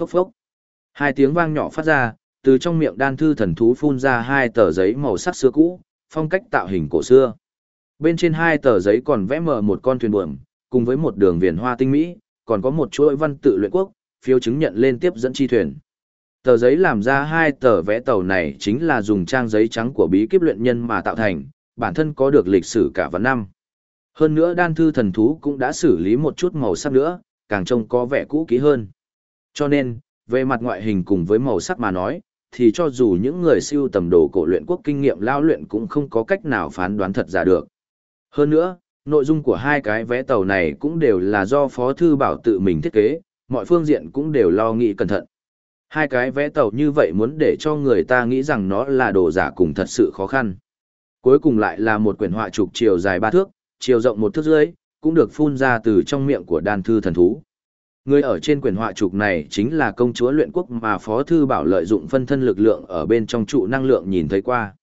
Phốc phốc. Hai tiếng vang nhỏ phát ra, từ trong miệng đan thư thần thú phun ra hai tờ giấy màu sắc xưa cũ, phong cách tạo hình cổ xưa. Bên trên hai tờ giấy còn vẽ mở một con thuyền buồm, cùng với một đường viền hoa tinh mỹ, còn có một chuỗi văn tự luyện quốc, phiếu chứng nhận lên tiếp dẫn chi thuyền. Tờ giấy làm ra hai tờ vẽ tàu này chính là dùng trang giấy trắng của bí kíp luyện nhân mà tạo thành, bản thân có được lịch sử cả vạn năm. Hơn nữa đan thư thần thú cũng đã xử lý một chút màu sắc nữa, càng trông có vẻ cũ kỹ hơn. Cho nên, về mặt ngoại hình cùng với màu sắc mà nói, thì cho dù những người siêu tầm đồ cổ luyện quốc kinh nghiệm lao luyện cũng không có cách nào phán đoán thật giả được. Hơn nữa, nội dung của hai cái vé tàu này cũng đều là do Phó Thư Bảo tự mình thiết kế, mọi phương diện cũng đều lo nghĩ cẩn thận. Hai cái vé tàu như vậy muốn để cho người ta nghĩ rằng nó là đồ giả cùng thật sự khó khăn. Cuối cùng lại là một quyển họa trục chiều dài ba thước, chiều rộng một thước rưỡi, cũng được phun ra từ trong miệng của đan thư thần thú. Người ở trên quyển họa trục này chính là công chúa luyện quốc mà Phó Thư Bảo lợi dụng phân thân lực lượng ở bên trong trụ năng lượng nhìn thấy qua.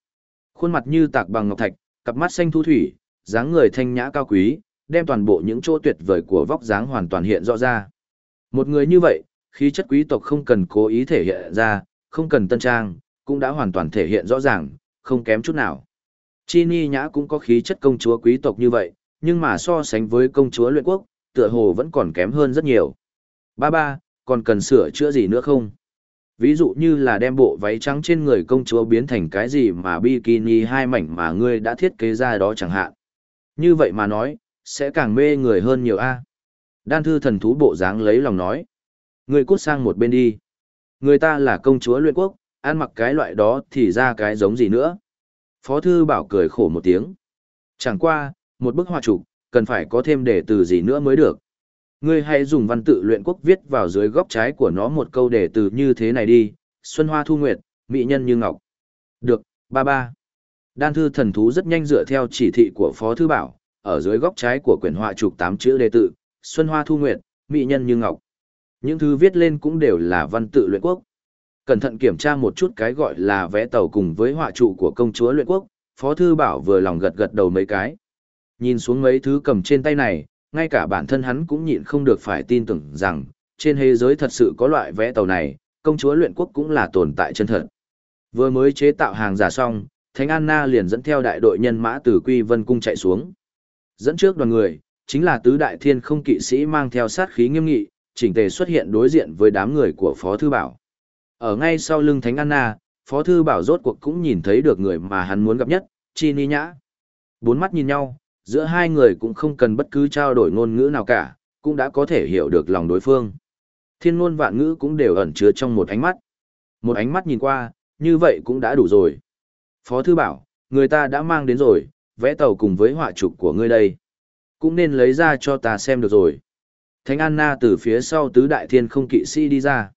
Khuôn mặt như tạc bằng ngọc thạch, cặp mắt xanh thu thủy, dáng người thanh nhã cao quý, đem toàn bộ những chỗ tuyệt vời của vóc dáng hoàn toàn hiện rõ ra. Một người như vậy, khí chất quý tộc không cần cố ý thể hiện ra, không cần tân trang, cũng đã hoàn toàn thể hiện rõ ràng, không kém chút nào. Chi Ni Nhã cũng có khí chất công chúa quý tộc như vậy, nhưng mà so sánh với công chúa luyện quốc, tựa hồ vẫn còn kém hơn rất nhiều. Ba ba, còn cần sửa chữa gì nữa không? Ví dụ như là đem bộ váy trắng trên người công chúa biến thành cái gì mà bikini hai mảnh mà ngươi đã thiết kế ra đó chẳng hạn. Như vậy mà nói, sẽ càng mê người hơn nhiều a. Đan thư thần thú bộ dáng lấy lòng nói. Ngươi cút sang một bên đi. Người ta là công chúa luyện quốc, ăn mặc cái loại đó thì ra cái giống gì nữa. Phó thư bảo cười khổ một tiếng. Chẳng qua, một bức họa chụp cần phải có thêm để từ gì nữa mới được. Ngươi hãy dùng văn tự luyện quốc viết vào dưới góc trái của nó một câu đề từ như thế này đi, Xuân Hoa Thu Nguyệt, Mỹ Nhân Như Ngọc. Được, ba ba. Đan thư thần thú rất nhanh dựa theo chỉ thị của Phó Thư Bảo, ở dưới góc trái của quyển họa trục tám chữ đề tự, Xuân Hoa Thu Nguyệt, Mỹ Nhân Như Ngọc. Những thứ viết lên cũng đều là văn tự luyện quốc. Cẩn thận kiểm tra một chút cái gọi là vẽ tàu cùng với họa trụ của công chúa luyện quốc, Phó Thư Bảo vừa lòng gật gật đầu mấy cái. Nhìn xuống mấy thứ cầm trên tay này, ngay cả bản thân hắn cũng nhịn không được phải tin tưởng rằng, trên thế giới thật sự có loại vẽ tàu này, công chúa luyện quốc cũng là tồn tại chân thật. Vừa mới chế tạo hàng giả xong, Thánh Anna liền dẫn theo đại đội nhân mã từ Quy Vân Cung chạy xuống. Dẫn trước đoàn người, chính là tứ đại thiên không kỵ sĩ mang theo sát khí nghiêm nghị, chỉnh tề xuất hiện đối diện với đám người của Phó Thư Bảo. Ở ngay sau lưng Thánh Anna, Phó Thư Bảo rốt cuộc cũng nhìn thấy được người mà hắn muốn gặp nhất, Chi Ni Nhã. Bốn mắt nhìn nhau, giữa hai người cũng không cần bất cứ trao đổi ngôn ngữ nào cả, cũng đã có thể hiểu được lòng đối phương. Thiên ngôn vạn ngữ cũng đều ẩn chứa trong một ánh mắt. Một ánh mắt nhìn qua, như vậy cũng đã đủ rồi. Phó Thư Bảo, người ta đã mang đến rồi, vẽ tàu cùng với họa trục của ngươi đây. Cũng nên lấy ra cho ta xem được rồi. Thánh Anna từ phía sau tứ đại thiên không kỵ sĩ đi ra.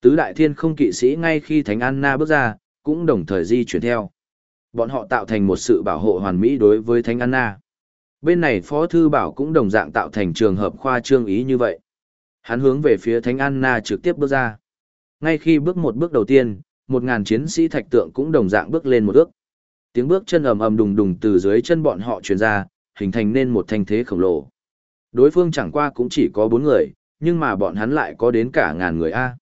Tứ đại thiên không kỵ sĩ ngay khi Thánh Anna bước ra, cũng đồng thời di chuyển theo. Bọn họ tạo thành một sự bảo hộ hoàn mỹ đối với Thánh Anna. Bên này Phó Thư Bảo cũng đồng dạng tạo thành trường hợp khoa trương ý như vậy. Hắn hướng về phía Thánh Anna trực tiếp bước ra. Ngay khi bước một bước đầu tiên, một ngàn chiến sĩ thạch tượng cũng đồng dạng bước lên một ước. Tiếng bước chân ầm ầm đùng đùng từ dưới chân bọn họ truyền ra, hình thành nên một thanh thế khổng lồ. Đối phương chẳng qua cũng chỉ có bốn người, nhưng mà bọn hắn lại có đến cả ngàn người A.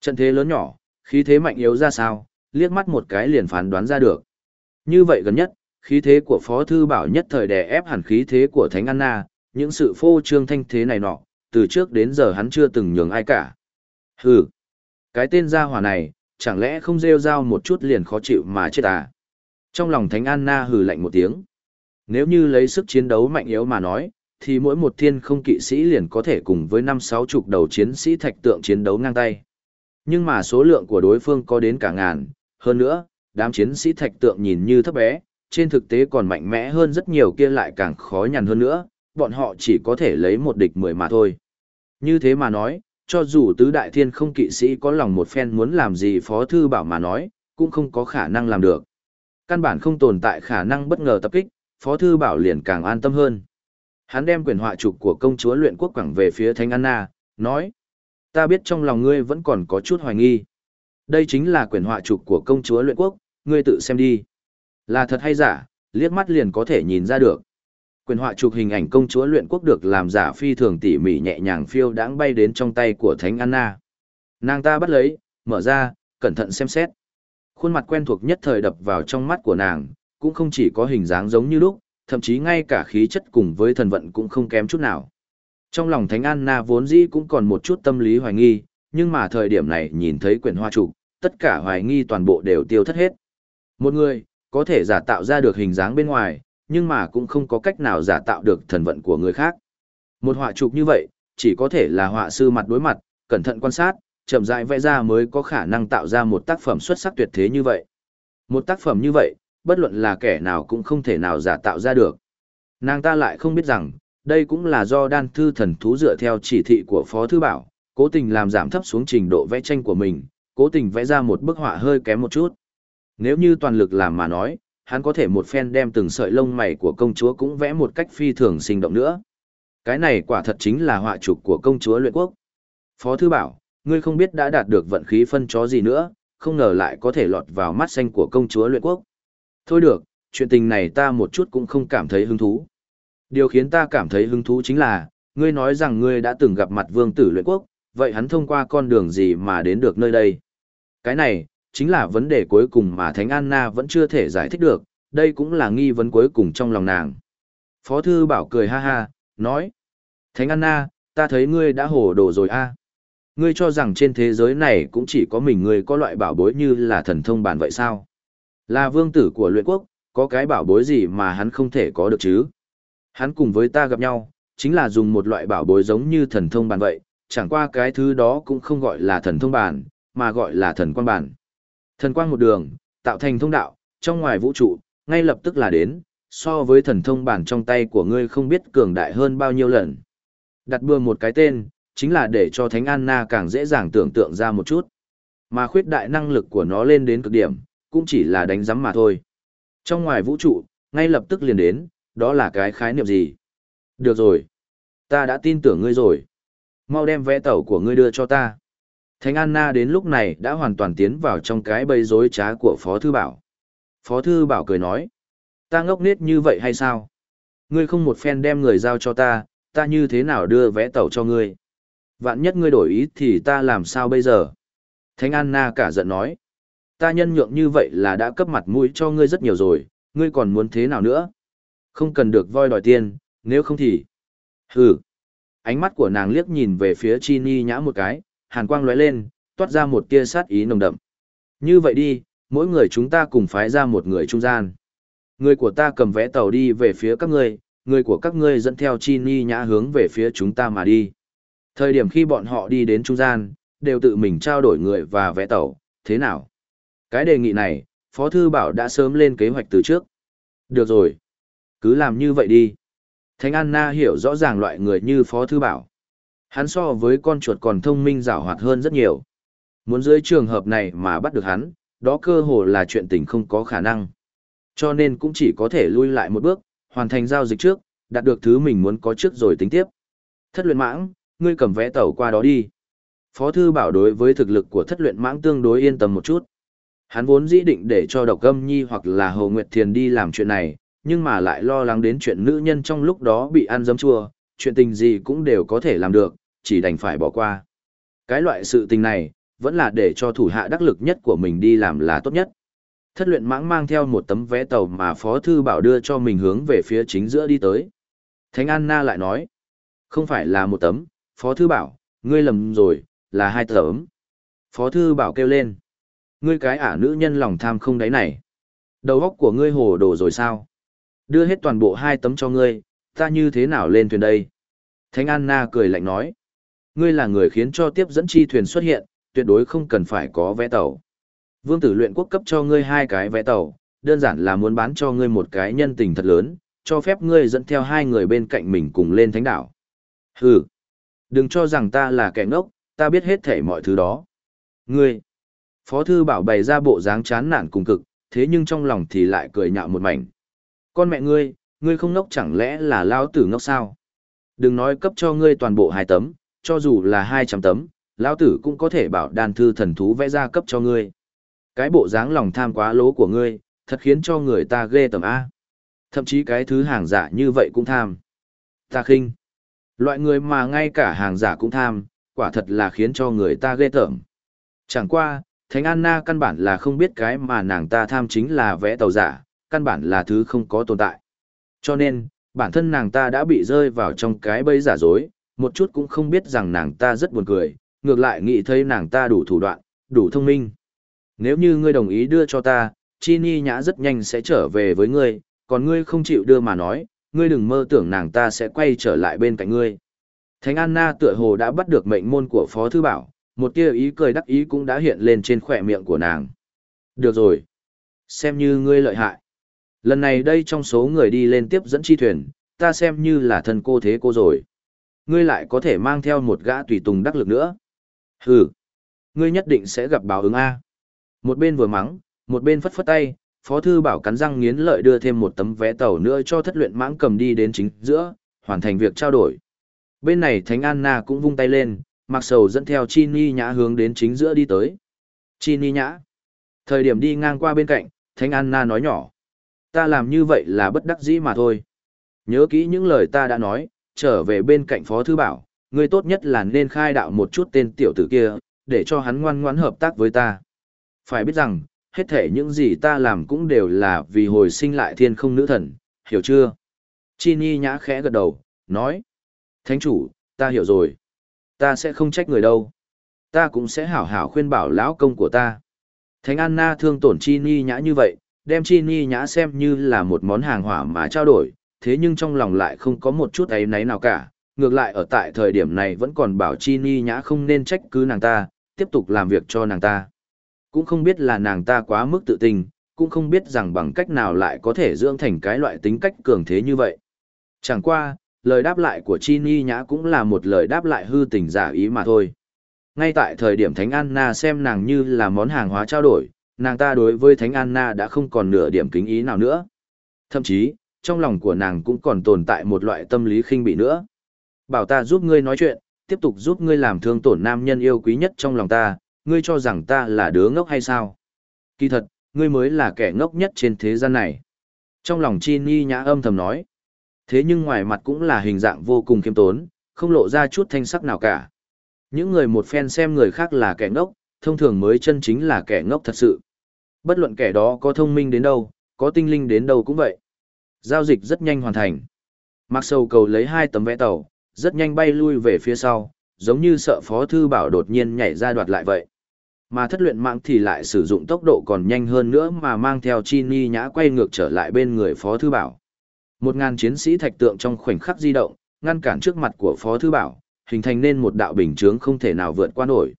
Trận thế lớn nhỏ, khí thế mạnh yếu ra sao, liếc mắt một cái liền phán đoán ra được. Như vậy gần nhất, khí thế của Phó Thư Bảo nhất thời đè ép hẳn khí thế của Thánh Anna, những sự phô trương thanh thế này nọ, từ trước đến giờ hắn chưa từng nhường ai cả. Hừ, cái tên gia hỏa này, chẳng lẽ không rêu rao một chút liền khó chịu mà chết à? Trong lòng Thánh Anna hừ lạnh một tiếng. Nếu như lấy sức chiến đấu mạnh yếu mà nói, thì mỗi một thiên không kỵ sĩ liền có thể cùng với năm sáu chục đầu chiến sĩ thạch tượng chiến đấu ngang tay. Nhưng mà số lượng của đối phương có đến cả ngàn, hơn nữa, đám chiến sĩ thạch tượng nhìn như thấp bé, trên thực tế còn mạnh mẽ hơn rất nhiều kia lại càng khó nhằn hơn nữa, bọn họ chỉ có thể lấy một địch mười mà thôi. Như thế mà nói, cho dù tứ đại thiên không kỵ sĩ có lòng một phen muốn làm gì phó thư bảo mà nói, cũng không có khả năng làm được. Căn bản không tồn tại khả năng bất ngờ tập kích, phó thư bảo liền càng an tâm hơn. Hắn đem quyền họa trục của công chúa luyện quốc quảng về phía Thánh Anna, nói. Ta biết trong lòng ngươi vẫn còn có chút hoài nghi. Đây chính là quyền họa trục của công chúa luyện quốc, ngươi tự xem đi. Là thật hay giả, liếc mắt liền có thể nhìn ra được. Quyền họa chụp hình ảnh công chúa luyện quốc được làm giả phi thường tỉ mỉ nhẹ nhàng phiêu đãng bay đến trong tay của Thánh Anna. Nàng ta bắt lấy, mở ra, cẩn thận xem xét. Khuôn mặt quen thuộc nhất thời đập vào trong mắt của nàng, cũng không chỉ có hình dáng giống như lúc, thậm chí ngay cả khí chất cùng với thần vận cũng không kém chút nào. Trong lòng Thánh Anna vốn dĩ cũng còn một chút tâm lý hoài nghi, nhưng mà thời điểm này nhìn thấy quyển hoa trục, tất cả hoài nghi toàn bộ đều tiêu thất hết. Một người, có thể giả tạo ra được hình dáng bên ngoài, nhưng mà cũng không có cách nào giả tạo được thần vận của người khác. Một họa trục như vậy, chỉ có thể là họa sư mặt đối mặt, cẩn thận quan sát, chậm rãi vẽ ra mới có khả năng tạo ra một tác phẩm xuất sắc tuyệt thế như vậy. Một tác phẩm như vậy, bất luận là kẻ nào cũng không thể nào giả tạo ra được. Nàng ta lại không biết rằng, đây cũng là do đan thư thần thú dựa theo chỉ thị của Phó Thư Bảo, cố tình làm giảm thấp xuống trình độ vẽ tranh của mình, cố tình vẽ ra một bức họa hơi kém một chút. Nếu như toàn lực làm mà nói, hắn có thể một phen đem từng sợi lông mày của công chúa cũng vẽ một cách phi thường sinh động nữa. Cái này quả thật chính là họa trục của công chúa luyện quốc. Phó Thư Bảo, ngươi không biết đã đạt được vận khí phân chó gì nữa, không ngờ lại có thể lọt vào mắt xanh của công chúa luyện quốc. Thôi được, chuyện tình này ta một chút cũng không cảm thấy hứng thú. Điều khiến ta cảm thấy hứng thú chính là, ngươi nói rằng ngươi đã từng gặp mặt vương tử luyện quốc, vậy hắn thông qua con đường gì mà đến được nơi đây? Cái này, chính là vấn đề cuối cùng mà Thánh Anna vẫn chưa thể giải thích được, đây cũng là nghi vấn cuối cùng trong lòng nàng. Phó thư bảo cười ha ha, nói. Thánh Anna, ta thấy ngươi đã hồ đồ rồi a Ngươi cho rằng trên thế giới này cũng chỉ có mình ngươi có loại bảo bối như là thần thông bản vậy sao? Là vương tử của luyện quốc, có cái bảo bối gì mà hắn không thể có được chứ? Hắn cùng với ta gặp nhau, chính là dùng một loại bảo bối giống như thần thông bản vậy, chẳng qua cái thứ đó cũng không gọi là thần thông bản, mà gọi là thần quan bản. Thần quang một đường, tạo thành thông đạo, trong ngoài vũ trụ, ngay lập tức là đến, so với thần thông bản trong tay của ngươi không biết cường đại hơn bao nhiêu lần. Đặt bừa một cái tên, chính là để cho Thánh Anna càng dễ dàng tưởng tượng ra một chút. Mà khuyết đại năng lực của nó lên đến cực điểm, cũng chỉ là đánh giấm mà thôi. Trong ngoài vũ trụ, ngay lập tức liền đến, đó là cái khái niệm gì? Được rồi. Ta đã tin tưởng ngươi rồi. Mau đem vẽ tàu của ngươi đưa cho ta. Thánh Anna đến lúc này đã hoàn toàn tiến vào trong cái bầy rối trá của Phó Thư Bảo. Phó Thư Bảo cười nói. Ta ngốc nết như vậy hay sao? Ngươi không một phen đem người giao cho ta, ta như thế nào đưa vẽ tàu cho ngươi? Vạn nhất ngươi đổi ý thì ta làm sao bây giờ? Thánh Anna cả giận nói. Ta nhân nhượng như vậy là đã cấp mặt mũi cho ngươi rất nhiều rồi, ngươi còn muốn thế nào nữa? Không cần được voi đòi tiền, nếu không thì... Hừ. Ánh mắt của nàng liếc nhìn về phía Chini nhã một cái, hàn quang lóe lên, toát ra một tia sát ý nồng đậm. Như vậy đi, mỗi người chúng ta cùng phái ra một người trung gian. Người của ta cầm vé tàu đi về phía các ngươi, người của các ngươi dẫn theo Chi Ni nhã hướng về phía chúng ta mà đi. Thời điểm khi bọn họ đi đến trung gian, đều tự mình trao đổi người và vé tàu, thế nào? Cái đề nghị này, Phó Thư Bảo đã sớm lên kế hoạch từ trước. Được rồi. Cứ làm như vậy đi. Thánh Anna hiểu rõ ràng loại người như Phó Thư Bảo. Hắn so với con chuột còn thông minh rảo hoạt hơn rất nhiều. Muốn dưới trường hợp này mà bắt được hắn, đó cơ hồ là chuyện tình không có khả năng. Cho nên cũng chỉ có thể lui lại một bước, hoàn thành giao dịch trước, đạt được thứ mình muốn có trước rồi tính tiếp. Thất luyện mãng, ngươi cầm vé tàu qua đó đi. Phó thư bảo đối với thực lực của thất luyện mãng tương đối yên tâm một chút. Hắn vốn dĩ định để cho độc âm nhi hoặc là Hồ Nguyệt Thiền đi làm chuyện này, nhưng mà lại lo lắng đến chuyện nữ nhân trong lúc đó bị ăn dấm chua, chuyện tình gì cũng đều có thể làm được, chỉ đành phải bỏ qua. Cái loại sự tình này, vẫn là để cho thủ hạ đắc lực nhất của mình đi làm là tốt nhất. Thất luyện mãng mang theo một tấm vé tàu mà Phó Thư Bảo đưa cho mình hướng về phía chính giữa đi tới. Thánh Anna lại nói, không phải là một tấm, Phó Thư Bảo, ngươi lầm rồi, là hai tấm. Phó Thư Bảo kêu lên, ngươi cái ả nữ nhân lòng tham không đáy này. Đầu óc của ngươi hồ đồ rồi sao? Đưa hết toàn bộ hai tấm cho ngươi, ta như thế nào lên thuyền đây? Thánh Anna cười lạnh nói, ngươi là người khiến cho tiếp dẫn chi thuyền xuất hiện, tuyệt đối không cần phải có vé tàu. Vương tử luyện quốc cấp cho ngươi hai cái vé tàu, đơn giản là muốn bán cho ngươi một cái nhân tình thật lớn, cho phép ngươi dẫn theo hai người bên cạnh mình cùng lên thánh đảo. Hừ, đừng cho rằng ta là kẻ ngốc, ta biết hết thể mọi thứ đó. Ngươi, Phó Thư Bảo bày ra bộ dáng chán nản cùng cực, thế nhưng trong lòng thì lại cười nhạo một mảnh. Con mẹ ngươi, ngươi không ngốc chẳng lẽ là lao tử ngốc sao? Đừng nói cấp cho ngươi toàn bộ hai tấm, cho dù là hai trăm tấm, lão tử cũng có thể bảo đàn thư thần thú vẽ ra cấp cho ngươi. Cái bộ dáng lòng tham quá lố của ngươi, thật khiến cho người ta ghê tầm A. Thậm chí cái thứ hàng giả như vậy cũng tham. Ta khinh. Loại người mà ngay cả hàng giả cũng tham, quả thật là khiến cho người ta ghê tởm. Chẳng qua, Thánh Anna căn bản là không biết cái mà nàng ta tham chính là vẽ tàu giả, căn bản là thứ không có tồn tại. Cho nên, bản thân nàng ta đã bị rơi vào trong cái bẫy giả dối, một chút cũng không biết rằng nàng ta rất buồn cười, ngược lại nghĩ thấy nàng ta đủ thủ đoạn, đủ thông minh. Nếu như ngươi đồng ý đưa cho ta, Chi Ni Nhã rất nhanh sẽ trở về với ngươi, còn ngươi không chịu đưa mà nói, ngươi đừng mơ tưởng nàng ta sẽ quay trở lại bên cạnh ngươi. Thánh Anna tựa hồ đã bắt được mệnh môn của Phó Thư Bảo, một tia ý cười đắc ý cũng đã hiện lên trên khỏe miệng của nàng. Được rồi. Xem như ngươi lợi hại. Lần này đây trong số người đi lên tiếp dẫn chi thuyền, ta xem như là thân cô thế cô rồi. Ngươi lại có thể mang theo một gã tùy tùng đắc lực nữa. Hừ. Ngươi nhất định sẽ gặp báo ứng A. Một bên vừa mắng, một bên phất phất tay, Phó Thư Bảo cắn răng nghiến lợi đưa thêm một tấm vé tàu nữa cho thất luyện mãng cầm đi đến chính giữa, hoàn thành việc trao đổi. Bên này Thánh Anna cũng vung tay lên, mặc sầu dẫn theo Chi Ni Nhã hướng đến chính giữa đi tới. Chi Ni Nhã. Thời điểm đi ngang qua bên cạnh, Thánh Anna nói nhỏ. Ta làm như vậy là bất đắc dĩ mà thôi. Nhớ kỹ những lời ta đã nói, trở về bên cạnh Phó Thư Bảo, người tốt nhất là nên khai đạo một chút tên tiểu tử kia, để cho hắn ngoan ngoãn hợp tác với ta. Phải biết rằng, hết thể những gì ta làm cũng đều là vì hồi sinh lại thiên không nữ thần, hiểu chưa? Chi Ni nhã khẽ gật đầu, nói. Thánh chủ, ta hiểu rồi. Ta sẽ không trách người đâu. Ta cũng sẽ hảo hảo khuyên bảo lão công của ta. Thánh Anna thương tổn Chi Ni nhã như vậy, đem Chi Ni nhã xem như là một món hàng hỏa mà trao đổi, thế nhưng trong lòng lại không có một chút ấy náy nào cả. Ngược lại ở tại thời điểm này vẫn còn bảo Chi Ni nhã không nên trách cứ nàng ta, tiếp tục làm việc cho nàng ta. Cũng không biết là nàng ta quá mức tự tình, cũng không biết rằng bằng cách nào lại có thể dưỡng thành cái loại tính cách cường thế như vậy. Chẳng qua, lời đáp lại của Chi Ni Nhã cũng là một lời đáp lại hư tình giả ý mà thôi. Ngay tại thời điểm Thánh Anna xem nàng như là món hàng hóa trao đổi, nàng ta đối với Thánh Anna đã không còn nửa điểm kính ý nào nữa. Thậm chí, trong lòng của nàng cũng còn tồn tại một loại tâm lý khinh bị nữa. Bảo ta giúp ngươi nói chuyện, tiếp tục giúp ngươi làm thương tổn nam nhân yêu quý nhất trong lòng ta, ngươi cho rằng ta là đứa ngốc hay sao? Kỳ thật, ngươi mới là kẻ ngốc nhất trên thế gian này. Trong lòng Chi Ni nhã âm thầm nói. Thế nhưng ngoài mặt cũng là hình dạng vô cùng khiêm tốn, không lộ ra chút thanh sắc nào cả. Những người một phen xem người khác là kẻ ngốc, thông thường mới chân chính là kẻ ngốc thật sự. Bất luận kẻ đó có thông minh đến đâu, có tinh linh đến đâu cũng vậy. Giao dịch rất nhanh hoàn thành. Mặc sầu cầu lấy hai tấm vé tàu, rất nhanh bay lui về phía sau, giống như sợ Phó Thư Bảo đột nhiên nhảy ra đoạt lại vậy. Mà thất luyện mạng thì lại sử dụng tốc độ còn nhanh hơn nữa mà mang theo chi ni nhã quay ngược trở lại bên người Phó Thư Bảo. Một ngàn chiến sĩ thạch tượng trong khoảnh khắc di động, ngăn cản trước mặt của Phó Thư Bảo, hình thành nên một đạo bình chướng không thể nào vượt qua nổi.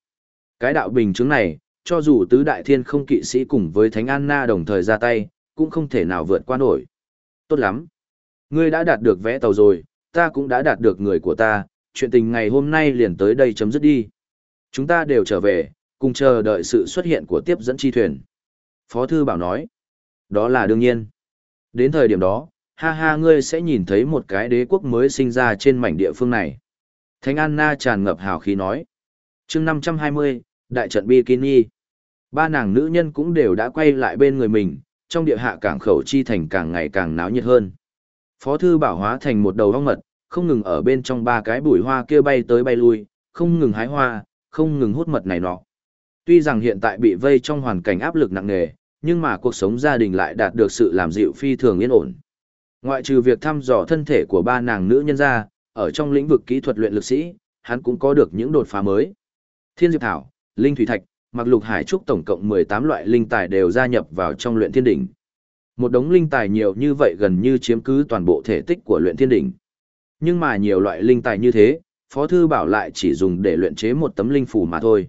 Cái đạo bình chướng này, cho dù tứ đại thiên không kỵ sĩ cùng với Thánh Anna đồng thời ra tay, cũng không thể nào vượt qua nổi. Tốt lắm. Ngươi đã đạt được vẽ tàu rồi, ta cũng đã đạt được người của ta, chuyện tình ngày hôm nay liền tới đây chấm dứt đi. Chúng ta đều trở về, cùng chờ đợi sự xuất hiện của tiếp dẫn chi thuyền. Phó Thư Bảo nói, đó là đương nhiên. Đến thời điểm đó, ha ha ngươi sẽ nhìn thấy một cái đế quốc mới sinh ra trên mảnh địa phương này. Thánh Anna tràn ngập hào khí nói. chương 520, Đại trận Bikini. Ba nàng nữ nhân cũng đều đã quay lại bên người mình, trong địa hạ cảng khẩu chi thành càng ngày càng náo nhiệt hơn. Phó thư bảo hóa thành một đầu ong mật, không ngừng ở bên trong ba cái bụi hoa kia bay tới bay lui, không ngừng hái hoa, không ngừng hút mật này nọ. Tuy rằng hiện tại bị vây trong hoàn cảnh áp lực nặng nề, nhưng mà cuộc sống gia đình lại đạt được sự làm dịu phi thường yên ổn. Ngoại trừ việc thăm dò thân thể của ba nàng nữ nhân ra, ở trong lĩnh vực kỹ thuật luyện lực sĩ, hắn cũng có được những đột phá mới. Thiên Diệp Thảo, Linh Thủy Thạch, Mặc Lục Hải Trúc tổng cộng 18 loại linh tài đều gia nhập vào trong luyện thiên đỉnh. Một đống linh tài nhiều như vậy gần như chiếm cứ toàn bộ thể tích của luyện thiên đỉnh. Nhưng mà nhiều loại linh tài như thế, Phó Thư Bảo lại chỉ dùng để luyện chế một tấm linh phủ mà thôi.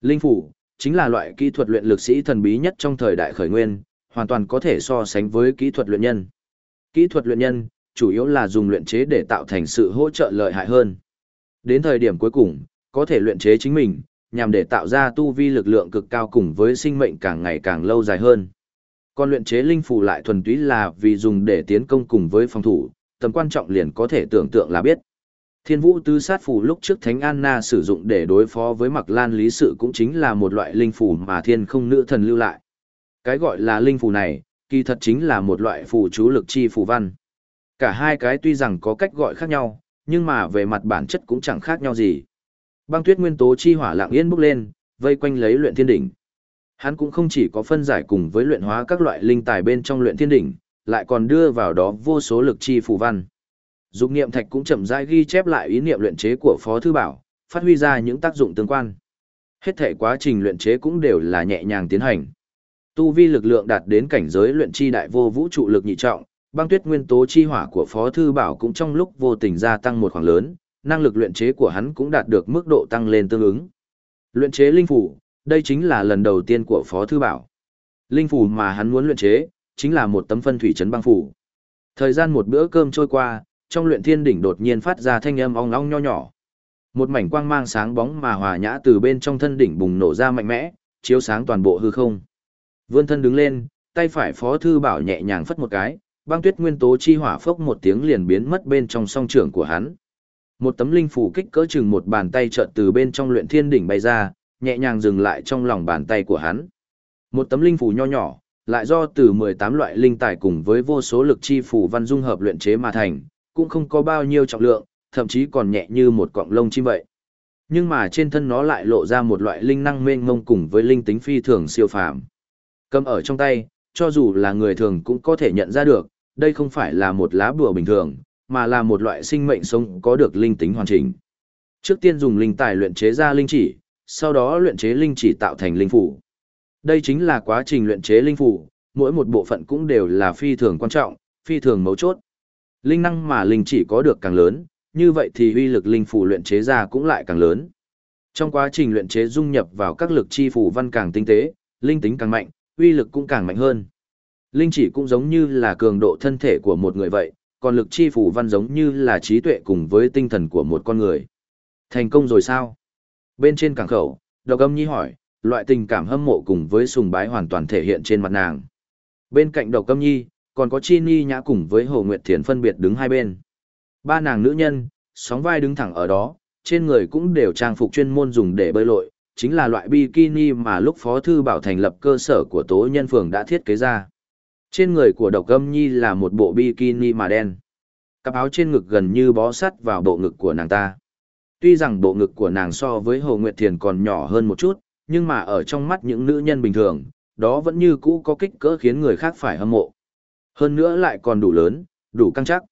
Linh phủ, chính là loại kỹ thuật luyện lực sĩ thần bí nhất trong thời đại khởi nguyên, hoàn toàn có thể so sánh với kỹ thuật luyện nhân. Kỹ thuật luyện nhân, chủ yếu là dùng luyện chế để tạo thành sự hỗ trợ lợi hại hơn. Đến thời điểm cuối cùng, có thể luyện chế chính mình, nhằm để tạo ra tu vi lực lượng cực cao cùng với sinh mệnh càng ngày càng lâu dài hơn. Còn luyện chế linh phù lại thuần túy là vì dùng để tiến công cùng với phòng thủ, tầm quan trọng liền có thể tưởng tượng là biết. Thiên vũ tứ sát phù lúc trước Thánh Anna sử dụng để đối phó với mặc lan lý sự cũng chính là một loại linh phù mà thiên không nữ thần lưu lại. Cái gọi là linh phù này, kỳ thật chính là một loại phù chú lực chi phù văn. Cả hai cái tuy rằng có cách gọi khác nhau, nhưng mà về mặt bản chất cũng chẳng khác nhau gì. Băng tuyết nguyên tố chi hỏa lặng yên bốc lên, vây quanh lấy luyện thiên đỉnh. Hắn cũng không chỉ có phân giải cùng với luyện hóa các loại linh tài bên trong luyện thiên đỉnh, lại còn đưa vào đó vô số lực chi phù văn. Dục niệm thạch cũng chậm rãi ghi chép lại ý niệm luyện chế của Phó Thư Bảo, phát huy ra những tác dụng tương quan. Hết thể quá trình luyện chế cũng đều là nhẹ nhàng tiến hành. Tu vi lực lượng đạt đến cảnh giới luyện chi đại vô vũ trụ lực nhị trọng, băng tuyết nguyên tố chi hỏa của Phó Thư Bảo cũng trong lúc vô tình gia tăng một khoảng lớn, năng lực luyện chế của hắn cũng đạt được mức độ tăng lên tương ứng. Luyện chế linh phủ, đây chính là lần đầu tiên của Phó Thư Bảo. Linh phủ mà hắn muốn luyện chế, chính là một tấm phân thủy trấn băng phủ. Thời gian một bữa cơm trôi qua, trong luyện thiên đỉnh đột nhiên phát ra thanh âm ong ong nho nhỏ. Một mảnh quang mang sáng bóng mà hòa nhã từ bên trong thân đỉnh bùng nổ ra mạnh mẽ, chiếu sáng toàn bộ hư không. Vươn thân đứng lên, tay phải Phó Thư Bảo nhẹ nhàng phất một cái, băng tuyết nguyên tố chi hỏa phốc một tiếng liền biến mất bên trong song trưởng của hắn. Một tấm linh phủ kích cỡ chừng một bàn tay chợt từ bên trong luyện thiên đỉnh bay ra, nhẹ nhàng dừng lại trong lòng bàn tay của hắn. Một tấm linh phủ nho nhỏ, lại do từ 18 loại linh tài cùng với vô số lực chi phủ văn dung hợp luyện chế mà thành, cũng không có bao nhiêu trọng lượng, thậm chí còn nhẹ như một cọng lông chim vậy. Nhưng mà trên thân nó lại lộ ra một loại linh năng mênh mông cùng với linh tính phi thường siêu phàm. Cầm ở trong tay, cho dù là người thường cũng có thể nhận ra được, đây không phải là một lá bùa bình thường, mà là một loại sinh mệnh sống có được linh tính hoàn chỉnh. Trước tiên dùng linh tài luyện chế ra linh chỉ, sau đó luyện chế linh chỉ tạo thành linh phủ. Đây chính là quá trình luyện chế linh phủ, mỗi một bộ phận cũng đều là phi thường quan trọng, phi thường mấu chốt. Linh năng mà linh chỉ có được càng lớn, như vậy thì uy lực linh phủ luyện chế ra cũng lại càng lớn. Trong quá trình luyện chế dung nhập vào các lực chi phủ văn càng tinh tế, linh tính càng mạnh, uy lực cũng càng mạnh hơn. Linh chỉ cũng giống như là cường độ thân thể của một người vậy, còn lực chi phủ văn giống như là trí tuệ cùng với tinh thần của một con người. Thành công rồi sao? Bên trên cảng khẩu, độc âm nhi hỏi, loại tình cảm hâm mộ cùng với sùng bái hoàn toàn thể hiện trên mặt nàng. Bên cạnh độc âm nhi, còn có chi ni nhã cùng với hồ nguyệt thiền phân biệt đứng hai bên. Ba nàng nữ nhân, sóng vai đứng thẳng ở đó, trên người cũng đều trang phục chuyên môn dùng để bơi lội, chính là loại bikini mà lúc Phó Thư Bảo thành lập cơ sở của tố nhân phường đã thiết kế ra. Trên người của độc âm nhi là một bộ bikini mà đen. Cặp áo trên ngực gần như bó sắt vào bộ ngực của nàng ta. Tuy rằng bộ ngực của nàng so với Hồ Nguyệt Thiền còn nhỏ hơn một chút, nhưng mà ở trong mắt những nữ nhân bình thường, đó vẫn như cũ có kích cỡ khiến người khác phải hâm mộ. Hơn nữa lại còn đủ lớn, đủ căng chắc.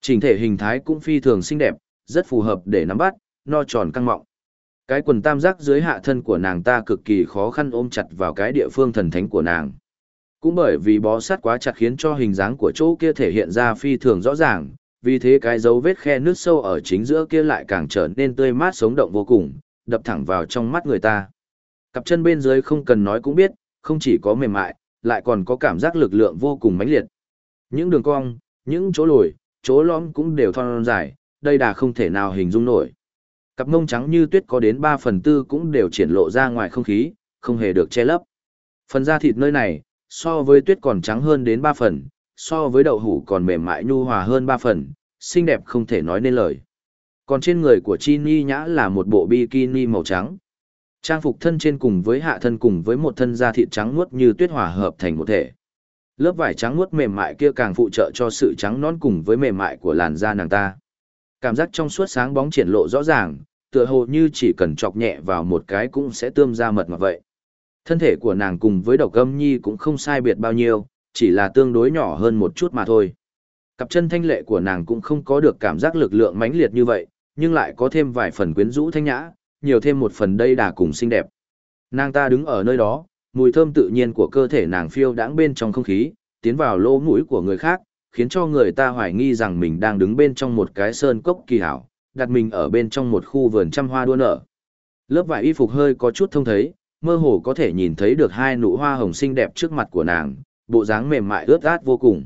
chỉnh thể hình thái cũng phi thường xinh đẹp, rất phù hợp để nắm bắt, no tròn căng mọng. Cái quần tam giác dưới hạ thân của nàng ta cực kỳ khó khăn ôm chặt vào cái địa phương thần thánh của nàng. Cũng bởi vì bó sát quá chặt khiến cho hình dáng của chỗ kia thể hiện ra phi thường rõ ràng, vì thế cái dấu vết khe nước sâu ở chính giữa kia lại càng trở nên tươi mát sống động vô cùng, đập thẳng vào trong mắt người ta. Cặp chân bên dưới không cần nói cũng biết, không chỉ có mềm mại, lại còn có cảm giác lực lượng vô cùng mãnh liệt. Những đường cong, những chỗ lồi, chỗ lõm cũng đều thon dài, đây đà không thể nào hình dung nổi. Cặp mông trắng như tuyết có đến 3 phần tư cũng đều triển lộ ra ngoài không khí, không hề được che lấp. Phần da thịt nơi này, so với tuyết còn trắng hơn đến 3 phần, so với đậu hủ còn mềm mại nhu hòa hơn 3 phần, xinh đẹp không thể nói nên lời. Còn trên người của Chini Nhã là một bộ bikini màu trắng. Trang phục thân trên cùng với hạ thân cùng với một thân da thịt trắng muốt như tuyết hòa hợp thành một thể. Lớp vải trắng muốt mềm mại kia càng phụ trợ cho sự trắng non cùng với mềm mại của làn da nàng ta. Cảm giác trong suốt sáng bóng triển lộ rõ ràng, tựa hồ như chỉ cần chọc nhẹ vào một cái cũng sẽ tươm ra mật mà vậy. Thân thể của nàng cùng với độc âm nhi cũng không sai biệt bao nhiêu, chỉ là tương đối nhỏ hơn một chút mà thôi. Cặp chân thanh lệ của nàng cũng không có được cảm giác lực lượng mãnh liệt như vậy, nhưng lại có thêm vài phần quyến rũ thanh nhã, nhiều thêm một phần đây đà cùng xinh đẹp. Nàng ta đứng ở nơi đó, mùi thơm tự nhiên của cơ thể nàng phiêu đãng bên trong không khí, tiến vào lỗ mũi của người khác, khiến cho người ta hoài nghi rằng mình đang đứng bên trong một cái sơn cốc kỳ hảo, đặt mình ở bên trong một khu vườn trăm hoa đua nở. Lớp vải y phục hơi có chút thông thấy, mơ hồ có thể nhìn thấy được hai nụ hoa hồng xinh đẹp trước mặt của nàng, bộ dáng mềm mại ướt át vô cùng.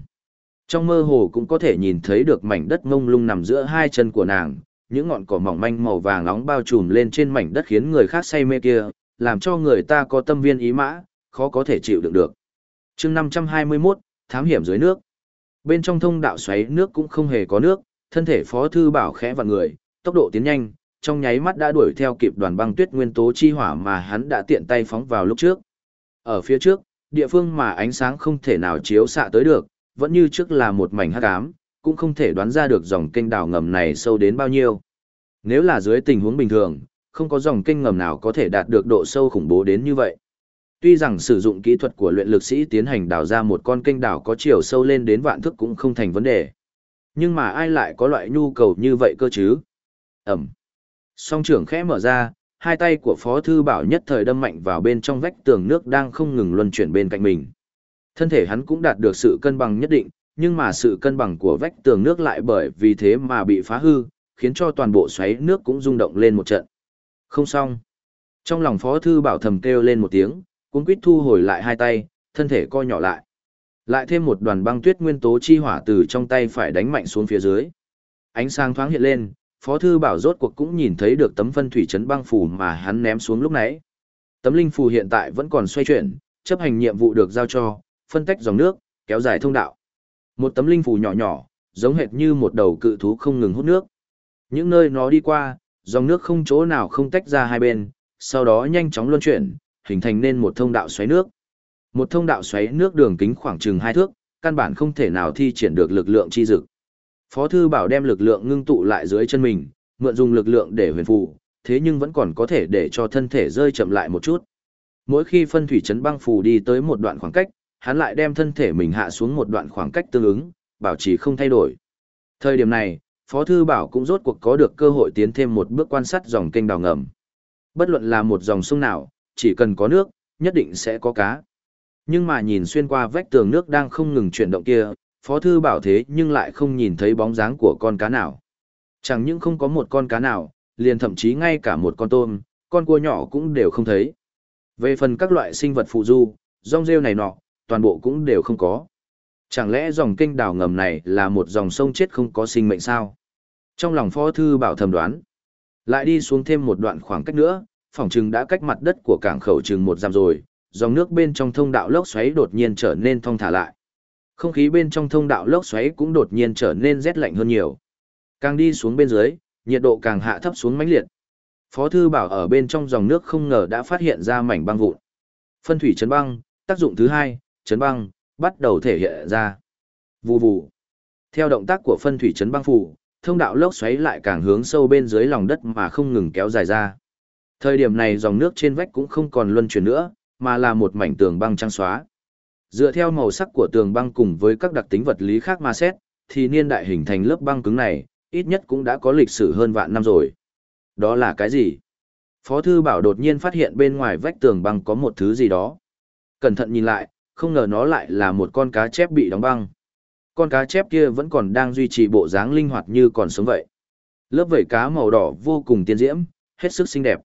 Trong mơ hồ cũng có thể nhìn thấy được mảnh đất ngông lung nằm giữa hai chân của nàng, những ngọn cỏ mỏng manh màu vàng nóng bao trùm lên trên mảnh đất khiến người khác say mê kia, làm cho người ta có tâm viên ý mã, khó có thể chịu đựng được. chương 521, thám hiểm dưới nước. Bên trong thông đạo xoáy nước cũng không hề có nước, thân thể phó thư bảo khẽ vặn người, tốc độ tiến nhanh, trong nháy mắt đã đuổi theo kịp đoàn băng tuyết nguyên tố chi hỏa mà hắn đã tiện tay phóng vào lúc trước. Ở phía trước, địa phương mà ánh sáng không thể nào chiếu xạ tới được, vẫn như trước là một mảnh hắc ám, cũng không thể đoán ra được dòng kênh đào ngầm này sâu đến bao nhiêu. Nếu là dưới tình huống bình thường, không có dòng kênh ngầm nào có thể đạt được độ sâu khủng bố đến như vậy. Tuy rằng sử dụng kỹ thuật của luyện lực sĩ tiến hành đào ra một con kênh đào có chiều sâu lên đến vạn thước cũng không thành vấn đề. Nhưng mà ai lại có loại nhu cầu như vậy cơ chứ? Ẩm. Song trưởng khẽ mở ra, hai tay của Phó Thư Bảo nhất thời đâm mạnh vào bên trong vách tường nước đang không ngừng luân chuyển bên cạnh mình. Thân thể hắn cũng đạt được sự cân bằng nhất định, nhưng mà sự cân bằng của vách tường nước lại bởi vì thế mà bị phá hư, khiến cho toàn bộ xoáy nước cũng rung động lên một trận. Không xong. Trong lòng Phó Thư Bảo thầm kêu lên một tiếng, cuốn quýt thu hồi lại hai tay, thân thể co nhỏ lại. Lại thêm một đoàn băng tuyết nguyên tố chi hỏa từ trong tay phải đánh mạnh xuống phía dưới. Ánh sáng thoáng hiện lên, Phó Thư Bảo rốt cuộc cũng nhìn thấy được tấm phân thủy chấn băng phù mà hắn ném xuống lúc nãy. Tấm linh phù hiện tại vẫn còn xoay chuyển, chấp hành nhiệm vụ được giao cho, phân tách dòng nước, kéo dài thông đạo. Một tấm linh phù nhỏ nhỏ, giống hệt như một đầu cự thú không ngừng hút nước. Những nơi nó đi qua, dòng nước không chỗ nào không tách ra hai bên, sau đó nhanh chóng luân chuyển, hình thành nên một thông đạo xoáy nước. Một thông đạo xoáy nước đường kính khoảng chừng hai thước, căn bản không thể nào thi triển được lực lượng chi dực. Phó thư bảo đem lực lượng ngưng tụ lại dưới chân mình, mượn dùng lực lượng để huyền phù, thế nhưng vẫn còn có thể để cho thân thể rơi chậm lại một chút. Mỗi khi phân thủy trấn băng phù đi tới một đoạn khoảng cách, hắn lại đem thân thể mình hạ xuống một đoạn khoảng cách tương ứng, bảo trì không thay đổi. Thời điểm này, Phó Thư Bảo cũng rốt cuộc có được cơ hội tiến thêm một bước quan sát dòng kênh đào ngầm. Bất luận là một dòng sông nào, chỉ cần có nước, nhất định sẽ có cá. Nhưng mà nhìn xuyên qua vách tường nước đang không ngừng chuyển động kia, Phó Thư Bảo thế nhưng lại không nhìn thấy bóng dáng của con cá nào. Chẳng những không có một con cá nào, liền thậm chí ngay cả một con tôm, con cua nhỏ cũng đều không thấy. Về phần các loại sinh vật phụ du, rong rêu này nọ, toàn bộ cũng đều không có. Chẳng lẽ dòng kênh đào ngầm này là một dòng sông chết không có sinh mệnh sao? Trong lòng Phó Thư Bảo thầm đoán. Lại đi xuống thêm một đoạn khoảng cách nữa, phòng trừng đã cách mặt đất của cảng khẩu trừng một dặm rồi, dòng nước bên trong thông đạo lốc xoáy đột nhiên trở nên thong thả lại. Không khí bên trong thông đạo lốc xoáy cũng đột nhiên trở nên rét lạnh hơn nhiều. Càng đi xuống bên dưới, nhiệt độ càng hạ thấp xuống mãnh liệt. Phó thư bảo ở bên trong dòng nước không ngờ đã phát hiện ra mảnh băng vụn. Phân thủy chấn băng, tác dụng thứ hai, chấn băng, bắt đầu thể hiện ra. Vù vù. Theo động tác của phân thủy chấn băng phủ, thông đạo lốc xoáy lại càng hướng sâu bên dưới lòng đất mà không ngừng kéo dài ra. Thời điểm này dòng nước trên vách cũng không còn luân chuyển nữa, mà là một mảnh tường băng trắng xóa. Dựa theo màu sắc của tường băng cùng với các đặc tính vật lý khác mà xét, thì niên đại hình thành lớp băng cứng này, ít nhất cũng đã có lịch sử hơn vạn năm rồi. Đó là cái gì? Phó Thư Bảo đột nhiên phát hiện bên ngoài vách tường băng có một thứ gì đó. Cẩn thận nhìn lại, không ngờ nó lại là một con cá chép bị đóng băng. Con cá chép kia vẫn còn đang duy trì bộ dáng linh hoạt như còn sống vậy. Lớp vảy cá màu đỏ vô cùng tiên diễm, hết sức xinh đẹp.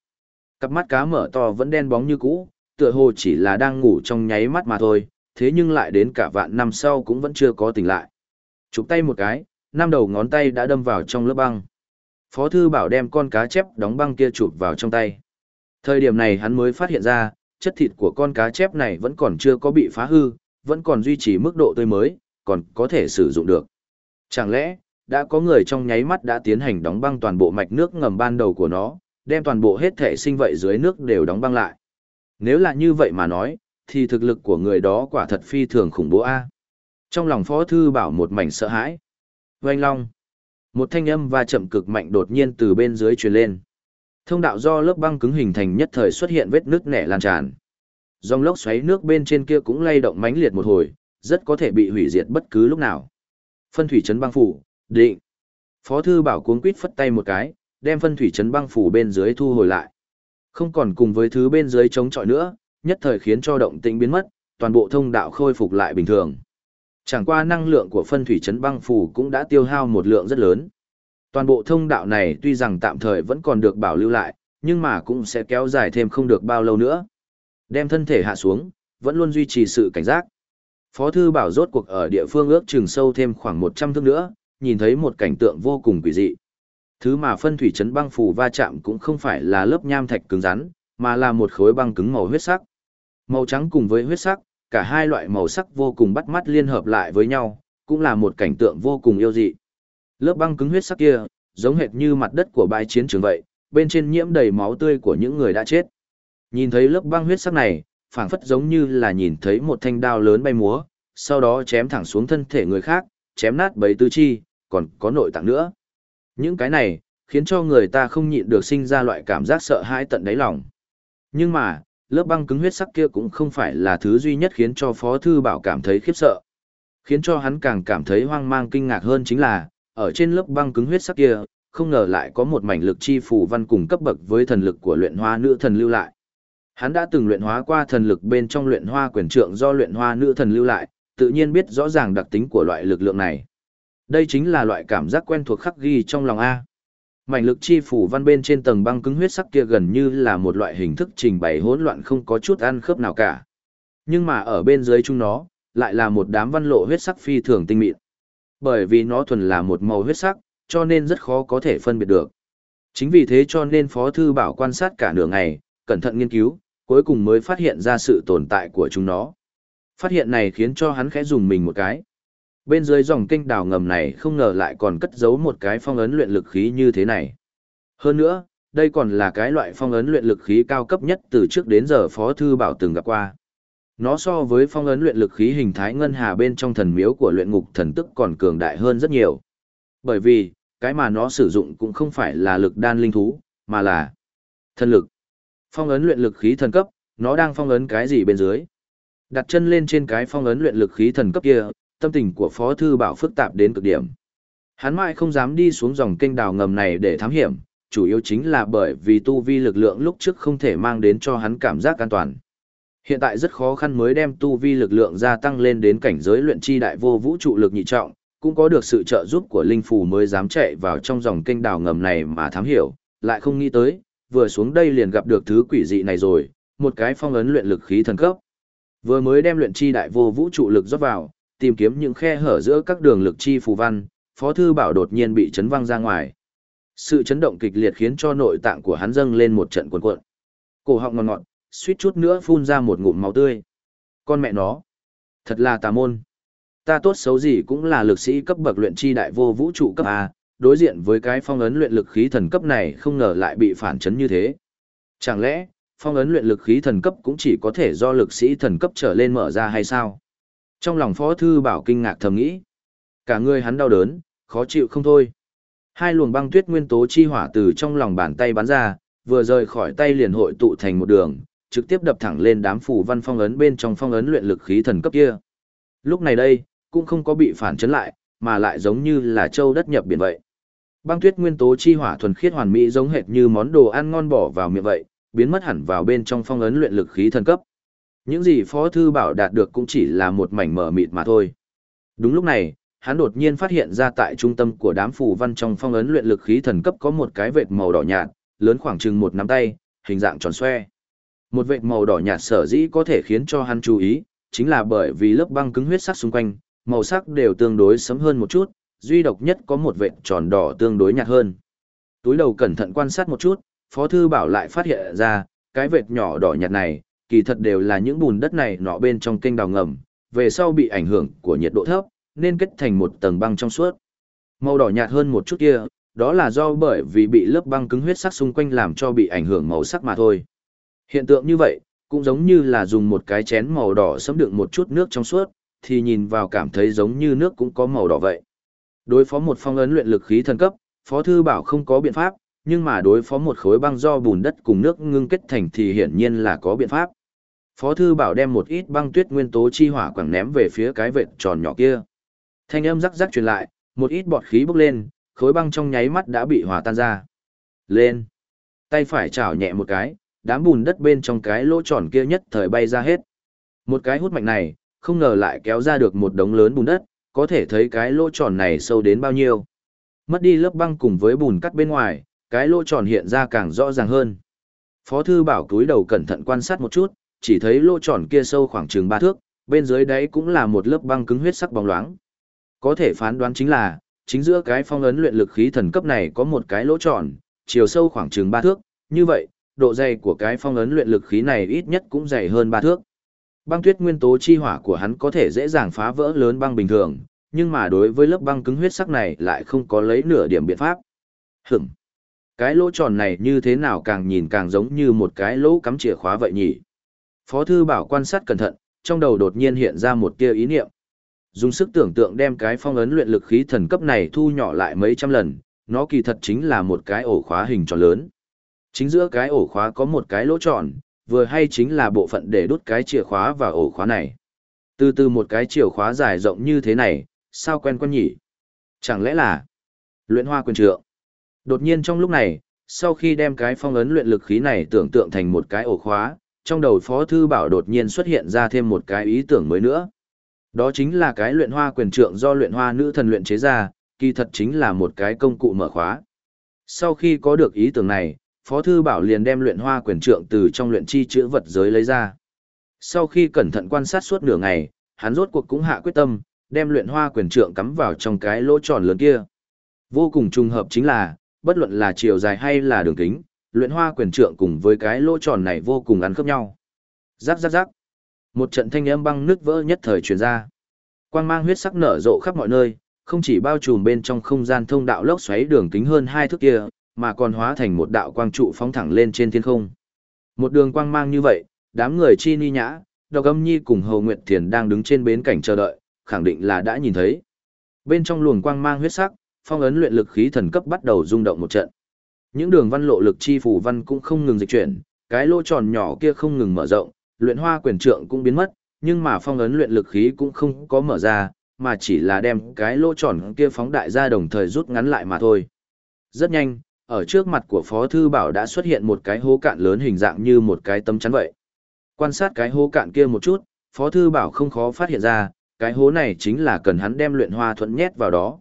Cặp mắt cá mở to vẫn đen bóng như cũ, tựa hồ chỉ là đang ngủ trong nháy mắt mà thôi, thế nhưng lại đến cả vạn năm sau cũng vẫn chưa có tỉnh lại. Chụp tay một cái, năm đầu ngón tay đã đâm vào trong lớp băng. Phó thư bảo đem con cá chép đóng băng kia chụp vào trong tay. Thời điểm này hắn mới phát hiện ra, chất thịt của con cá chép này vẫn còn chưa có bị phá hư, vẫn còn duy trì mức độ tươi mới, còn có thể sử dụng được. Chẳng lẽ, đã có người trong nháy mắt đã tiến hành đóng băng toàn bộ mạch nước ngầm ban đầu của nó, đem toàn bộ hết thể sinh vậy dưới nước đều đóng băng lại. Nếu là như vậy mà nói, thì thực lực của người đó quả thật phi thường khủng bố a. Trong lòng Phó thư bảo một mảnh sợ hãi. Oanh long. Một thanh âm và chậm cực mạnh đột nhiên từ bên dưới truyền lên. Thông đạo do lớp băng cứng hình thành nhất thời xuất hiện vết nước nẻ lan tràn. Dòng lốc xoáy nước bên trên kia cũng lay động mãnh liệt một hồi, rất có thể bị hủy diệt bất cứ lúc nào. Phân thủy trấn băng phủ, định. Phó thư bảo cuống quýt phất tay một cái, đem phân thủy trấn băng phủ bên dưới thu hồi lại. Không còn cùng với thứ bên dưới chống chọi nữa, nhất thời khiến cho động tĩnh biến mất, toàn bộ thông đạo khôi phục lại bình thường. Chẳng qua năng lượng của phân thủy trấn băng phủ cũng đã tiêu hao một lượng rất lớn. Toàn bộ thông đạo này tuy rằng tạm thời vẫn còn được bảo lưu lại, nhưng mà cũng sẽ kéo dài thêm không được bao lâu nữa. Đem thân thể hạ xuống, vẫn luôn duy trì sự cảnh giác. Phó thư bảo rốt cuộc ở địa phương ước chừng sâu thêm khoảng 100 thước nữa, nhìn thấy một cảnh tượng vô cùng quỷ dị. Thứ mà phân thủy chấn băng phủ va chạm cũng không phải là lớp nham thạch cứng rắn, mà là một khối băng cứng màu huyết sắc. Màu trắng cùng với huyết sắc, cả hai loại màu sắc vô cùng bắt mắt liên hợp lại với nhau, cũng là một cảnh tượng vô cùng yêu dị. Lớp băng cứng huyết sắc kia, giống hệt như mặt đất của bãi chiến trường vậy, bên trên nhiễm đầy máu tươi của những người đã chết. Nhìn thấy lớp băng huyết sắc này, phảng phất giống như là nhìn thấy một thanh đao lớn bay múa, sau đó chém thẳng xuống thân thể người khác, chém nát bấy tư chi, còn có nội tạng nữa. Những cái này, khiến cho người ta không nhịn được sinh ra loại cảm giác sợ hãi tận đáy lòng. Nhưng mà, lớp băng cứng huyết sắc kia cũng không phải là thứ duy nhất khiến cho Phó Thư Bảo cảm thấy khiếp sợ. Khiến cho hắn càng cảm thấy hoang mang kinh ngạc hơn chính là, ở trên lớp băng cứng huyết sắc kia, không ngờ lại có một mảnh lực chi phủ văn cùng cấp bậc với thần lực của luyện hoa nữ thần lưu lại. Hắn đã từng luyện hóa qua thần lực bên trong luyện hoa quyền trượng do luyện hoa nữ thần lưu lại, tự nhiên biết rõ ràng đặc tính của loại lực lượng này. Đây chính là loại cảm giác quen thuộc khắc ghi trong lòng A. Mảnh lực chi phủ văn bên trên tầng băng cứng huyết sắc kia gần như là một loại hình thức trình bày hỗn loạn không có chút ăn khớp nào cả. Nhưng mà ở bên dưới chúng nó, lại là một đám văn lộ huyết sắc phi thường tinh mịn. Bởi vì nó thuần là một màu huyết sắc, cho nên rất khó có thể phân biệt được. Chính vì thế cho nên Phó Thư Bảo quan sát cả nửa ngày, cẩn thận nghiên cứu, cuối cùng mới phát hiện ra sự tồn tại của chúng nó. Phát hiện này khiến cho hắn khẽ dùng mình một cái. Bên dưới dòng kênh đào ngầm này không ngờ lại còn cất giấu một cái phong ấn luyện lực khí như thế này. Hơn nữa, đây còn là cái loại phong ấn luyện lực khí cao cấp nhất từ trước đến giờ Phó Thư Bảo từng gặp qua. Nó so với phong ấn luyện lực khí hình thái ngân hà bên trong thần miếu của luyện ngục thần tức còn cường đại hơn rất nhiều. Bởi vì, cái mà nó sử dụng cũng không phải là lực đan linh thú, mà là thần lực. Phong ấn luyện lực khí thần cấp, nó đang phong ấn cái gì bên dưới? Đặt chân lên trên cái phong ấn luyện lực khí thần cấp kia, tâm tình của Phó Thư Bảo phức tạp đến cực điểm. Hắn mãi không dám đi xuống dòng kênh đào ngầm này để thám hiểm, chủ yếu chính là bởi vì tu vi lực lượng lúc trước không thể mang đến cho hắn cảm giác an toàn. Hiện tại rất khó khăn mới đem tu vi lực lượng gia tăng lên đến cảnh giới luyện chi đại vô vũ trụ lực nhị trọng, cũng có được sự trợ giúp của linh phù mới dám chạy vào trong dòng kênh đào ngầm này mà thám hiểu, lại không nghĩ tới, vừa xuống đây liền gặp được thứ quỷ dị này rồi, một cái phong ấn luyện lực khí thần cấp. Vừa mới đem luyện chi đại vô vũ trụ lực rót vào, tìm kiếm những khe hở giữa các đường lực chi phù văn, Phó thư bảo đột nhiên bị chấn văng ra ngoài. Sự chấn động kịch liệt khiến cho nội tạng của hắn dâng lên một trận cuộn cuộn. Cổ họng ngọt ngọt, suýt chút nữa phun ra một ngụm máu tươi. Con mẹ nó, thật là tà môn. Ta tốt xấu gì cũng là lực sĩ cấp bậc luyện chi đại vô vũ trụ cấp A, đối diện với cái phong ấn luyện lực khí thần cấp này không ngờ lại bị phản chấn như thế. Chẳng lẽ, phong ấn luyện lực khí thần cấp cũng chỉ có thể do lực sĩ thần cấp trở lên mở ra hay sao? Trong lòng Phó Thư Bảo kinh ngạc thầm nghĩ. Cả người hắn đau đớn, khó chịu không thôi. Hai luồng băng tuyết nguyên tố chi hỏa từ trong lòng bàn tay bắn ra, vừa rời khỏi tay liền hội tụ thành một đường, trực tiếp đập thẳng lên đám phủ văn phong ấn bên trong phong ấn luyện lực khí thần cấp kia. Lúc này đây, cũng không có bị phản chấn lại, mà lại giống như là châu đất nhập biển vậy. Băng tuyết nguyên tố chi hỏa thuần khiết hoàn mỹ giống hệt như món đồ ăn ngon bỏ vào miệng vậy, biến mất hẳn vào bên trong phong ấn luyện lực khí thần cấp. Những gì Phó Thư Bảo đạt được cũng chỉ là một mảnh mở mịt mà thôi. Đúng lúc này, hắn đột nhiên phát hiện ra tại trung tâm của đám phù văn trong phong ấn luyện lực khí thần cấp có một cái vệt màu đỏ nhạt, lớn khoảng chừng một nắm tay, hình dạng tròn xoe. Một vệt màu đỏ nhạt sở dĩ có thể khiến cho hắn chú ý, chính là bởi vì lớp băng cứng huyết sắc xung quanh, màu sắc đều tương đối sấm hơn một chút, duy độc nhất có một vệt tròn đỏ tương đối nhạt hơn. Túi đầu cẩn thận quan sát một chút, Phó Thư Bảo lại phát hiện ra, cái vệt nhỏ đỏ nhạt này, kỳ thật đều là những bùn đất này nọ bên trong kênh đào ngầm, về sau bị ảnh hưởng của nhiệt độ thấp, nên kết thành một tầng băng trong suốt. Màu đỏ nhạt hơn một chút kia, đó là do bởi vì bị lớp băng cứng huyết sắc xung quanh làm cho bị ảnh hưởng màu sắc mà thôi. Hiện tượng như vậy, cũng giống như là dùng một cái chén màu đỏ xâm đựng một chút nước trong suốt, thì nhìn vào cảm thấy giống như nước cũng có màu đỏ vậy. Đối phó một phong ấn luyện lực khí thần cấp, Phó Thư Bảo không có biện pháp, nhưng mà đối phó một khối băng do bùn đất cùng nước ngưng kết thành thì hiển nhiên là có biện pháp. Phó Thư Bảo đem một ít băng tuyết nguyên tố chi hỏa quẳng ném về phía cái vệt tròn nhỏ kia. Thanh âm rắc rắc truyền lại, một ít bọt khí bốc lên, khối băng trong nháy mắt đã bị hòa tan ra. Lên. Tay phải chảo nhẹ một cái, đám bùn đất bên trong cái lỗ tròn kia nhất thời bay ra hết. Một cái hút mạnh này, không ngờ lại kéo ra được một đống lớn bùn đất, có thể thấy cái lỗ tròn này sâu đến bao nhiêu. Mất đi lớp băng cùng với bùn cắt bên ngoài, cái lỗ tròn hiện ra càng rõ ràng hơn. Phó thư bảo túi đầu cẩn thận quan sát một chút, chỉ thấy lỗ tròn kia sâu khoảng chừng ba thước, bên dưới đấy cũng là một lớp băng cứng huyết sắc bóng loáng. Có thể phán đoán chính là, chính giữa cái phong ấn luyện lực khí thần cấp này có một cái lỗ tròn, chiều sâu khoảng chừng ba thước, như vậy, độ dày của cái phong ấn luyện lực khí này ít nhất cũng dày hơn ba thước. Băng tuyết nguyên tố chi hỏa của hắn có thể dễ dàng phá vỡ lớn băng bình thường, nhưng mà đối với lớp băng cứng huyết sắc này lại không có lấy nửa điểm biện pháp. Hửm. Cái lỗ tròn này như thế nào càng nhìn càng giống như một cái lỗ cắm chìa khóa vậy nhỉ? Phó thư bảo quan sát cẩn thận, trong đầu đột nhiên hiện ra một tia ý niệm. Dùng sức tưởng tượng đem cái phong ấn luyện lực khí thần cấp này thu nhỏ lại mấy trăm lần, nó kỳ thật chính là một cái ổ khóa hình tròn lớn. Chính giữa cái ổ khóa có một cái lỗ tròn, vừa hay chính là bộ phận để đút cái chìa khóa vào ổ khóa này. Từ từ một cái chìa khóa dài rộng như thế này, sao quen quen nhỉ? Chẳng lẽ là luyện hoa quyền trượng? Đột nhiên trong lúc này, sau khi đem cái phong ấn luyện lực khí này tưởng tượng thành một cái ổ khóa, trong đầu Phó Thư Bảo đột nhiên xuất hiện ra thêm một cái ý tưởng mới nữa. Đó chính là cái luyện hoa quyền trượng do luyện hoa nữ thần luyện chế ra, kỳ thật chính là một cái công cụ mở khóa. Sau khi có được ý tưởng này, Phó Thư Bảo liền đem luyện hoa quyền trượng từ trong luyện chi chữ vật giới lấy ra. Sau khi cẩn thận quan sát suốt nửa ngày, hắn rốt cuộc cũng hạ quyết tâm, đem luyện hoa quyền trượng cắm vào trong cái lỗ tròn lớn kia. Vô cùng trùng hợp chính là, bất luận là chiều dài hay là đường kính, luyện hoa quyền trượng cùng với cái lỗ tròn này vô cùng ăn khớp nhau. Rắc rắc rắc. Một trận thanh âm băng nước vỡ nhất thời truyền ra. Quang mang huyết sắc nở rộ khắp mọi nơi, không chỉ bao trùm bên trong không gian thông đạo lốc xoáy đường kính hơn hai thước kia, mà còn hóa thành một đạo quang trụ phóng thẳng lên trên thiên không. Một đường quang mang như vậy, đám người chi ni nhã, độc âm nhi cùng hầu nguyệt thiền đang đứng trên bến cảnh chờ đợi, khẳng định là đã nhìn thấy. Bên trong luồng quang mang huyết sắc, phong ấn luyện lực khí thần cấp bắt đầu rung động một trận. Những đường văn lộ lực chi phủ văn cũng không ngừng dịch chuyển, cái lỗ tròn nhỏ kia không ngừng mở rộng, luyện hoa quyền trượng cũng biến mất, nhưng mà phong ấn luyện lực khí cũng không có mở ra, mà chỉ là đem cái lỗ tròn kia phóng đại ra đồng thời rút ngắn lại mà thôi. Rất nhanh, ở trước mặt của Phó Thư Bảo đã xuất hiện một cái hố cạn lớn hình dạng như một cái tấm chắn vậy. Quan sát cái hố cạn kia một chút, Phó Thư Bảo không khó phát hiện ra, cái hố này chính là cần hắn đem luyện hoa thuận nhét vào đó.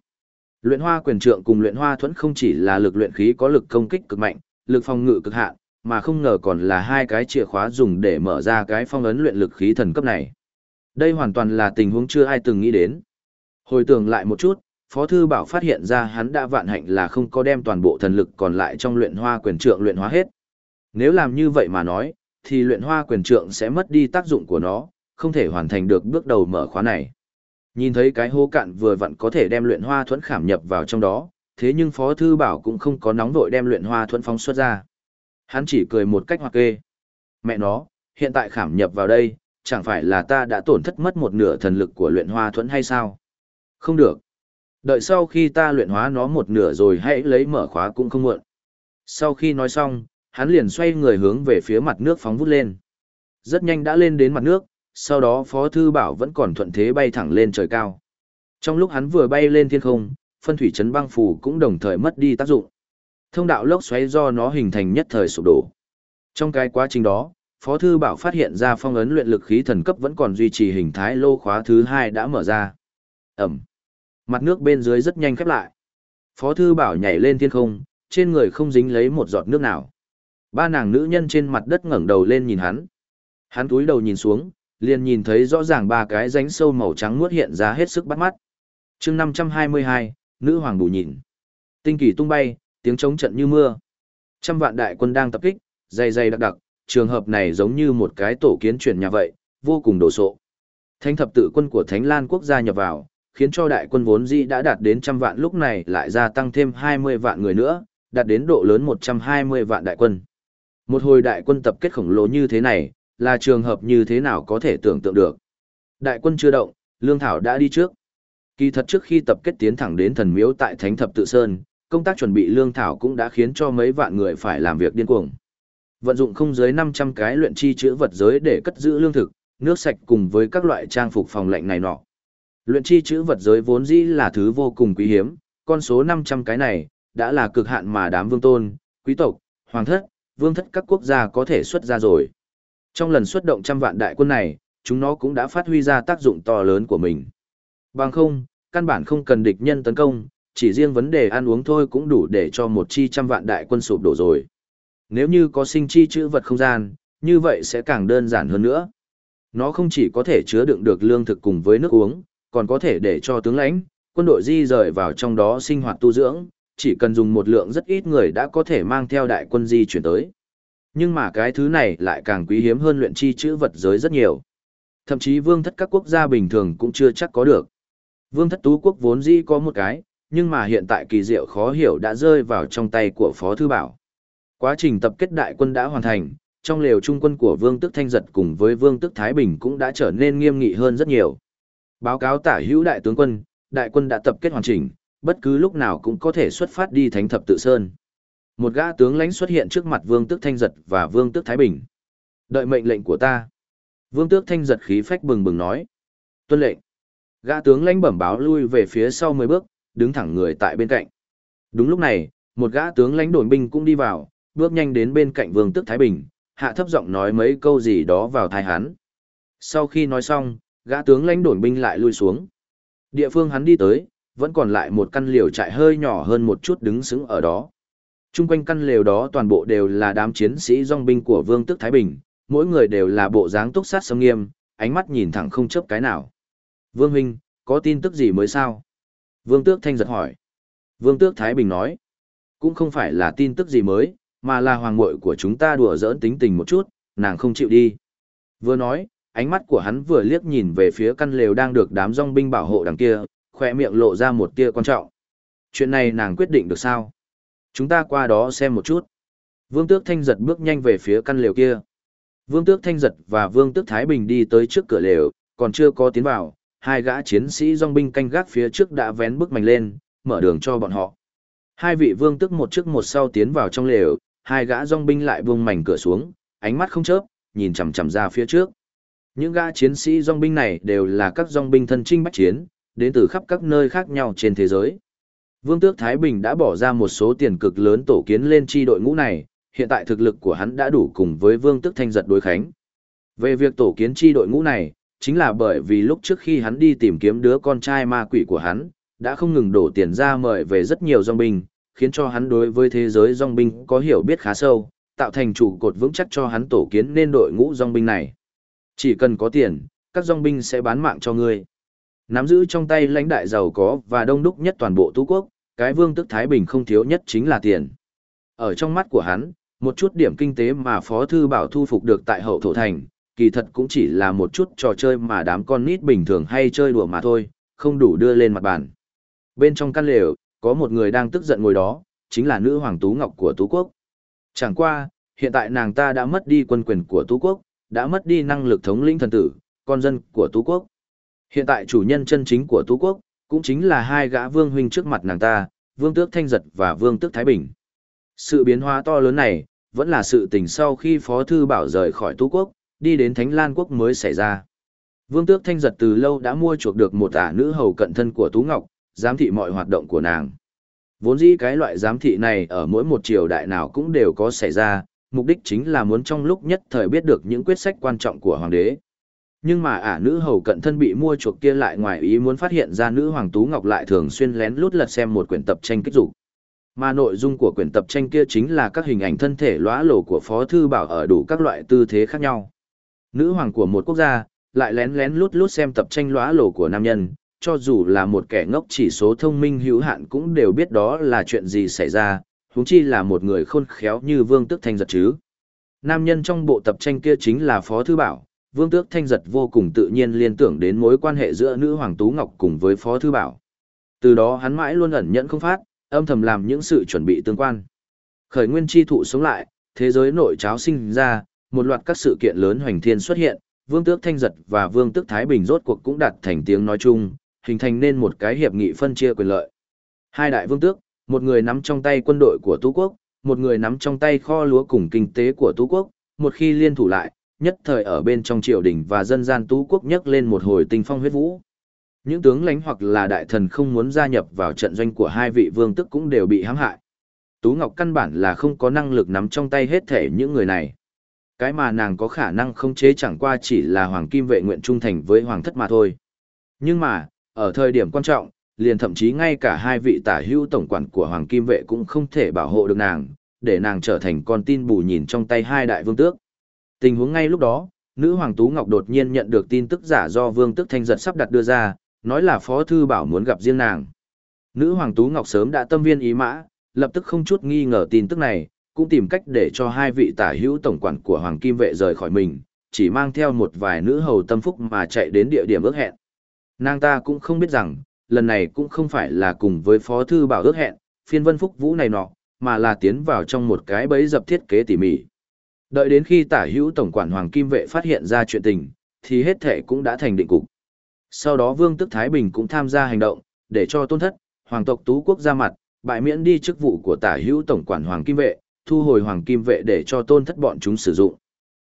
Luyện hoa quyền trượng cùng luyện hoa thuẫn không chỉ là lực luyện khí có lực công kích cực mạnh, lực phòng ngự cực hạn, mà không ngờ còn là hai cái chìa khóa dùng để mở ra cái phong ấn luyện lực khí thần cấp này. Đây hoàn toàn là tình huống chưa ai từng nghĩ đến. Hồi tưởng lại một chút, Phó Thư Bảo phát hiện ra hắn đã vạn hạnh là không có đem toàn bộ thần lực còn lại trong luyện hoa quyền trượng luyện hóa hết. Nếu làm như vậy mà nói, thì luyện hoa quyền trượng sẽ mất đi tác dụng của nó, không thể hoàn thành được bước đầu mở khóa này. Nhìn thấy cái hố cạn vừa vặn có thể đem luyện hoa thuẫn khảm nhập vào trong đó, thế nhưng Phó Thư Bảo cũng không có nóng vội đem luyện hoa thuẫn phóng xuất ra. Hắn chỉ cười một cách hoặc kê. Mẹ nó, hiện tại khảm nhập vào đây, chẳng phải là ta đã tổn thất mất một nửa thần lực của luyện hoa thuẫn hay sao? Không được. Đợi sau khi ta luyện hóa nó một nửa rồi hãy lấy mở khóa cũng không muộn. Sau khi nói xong, hắn liền xoay người hướng về phía mặt nước phóng vút lên. Rất nhanh đã lên đến mặt nước, sau đó Phó Thư Bảo vẫn còn thuận thế bay thẳng lên trời cao. Trong lúc hắn vừa bay lên thiên không, phân thủy chấn băng phủ cũng đồng thời mất đi tác dụng. Thông đạo lốc xoáy do nó hình thành nhất thời sụp đổ. Trong cái quá trình đó, Phó Thư Bảo phát hiện ra phong ấn luyện lực khí thần cấp vẫn còn duy trì hình thái lô khóa thứ hai đã mở ra. Ẩm. Mặt nước bên dưới rất nhanh khép lại. Phó Thư Bảo nhảy lên thiên không, trên người không dính lấy một giọt nước nào. Ba nàng nữ nhân trên mặt đất ngẩng đầu lên nhìn hắn. Hắn túi đầu nhìn xuống, liền nhìn thấy rõ ràng ba cái ránh sâu màu trắng nuốt hiện ra hết sức bắt mắt. chương 522, nữ hoàng bù nhìn. Tinh kỳ tung bay, tiếng trống trận như mưa. Trăm vạn đại quân đang tập kích, dày dày đặc đặc, trường hợp này giống như một cái tổ kiến chuyển nhà vậy, vô cùng đồ sộ. Thánh thập tự quân của Thánh Lan quốc gia nhập vào, khiến cho đại quân vốn dĩ đã đạt đến trăm vạn lúc này lại gia tăng thêm 20 vạn người nữa, đạt đến độ lớn 120 vạn đại quân. Một hồi đại quân tập kết khổng lồ như thế này, là trường hợp như thế nào có thể tưởng tượng được. Đại quân chưa động, Lương Thảo đã đi trước. Kỳ thật trước khi tập kết tiến thẳng đến thần miếu tại Thánh Thập Tự Sơn, công tác chuẩn bị Lương Thảo cũng đã khiến cho mấy vạn người phải làm việc điên cuồng. Vận dụng không dưới 500 cái luyện chi chữa vật giới để cất giữ lương thực, nước sạch cùng với các loại trang phục phòng lạnh này nọ. Luyện chi chữ vật giới vốn dĩ là thứ vô cùng quý hiếm, con số 500 cái này, đã là cực hạn mà đám vương tôn, quý tộc, hoàng thất, vương thất các quốc gia có thể xuất ra rồi. Trong lần xuất động trăm vạn đại quân này, chúng nó cũng đã phát huy ra tác dụng to lớn của mình. Bằng không, căn bản không cần địch nhân tấn công, chỉ riêng vấn đề ăn uống thôi cũng đủ để cho một chi trăm vạn đại quân sụp đổ rồi. Nếu như có sinh chi chữ vật không gian, như vậy sẽ càng đơn giản hơn nữa. Nó không chỉ có thể chứa đựng được lương thực cùng với nước uống, còn có thể để cho tướng lãnh, quân đội di rời vào trong đó sinh hoạt tu dưỡng, chỉ cần dùng một lượng rất ít người đã có thể mang theo đại quân di chuyển tới. Nhưng mà cái thứ này lại càng quý hiếm hơn luyện chi chữ vật giới rất nhiều. Thậm chí vương thất các quốc gia bình thường cũng chưa chắc có được. Vương thất tú quốc vốn dĩ có một cái, nhưng mà hiện tại kỳ diệu khó hiểu đã rơi vào trong tay của Phó Thư Bảo. Quá trình tập kết đại quân đã hoàn thành, trong lều trung quân của Vương Tức Thanh Giật cùng với Vương Tức Thái Bình cũng đã trở nên nghiêm nghị hơn rất nhiều. Báo cáo tả hữu đại tướng quân, đại quân đã tập kết hoàn chỉnh, bất cứ lúc nào cũng có thể xuất phát đi thánh thập tự sơn. Một gã tướng lãnh xuất hiện trước mặt Vương Tước Thanh Giật và Vương Tước Thái Bình. Đợi mệnh lệnh của ta. Vương Tước Thanh Giật khí phách bừng bừng nói. Tuân lệnh. Gã tướng lãnh bẩm báo lui về phía sau 10 bước, đứng thẳng người tại bên cạnh. Đúng lúc này, một gã tướng lãnh đồn binh cũng đi vào, bước nhanh đến bên cạnh Vương Tước Thái Bình, hạ thấp giọng nói mấy câu gì đó vào tai hắn. Sau khi nói xong, gã tướng lãnh đồn binh lại lui xuống. Địa phương hắn đi tới, vẫn còn lại một căn liều trại hơi nhỏ hơn một chút đứng sững ở đó. Trung quanh căn lều đó toàn bộ đều là đám chiến sĩ dòng binh của Vương Tước Thái Bình, mỗi người đều là bộ dáng túc sát sâm nghiêm, ánh mắt nhìn thẳng không chớp cái nào. Vương Huynh, có tin tức gì mới sao? Vương Tước Thanh giật hỏi. Vương Tước Thái Bình nói, cũng không phải là tin tức gì mới, mà là hoàng muội của chúng ta đùa giỡn tính tình một chút, nàng không chịu đi. Vừa nói, ánh mắt của hắn vừa liếc nhìn về phía căn lều đang được đám dòng binh bảo hộ đằng kia, khỏe miệng lộ ra một tia quan trọng. Chuyện này nàng quyết định được sao? Chúng ta qua đó xem một chút. Vương Tước Thanh giật bước nhanh về phía căn lều kia. Vương Tước Thanh giật và Vương Tước Thái Bình đi tới trước cửa lều, còn chưa có tiến vào, hai gã chiến sĩ dòng binh canh gác phía trước đã vén bức mảnh lên, mở đường cho bọn họ. Hai vị vương tức một trước một sau tiến vào trong lều, hai gã dòng binh lại buông mảnh cửa xuống, ánh mắt không chớp, nhìn chằm chằm ra phía trước. Những gã chiến sĩ dòng binh này đều là các dòng binh thân trinh bách chiến, đến từ khắp các nơi khác nhau trên thế giới. Vương tước Thái Bình đã bỏ ra một số tiền cực lớn tổ kiến lên chi đội ngũ này, hiện tại thực lực của hắn đã đủ cùng với vương tước thanh giật đối khánh. Về việc tổ kiến chi đội ngũ này, chính là bởi vì lúc trước khi hắn đi tìm kiếm đứa con trai ma quỷ của hắn, đã không ngừng đổ tiền ra mời về rất nhiều dòng binh, khiến cho hắn đối với thế giới dòng binh có hiểu biết khá sâu, tạo thành trụ cột vững chắc cho hắn tổ kiến nên đội ngũ dòng binh này. Chỉ cần có tiền, các dòng binh sẽ bán mạng cho ngươi. Nắm giữ trong tay lãnh đại giàu có và đông đúc nhất toàn bộ tú quốc, cái vương tức Thái Bình không thiếu nhất chính là tiền. Ở trong mắt của hắn, một chút điểm kinh tế mà Phó Thư Bảo thu phục được tại hậu thổ thành, kỳ thật cũng chỉ là một chút trò chơi mà đám con nít bình thường hay chơi đùa mà thôi, không đủ đưa lên mặt bàn. Bên trong căn lều, có một người đang tức giận ngồi đó, chính là nữ hoàng Tú Ngọc của Tú Quốc. Chẳng qua, hiện tại nàng ta đã mất đi quân quyền của Tú Quốc, đã mất đi năng lực thống lĩnh thần tử, con dân của Tú Quốc. Hiện tại chủ nhân chân chính của Tú Quốc, cũng chính là hai gã vương huynh trước mặt nàng ta, vương tước Thanh Giật và vương tước Thái Bình. Sự biến hóa to lớn này, vẫn là sự tình sau khi Phó Thư Bảo rời khỏi Tú Quốc, đi đến Thánh Lan Quốc mới xảy ra. Vương tước Thanh Giật từ lâu đã mua chuộc được một ả nữ hầu cận thân của Tú Ngọc, giám thị mọi hoạt động của nàng. Vốn dĩ cái loại giám thị này ở mỗi một triều đại nào cũng đều có xảy ra, mục đích chính là muốn trong lúc nhất thời biết được những quyết sách quan trọng của hoàng đế. Nhưng mà ả nữ hầu cận thân bị mua chuộc kia lại ngoài ý muốn phát hiện ra nữ hoàng Tú Ngọc lại thường xuyên lén lút lật xem một quyển tập tranh kích dục. Mà nội dung của quyển tập tranh kia chính là các hình ảnh thân thể lóa lổ của Phó Thư Bảo ở đủ các loại tư thế khác nhau. Nữ hoàng của một quốc gia, lại lén lén lút lút xem tập tranh lóa lổ của nam nhân, cho dù là một kẻ ngốc chỉ số thông minh hữu hạn cũng đều biết đó là chuyện gì xảy ra, huống chi là một người khôn khéo như Vương Tước Thanh Giật chứ. Nam nhân trong bộ tập tranh kia chính là Phó Thư Bảo, Vương Tước Thanh Giật vô cùng tự nhiên liên tưởng đến mối quan hệ giữa nữ Hoàng Tú Ngọc cùng với Phó Thư Bảo. Từ đó hắn mãi luôn ẩn nhẫn không phát, âm thầm làm những sự chuẩn bị tương quan. Khởi nguyên chi thụ sống lại, thế giới nội cháo sinh ra, một loạt các sự kiện lớn hoành thiên xuất hiện, Vương Tước Thanh Giật và Vương Tước Thái Bình rốt cuộc cũng đạt thành tiếng nói chung, hình thành nên một cái hiệp nghị phân chia quyền lợi. Hai đại vương tước, một người nắm trong tay quân đội của Tú Quốc, một người nắm trong tay kho lúa cùng kinh tế của Tú Quốc, một khi liên thủ lại, nhất thời ở bên trong triều đình và dân gian Tú Quốc nhấc lên một hồi tinh phong huyết vũ. Những tướng lãnh hoặc là đại thần không muốn gia nhập vào trận doanh của hai vị vương tức cũng đều bị hãm hại. Tú Ngọc căn bản là không có năng lực nắm trong tay hết thể những người này. Cái mà nàng có khả năng không chế chẳng qua chỉ là Hoàng Kim vệ nguyện trung thành với Hoàng thất mà thôi. Nhưng mà, ở thời điểm quan trọng, liền thậm chí ngay cả hai vị tả hữu tổng quản của Hoàng Kim vệ cũng không thể bảo hộ được nàng, để nàng trở thành con tin bù nhìn trong tay hai đại vương tước. Tình huống ngay lúc đó, nữ hoàng Tú Ngọc đột nhiên nhận được tin tức giả do vương Tức thanh giật sắp đặt đưa ra, nói là phó thư bảo muốn gặp riêng nàng. Nữ hoàng Tú Ngọc sớm đã tâm viên ý mã, lập tức không chút nghi ngờ tin tức này, cũng tìm cách để cho hai vị tả hữu tổng quản của Hoàng Kim vệ rời khỏi mình, chỉ mang theo một vài nữ hầu tâm phúc mà chạy đến địa điểm ước hẹn. Nàng ta cũng không biết rằng, lần này cũng không phải là cùng với Phó Thư Bảo ước hẹn, phiên vân phúc vũ này nọ, mà là tiến vào trong một cái bẫy dập thiết kế tỉ mỉ. Đợi đến khi tả hữu tổng quản Hoàng Kim Vệ phát hiện ra chuyện tình, thì hết thể cũng đã thành định cục. Sau đó Vương Tức Thái Bình cũng tham gia hành động, để cho tôn thất, hoàng tộc Tú quốc ra mặt, bại miễn đi chức vụ của tả hữu tổng quản hoàng kim vệ, thu hồi hoàng kim vệ để cho tôn thất bọn chúng sử dụng.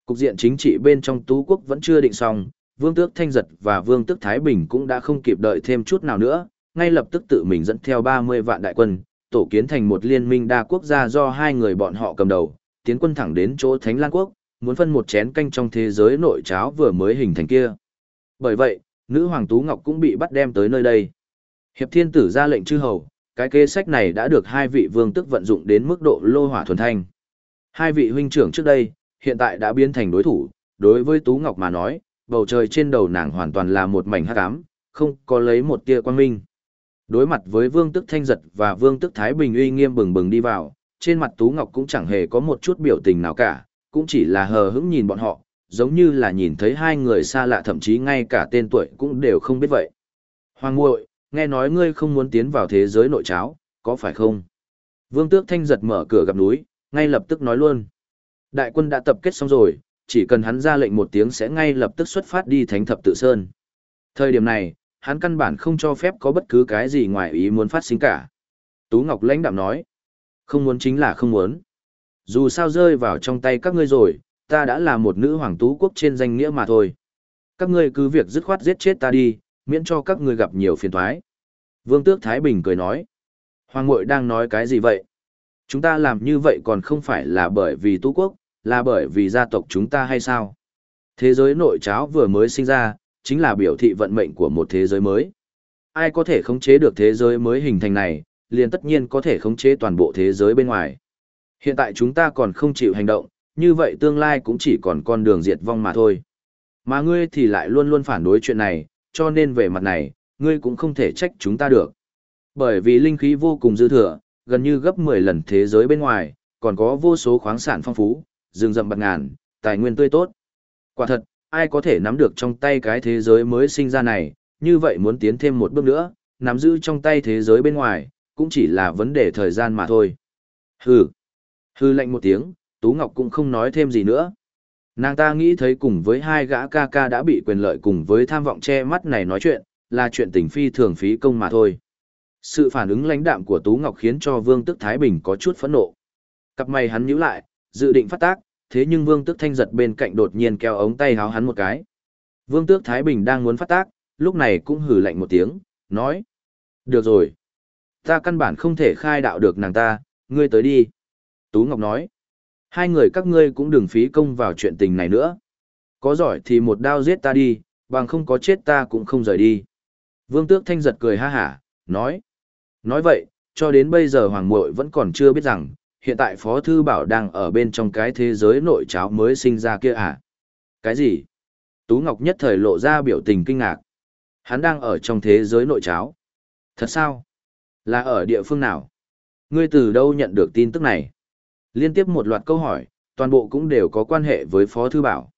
Cục diện chính trị bên trong Tú quốc vẫn chưa định xong, Vương Tước Thanh Giật và Vương Tước Thái Bình cũng đã không kịp đợi thêm chút nào nữa, ngay lập tức tự mình dẫn theo 30 vạn đại quân, tổ kiến thành một liên minh đa quốc gia do hai người bọn họ cầm đầu, tiến quân thẳng đến chỗ Thánh Lan Quốc, muốn phân một chén canh trong thế giới nội cháo vừa mới hình thành kia. Bởi vậy, nữ hoàng Tú Ngọc cũng bị bắt đem tới nơi đây. Hiệp Thiên Tử ra lệnh chư hầu, cái kế sách này đã được hai vị vương tức vận dụng đến mức độ lô hỏa thuần thanh. Hai vị huynh trưởng trước đây, hiện tại đã biến thành đối thủ, đối với Tú Ngọc mà nói, bầu trời trên đầu nàng hoàn toàn là một mảnh hắc ám, không có lấy một tia quan minh. Đối mặt với Vương Tức Thanh Giật và Vương Tức Thái Bình uy nghiêm bừng bừng đi vào, trên mặt Tú Ngọc cũng chẳng hề có một chút biểu tình nào cả, cũng chỉ là hờ hững nhìn bọn họ, giống như là nhìn thấy hai người xa lạ thậm chí ngay cả tên tuổi cũng đều không biết vậy. Hoàng muội, nghe nói ngươi không muốn tiến vào thế giới nội cháo, có phải không? Vương Tước Thanh giật mở cửa gặp núi, ngay lập tức nói luôn. Đại quân đã tập kết xong rồi, chỉ cần hắn ra lệnh một tiếng sẽ ngay lập tức xuất phát đi Thánh Thập Tự Sơn. Thời điểm này, hắn căn bản không cho phép có bất cứ cái gì ngoài ý muốn phát sinh cả. Tú Ngọc lãnh đạm nói, không muốn chính là không muốn. Dù sao rơi vào trong tay các ngươi rồi, ta đã là một nữ hoàng tú quốc trên danh nghĩa mà thôi. Các ngươi cứ việc dứt khoát giết chết ta đi, miễn cho các ngươi gặp nhiều phiền toái. Vương Tước Thái Bình cười nói, Hoàng Ngội đang nói cái gì vậy? Chúng ta làm như vậy còn không phải là bởi vì tú quốc, là bởi vì gia tộc chúng ta hay sao? Thế giới nội cháo vừa mới sinh ra, chính là biểu thị vận mệnh của một thế giới mới. Ai có thể khống chế được thế giới mới hình thành này, liền tất nhiên có thể khống chế toàn bộ thế giới bên ngoài. Hiện tại chúng ta còn không chịu hành động, như vậy tương lai cũng chỉ còn con đường diệt vong mà thôi. Mà ngươi thì lại luôn luôn phản đối chuyện này, cho nên về mặt này, ngươi cũng không thể trách chúng ta được. Bởi vì linh khí vô cùng dư thừa, gần như gấp 10 lần thế giới bên ngoài, còn có vô số khoáng sản phong phú, rừng rậm bạc ngàn, tài nguyên tươi tốt. Quả thật, ai có thể nắm được trong tay cái thế giới mới sinh ra này, như vậy muốn tiến thêm một bước nữa, nắm giữ trong tay thế giới bên ngoài, cũng chỉ là vấn đề thời gian mà thôi. Hừ. Hừ lạnh một tiếng, Tú Ngọc cũng không nói thêm gì nữa. Nàng ta nghĩ thấy cùng với hai gã ca ca đã bị quyền lợi cùng với tham vọng che mắt này nói chuyện, là chuyện tình phi thường phí công mà thôi. Sự phản ứng lãnh đạm của Tú Ngọc khiến cho Vương Tức Thái Bình có chút phẫn nộ. Cặp mày hắn nhíu lại, dự định phát tác, thế nhưng Vương Tức Thanh giật bên cạnh đột nhiên kéo ống tay háo hắn một cái. Vương Tước Thái Bình đang muốn phát tác, lúc này cũng hử lạnh một tiếng, nói. Được rồi. Ta căn bản không thể khai đạo được nàng ta, ngươi tới đi. Tú Ngọc nói. Hai người các ngươi cũng đừng phí công vào chuyện tình này nữa. Có giỏi thì một đao giết ta đi, bằng không có chết ta cũng không rời đi. Vương Tước Thanh giật cười ha hả, nói. Nói vậy, cho đến bây giờ Hoàng Mội vẫn còn chưa biết rằng, hiện tại Phó Thư Bảo đang ở bên trong cái thế giới nội cháo mới sinh ra kia à? Cái gì? Tú Ngọc nhất thời lộ ra biểu tình kinh ngạc. Hắn đang ở trong thế giới nội cháo. Thật sao? Là ở địa phương nào? Ngươi từ đâu nhận được tin tức này? Liên tiếp một loạt câu hỏi, toàn bộ cũng đều có quan hệ với Phó Thư Bảo.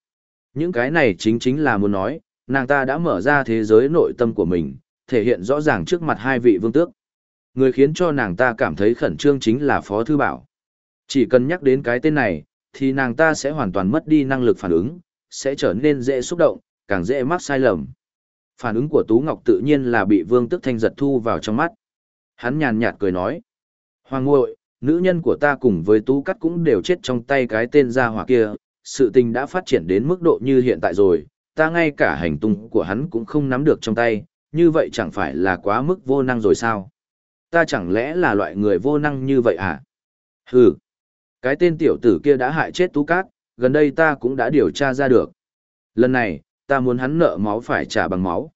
Những cái này chính chính là muốn nói, nàng ta đã mở ra thế giới nội tâm của mình, thể hiện rõ ràng trước mặt hai vị vương tước. Người khiến cho nàng ta cảm thấy khẩn trương chính là Phó Thư Bảo. Chỉ cần nhắc đến cái tên này, thì nàng ta sẽ hoàn toàn mất đi năng lực phản ứng, sẽ trở nên dễ xúc động, càng dễ mắc sai lầm. Phản ứng của Tú Ngọc tự nhiên là bị Vương Tức Thanh giật thu vào trong mắt. Hắn nhàn nhạt cười nói. Hoàng ngội, nữ nhân của ta cùng với Tú Cắt cũng đều chết trong tay cái tên gia hỏa kia, sự tình đã phát triển đến mức độ như hiện tại rồi, ta ngay cả hành tung của hắn cũng không nắm được trong tay, như vậy chẳng phải là quá mức vô năng rồi sao? Ta chẳng lẽ là loại người vô năng như vậy à? Hừ, cái tên tiểu tử kia đã hại chết Tú Cát, gần đây ta cũng đã điều tra ra được. Lần này, ta muốn hắn nợ máu phải trả bằng máu.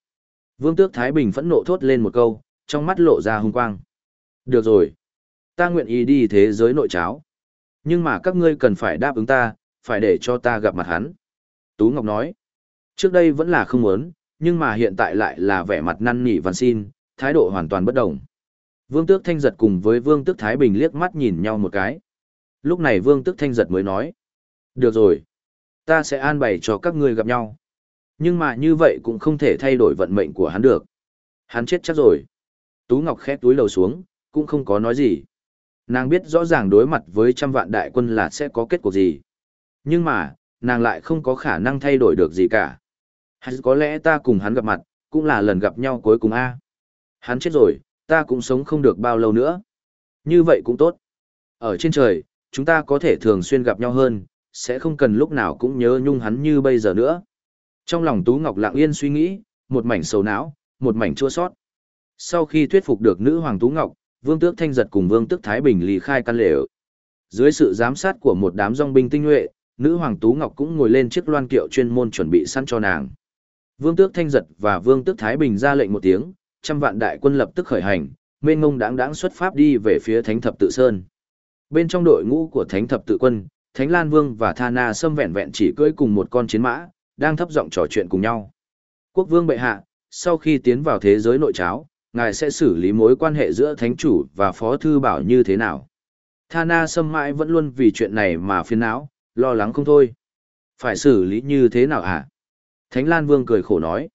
Vương Tước Thái Bình phẫn nộ thốt lên một câu, trong mắt lộ ra hung quang. Được rồi, ta nguyện ý đi thế giới nội cháo. Nhưng mà các ngươi cần phải đáp ứng ta, phải để cho ta gặp mặt hắn. Tú Ngọc nói, trước đây vẫn là không muốn, nhưng mà hiện tại lại là vẻ mặt năn nỉ văn xin, thái độ hoàn toàn bất đồng. Vương Tước Thanh Giật cùng với Vương Tước Thái Bình liếc mắt nhìn nhau một cái. Lúc này Vương Tước Thanh Giật mới nói, được rồi, ta sẽ an bày cho các ngươi gặp nhau. Nhưng mà như vậy cũng không thể thay đổi vận mệnh của hắn được. Hắn chết chắc rồi. Tú Ngọc khép túi lầu xuống, cũng không có nói gì. Nàng biết rõ ràng đối mặt với trăm vạn đại quân là sẽ có kết cục gì. Nhưng mà, nàng lại không có khả năng thay đổi được gì cả. Hay có lẽ ta cùng hắn gặp mặt, cũng là lần gặp nhau cuối cùng a. Hắn chết rồi, Ta cũng sống không được bao lâu nữa. Như vậy cũng tốt. Ở trên trời, chúng ta có thể thường xuyên gặp nhau hơn, sẽ không cần lúc nào cũng nhớ nhung hắn như bây giờ nữa. Trong lòng Tú Ngọc lặng yên suy nghĩ, một mảnh sầu não, một mảnh chua sót. Sau khi thuyết phục được nữ hoàng Tú Ngọc, Vương Tước Thanh Giật cùng Vương Tước Thái Bình lì khai căn lều. Dưới sự giám sát của một đám dòng binh tinh nhuệ, nữ hoàng Tú Ngọc cũng ngồi lên chiếc loan kiệu chuyên môn chuẩn bị săn cho nàng. Vương Tước Thanh Giật và Vương Tước Thái Bình ra lệnh một tiếng, trăm vạn đại quân lập tức khởi hành, mênh ngông đáng đáng xuất pháp đi về phía Thánh Thập Tự Sơn. Bên trong đội ngũ của Thánh Thập Tự Quân, Thánh Lan Vương và Tha Na Sâm vẹn vẹn chỉ cưỡi cùng một con chiến mã, đang thấp giọng trò chuyện cùng nhau. Quốc vương bệ hạ, sau khi tiến vào thế giới nội cháo, ngài sẽ xử lý mối quan hệ giữa thánh chủ và phó thư bảo như thế nào? Tha Na Sâm mãi vẫn luôn vì chuyện này mà phiền não, lo lắng không thôi. Phải xử lý như thế nào hả? Thánh Lan Vương cười khổ nói.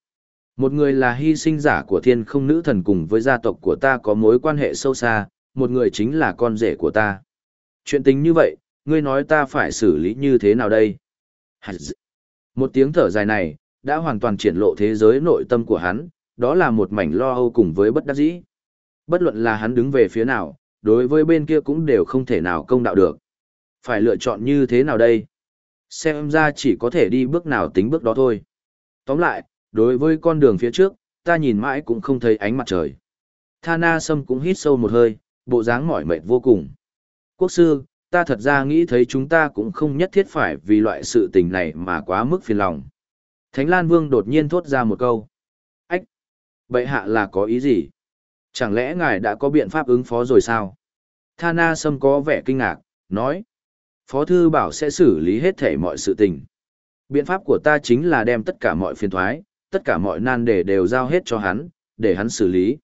Một người là hy sinh giả của thiên không nữ thần cùng với gia tộc của ta có mối quan hệ sâu xa, một người chính là con rể của ta. Chuyện tình như vậy, ngươi nói ta phải xử lý như thế nào đây? Một tiếng thở dài này, đã hoàn toàn triển lộ thế giới nội tâm của hắn, đó là một mảnh lo âu cùng với bất đắc dĩ. Bất luận là hắn đứng về phía nào, đối với bên kia cũng đều không thể nào công đạo được. Phải lựa chọn như thế nào đây? Xem ra chỉ có thể đi bước nào tính bước đó thôi. Tóm lại, đối với con đường phía trước, ta nhìn mãi cũng không thấy ánh mặt trời. Thana Sâm cũng hít sâu một hơi, bộ dáng mỏi mệt vô cùng. Quốc sư, ta thật ra nghĩ thấy chúng ta cũng không nhất thiết phải vì loại sự tình này mà quá mức phiền lòng. Thánh Lan Vương đột nhiên thốt ra một câu. Bệ hạ là có ý gì? Chẳng lẽ ngài đã có biện pháp ứng phó rồi sao? Tha Na Sâm có vẻ kinh ngạc, nói. Phó thư bảo sẽ xử lý hết thể mọi sự tình. Biện pháp của ta chính là đem tất cả mọi phiền thoái, tất cả mọi nan đề đều giao hết cho hắn, để hắn xử lý.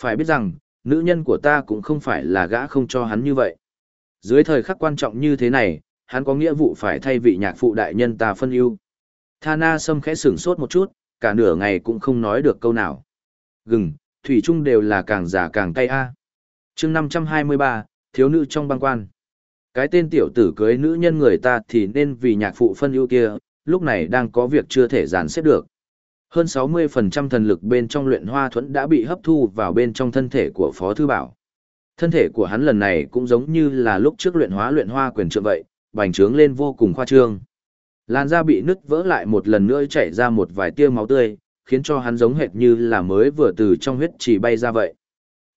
Phải biết rằng, nữ nhân của ta cũng không phải là gã không cho hắn như vậy. Dưới thời khắc quan trọng như thế này, hắn có nghĩa vụ phải thay vị nhạc phụ đại nhân ta phân ưu. Tha na sâm khẽ sửng sốt một chút, cả nửa ngày cũng không nói được câu nào. Gừng, thủy chung đều là càng già càng cay a. À. chương 523, thiếu nữ trong băng quan. Cái tên tiểu tử cưới nữ nhân người ta thì nên vì nhạc phụ phân ưu kia, lúc này đang có việc chưa thể dàn xếp được. Hơn 60% thần lực bên trong luyện hoa thuẫn đã bị hấp thu vào bên trong thân thể của Phó Thư Bảo. Thân thể của hắn lần này cũng giống như là lúc trước luyện hóa luyện hoa quyền trượng vậy, bành trướng lên vô cùng khoa trương. Làn da bị nứt vỡ lại một lần nữa chảy ra một vài tia máu tươi, khiến cho hắn giống hệt như là mới vừa từ trong huyết chỉ bay ra vậy.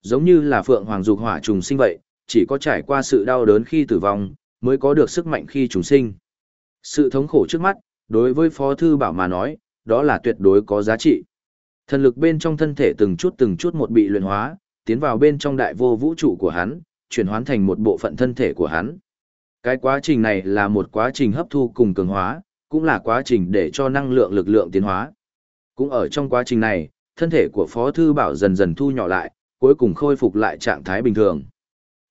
Giống như là phượng hoàng dục hỏa trùng sinh vậy, chỉ có trải qua sự đau đớn khi tử vong, mới có được sức mạnh khi trùng sinh. Sự thống khổ trước mắt, đối với Phó Thư Bảo mà nói, đó là tuyệt đối có giá trị. Thần lực bên trong thân thể từng chút từng chút một bị luyện hóa, tiến vào bên trong đại vô vũ trụ của hắn, chuyển hóa thành một bộ phận thân thể của hắn. Cái quá trình này là một quá trình hấp thu cùng cường hóa, cũng là quá trình để cho năng lượng lực lượng tiến hóa. Cũng ở trong quá trình này, thân thể của Phó Thư Bảo dần dần thu nhỏ lại, cuối cùng khôi phục lại trạng thái bình thường.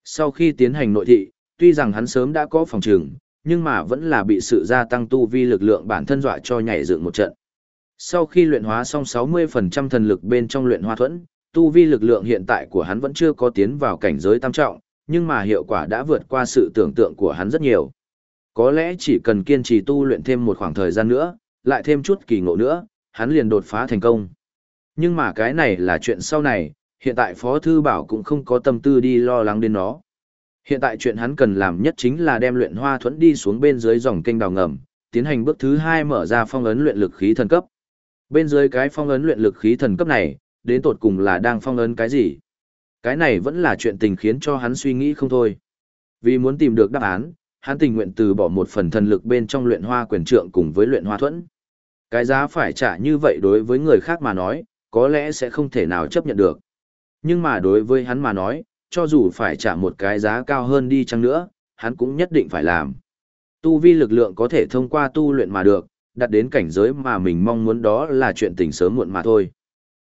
Sau khi tiến hành nội thị, tuy rằng hắn sớm đã có phòng trường, nhưng mà vẫn là bị sự gia tăng tu vi lực lượng bản thân dọa cho nhảy dựng một trận. Sau khi luyện hóa xong 60% thần lực bên trong luyện hoa thuẫn, tu vi lực lượng hiện tại của hắn vẫn chưa có tiến vào cảnh giới tam trọng, nhưng mà hiệu quả đã vượt qua sự tưởng tượng của hắn rất nhiều. Có lẽ chỉ cần kiên trì tu luyện thêm một khoảng thời gian nữa, lại thêm chút kỳ ngộ nữa, hắn liền đột phá thành công. Nhưng mà cái này là chuyện sau này, hiện tại Phó Thư Bảo cũng không có tâm tư đi lo lắng đến nó. Hiện tại chuyện hắn cần làm nhất chính là đem luyện hoa thuẫn đi xuống bên dưới dòng kênh đào ngầm, tiến hành bước thứ hai mở ra phong ấn luyện lực khí thần cấp. Bên dưới cái phong ấn luyện lực khí thần cấp này, đến tột cùng là đang phong ấn cái gì? Cái này vẫn là chuyện tình khiến cho hắn suy nghĩ không thôi. Vì muốn tìm được đáp án, hắn tình nguyện từ bỏ một phần thần lực bên trong luyện hoa quyền trượng cùng với luyện hoa thuẫn. Cái giá phải trả như vậy đối với người khác mà nói, có lẽ sẽ không thể nào chấp nhận được. Nhưng mà đối với hắn mà nói, cho dù phải trả một cái giá cao hơn đi chăng nữa, hắn cũng nhất định phải làm. Tu vi lực lượng có thể thông qua tu luyện mà được, đạt đến cảnh giới mà mình mong muốn đó là chuyện tình sớm muộn mà thôi.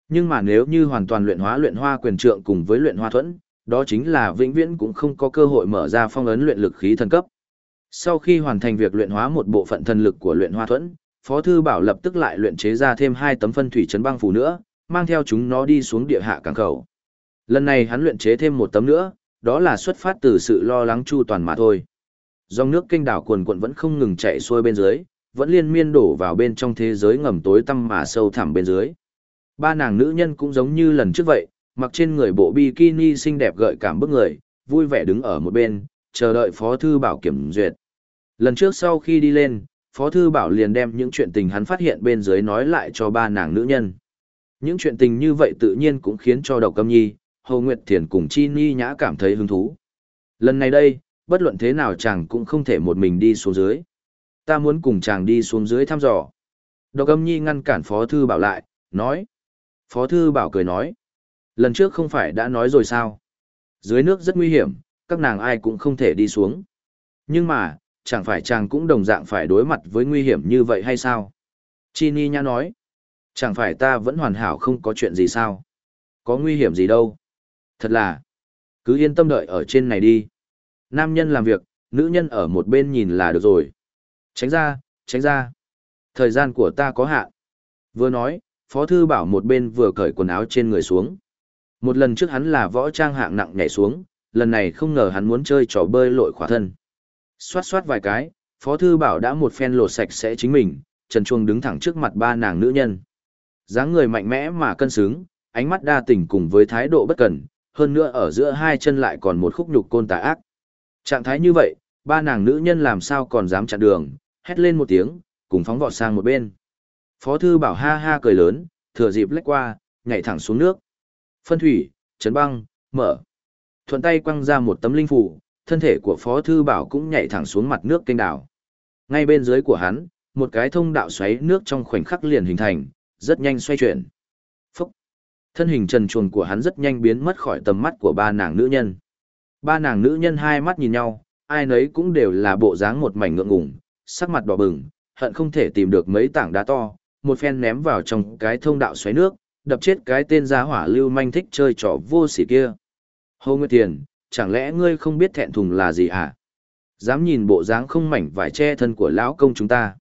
Nhưng mà nếu như hoàn toàn luyện hóa luyện hoa quyền trượng cùng với luyện hoa thuẫn, đó chính là vĩnh viễn cũng không có cơ hội mở ra phong ấn luyện lực khí thần cấp. Sau khi hoàn thành việc luyện hóa một bộ phận thần lực của luyện hoa thuẫn, Phó thư bảo lập tức lại luyện chế ra thêm hai tấm phân thủy trấn băng phù nữa, mang theo chúng nó đi xuống địa hạ cảng khẩu. Lần này hắn luyện chế thêm một tấm nữa, đó là xuất phát từ sự lo lắng chu toàn mà thôi. Dòng nước kênh đảo cuồn cuộn vẫn không ngừng chạy xuôi bên dưới, vẫn liên miên đổ vào bên trong thế giới ngầm tối tăm mà sâu thẳm bên dưới. Ba nàng nữ nhân cũng giống như lần trước vậy, mặc trên người bộ bikini xinh đẹp gợi cảm bức người, vui vẻ đứng ở một bên, chờ đợi Phó Thư Bảo kiểm duyệt. Lần trước sau khi đi lên, Phó Thư Bảo liền đem những chuyện tình hắn phát hiện bên dưới nói lại cho ba nàng nữ nhân. Những chuyện tình như vậy tự nhiên cũng khiến cho Độc Câm Nhi, Hồ Nguyệt Thiền cùng Chi Nhi Nhã cảm thấy hứng thú. Lần này đây, bất luận thế nào chàng cũng không thể một mình đi xuống dưới. Ta muốn cùng chàng đi xuống dưới thăm dò. Độc Câm Nhi ngăn cản Phó Thư Bảo lại, nói. Phó Thư Bảo cười nói. Lần trước không phải đã nói rồi sao? Dưới nước rất nguy hiểm, các nàng ai cũng không thể đi xuống. Nhưng mà, chẳng phải chàng cũng đồng dạng phải đối mặt với nguy hiểm như vậy hay sao? Chi Ni nói. Chẳng phải ta vẫn hoàn hảo không có chuyện gì sao? Có nguy hiểm gì đâu? Thật là, cứ yên tâm đợi ở trên này đi. Nam nhân làm việc, nữ nhân ở một bên nhìn là được rồi. Tránh ra, tránh ra. Thời gian của ta có hạn. Vừa nói, Phó Thư Bảo một bên vừa cởi quần áo trên người xuống. Một lần trước hắn là võ trang hạng nặng nhảy xuống, lần này không ngờ hắn muốn chơi trò bơi lội khỏa thân. Xoát xoát vài cái, Phó Thư Bảo đã một phen lột sạch sẽ chính mình, Trần Chuông đứng thẳng trước mặt ba nàng nữ nhân dáng người mạnh mẽ mà cân xứng, ánh mắt đa tình cùng với thái độ bất cần, hơn nữa ở giữa hai chân lại còn một khúc nhục côn tà ác. Trạng thái như vậy, ba nàng nữ nhân làm sao còn dám chặn đường, hét lên một tiếng, cùng phóng vọt sang một bên. Phó thư bảo ha ha cười lớn, thừa dịp lách qua, nhảy thẳng xuống nước. Phân thủy, chấn băng, mở. Thuận tay quăng ra một tấm linh phủ, thân thể của Phó thư bảo cũng nhảy thẳng xuống mặt nước kênh đảo. Ngay bên dưới của hắn, một cái thông đạo xoáy nước trong khoảnh khắc liền hình thành, rất nhanh xoay chuyển. Phúc! Thân hình trần chuồng của hắn rất nhanh biến mất khỏi tầm mắt của ba nàng nữ nhân. Ba nàng nữ nhân hai mắt nhìn nhau, ai nấy cũng đều là bộ dáng một mảnh ngượng ngùng, sắc mặt đỏ bừng, hận không thể tìm được mấy tảng đá to, một phen ném vào trong cái thông đạo xoáy nước, đập chết cái tên giá hỏa lưu manh thích chơi trò vô sỉ kia. Hồ Nguyệt Tiền, chẳng lẽ ngươi không biết thẹn thùng là gì à? Dám nhìn bộ dáng không mảnh vải che thân của lão công chúng ta.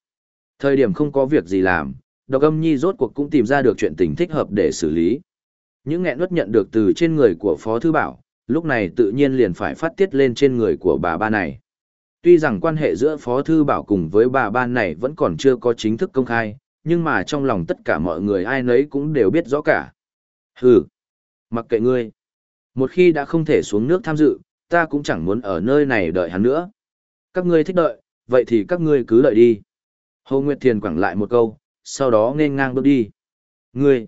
Thời điểm không có việc gì làm, độc âm nhi rốt cuộc cũng tìm ra được chuyện tình thích hợp để xử lý. Những nghẹn nuốt nhận được từ trên người của Phó Thư Bảo, lúc này tự nhiên liền phải phát tiết lên trên người của bà ba này. Tuy rằng quan hệ giữa Phó Thư Bảo cùng với bà ba này vẫn còn chưa có chính thức công khai, nhưng mà trong lòng tất cả mọi người ai nấy cũng đều biết rõ cả. Hừ, mặc kệ ngươi. Một khi đã không thể xuống nước tham dự, ta cũng chẳng muốn ở nơi này đợi hắn nữa. Các ngươi thích đợi, vậy thì các ngươi cứ đợi đi. Hồ Nguyệt Thiền quẳng lại một câu, sau đó nên ngang bước đi. Ngươi,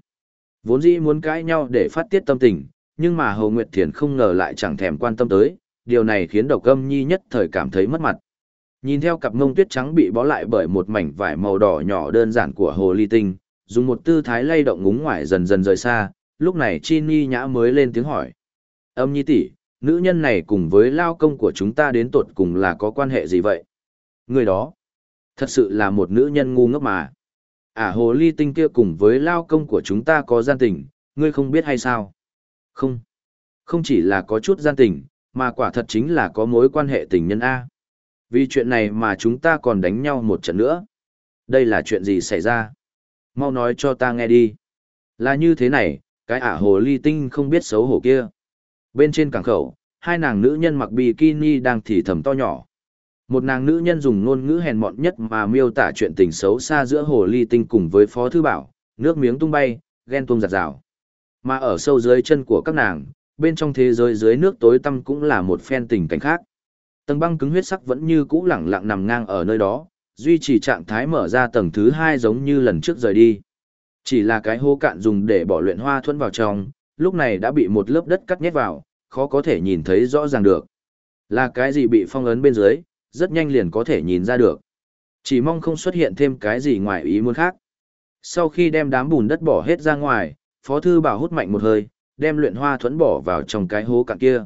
vốn dĩ muốn cãi nhau để phát tiết tâm tình, nhưng mà Hồ Nguyệt Thiền không ngờ lại chẳng thèm quan tâm tới, điều này khiến độc âm nhi nhất thời cảm thấy mất mặt. Nhìn theo cặp mông tuyết trắng bị bó lại bởi một mảnh vải màu đỏ nhỏ đơn giản của hồ ly tinh, dùng một tư thái lay động ngúng ngoài dần dần rời xa, lúc này Chi Ni nhã mới lên tiếng hỏi. Âm nhi tỷ, nữ nhân này cùng với lao công của chúng ta đến tột cùng là có quan hệ gì vậy? Người đó, thật sự là một nữ nhân ngu ngốc mà ả à, hồ ly tinh kia cùng với lao công của chúng ta có gian tình, ngươi không biết hay sao? Không. Không chỉ là có chút gian tình, mà quả thật chính là có mối quan hệ tình nhân A. Vì chuyện này mà chúng ta còn đánh nhau một trận nữa. Đây là chuyện gì xảy ra? Mau nói cho ta nghe đi. Là như thế này, cái ả hồ ly tinh không biết xấu hổ kia. Bên trên cảng khẩu, hai nàng nữ nhân mặc bikini đang thì thầm to nhỏ. Một nàng nữ nhân dùng ngôn ngữ hèn mọn nhất mà miêu tả chuyện tình xấu xa giữa hồ ly tinh cùng với phó thư bảo, nước miếng tung bay, ghen tuông giặt rào. Mà ở sâu dưới chân của các nàng, bên trong thế giới dưới nước tối tăm cũng là một phen tình cảnh khác. Tầng băng cứng huyết sắc vẫn như cũ lẳng lặng nằm ngang ở nơi đó, duy trì trạng thái mở ra tầng thứ hai giống như lần trước rời đi. Chỉ là cái hô cạn dùng để bỏ luyện hoa thuẫn vào trong, lúc này đã bị một lớp đất cắt nhét vào, khó có thể nhìn thấy rõ ràng được. Là cái gì bị phong ấn bên dưới, rất nhanh liền có thể nhìn ra được. Chỉ mong không xuất hiện thêm cái gì ngoài ý muốn khác. Sau khi đem đám bùn đất bỏ hết ra ngoài, Phó Thư Bảo hút mạnh một hơi, đem luyện hoa thuẫn bỏ vào trong cái hố cạn kia.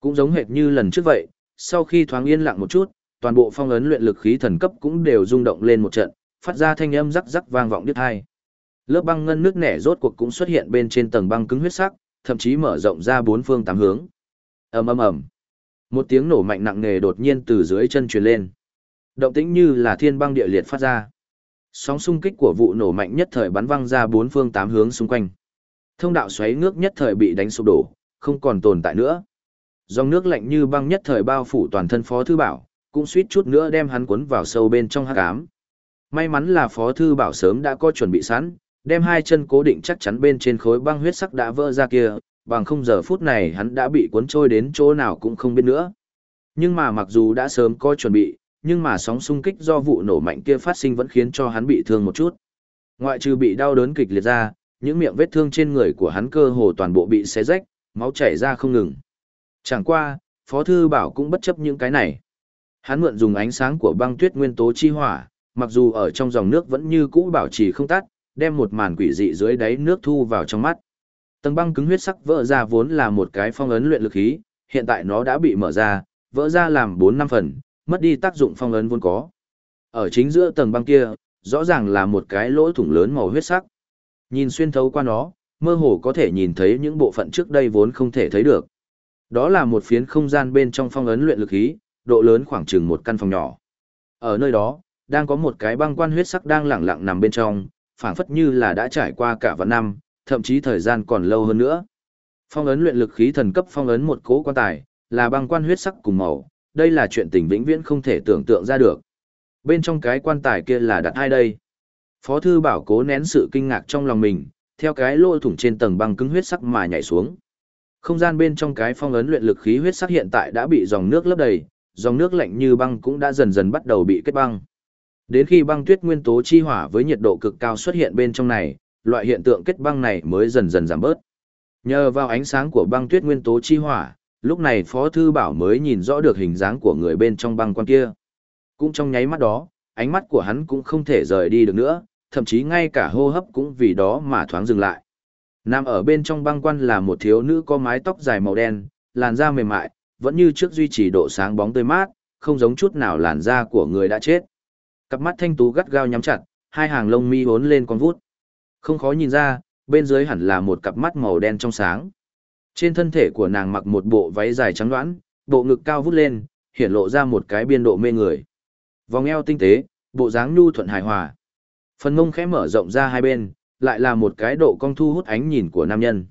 Cũng giống hệt như lần trước vậy, sau khi thoáng yên lặng một chút, toàn bộ phong ấn luyện lực khí thần cấp cũng đều rung động lên một trận, phát ra thanh âm rắc rắc vang vọng đứt hai. Lớp băng ngân nước nẻ rốt cuộc cũng xuất hiện bên trên tầng băng cứng huyết sắc, thậm chí mở rộng ra bốn phương tám hướng. Ầm ầm ầm. Một tiếng nổ mạnh nặng nề đột nhiên từ dưới chân truyền lên. Động tĩnh như là thiên băng địa liệt phát ra. Sóng xung kích của vụ nổ mạnh nhất thời bắn văng ra bốn phương tám hướng xung quanh. Thông đạo xoáy nước nhất thời bị đánh sụp đổ, không còn tồn tại nữa. Dòng nước lạnh như băng nhất thời bao phủ toàn thân Phó Thư Bảo, cũng suýt chút nữa đem hắn cuốn vào sâu bên trong hắc ám. May mắn là Phó Thư Bảo sớm đã có chuẩn bị sẵn, đem hai chân cố định chắc chắn bên trên khối băng huyết sắc đã vỡ ra kia, bằng không giờ phút này hắn đã bị cuốn trôi đến chỗ nào cũng không biết nữa. Nhưng mà mặc dù đã sớm có chuẩn bị, nhưng mà sóng xung kích do vụ nổ mạnh kia phát sinh vẫn khiến cho hắn bị thương một chút. Ngoại trừ bị đau đớn kịch liệt ra, những miệng vết thương trên người của hắn cơ hồ toàn bộ bị xé rách, máu chảy ra không ngừng. Chẳng qua, Phó Thư Bảo cũng bất chấp những cái này. Hắn mượn dùng ánh sáng của băng tuyết nguyên tố chi hỏa, mặc dù ở trong dòng nước vẫn như cũ bảo trì không tắt, đem một màn quỷ dị dưới đáy nước thu vào trong mắt. Tầng băng cứng huyết sắc vỡ ra vốn là một cái phong ấn luyện lực khí, hiện tại nó đã bị mở ra, vỡ ra làm 4 năm phần, mất đi tác dụng phong ấn vốn có. Ở chính giữa tầng băng kia, rõ ràng là một cái lỗ thủng lớn màu huyết sắc. Nhìn xuyên thấu qua nó, mơ hồ có thể nhìn thấy những bộ phận trước đây vốn không thể thấy được. Đó là một phiến không gian bên trong phong ấn luyện lực khí, độ lớn khoảng chừng một căn phòng nhỏ. Ở nơi đó, đang có một cái băng quan huyết sắc đang lẳng lặng nằm bên trong, phảng phất như là đã trải qua cả vạn năm, thậm chí thời gian còn lâu hơn nữa. Phong ấn luyện lực khí thần cấp phong ấn một cố quan tài, là băng quan huyết sắc cùng màu, đây là chuyện tình vĩnh viễn không thể tưởng tượng ra được. Bên trong cái quan tài kia là đặt ai đây? Phó thư bảo cố nén sự kinh ngạc trong lòng mình, theo cái lỗ thủng trên tầng băng cứng huyết sắc mà nhảy xuống. Không gian bên trong cái phong ấn luyện lực khí huyết sắc hiện tại đã bị dòng nước lấp đầy, dòng nước lạnh như băng cũng đã dần dần bắt đầu bị kết băng. Đến khi băng tuyết nguyên tố chi hỏa với nhiệt độ cực cao xuất hiện bên trong này, loại hiện tượng kết băng này mới dần dần giảm bớt. Nhờ vào ánh sáng của băng tuyết nguyên tố chi hỏa, lúc này Phó Thư Bảo mới nhìn rõ được hình dáng của người bên trong băng quan kia. Cũng trong nháy mắt đó, ánh mắt của hắn cũng không thể rời đi được nữa, thậm chí ngay cả hô hấp cũng vì đó mà thoáng dừng lại. Nằm ở bên trong băng quan là một thiếu nữ có mái tóc dài màu đen, làn da mềm mại, vẫn như trước duy trì độ sáng bóng tươi mát, không giống chút nào làn da của người đã chết. Cặp mắt thanh tú gắt gao nhắm chặt, hai hàng lông mi hốn lên con vút. Không khó nhìn ra, bên dưới hẳn là một cặp mắt màu đen trong sáng. Trên thân thể của nàng mặc một bộ váy dài trắng đoán, bộ ngực cao vút lên, hiện lộ ra một cái biên độ mê người. Vòng eo tinh tế, bộ dáng nhu thuận hài hòa. Phần mông khẽ mở rộng ra hai bên, lại là một cái độ cong thu hút ánh nhìn của nam nhân.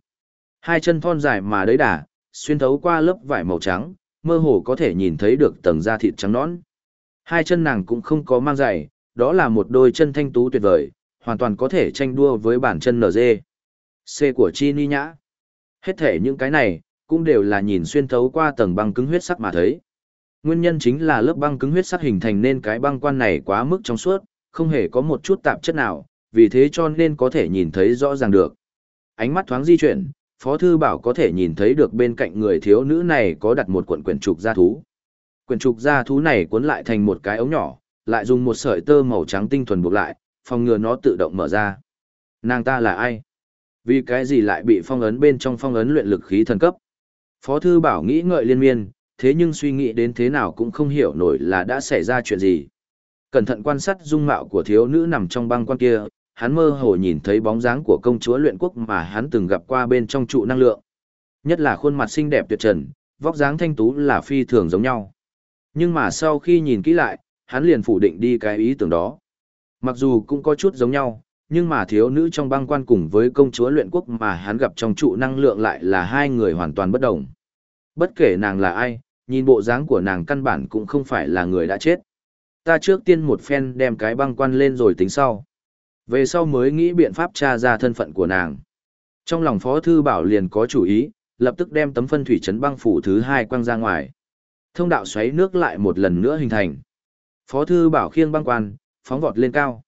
Hai chân thon dài mà đấy đà, xuyên thấu qua lớp vải màu trắng, mơ hồ có thể nhìn thấy được tầng da thịt trắng nõn. Hai chân nàng cũng không có mang giày, đó là một đôi chân thanh tú tuyệt vời, hoàn toàn có thể tranh đua với bản chân NG. C của Chi Ni Nhã. Hết thể những cái này, cũng đều là nhìn xuyên thấu qua tầng băng cứng huyết sắc mà thấy. Nguyên nhân chính là lớp băng cứng huyết sắc hình thành nên cái băng quan này quá mức trong suốt, không hề có một chút tạp chất nào, vì thế cho nên có thể nhìn thấy rõ ràng được. Ánh mắt thoáng di chuyển, Phó Thư Bảo có thể nhìn thấy được bên cạnh người thiếu nữ này có đặt một cuộn quyển trục gia thú. Quyển trục da thú này cuốn lại thành một cái ống nhỏ, lại dùng một sợi tơ màu trắng tinh thuần buộc lại, phòng ngừa nó tự động mở ra. Nàng ta là ai? Vì cái gì lại bị phong ấn bên trong phong ấn luyện lực khí thần cấp? Phó Thư Bảo nghĩ ngợi liên miên, thế nhưng suy nghĩ đến thế nào cũng không hiểu nổi là đã xảy ra chuyện gì. Cẩn thận quan sát dung mạo của thiếu nữ nằm trong băng quan kia, hắn mơ hồ nhìn thấy bóng dáng của công chúa luyện quốc mà hắn từng gặp qua bên trong trụ năng lượng. Nhất là khuôn mặt xinh đẹp tuyệt trần, vóc dáng thanh tú là phi thường giống nhau. Nhưng mà sau khi nhìn kỹ lại, hắn liền phủ định đi cái ý tưởng đó. Mặc dù cũng có chút giống nhau, nhưng mà thiếu nữ trong băng quan cùng với công chúa luyện quốc mà hắn gặp trong trụ năng lượng lại là hai người hoàn toàn bất đồng. Bất kể nàng là ai, nhìn bộ dáng của nàng căn bản cũng không phải là người đã chết. Ta trước tiên một phen đem cái băng quan lên rồi tính sau. Về sau mới nghĩ biện pháp tra ra thân phận của nàng. Trong lòng Phó Thư Bảo liền có chủ ý, lập tức đem tấm phân thủy trấn băng phủ thứ hai quăng ra ngoài. Thông đạo xoáy nước lại một lần nữa hình thành. Phó Thư Bảo khiêng băng quan, phóng vọt lên cao.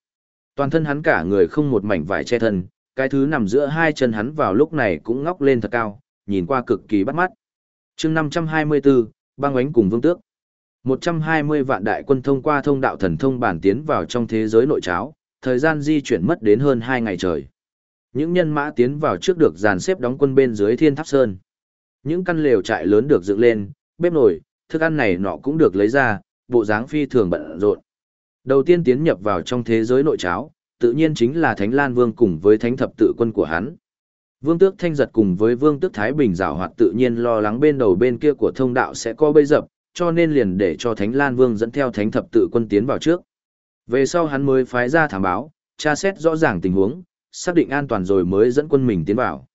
Toàn thân hắn cả người không một mảnh vải che thân, cái thứ nằm giữa hai chân hắn vào lúc này cũng ngóc lên thật cao, nhìn qua cực kỳ bắt mắt. chương 524, băng ánh cùng vương tước. 120 vạn đại quân thông qua thông đạo thần thông bản tiến vào trong thế giới nội cháo, thời gian di chuyển mất đến hơn 2 ngày trời. Những nhân mã tiến vào trước được dàn xếp đóng quân bên dưới thiên tháp sơn. Những căn lều trại lớn được dựng lên, bếp nổi thức ăn này nọ cũng được lấy ra, bộ dáng phi thường bận rộn. Đầu tiên tiến nhập vào trong thế giới nội cháo, tự nhiên chính là Thánh Lan Vương cùng với Thánh Thập Tự Quân của hắn. Vương Tước Thanh Giật cùng với Vương Tước Thái Bình rào hoạt tự nhiên lo lắng bên đầu bên kia của thông đạo sẽ có bây dập, cho nên liền để cho Thánh Lan Vương dẫn theo Thánh Thập Tự Quân tiến vào trước. Về sau hắn mới phái ra thảm báo, tra xét rõ ràng tình huống, xác định an toàn rồi mới dẫn quân mình tiến vào.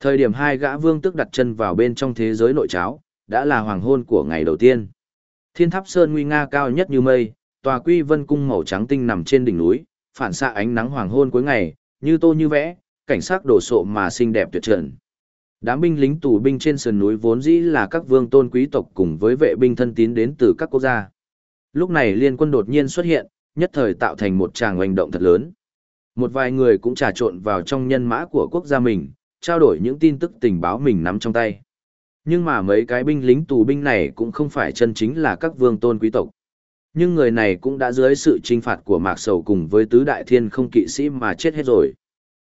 Thời điểm hai gã vương tức đặt chân vào bên trong thế giới nội cháo, đã là hoàng hôn của ngày đầu tiên. Thiên tháp sơn nguy nga cao nhất như mây, tòa quy vân cung màu trắng tinh nằm trên đỉnh núi, phản xạ ánh nắng hoàng hôn cuối ngày, như tô như vẽ, cảnh sắc đổ sộ mà xinh đẹp tuyệt trần. Đám binh lính tù binh trên sườn núi vốn dĩ là các vương tôn quý tộc cùng với vệ binh thân tín đến từ các quốc gia. Lúc này liên quân đột nhiên xuất hiện, nhất thời tạo thành một tràng hoành động thật lớn. Một vài người cũng trà trộn vào trong nhân mã của quốc gia mình, trao đổi những tin tức tình báo mình nắm trong tay. Nhưng mà mấy cái binh lính tù binh này cũng không phải chân chính là các vương tôn quý tộc. Nhưng người này cũng đã dưới sự trinh phạt của Mạc Sầu cùng với tứ đại thiên không kỵ sĩ mà chết hết rồi.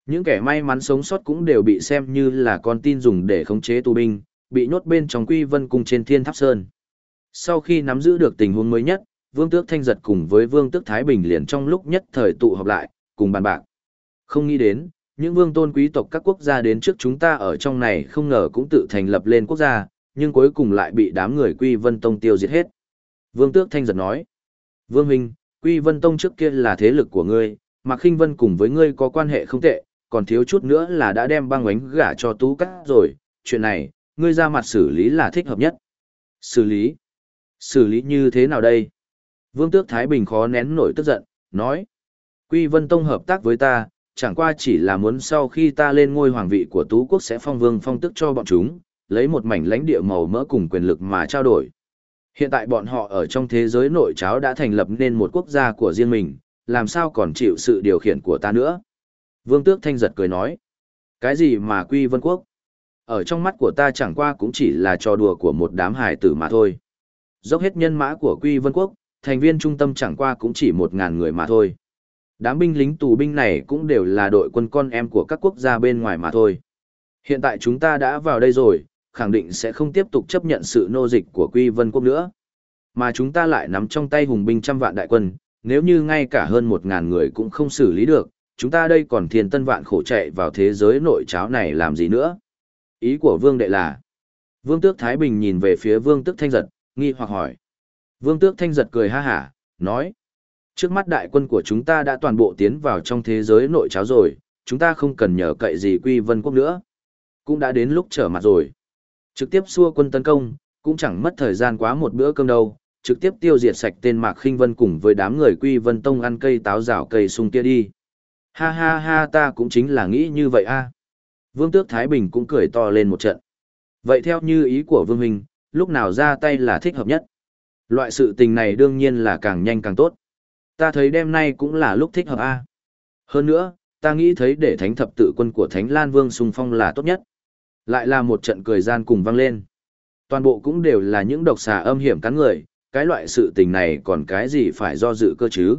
Những kẻ may mắn sống sót cũng đều bị xem như là con tin dùng để khống chế tù binh, bị nhốt bên trong quy vân cung trên thiên tháp sơn. Sau khi nắm giữ được tình huống mới nhất, Vương Tước Thanh Giật cùng với Vương Tước Thái Bình liền trong lúc nhất thời tụ họp lại, cùng bàn bạc. Không nghĩ đến, những vương tôn quý tộc các quốc gia đến trước chúng ta ở trong này không ngờ cũng tự thành lập lên quốc gia, nhưng cuối cùng lại bị đám người Quy Vân Tông tiêu diệt hết. Vương Tước Thanh giật nói, Vương Huynh, Quy Vân Tông trước kia là thế lực của ngươi, mà Kinh Vân cùng với ngươi có quan hệ không tệ, còn thiếu chút nữa là đã đem băng ánh gả cho Tú Cát rồi, chuyện này, ngươi ra mặt xử lý là thích hợp nhất. Xử lý? Xử lý như thế nào đây? Vương Tước Thái Bình khó nén nổi tức giận, nói, Quy Vân Tông hợp tác với ta, chẳng qua chỉ là muốn sau khi ta lên ngôi hoàng vị của Tú Quốc sẽ phong vương phong tức cho bọn chúng, lấy một mảnh lãnh địa màu mỡ cùng quyền lực mà trao đổi. Hiện tại bọn họ ở trong thế giới nội cháo đã thành lập nên một quốc gia của riêng mình, làm sao còn chịu sự điều khiển của ta nữa. Vương Tước Thanh giật cười nói, cái gì mà quy vân quốc? Ở trong mắt của ta chẳng qua cũng chỉ là trò đùa của một đám hài tử mà thôi. Dốc hết nhân mã của quy vân quốc, thành viên trung tâm chẳng qua cũng chỉ một ngàn người mà thôi. Đám binh lính tù binh này cũng đều là đội quân con em của các quốc gia bên ngoài mà thôi. Hiện tại chúng ta đã vào đây rồi, khẳng định sẽ không tiếp tục chấp nhận sự nô dịch của Quy Vân Quốc nữa. Mà chúng ta lại nắm trong tay hùng binh trăm vạn đại quân, nếu như ngay cả hơn một ngàn người cũng không xử lý được, chúng ta đây còn thiên tân vạn khổ chạy vào thế giới nội cháo này làm gì nữa. Ý của Vương Đệ là, Vương Tước Thái Bình nhìn về phía Vương Tước Thanh Giật, nghi hoặc hỏi. Vương Tước Thanh Giật cười ha hả, nói, Trước mắt đại quân của chúng ta đã toàn bộ tiến vào trong thế giới nội cháo rồi, chúng ta không cần nhờ cậy gì quy vân quốc nữa. Cũng đã đến lúc trở mặt rồi. Trực tiếp xua quân tấn công, cũng chẳng mất thời gian quá một bữa cơm đâu, trực tiếp tiêu diệt sạch tên Mạc Khinh Vân cùng với đám người Quy Vân Tông ăn cây táo rào cây sung kia đi. Ha ha ha ta cũng chính là nghĩ như vậy a. À. Vương Tước Thái Bình cũng cười to lên một trận. Vậy theo như ý của Vương Minh, lúc nào ra tay là thích hợp nhất? Loại sự tình này đương nhiên là càng nhanh càng tốt. Ta thấy đêm nay cũng là lúc thích hợp a. Hơn nữa, ta nghĩ thấy để thánh thập tự quân của Thánh Lan Vương xung phong là tốt nhất. Lại là một trận cười gian cùng vang lên. Toàn bộ cũng đều là những độc xà âm hiểm cắn người, cái loại sự tình này còn cái gì phải do dự cơ chứ.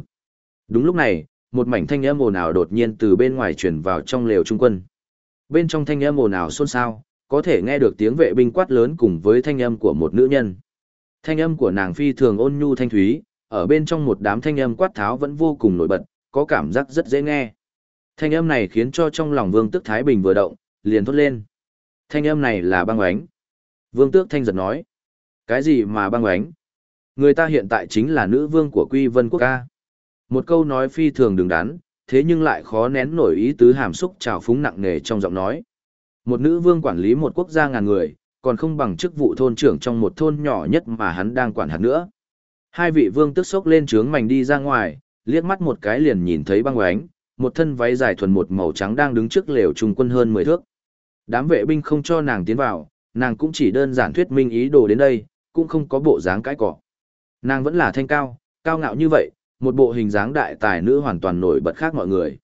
Đúng lúc này, một mảnh thanh âm ồn ào đột nhiên từ bên ngoài truyền vào trong lều trung quân. Bên trong thanh âm ồn ào xôn xao, có thể nghe được tiếng vệ binh quát lớn cùng với thanh âm của một nữ nhân. Thanh âm của nàng phi thường ôn nhu thanh thúy, ở bên trong một đám thanh âm quát tháo vẫn vô cùng nổi bật, có cảm giác rất dễ nghe. Thanh âm này khiến cho trong lòng Vương Tước Thái Bình vừa động, liền thốt lên. Thanh âm này là băng oánh. Vương Tước Thanh giật nói. Cái gì mà băng oánh? Người ta hiện tại chính là nữ vương của Quy Vân Quốc ca. Một câu nói phi thường đứng đắn, thế nhưng lại khó nén nổi ý tứ hàm xúc trào phúng nặng nề trong giọng nói. Một nữ vương quản lý một quốc gia ngàn người, còn không bằng chức vụ thôn trưởng trong một thôn nhỏ nhất mà hắn đang quản hạt nữa. Hai vị vương tức sốc lên trướng mảnh đi ra ngoài, liếc mắt một cái liền nhìn thấy băng oánh, một thân váy dài thuần một màu trắng đang đứng trước lều trung quân hơn 10 thước. Đám vệ binh không cho nàng tiến vào, nàng cũng chỉ đơn giản thuyết minh ý đồ đến đây, cũng không có bộ dáng cãi cọ. Nàng vẫn là thanh cao, cao ngạo như vậy, một bộ hình dáng đại tài nữ hoàn toàn nổi bật khác mọi người.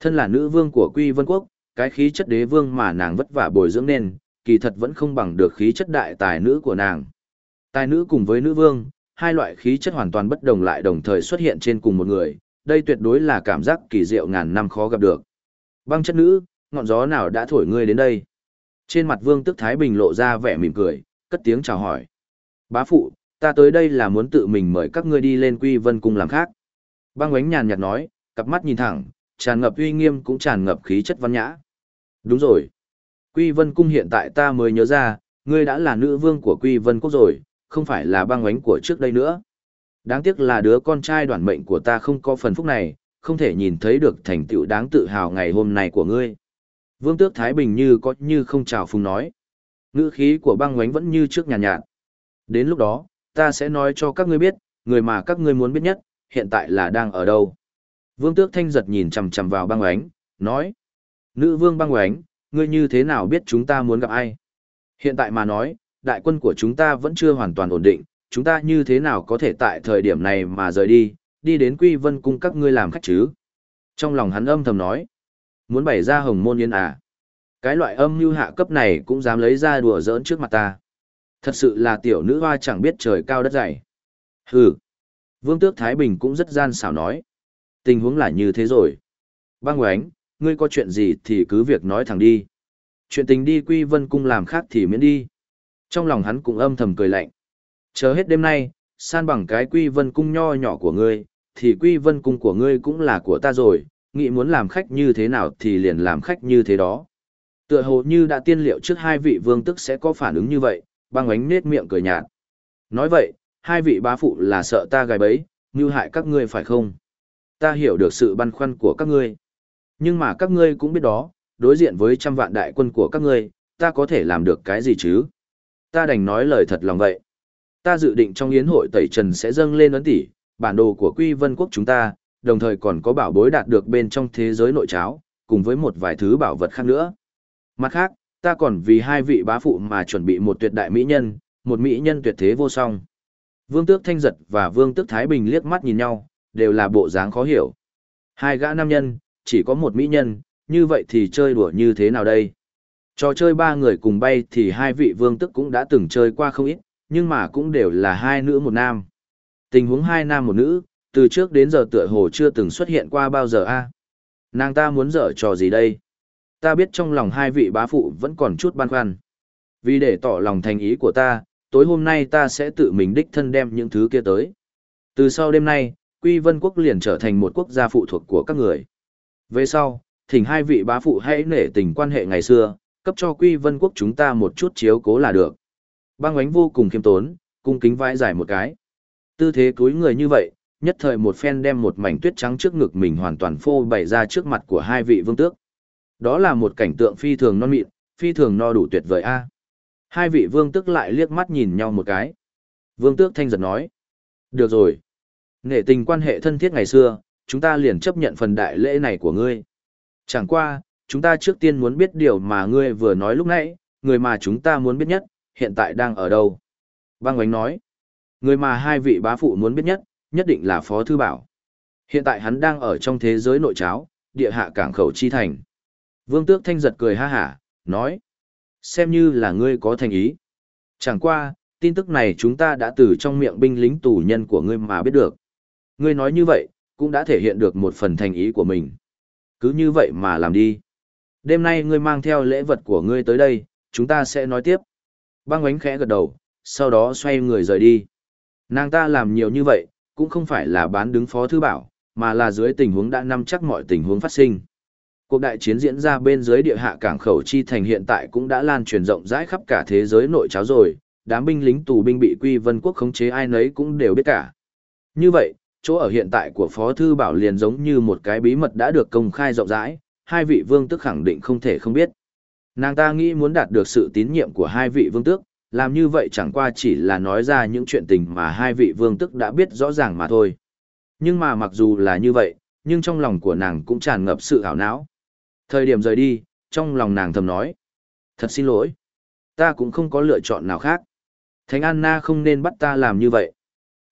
Thân là nữ vương của Quy Vân Quốc, cái khí chất đế vương mà nàng vất vả bồi dưỡng nên, kỳ thật vẫn không bằng được khí chất đại tài nữ của nàng. Tài nữ cùng với nữ vương, hai loại khí chất hoàn toàn bất đồng lại đồng thời xuất hiện trên cùng một người, đây tuyệt đối là cảm giác kỳ diệu ngàn năm khó gặp được. Băng chất nữ, ngọn gió nào đã thổi ngươi đến đây? Trên mặt Vương Tức Thái Bình lộ ra vẻ mỉm cười, cất tiếng chào hỏi. Bá phụ, ta tới đây là muốn tự mình mời các ngươi đi lên Quy Vân cung làm khác. Băng Oánh nhàn nhạt nói, cặp mắt nhìn thẳng, tràn ngập uy nghiêm cũng tràn ngập khí chất văn nhã. Đúng rồi. Quy Vân cung hiện tại ta mới nhớ ra, ngươi đã là nữ vương của Quy Vân quốc rồi, không phải là băng ánh của trước đây nữa. Đáng tiếc là đứa con trai đoàn mệnh của ta không có phần phúc này, không thể nhìn thấy được thành tựu đáng tự hào ngày hôm nay của ngươi. Vương tước Thái Bình như có như không chào phung nói. Ngữ khí của băng ánh vẫn như trước nhàn nhạt, nhạt. Đến lúc đó, ta sẽ nói cho các ngươi biết, người mà các ngươi muốn biết nhất, hiện tại là đang ở đâu. Vương tước thanh giật nhìn chằm chằm vào băng ánh, nói. Nữ vương băng ánh, ngươi như thế nào biết chúng ta muốn gặp ai? Hiện tại mà nói, đại quân của chúng ta vẫn chưa hoàn toàn ổn định, chúng ta như thế nào có thể tại thời điểm này mà rời đi, đi đến Quy Vân cung các ngươi làm khách chứ? Trong lòng hắn âm thầm nói, muốn bày ra hồng môn yên à? Cái loại âm như hạ cấp này cũng dám lấy ra đùa giỡn trước mặt ta. Thật sự là tiểu nữ hoa chẳng biết trời cao đất dày. Hừ. Vương tước Thái Bình cũng rất gian xảo nói. Tình huống là như thế rồi. Băng oánh, ngươi có chuyện gì thì cứ việc nói thẳng đi. Chuyện tình đi quy vân cung làm khác thì miễn đi. Trong lòng hắn cũng âm thầm cười lạnh. Chờ hết đêm nay, san bằng cái quy vân cung nho nhỏ của ngươi, thì quy vân cung của ngươi cũng là của ta rồi, nghĩ muốn làm khách như thế nào thì liền làm khách như thế đó. Tựa hồ như đã tiên liệu trước hai vị vương tức sẽ có phản ứng như vậy, băng ánh nết miệng cười nhạt. Nói vậy, hai vị bá phụ là sợ ta gài bấy, như hại các ngươi phải không? Ta hiểu được sự băn khoăn của các ngươi. Nhưng mà các ngươi cũng biết đó, đối diện với trăm vạn đại quân của các ngươi, ta có thể làm được cái gì chứ? Ta đành nói lời thật lòng vậy. Ta dự định trong yến hội tẩy trần sẽ dâng lên ấn tỷ, bản đồ của quy vân quốc chúng ta, đồng thời còn có bảo bối đạt được bên trong thế giới nội cháo, cùng với một vài thứ bảo vật khác nữa. Mặt khác, ta còn vì hai vị bá phụ mà chuẩn bị một tuyệt đại mỹ nhân, một mỹ nhân tuyệt thế vô song. Vương tước Thanh Giật và Vương tước Thái Bình liếc mắt nhìn nhau, đều là bộ dáng khó hiểu. Hai gã nam nhân, chỉ có một mỹ nhân, như vậy thì chơi đùa như thế nào đây? Trò chơi ba người cùng bay thì hai vị vương tức cũng đã từng chơi qua không ít, nhưng mà cũng đều là hai nữ một nam. Tình huống hai nam một nữ, từ trước đến giờ tựa hồ chưa từng xuất hiện qua bao giờ a. À? Nàng ta muốn dở trò gì đây? Ta biết trong lòng hai vị bá phụ vẫn còn chút băn khoăn. Vì để tỏ lòng thành ý của ta, tối hôm nay ta sẽ tự mình đích thân đem những thứ kia tới. Từ sau đêm nay, Quy Vân Quốc liền trở thành một quốc gia phụ thuộc của các người. Về sau, thỉnh hai vị bá phụ hãy nể tình quan hệ ngày xưa, cấp cho Quy Vân Quốc chúng ta một chút chiếu cố là được. Băng ánh vô cùng khiêm tốn, cung kính vai giải một cái. Tư thế cúi người như vậy, nhất thời một phen đem một mảnh tuyết trắng trước ngực mình hoàn toàn phô bày ra trước mặt của hai vị vương tước. Đó là một cảnh tượng phi thường non mịn, phi thường no đủ tuyệt vời a. Hai vị vương tước lại liếc mắt nhìn nhau một cái. Vương tước thanh giật nói. Được rồi. nể tình quan hệ thân thiết ngày xưa, chúng ta liền chấp nhận phần đại lễ này của ngươi. Chẳng qua, chúng ta trước tiên muốn biết điều mà ngươi vừa nói lúc nãy, người mà chúng ta muốn biết nhất, hiện tại đang ở đâu. Băng Oánh nói. Người mà hai vị bá phụ muốn biết nhất, nhất định là Phó Thư Bảo. Hiện tại hắn đang ở trong thế giới nội cháo, địa hạ cảng khẩu chi thành. Vương Tước Thanh giật cười ha hả, nói. Xem như là ngươi có thành ý. Chẳng qua, tin tức này chúng ta đã từ trong miệng binh lính tù nhân của ngươi mà biết được. Ngươi nói như vậy, cũng đã thể hiện được một phần thành ý của mình. Cứ như vậy mà làm đi. Đêm nay ngươi mang theo lễ vật của ngươi tới đây, chúng ta sẽ nói tiếp. Băng ánh khẽ gật đầu, sau đó xoay người rời đi. Nàng ta làm nhiều như vậy, cũng không phải là bán đứng phó thư bảo, mà là dưới tình huống đã nắm chắc mọi tình huống phát sinh. Cuộc đại chiến diễn ra bên dưới địa hạ cảng khẩu chi thành hiện tại cũng đã lan truyền rộng rãi khắp cả thế giới nội cháo rồi, đám binh lính tù binh bị Quy Vân quốc khống chế ai nấy cũng đều biết cả. Như vậy, chỗ ở hiện tại của Phó Thư Bảo liền giống như một cái bí mật đã được công khai rộng rãi, hai vị vương tức khẳng định không thể không biết. Nàng ta nghĩ muốn đạt được sự tín nhiệm của hai vị vương tước, làm như vậy chẳng qua chỉ là nói ra những chuyện tình mà hai vị vương tức đã biết rõ ràng mà thôi. Nhưng mà mặc dù là như vậy, nhưng trong lòng của nàng cũng tràn ngập sự ảo não. Thời điểm rời đi, trong lòng nàng thầm nói. Thật xin lỗi. Ta cũng không có lựa chọn nào khác. Thánh Anna không nên bắt ta làm như vậy.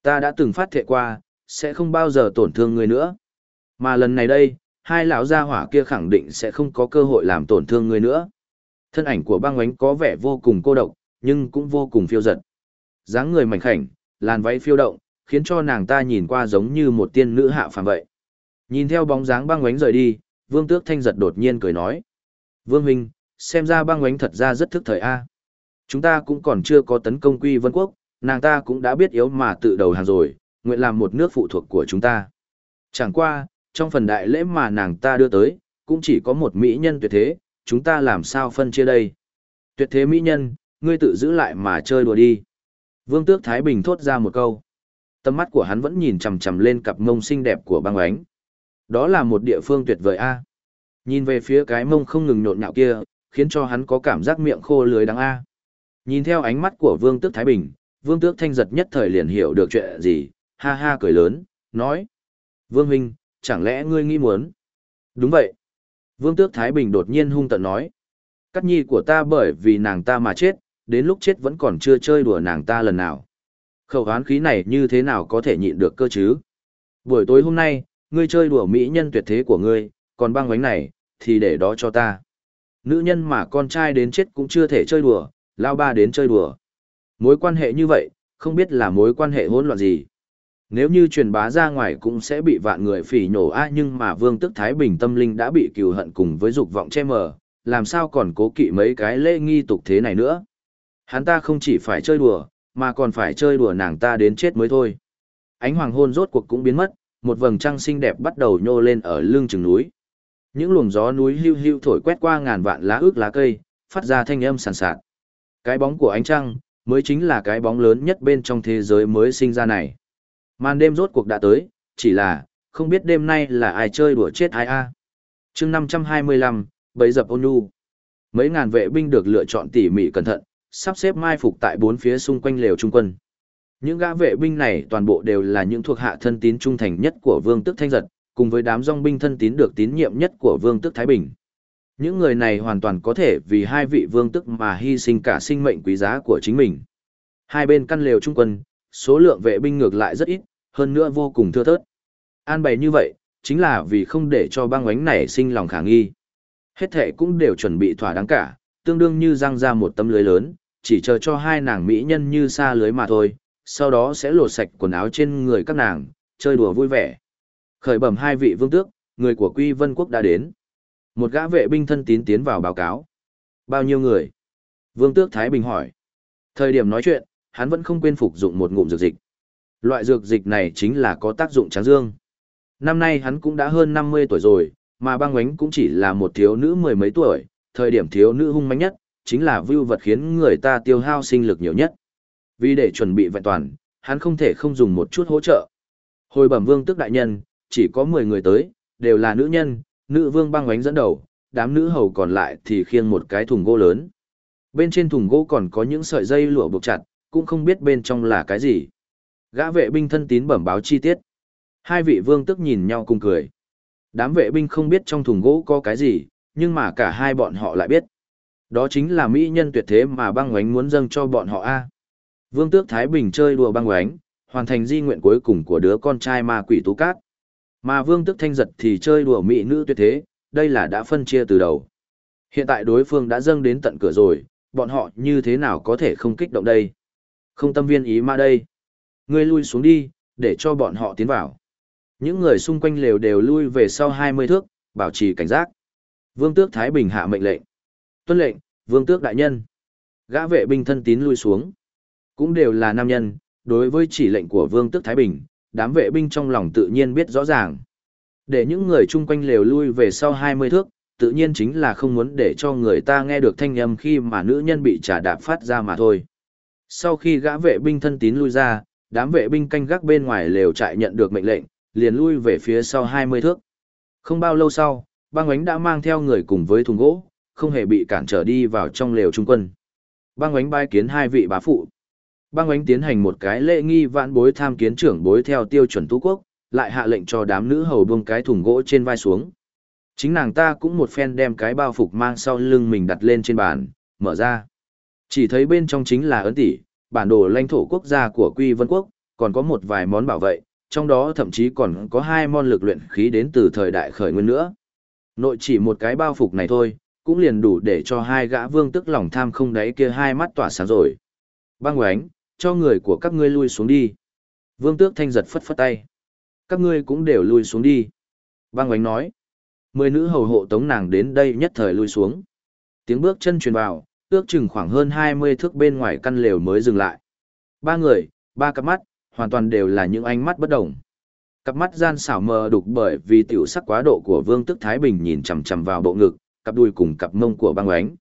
Ta đã từng phát thệ qua, sẽ không bao giờ tổn thương người nữa. Mà lần này đây, hai lão gia hỏa kia khẳng định sẽ không có cơ hội làm tổn thương người nữa. Thân ảnh của băng ánh có vẻ vô cùng cô độc, nhưng cũng vô cùng phiêu giật. dáng người mảnh khảnh, làn váy phiêu động, khiến cho nàng ta nhìn qua giống như một tiên nữ hạ phàm vậy. Nhìn theo bóng dáng băng ánh rời đi, Vương Tước Thanh giật đột nhiên cười nói. Vương Huynh, xem ra băng ánh thật ra rất thức thời A. Chúng ta cũng còn chưa có tấn công quy vân quốc, nàng ta cũng đã biết yếu mà tự đầu hàng rồi, nguyện làm một nước phụ thuộc của chúng ta. Chẳng qua, trong phần đại lễ mà nàng ta đưa tới, cũng chỉ có một mỹ nhân tuyệt thế, chúng ta làm sao phân chia đây? Tuyệt thế mỹ nhân, ngươi tự giữ lại mà chơi đùa đi. Vương Tước Thái Bình thốt ra một câu. Tâm mắt của hắn vẫn nhìn chằm chằm lên cặp mông xinh đẹp của băng ánh. Đó là một địa phương tuyệt vời a. Nhìn về phía cái mông không ngừng nhộn nhạo kia, khiến cho hắn có cảm giác miệng khô lưới đắng a. Nhìn theo ánh mắt của Vương Tước Thái Bình, Vương Tước Thanh giật nhất thời liền hiểu được chuyện gì, ha ha cười lớn, nói. Vương Huynh, chẳng lẽ ngươi nghĩ muốn? Đúng vậy. Vương Tước Thái Bình đột nhiên hung tận nói. Cắt nhi của ta bởi vì nàng ta mà chết, đến lúc chết vẫn còn chưa chơi đùa nàng ta lần nào. Khẩu hán khí này như thế nào có thể nhịn được cơ chứ? Buổi tối hôm nay, ngươi chơi đùa mỹ nhân tuyệt thế của ngươi, còn băng bánh này, thì để đó cho ta. Nữ nhân mà con trai đến chết cũng chưa thể chơi đùa, lao ba đến chơi đùa. Mối quan hệ như vậy, không biết là mối quan hệ hỗn loạn gì. Nếu như truyền bá ra ngoài cũng sẽ bị vạn người phỉ nhổ a nhưng mà vương tức Thái Bình tâm linh đã bị cừu hận cùng với dục vọng che mờ, làm sao còn cố kỵ mấy cái lễ nghi tục thế này nữa. Hắn ta không chỉ phải chơi đùa, mà còn phải chơi đùa nàng ta đến chết mới thôi. Ánh hoàng hôn rốt cuộc cũng biến mất, một vầng trăng xinh đẹp bắt đầu nhô lên ở lưng chừng núi. Những luồng gió núi hưu hưu thổi quét qua ngàn vạn lá ước lá cây, phát ra thanh âm sàn sạt. Cái bóng của ánh trăng, mới chính là cái bóng lớn nhất bên trong thế giới mới sinh ra này. Màn đêm rốt cuộc đã tới, chỉ là, không biết đêm nay là ai chơi đùa chết ai a. À. chương 525, bấy dập ôn nhu. Mấy ngàn vệ binh được lựa chọn tỉ mỉ cẩn thận, sắp xếp mai phục tại bốn phía xung quanh lều trung quân. Những gã vệ binh này toàn bộ đều là những thuộc hạ thân tín trung thành nhất của Vương Tức Thanh Giật, cùng với đám dòng binh thân tín được tín nhiệm nhất của Vương Tức Thái Bình. Những người này hoàn toàn có thể vì hai vị vương tức mà hy sinh cả sinh mệnh quý giá của chính mình. Hai bên căn lều trung quân, số lượng vệ binh ngược lại rất ít, hơn nữa vô cùng thưa thớt. An bày như vậy, chính là vì không để cho băng oánh này sinh lòng khả nghi. Hết thệ cũng đều chuẩn bị thỏa đáng cả, tương đương như răng ra một tấm lưới lớn, chỉ chờ cho hai nàng mỹ nhân như xa lưới mà thôi, sau đó sẽ lột sạch quần áo trên người các nàng, chơi đùa vui vẻ. Khởi bẩm hai vị vương tước, người của Quy Vân Quốc đã đến. Một gã vệ binh thân tín tiến vào báo cáo. Bao nhiêu người? Vương tước Thái Bình hỏi. Thời điểm nói chuyện, hắn vẫn không quên phục dụng một ngụm dược dịch. Loại dược dịch này chính là có tác dụng tráng dương. Năm nay hắn cũng đã hơn 50 tuổi rồi, mà băng ánh cũng chỉ là một thiếu nữ mười mấy tuổi, thời điểm thiếu nữ hung mãnh nhất, chính là vưu vật khiến người ta tiêu hao sinh lực nhiều nhất. Vì để chuẩn bị vẹn toàn, hắn không thể không dùng một chút hỗ trợ. Hồi bẩm vương tức đại nhân, chỉ có 10 người tới, đều là nữ nhân, nữ vương băng ánh dẫn đầu, đám nữ hầu còn lại thì khiêng một cái thùng gỗ lớn. Bên trên thùng gỗ còn có những sợi dây lụa buộc chặt, cũng không biết bên trong là cái gì. Gã vệ binh thân tín bẩm báo chi tiết. Hai vị vương tức nhìn nhau cùng cười. Đám vệ binh không biết trong thùng gỗ có cái gì, nhưng mà cả hai bọn họ lại biết. Đó chính là mỹ nhân tuyệt thế mà băng oánh muốn dâng cho bọn họ a. Vương tước Thái Bình chơi đùa băng oánh, hoàn thành di nguyện cuối cùng của đứa con trai ma quỷ tú cát. Mà vương tước thanh giật thì chơi đùa mỹ nữ tuyệt thế, đây là đã phân chia từ đầu. Hiện tại đối phương đã dâng đến tận cửa rồi, bọn họ như thế nào có thể không kích động đây? Không tâm viên ý mà đây. Ngươi lui xuống đi, để cho bọn họ tiến vào. Những người xung quanh lều đều lui về sau 20 thước, bảo trì cảnh giác. Vương tước Thái Bình hạ mệnh lệnh. Tuân lệnh, vương tước đại nhân. Gã vệ binh thân tín lui xuống. Cũng đều là nam nhân, đối với chỉ lệnh của vương tước Thái Bình, đám vệ binh trong lòng tự nhiên biết rõ ràng. Để những người chung quanh lều lui về sau 20 thước, tự nhiên chính là không muốn để cho người ta nghe được thanh âm khi mà nữ nhân bị trả đạp phát ra mà thôi. Sau khi gã vệ binh thân tín lui ra, đám vệ binh canh gác bên ngoài lều trại nhận được mệnh lệnh, liền lui về phía sau 20 thước. Không bao lâu sau, băng ánh đã mang theo người cùng với thùng gỗ, không hề bị cản trở đi vào trong lều trung quân. Băng ánh bai kiến hai vị bá phụ. Băng ánh tiến hành một cái lễ nghi vãn bối tham kiến trưởng bối theo tiêu chuẩn tú quốc, lại hạ lệnh cho đám nữ hầu buông cái thùng gỗ trên vai xuống. Chính nàng ta cũng một phen đem cái bao phục mang sau lưng mình đặt lên trên bàn, mở ra. Chỉ thấy bên trong chính là ấn tỷ, bản đồ lãnh thổ quốc gia của Quy Vân Quốc, còn có một vài món bảo vệ, trong đó thậm chí còn có hai món lực luyện khí đến từ thời đại khởi nguyên nữa. Nội chỉ một cái bao phục này thôi, cũng liền đủ để cho hai gã vương tức lòng tham không đáy kia hai mắt tỏa sáng rồi. Băng oánh, cho người của các ngươi lui xuống đi. Vương tước thanh giật phất phất tay. Các ngươi cũng đều lui xuống đi. Băng oánh nói. Mười nữ hầu hộ tống nàng đến đây nhất thời lui xuống. Tiếng bước chân truyền vào, ước chừng khoảng hơn 20 thước bên ngoài căn lều mới dừng lại. Ba người, ba cặp mắt, hoàn toàn đều là những ánh mắt bất đồng. Cặp mắt gian xảo mờ đục bởi vì tiểu sắc quá độ của Vương Tức Thái Bình nhìn chằm chằm vào bộ ngực, cặp đuôi cùng cặp mông của băng ánh.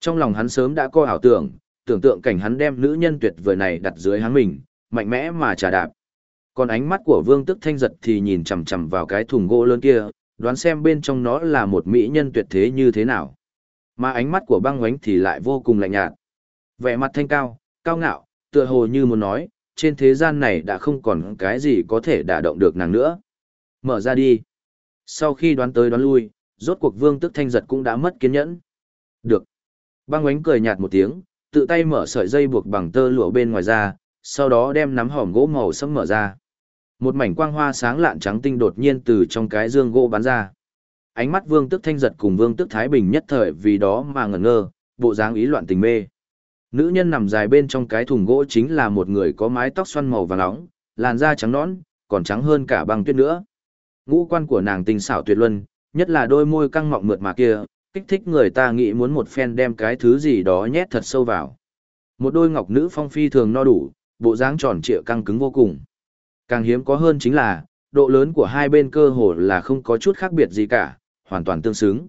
Trong lòng hắn sớm đã có ảo tưởng, tưởng tượng cảnh hắn đem nữ nhân tuyệt vời này đặt dưới hắn mình, mạnh mẽ mà trả đạp. Còn ánh mắt của Vương Tức Thanh giật thì nhìn chằm chằm vào cái thùng gỗ lớn kia, đoán xem bên trong nó là một mỹ nhân tuyệt thế như thế nào. Mà ánh mắt của băng oánh thì lại vô cùng lạnh nhạt. Vẻ mặt thanh cao, cao ngạo, tựa hồ như muốn nói, trên thế gian này đã không còn cái gì có thể đả động được nàng nữa. Mở ra đi. Sau khi đoán tới đoán lui, rốt cuộc vương tức thanh giật cũng đã mất kiên nhẫn. Được. Băng oánh cười nhạt một tiếng, tự tay mở sợi dây buộc bằng tơ lụa bên ngoài ra, sau đó đem nắm hòm gỗ màu sẫm mở ra. Một mảnh quang hoa sáng lạn trắng tinh đột nhiên từ trong cái dương gỗ bắn ra. Ánh mắt Vương tước Thanh giật cùng Vương tước Thái Bình nhất thời vì đó mà ngẩn ngơ, bộ dáng ý loạn tình mê. Nữ nhân nằm dài bên trong cái thùng gỗ chính là một người có mái tóc xoăn màu vàng nóng, làn da trắng nõn, còn trắng hơn cả băng tuyết nữa. Ngũ quan của nàng tinh xảo tuyệt luân, nhất là đôi môi căng mọng mượt mà kia, kích thích người ta nghĩ muốn một phen đem cái thứ gì đó nhét thật sâu vào. Một đôi ngọc nữ phong phi thường no đủ, bộ dáng tròn trịa căng cứng vô cùng. Càng hiếm có hơn chính là, độ lớn của hai bên cơ hồ là không có chút khác biệt gì cả, hoàn toàn tương xứng.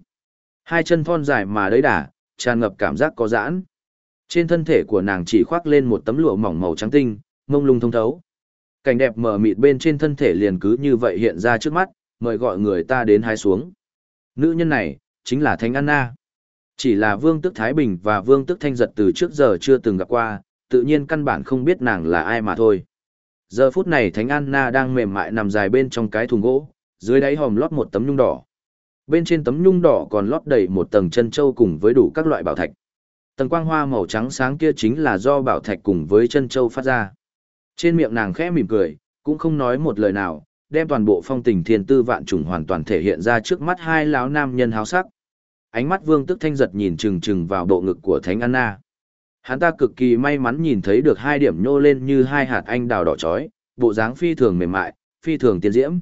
Hai chân thon dài mà đấy đà, tràn ngập cảm giác có giãn. Trên thân thể của nàng chỉ khoác lên một tấm lụa mỏng màu trắng tinh, mông lung thông thấu. Cảnh đẹp mờ mịt bên trên thân thể liền cứ như vậy hiện ra trước mắt, mời gọi người ta đến hai xuống. Nữ nhân này, chính là Thánh Anna. Chỉ là Vương Tức Thái Bình và Vương Tức Thanh Giật từ trước giờ chưa từng gặp qua, tự nhiên căn bản không biết nàng là ai mà thôi. Giờ phút này Thánh Anna đang mềm mại nằm dài bên trong cái thùng gỗ, dưới đáy hòm lót một tấm nhung đỏ. Bên trên tấm nhung đỏ còn lót đầy một tầng chân châu cùng với đủ các loại bảo thạch. Tầng quang hoa màu trắng sáng kia chính là do bảo thạch cùng với chân châu phát ra. Trên miệng nàng khẽ mỉm cười, cũng không nói một lời nào, đem toàn bộ phong tình thiên tư vạn trùng hoàn toàn thể hiện ra trước mắt hai lão nam nhân háo sắc. Ánh mắt Vương Tức Thanh giật nhìn chừng chừng vào bộ ngực của Thánh Anna. Hắn ta cực kỳ may mắn nhìn thấy được hai điểm nhô lên như hai hạt anh đào đỏ chói, bộ dáng phi thường mềm mại, phi thường tiên diễm.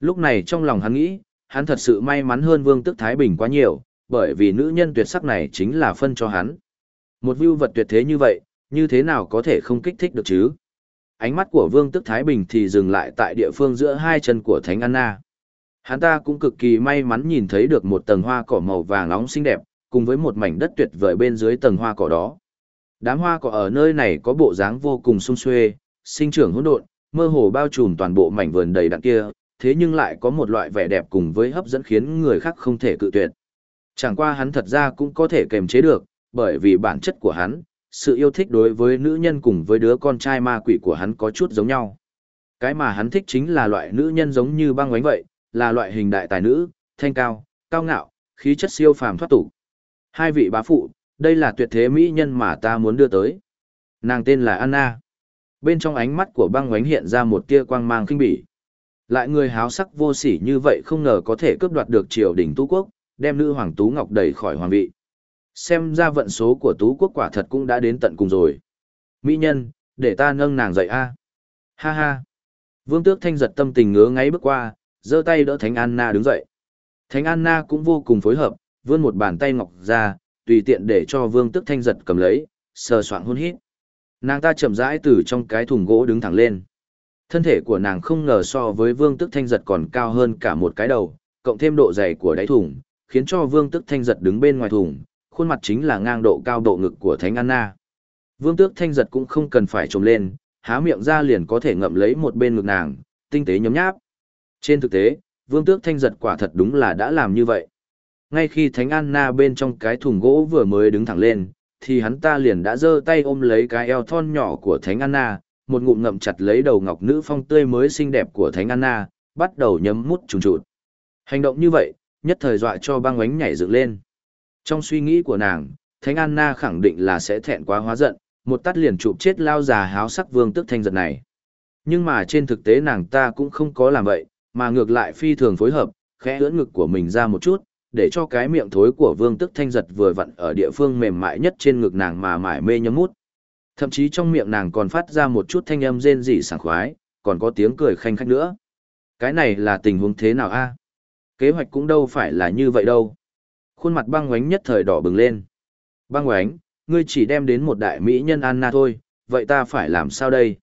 Lúc này trong lòng hắn nghĩ, hắn thật sự may mắn hơn Vương Tức Thái Bình quá nhiều, bởi vì nữ nhân tuyệt sắc này chính là phân cho hắn. Một view vật tuyệt thế như vậy, như thế nào có thể không kích thích được chứ? Ánh mắt của Vương Tức Thái Bình thì dừng lại tại địa phương giữa hai chân của Thánh Anna. Hắn ta cũng cực kỳ may mắn nhìn thấy được một tầng hoa cỏ màu vàng nóng xinh đẹp, cùng với một mảnh đất tuyệt vời bên dưới tầng hoa cỏ đó. Đám hoa cỏ ở nơi này có bộ dáng vô cùng sung xuê, sinh trưởng hỗn độn, mơ hồ bao trùm toàn bộ mảnh vườn đầy đặn kia, thế nhưng lại có một loại vẻ đẹp cùng với hấp dẫn khiến người khác không thể cự tuyệt. Chẳng qua hắn thật ra cũng có thể kềm chế được, bởi vì bản chất của hắn, sự yêu thích đối với nữ nhân cùng với đứa con trai ma quỷ của hắn có chút giống nhau. Cái mà hắn thích chính là loại nữ nhân giống như băng oánh vậy, là loại hình đại tài nữ, thanh cao, cao ngạo, khí chất siêu phàm thoát tục. Hai vị bá phụ, đây là tuyệt thế mỹ nhân mà ta muốn đưa tới. Nàng tên là Anna. Bên trong ánh mắt của băng oánh hiện ra một tia quang mang kinh bỉ. Lại người háo sắc vô sỉ như vậy không ngờ có thể cướp đoạt được triều đình tú quốc, đem nữ hoàng tú ngọc đẩy khỏi hoàng vị. Xem ra vận số của tú quốc quả thật cũng đã đến tận cùng rồi. Mỹ nhân, để ta nâng nàng dậy a. Ha ha. Vương tước thanh giật tâm tình ngứa ngáy bước qua, giơ tay đỡ Thánh Anna đứng dậy. Thánh Anna cũng vô cùng phối hợp, vươn một bàn tay ngọc ra, tùy tiện để cho Vương tước Thanh giật cầm lấy, sờ soạng hôn hít. Nàng ta chậm rãi từ trong cái thùng gỗ đứng thẳng lên. Thân thể của nàng không ngờ so với Vương Tức Thanh giật còn cao hơn cả một cái đầu, cộng thêm độ dày của đáy thùng, khiến cho Vương Tức Thanh giật đứng bên ngoài thùng, khuôn mặt chính là ngang độ cao độ ngực của Thánh Anna. Vương Tước Thanh giật cũng không cần phải trồm lên, há miệng ra liền có thể ngậm lấy một bên ngực nàng, tinh tế nhấm nháp. Trên thực tế, Vương Tước Thanh giật quả thật đúng là đã làm như vậy. Ngay khi Thánh Anna bên trong cái thùng gỗ vừa mới đứng thẳng lên, thì hắn ta liền đã giơ tay ôm lấy cái eo thon nhỏ của Thánh Anna, một ngụm ngậm chặt lấy đầu ngọc nữ phong tươi mới xinh đẹp của Thánh Anna, bắt đầu nhấm mút trùng trụt. Hành động như vậy, nhất thời dọa cho băng ánh nhảy dựng lên. Trong suy nghĩ của nàng, Thánh Anna khẳng định là sẽ thẹn quá hóa giận, một tắt liền chụp chết lao già háo sắc vương tức thanh giật này. Nhưng mà trên thực tế nàng ta cũng không có làm vậy, mà ngược lại phi thường phối hợp, khẽ ưỡn ngực của mình ra một chút, để cho cái miệng thối của vương tức thanh giật vừa vặn ở địa phương mềm mại nhất trên ngực nàng mà mải mê nhấm mút. Thậm chí trong miệng nàng còn phát ra một chút thanh âm rên rỉ sảng khoái, còn có tiếng cười khanh khách nữa. Cái này là tình huống thế nào a? Kế hoạch cũng đâu phải là như vậy đâu. Khuôn mặt băng oánh nhất thời đỏ bừng lên. Băng oánh, ngươi chỉ đem đến một đại mỹ nhân Anna thôi, vậy ta phải làm sao đây?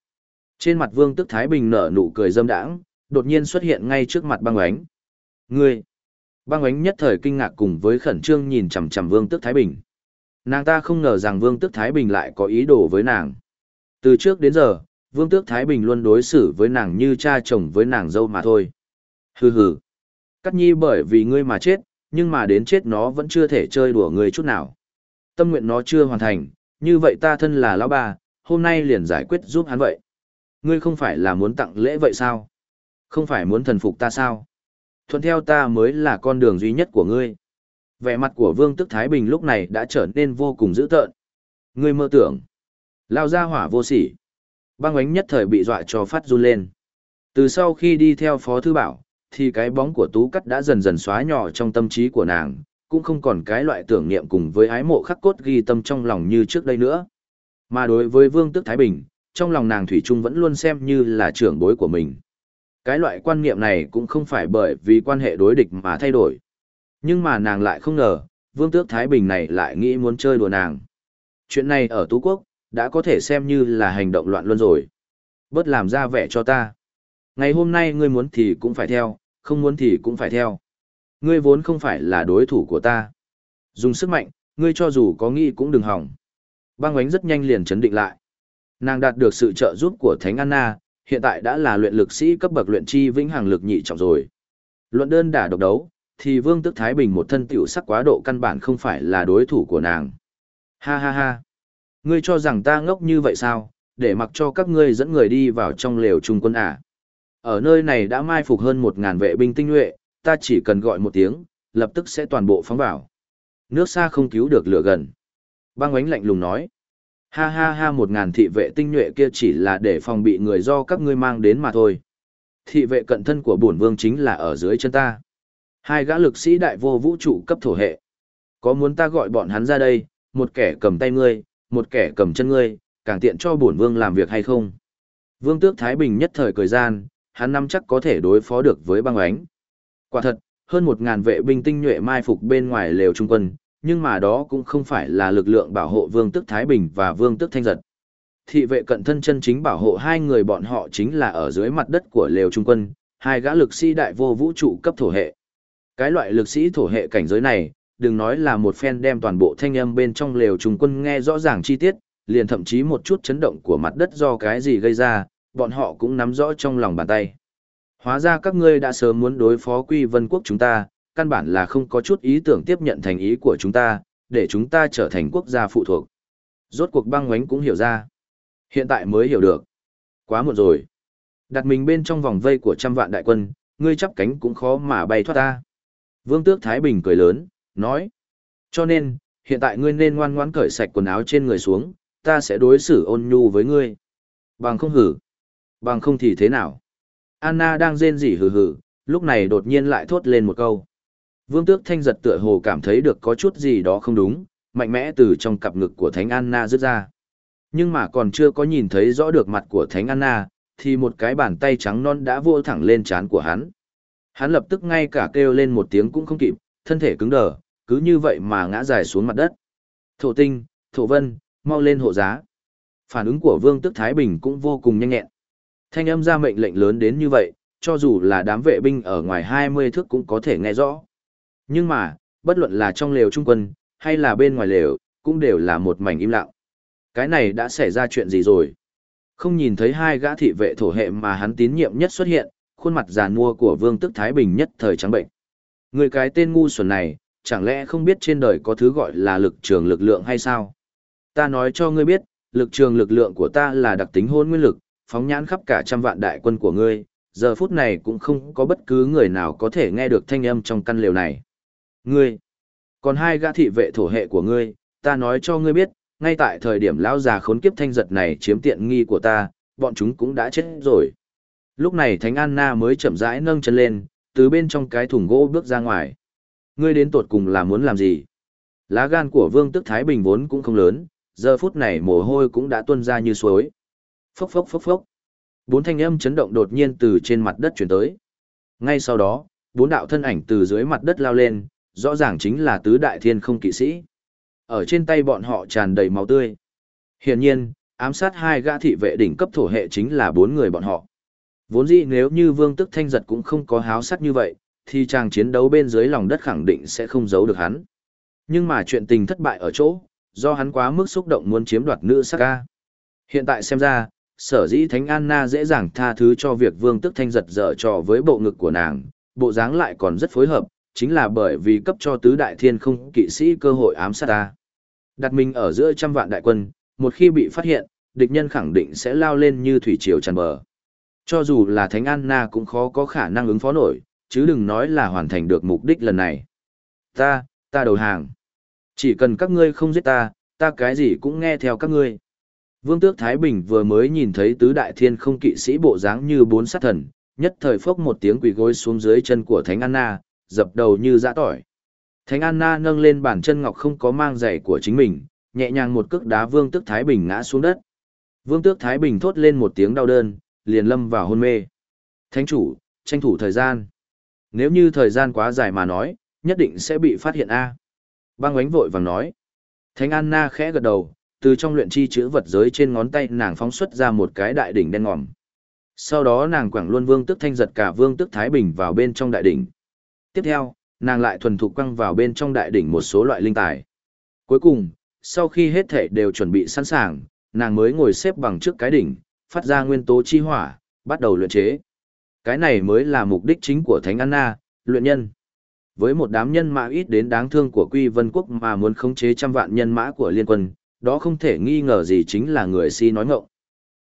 Trên mặt vương tức Thái Bình nở nụ cười dâm đãng, đột nhiên xuất hiện ngay trước mặt băng oánh. Ngươi! Băng oánh nhất thời kinh ngạc cùng với khẩn trương nhìn chằm chằm vương tức Thái Bình. Nàng ta không ngờ rằng vương tước Thái Bình lại có ý đồ với nàng. Từ trước đến giờ, vương tước Thái Bình luôn đối xử với nàng như cha chồng với nàng dâu mà thôi. Hừ hừ. Cắt nhi bởi vì ngươi mà chết, nhưng mà đến chết nó vẫn chưa thể chơi đùa ngươi chút nào. Tâm nguyện nó chưa hoàn thành, như vậy ta thân là lão bà, hôm nay liền giải quyết giúp hắn vậy. Ngươi không phải là muốn tặng lễ vậy sao? Không phải muốn thần phục ta sao? Thuận theo ta mới là con đường duy nhất của ngươi. Vẻ mặt của Vương Tức Thái Bình lúc này đã trở nên vô cùng dữ tợn. Ngươi mơ tưởng. Lao ra hỏa vô sỉ. Băng ánh nhất thời bị dọa cho phát run lên. Từ sau khi đi theo Phó Thư Bảo, thì cái bóng của Tú Cắt đã dần dần xóa nhỏ trong tâm trí của nàng, cũng không còn cái loại tưởng niệm cùng với ái mộ khắc cốt ghi tâm trong lòng như trước đây nữa. Mà đối với Vương Tức Thái Bình, trong lòng nàng Thủy Trung vẫn luôn xem như là trưởng bối của mình. Cái loại quan niệm này cũng không phải bởi vì quan hệ đối địch mà thay đổi. Nhưng mà nàng lại không ngờ, Vương Tước Thái Bình này lại nghĩ muốn chơi đùa nàng. Chuyện này ở Tú Quốc, đã có thể xem như là hành động loạn luân rồi. Bớt làm ra vẻ cho ta. Ngày hôm nay ngươi muốn thì cũng phải theo, không muốn thì cũng phải theo. Ngươi vốn không phải là đối thủ của ta. Dùng sức mạnh, ngươi cho dù có nghĩ cũng đừng hỏng. Băng ánh rất nhanh liền chấn định lại. Nàng đạt được sự trợ giúp của Thánh Anna, hiện tại đã là luyện lực sĩ cấp bậc luyện chi vĩnh hằng lực nhị trọng rồi. Luận đơn đả độc đấu, thì Vương Tức Thái Bình một thân tiểu sắc quá độ căn bản không phải là đối thủ của nàng. Ha ha ha. Ngươi cho rằng ta ngốc như vậy sao, để mặc cho các ngươi dẫn người đi vào trong lều trung quân à. Ở nơi này đã mai phục hơn một ngàn vệ binh tinh nhuệ, ta chỉ cần gọi một tiếng, lập tức sẽ toàn bộ phóng vào. Nước xa không cứu được lửa gần. Băng ánh lạnh lùng nói. Ha ha ha một ngàn thị vệ tinh nhuệ kia chỉ là để phòng bị người do các ngươi mang đến mà thôi. Thị vệ cận thân của bổn vương chính là ở dưới chân ta. Hai gã lực sĩ đại vô vũ trụ cấp thổ hệ. Có muốn ta gọi bọn hắn ra đây, một kẻ cầm tay ngươi, một kẻ cầm chân ngươi, càng tiện cho bổn vương làm việc hay không? Vương tước Thái Bình nhất thời cười gian, hắn năm chắc có thể đối phó được với băng ánh. Quả thật, hơn một ngàn vệ binh tinh nhuệ mai phục bên ngoài lều trung quân, nhưng mà đó cũng không phải là lực lượng bảo hộ Vương tước Thái Bình và Vương tước Thanh Giật. Thị vệ cận thân chân chính bảo hộ hai người bọn họ chính là ở dưới mặt đất của lều trung quân, hai gã lực sĩ đại vô vũ trụ cấp thổ hệ. Cái loại lực sĩ thổ hệ cảnh giới này, đừng nói là một phen đem toàn bộ thanh âm bên trong lều trùng quân nghe rõ ràng chi tiết, liền thậm chí một chút chấn động của mặt đất do cái gì gây ra, bọn họ cũng nắm rõ trong lòng bàn tay. Hóa ra các ngươi đã sớm muốn đối phó Quy Vân Quốc chúng ta, căn bản là không có chút ý tưởng tiếp nhận thành ý của chúng ta, để chúng ta trở thành quốc gia phụ thuộc. Rốt cuộc băng ngoánh cũng hiểu ra. Hiện tại mới hiểu được. Quá muộn rồi. Đặt mình bên trong vòng vây của trăm vạn đại quân, ngươi chắp cánh cũng khó mà bay thoát ta. Vương Tước Thái Bình cười lớn, nói. Cho nên, hiện tại ngươi nên ngoan ngoãn cởi sạch quần áo trên người xuống, ta sẽ đối xử ôn nhu với ngươi. Bằng không hử. Bằng không thì thế nào? Anna đang rên rỉ hừ hừ, lúc này đột nhiên lại thốt lên một câu. Vương tước thanh giật tựa hồ cảm thấy được có chút gì đó không đúng, mạnh mẽ từ trong cặp ngực của Thánh Anna rứt ra. Nhưng mà còn chưa có nhìn thấy rõ được mặt của Thánh Anna, thì một cái bàn tay trắng non đã vô thẳng lên trán của hắn. Hắn lập tức ngay cả kêu lên một tiếng cũng không kịp, thân thể cứng đờ, cứ như vậy mà ngã dài xuống mặt đất. Thổ tinh, thổ vân, mau lên hộ giá. Phản ứng của Vương Tức Thái Bình cũng vô cùng nhanh nhẹn. Thanh âm ra mệnh lệnh lớn đến như vậy, cho dù là đám vệ binh ở ngoài 20 thước cũng có thể nghe rõ. Nhưng mà, bất luận là trong lều trung quân, hay là bên ngoài lều, cũng đều là một mảnh im lặng. Cái này đã xảy ra chuyện gì rồi? Không nhìn thấy hai gã thị vệ thổ hệ mà hắn tín nhiệm nhất xuất hiện, khuôn mặt già nua của Vương Tức Thái Bình nhất thời trắng bệnh. Người cái tên ngu xuẩn này, chẳng lẽ không biết trên đời có thứ gọi là lực trường lực lượng hay sao? Ta nói cho ngươi biết, lực trường lực lượng của ta là đặc tính hôn nguyên lực, phóng nhãn khắp cả trăm vạn đại quân của ngươi, giờ phút này cũng không có bất cứ người nào có thể nghe được thanh âm trong căn lều này. Ngươi, còn hai gã thị vệ thổ hệ của ngươi, ta nói cho ngươi biết, ngay tại thời điểm lão già khốn kiếp thanh giật này chiếm tiện nghi của ta, bọn chúng cũng đã chết rồi. Lúc này Thánh Anna mới chậm rãi nâng chân lên, từ bên trong cái thùng gỗ bước ra ngoài. Ngươi đến tột cùng là muốn làm gì? Lá gan của Vương Tức Thái Bình vốn cũng không lớn, giờ phút này mồ hôi cũng đã tuôn ra như suối. Phốc phốc phốc phốc. Bốn thanh âm chấn động đột nhiên từ trên mặt đất chuyển tới. Ngay sau đó, bốn đạo thân ảnh từ dưới mặt đất lao lên, rõ ràng chính là tứ đại thiên không kỵ sĩ. Ở trên tay bọn họ tràn đầy máu tươi. Hiển nhiên, ám sát hai gã thị vệ đỉnh cấp thổ hệ chính là bốn người bọn họ. Vốn dĩ nếu như vương tức thanh giật cũng không có háo sắc như vậy, thì chàng chiến đấu bên dưới lòng đất khẳng định sẽ không giấu được hắn. Nhưng mà chuyện tình thất bại ở chỗ, do hắn quá mức xúc động muốn chiếm đoạt nữ sắc ca. Hiện tại xem ra, sở dĩ Thánh Anna dễ dàng tha thứ cho việc vương tức thanh giật dở trò với bộ ngực của nàng, bộ dáng lại còn rất phối hợp, chính là bởi vì cấp cho tứ đại thiên không kỵ sĩ cơ hội ám sát ta. Đặt mình ở giữa trăm vạn đại quân, một khi bị phát hiện, địch nhân khẳng định sẽ lao lên như thủy triều tràn bờ. Cho dù là Thánh Anna cũng khó có khả năng ứng phó nổi, chứ đừng nói là hoàn thành được mục đích lần này. Ta, ta đầu hàng. Chỉ cần các ngươi không giết ta, ta cái gì cũng nghe theo các ngươi. Vương tước Thái Bình vừa mới nhìn thấy tứ đại thiên không kỵ sĩ bộ dáng như bốn sát thần, nhất thời phốc một tiếng quỳ gối xuống dưới chân của Thánh Anna, dập đầu như dã tỏi. Thánh Anna nâng lên bàn chân ngọc không có mang giày của chính mình, nhẹ nhàng một cước đá Vương tước Thái Bình ngã xuống đất. Vương tước Thái Bình thốt lên một tiếng đau đơn, liền lâm vào hôn mê. Thánh chủ, tranh thủ thời gian. Nếu như thời gian quá dài mà nói, nhất định sẽ bị phát hiện A. Băng ánh vội vàng nói. Thánh Anna khẽ gật đầu, từ trong luyện chi chữ vật giới trên ngón tay nàng phóng xuất ra một cái đại đỉnh đen ngòm. Sau đó nàng quẳng luôn vương tức thanh giật cả vương tức Thái Bình vào bên trong đại đỉnh. Tiếp theo, nàng lại thuần thục quăng vào bên trong đại đỉnh một số loại linh tài. Cuối cùng, sau khi hết thể đều chuẩn bị sẵn sàng, nàng mới ngồi xếp bằng trước cái đỉnh, phát ra nguyên tố chi hỏa, bắt đầu luyện chế. Cái này mới là mục đích chính của Thánh Anna, luyện nhân. Với một đám nhân mã ít đến đáng thương của Quy Vân Quốc mà muốn khống chế trăm vạn nhân mã của liên quân, đó không thể nghi ngờ gì chính là người si nói ngọng.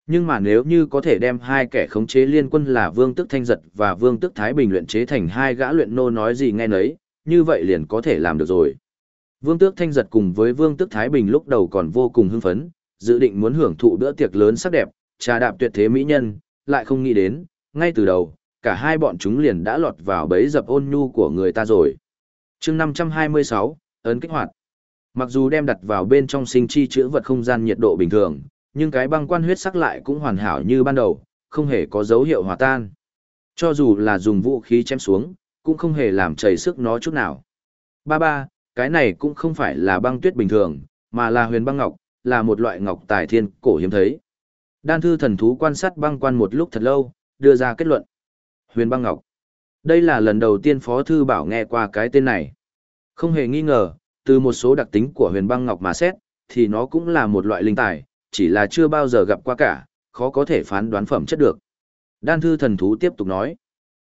Nhưng mà nếu như có thể đem hai kẻ khống chế liên quân là Vương Tức Thanh Giật và Vương Tức Thái Bình luyện chế thành hai gã luyện nô nói gì nghe nấy, như vậy liền có thể làm được rồi. Vương Tước Thanh Giật cùng với Vương Tước Thái Bình lúc đầu còn vô cùng hưng phấn, dự định muốn hưởng thụ bữa tiệc lớn sắc đẹp, trà đạp tuyệt thế mỹ nhân, lại không nghĩ đến, ngay từ đầu, cả hai bọn chúng liền đã lọt vào bẫy dập ôn nhu của người ta rồi. chương 526, ấn kích hoạt. Mặc dù đem đặt vào bên trong sinh chi chữa vật không gian nhiệt độ bình thường, nhưng cái băng quan huyết sắc lại cũng hoàn hảo như ban đầu, không hề có dấu hiệu hòa tan. Cho dù là dùng vũ khí chém xuống, cũng không hề làm chảy sức nó chút nào. Ba ba, cái này cũng không phải là băng tuyết bình thường, mà là huyền băng ngọc, là một loại ngọc tài thiên cổ hiếm thấy. Đan thư thần thú quan sát băng quan một lúc thật lâu, đưa ra kết luận. Huyền băng ngọc. Đây là lần đầu tiên Phó Thư Bảo nghe qua cái tên này. Không hề nghi ngờ, từ một số đặc tính của huyền băng ngọc mà xét, thì nó cũng là một loại linh tài, chỉ là chưa bao giờ gặp qua cả, khó có thể phán đoán phẩm chất được. Đan thư thần thú tiếp tục nói.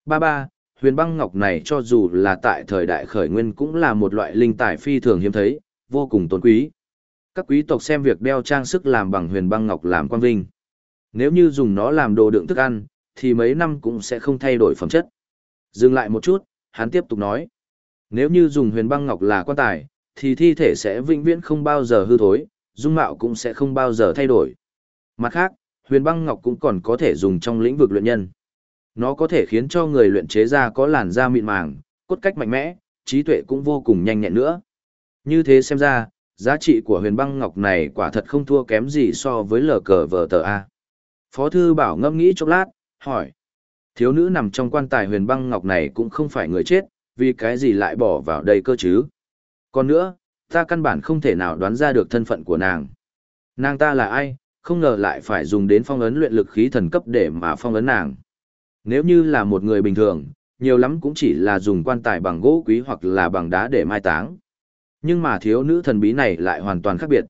Ba ba, huyền băng ngọc này cho dù là tại thời đại khởi nguyên cũng là một loại linh tài phi thường hiếm thấy, vô cùng tôn quý. Các quý tộc xem việc đeo trang sức làm bằng huyền băng ngọc làm quan vinh. Nếu như dùng nó làm đồ đựng thức ăn, thì mấy năm cũng sẽ không thay đổi phẩm chất. Dừng lại một chút, hắn tiếp tục nói. Nếu như dùng huyền băng ngọc là quan tài, thì thi thể sẽ vĩnh viễn không bao giờ hư thối, dung mạo cũng sẽ không bao giờ thay đổi. Mặt khác, huyền băng ngọc cũng còn có thể dùng trong lĩnh vực luyện nhân. Nó có thể khiến cho người luyện chế ra có làn da mịn màng, cốt cách mạnh mẽ, trí tuệ cũng vô cùng nhanh nhẹn nữa. Như thế xem ra, giá trị của huyền băng ngọc này quả thật không thua kém gì so với lờ cờ vờ tờ A. Phó thư bảo ngâm nghĩ chốc lát, hỏi. Thiếu nữ nằm trong quan tài huyền băng ngọc này cũng không phải người chết, vì cái gì lại bỏ vào đây cơ chứ? Còn nữa, ta căn bản không thể nào đoán ra được thân phận của nàng. Nàng ta là ai, không ngờ lại phải dùng đến phong ấn luyện lực khí thần cấp để mà phong ấn nàng. Nếu như là một người bình thường, nhiều lắm cũng chỉ là dùng quan tài bằng gỗ quý hoặc là bằng đá để mai táng. Nhưng mà thiếu nữ thần bí này lại hoàn toàn khác biệt.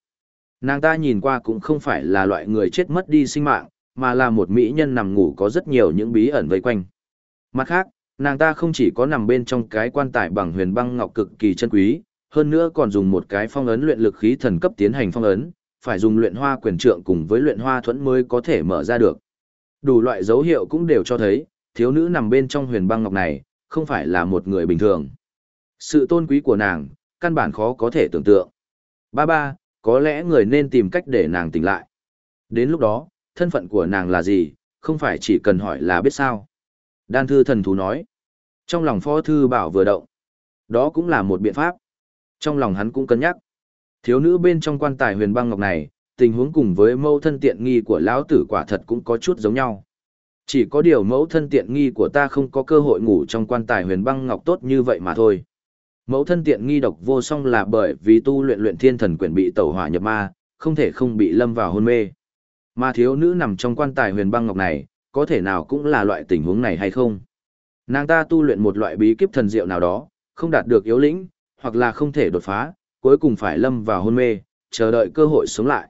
Nàng ta nhìn qua cũng không phải là loại người chết mất đi sinh mạng, mà là một mỹ nhân nằm ngủ có rất nhiều những bí ẩn vây quanh. Mặt khác, nàng ta không chỉ có nằm bên trong cái quan tài bằng huyền băng ngọc cực kỳ chân quý, hơn nữa còn dùng một cái phong ấn luyện lực khí thần cấp tiến hành phong ấn, phải dùng luyện hoa quyền trượng cùng với luyện hoa thuẫn mới có thể mở ra được. Đủ loại dấu hiệu cũng đều cho thấy, thiếu nữ nằm bên trong huyền băng ngọc này, không phải là một người bình thường. Sự tôn quý của nàng, căn bản khó có thể tưởng tượng. Ba ba, có lẽ người nên tìm cách để nàng tỉnh lại. Đến lúc đó, thân phận của nàng là gì, không phải chỉ cần hỏi là biết sao. Đan thư thần thú nói. Trong lòng phó thư bảo vừa động. Đó cũng là một biện pháp. Trong lòng hắn cũng cân nhắc. Thiếu nữ bên trong quan tài huyền băng ngọc này, tình huống cùng với mẫu thân tiện nghi của lão tử quả thật cũng có chút giống nhau. Chỉ có điều mẫu thân tiện nghi của ta không có cơ hội ngủ trong quan tài huyền băng ngọc tốt như vậy mà thôi. Mẫu thân tiện nghi độc vô song là bởi vì tu luyện luyện thiên thần quyển bị tẩu hỏa nhập ma, không thể không bị lâm vào hôn mê. Mà thiếu nữ nằm trong quan tài huyền băng ngọc này, có thể nào cũng là loại tình huống này hay không? Nàng ta tu luyện một loại bí kíp thần diệu nào đó, không đạt được yếu lĩnh, hoặc là không thể đột phá, cuối cùng phải lâm vào hôn mê, chờ đợi cơ hội sống lại.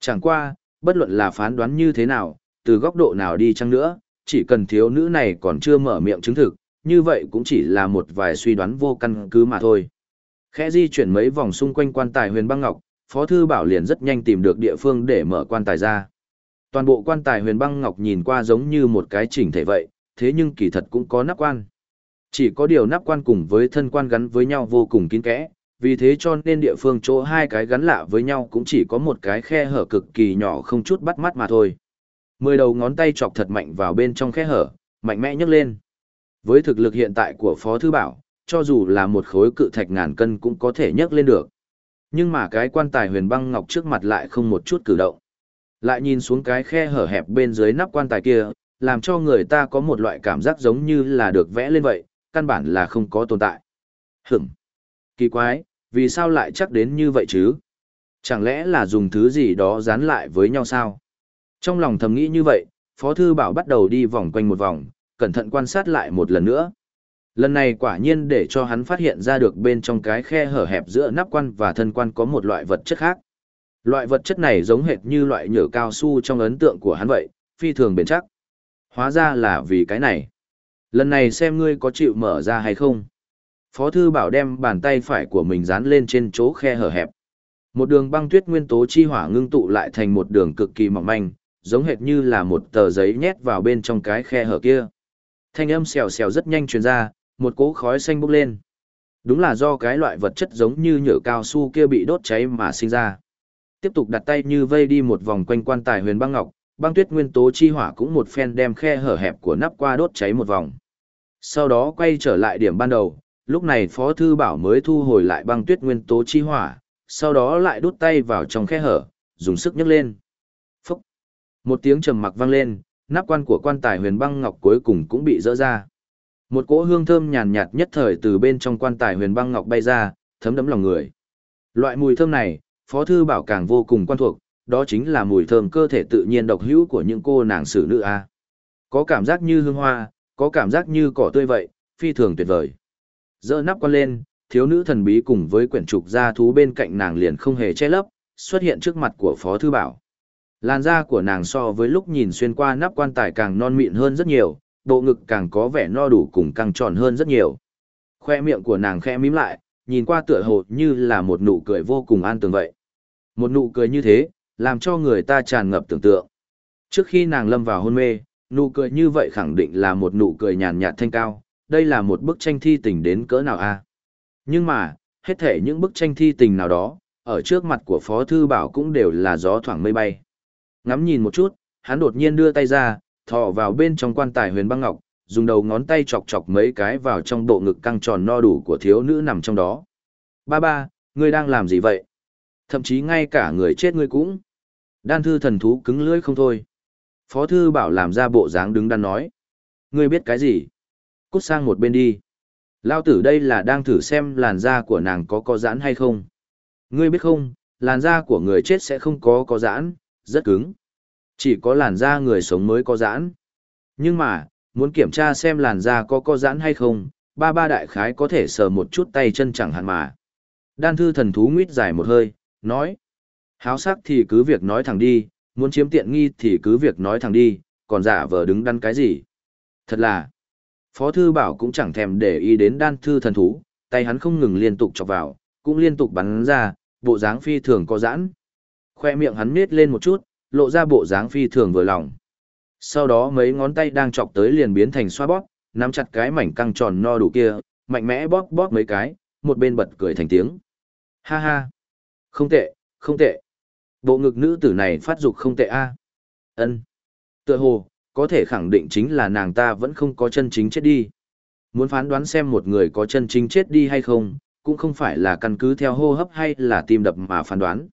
Chẳng qua, bất luận là phán đoán như thế nào, từ góc độ nào đi chăng nữa, chỉ cần thiếu nữ này còn chưa mở miệng chứng thực, như vậy cũng chỉ là một vài suy đoán vô căn cứ mà thôi. Khẽ di chuyển mấy vòng xung quanh quan tài huyền băng ngọc, Phó Thư Bảo liền rất nhanh tìm được địa phương để mở quan tài ra. Toàn bộ quan tài huyền băng ngọc nhìn qua giống như một cái chỉnh thể vậy, thế nhưng kỳ thật cũng có nắp quan. Chỉ có điều nắp quan cùng với thân quan gắn với nhau vô cùng kín kẽ, vì thế cho nên địa phương chỗ hai cái gắn lạ với nhau cũng chỉ có một cái khe hở cực kỳ nhỏ không chút bắt mắt mà thôi. Mười đầu ngón tay chọc thật mạnh vào bên trong khe hở, mạnh mẽ nhấc lên. Với thực lực hiện tại của Phó Thư Bảo, cho dù là một khối cự thạch ngàn cân cũng có thể nhấc lên được. Nhưng mà cái quan tài huyền băng ngọc trước mặt lại không một chút cử động. Lại nhìn xuống cái khe hở hẹp bên dưới nắp quan tài kia, làm cho người ta có một loại cảm giác giống như là được vẽ lên vậy, căn bản là không có tồn tại. Hửm! Kỳ quái, vì sao lại chắc đến như vậy chứ? Chẳng lẽ là dùng thứ gì đó dán lại với nhau sao? Trong lòng thầm nghĩ như vậy, Phó Thư Bảo bắt đầu đi vòng quanh một vòng, cẩn thận quan sát lại một lần nữa. Lần này quả nhiên để cho hắn phát hiện ra được bên trong cái khe hở hẹp giữa nắp quan và thân quan có một loại vật chất khác. Loại vật chất này giống hệt như loại nhựa cao su trong ấn tượng của hắn vậy, phi thường bền chắc. Hóa ra là vì cái này. Lần này xem ngươi có chịu mở ra hay không. Phó thư bảo đem bàn tay phải của mình dán lên trên chỗ khe hở hẹp. Một đường băng tuyết nguyên tố chi hỏa ngưng tụ lại thành một đường cực kỳ mỏng manh, giống hệt như là một tờ giấy nhét vào bên trong cái khe hở kia. Thanh âm xèo xèo rất nhanh truyền ra, một cỗ khói xanh bốc lên. Đúng là do cái loại vật chất giống như nhựa cao su kia bị đốt cháy mà sinh ra. Tiếp tục đặt tay như vây đi một vòng quanh quan tài huyền băng ngọc, băng tuyết nguyên tố chi hỏa cũng một phen đem khe hở hẹp của nắp qua đốt cháy một vòng. Sau đó quay trở lại điểm ban đầu, lúc này Phó Thư Bảo mới thu hồi lại băng tuyết nguyên tố chi hỏa, sau đó lại đút tay vào trong khe hở, dùng sức nhấc lên. Phúc! Một tiếng trầm mặc vang lên, nắp quan của quan tài huyền băng ngọc cuối cùng cũng bị rỡ ra. Một cỗ hương thơm nhàn nhạt nhất thời từ bên trong quan tài huyền băng ngọc bay ra, thấm đấm lòng người. Loại mùi thơm này, Phó Thư Bảo càng vô cùng quan thuộc, đó chính là mùi thơm cơ thể tự nhiên độc hữu của những cô nàng xử nữ A. Có cảm giác như hương hoa, có cảm giác như cỏ tươi vậy, phi thường tuyệt vời. Dỡ nắp quan lên, thiếu nữ thần bí cùng với quyển trục da thú bên cạnh nàng liền không hề che lấp, xuất hiện trước mặt của Phó Thư Bảo. Làn da của nàng so với lúc nhìn xuyên qua nắp quan tài càng non mịn hơn rất nhiều, bộ ngực càng có vẻ no đủ cùng căng tròn hơn rất nhiều. Khoe miệng của nàng khẽ mím lại, nhìn qua tựa hồ như là một nụ cười vô cùng an tường vậy. Một nụ cười như thế, làm cho người ta tràn ngập tưởng tượng. Trước khi nàng lâm vào hôn mê, nụ cười như vậy khẳng định là một nụ cười nhàn nhạt thanh cao, đây là một bức tranh thi tình đến cỡ nào a? À? Nhưng mà, hết thể những bức tranh thi tình nào đó, ở trước mặt của Phó Thư Bảo cũng đều là gió thoảng mây bay. Ngắm nhìn một chút, hắn đột nhiên đưa tay ra, thò vào bên trong quan tài huyền băng ngọc, dùng đầu ngón tay chọc chọc mấy cái vào trong bộ ngực căng tròn no đủ của thiếu nữ nằm trong đó. Ba ba, ngươi đang làm gì vậy? Thậm chí ngay cả người chết ngươi cũng. Đan thư thần thú cứng lưỡi không thôi. Phó thư bảo làm ra bộ dáng đứng đắn nói. Ngươi biết cái gì? Cút sang một bên đi. Lao tử đây là đang thử xem làn da của nàng có có giãn hay không. Ngươi biết không, làn da của người chết sẽ không có có giãn, rất cứng. Chỉ có làn da người sống mới có giãn. Nhưng mà, muốn kiểm tra xem làn da có có giãn hay không, ba ba đại khái có thể sờ một chút tay chân chẳng hạn mà. Đan thư thần thú nguyết dài một hơi, nói. Háo sắc thì cứ việc nói thẳng đi, muốn chiếm tiện nghi thì cứ việc nói thẳng đi, còn giả vờ đứng đắn cái gì. Thật là, Phó Thư Bảo cũng chẳng thèm để ý đến đan thư thần thú, tay hắn không ngừng liên tục chọc vào, cũng liên tục bắn ra, bộ dáng phi thường có giãn. Khoe miệng hắn nết lên một chút, lộ ra bộ dáng phi thường vừa lòng. Sau đó mấy ngón tay đang chọc tới liền biến thành xoa bóp, nắm chặt cái mảnh căng tròn no đủ kia, mạnh mẽ bóp bóp mấy cái, một bên bật cười thành tiếng. Ha ha! Không tệ, không tệ. Bộ ngực nữ tử này phát dục không tệ a. Ân. Tựa hồ, có thể khẳng định chính là nàng ta vẫn không có chân chính chết đi. Muốn phán đoán xem một người có chân chính chết đi hay không, cũng không phải là căn cứ theo hô hấp hay là tim đập mà phán đoán.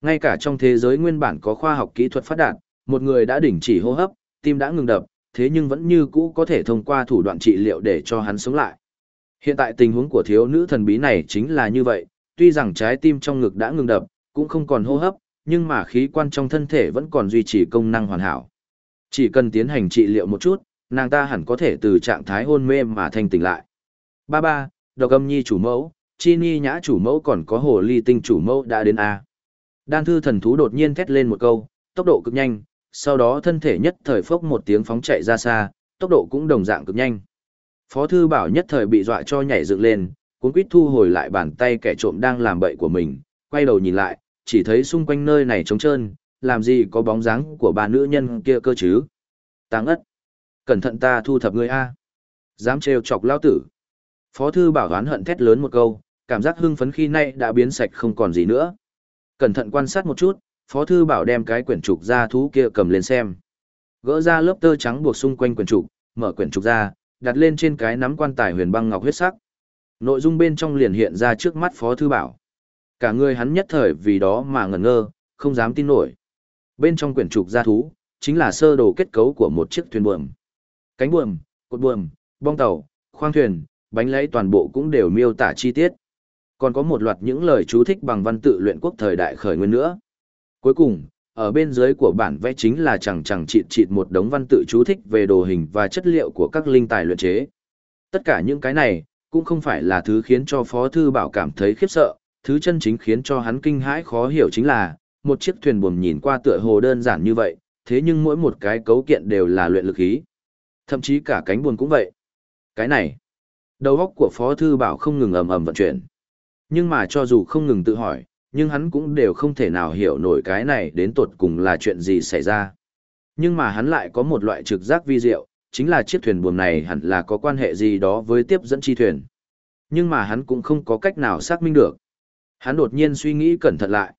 Ngay cả trong thế giới nguyên bản có khoa học kỹ thuật phát đạt, một người đã đình chỉ hô hấp, tim đã ngừng đập, thế nhưng vẫn như cũ có thể thông qua thủ đoạn trị liệu để cho hắn sống lại. Hiện tại tình huống của thiếu nữ thần bí này chính là như vậy, tuy rằng trái tim trong ngực đã ngừng đập, cũng không còn hô hấp, nhưng mà khí quan trong thân thể vẫn còn duy trì công năng hoàn hảo. Chỉ cần tiến hành trị liệu một chút, nàng ta hẳn có thể từ trạng thái hôn mê mà thanh tỉnh lại. Ba ba, độc âm nhi chủ mẫu, chi ni nhã chủ mẫu còn có hồ ly tinh chủ mẫu đã đến A. Đan thư thần thú đột nhiên thét lên một câu, tốc độ cực nhanh, sau đó thân thể nhất thời phốc một tiếng phóng chạy ra xa, tốc độ cũng đồng dạng cực nhanh. Phó thư bảo nhất thời bị dọa cho nhảy dựng lên, cuốn quýt thu hồi lại bàn tay kẻ trộm đang làm bậy của mình, quay đầu nhìn lại, chỉ thấy xung quanh nơi này trống trơn, làm gì có bóng dáng của bà nữ nhân kia cơ chứ. Táng ất. Cẩn thận ta thu thập ngươi a. Dám trêu chọc lao tử. Phó thư bảo đoán hận thét lớn một câu, cảm giác hưng phấn khi nay đã biến sạch không còn gì nữa. Cẩn thận quan sát một chút, Phó Thư Bảo đem cái quyển trục ra thú kia cầm lên xem. Gỡ ra lớp tơ trắng buộc xung quanh quyển trục, mở quyển trục ra, đặt lên trên cái nắm quan tài huyền băng ngọc huyết sắc. Nội dung bên trong liền hiện ra trước mắt Phó Thư Bảo. Cả người hắn nhất thời vì đó mà ngẩn ngơ, không dám tin nổi. Bên trong quyển trục gia thú, chính là sơ đồ kết cấu của một chiếc thuyền buồm. Cánh buồm, cột buồm, bong tàu, khoang thuyền, bánh lẫy toàn bộ cũng đều miêu tả chi tiết. Còn có một loạt những lời chú thích bằng văn tự luyện quốc thời đại khởi nguyên nữa. Cuối cùng, ở bên dưới của bản vẽ chính là chẳng chẳng chịt chịt một đống văn tự chú thích về đồ hình và chất liệu của các linh tài luyện chế. Tất cả những cái này, cũng không phải là thứ khiến cho Phó Thư Bảo cảm thấy khiếp sợ, thứ chân chính khiến cho hắn kinh hãi khó hiểu chính là, một chiếc thuyền buồm nhìn qua tựa hồ đơn giản như vậy, thế nhưng mỗi một cái cấu kiện đều là luyện lực khí. Thậm chí cả cánh buồm cũng vậy. Cái này, đầu óc của Phó Thư Bảo không ngừng ầm ầm vận chuyển. Nhưng mà cho dù không ngừng tự hỏi, nhưng hắn cũng đều không thể nào hiểu nổi cái này đến tột cùng là chuyện gì xảy ra. Nhưng mà hắn lại có một loại trực giác vi diệu, chính là chiếc thuyền buồm này hẳn là có quan hệ gì đó với tiếp dẫn chi thuyền. Nhưng mà hắn cũng không có cách nào xác minh được. Hắn đột nhiên suy nghĩ cẩn thận lại.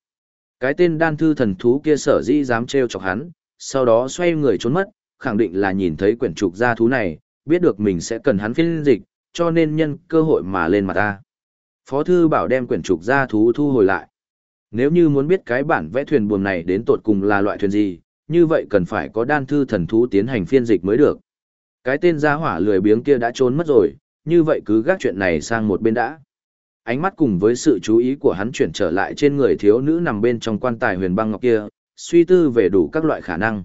Cái tên đan thư thần thú kia sở dĩ dám trêu chọc hắn, sau đó xoay người trốn mất, khẳng định là nhìn thấy quyển trục gia thú này, biết được mình sẽ cần hắn phiên dịch, cho nên nhân cơ hội mà lên mặt ta. Phó thư bảo đem quyển trục gia thú thu hồi lại. Nếu như muốn biết cái bản vẽ thuyền buồm này đến tột cùng là loại thuyền gì, như vậy cần phải có đan thư thần thú tiến hành phiên dịch mới được. Cái tên gia hỏa lười biếng kia đã trốn mất rồi, như vậy cứ gác chuyện này sang một bên đã. Ánh mắt cùng với sự chú ý của hắn chuyển trở lại trên người thiếu nữ nằm bên trong quan tài huyền băng ngọc kia, suy tư về đủ các loại khả năng.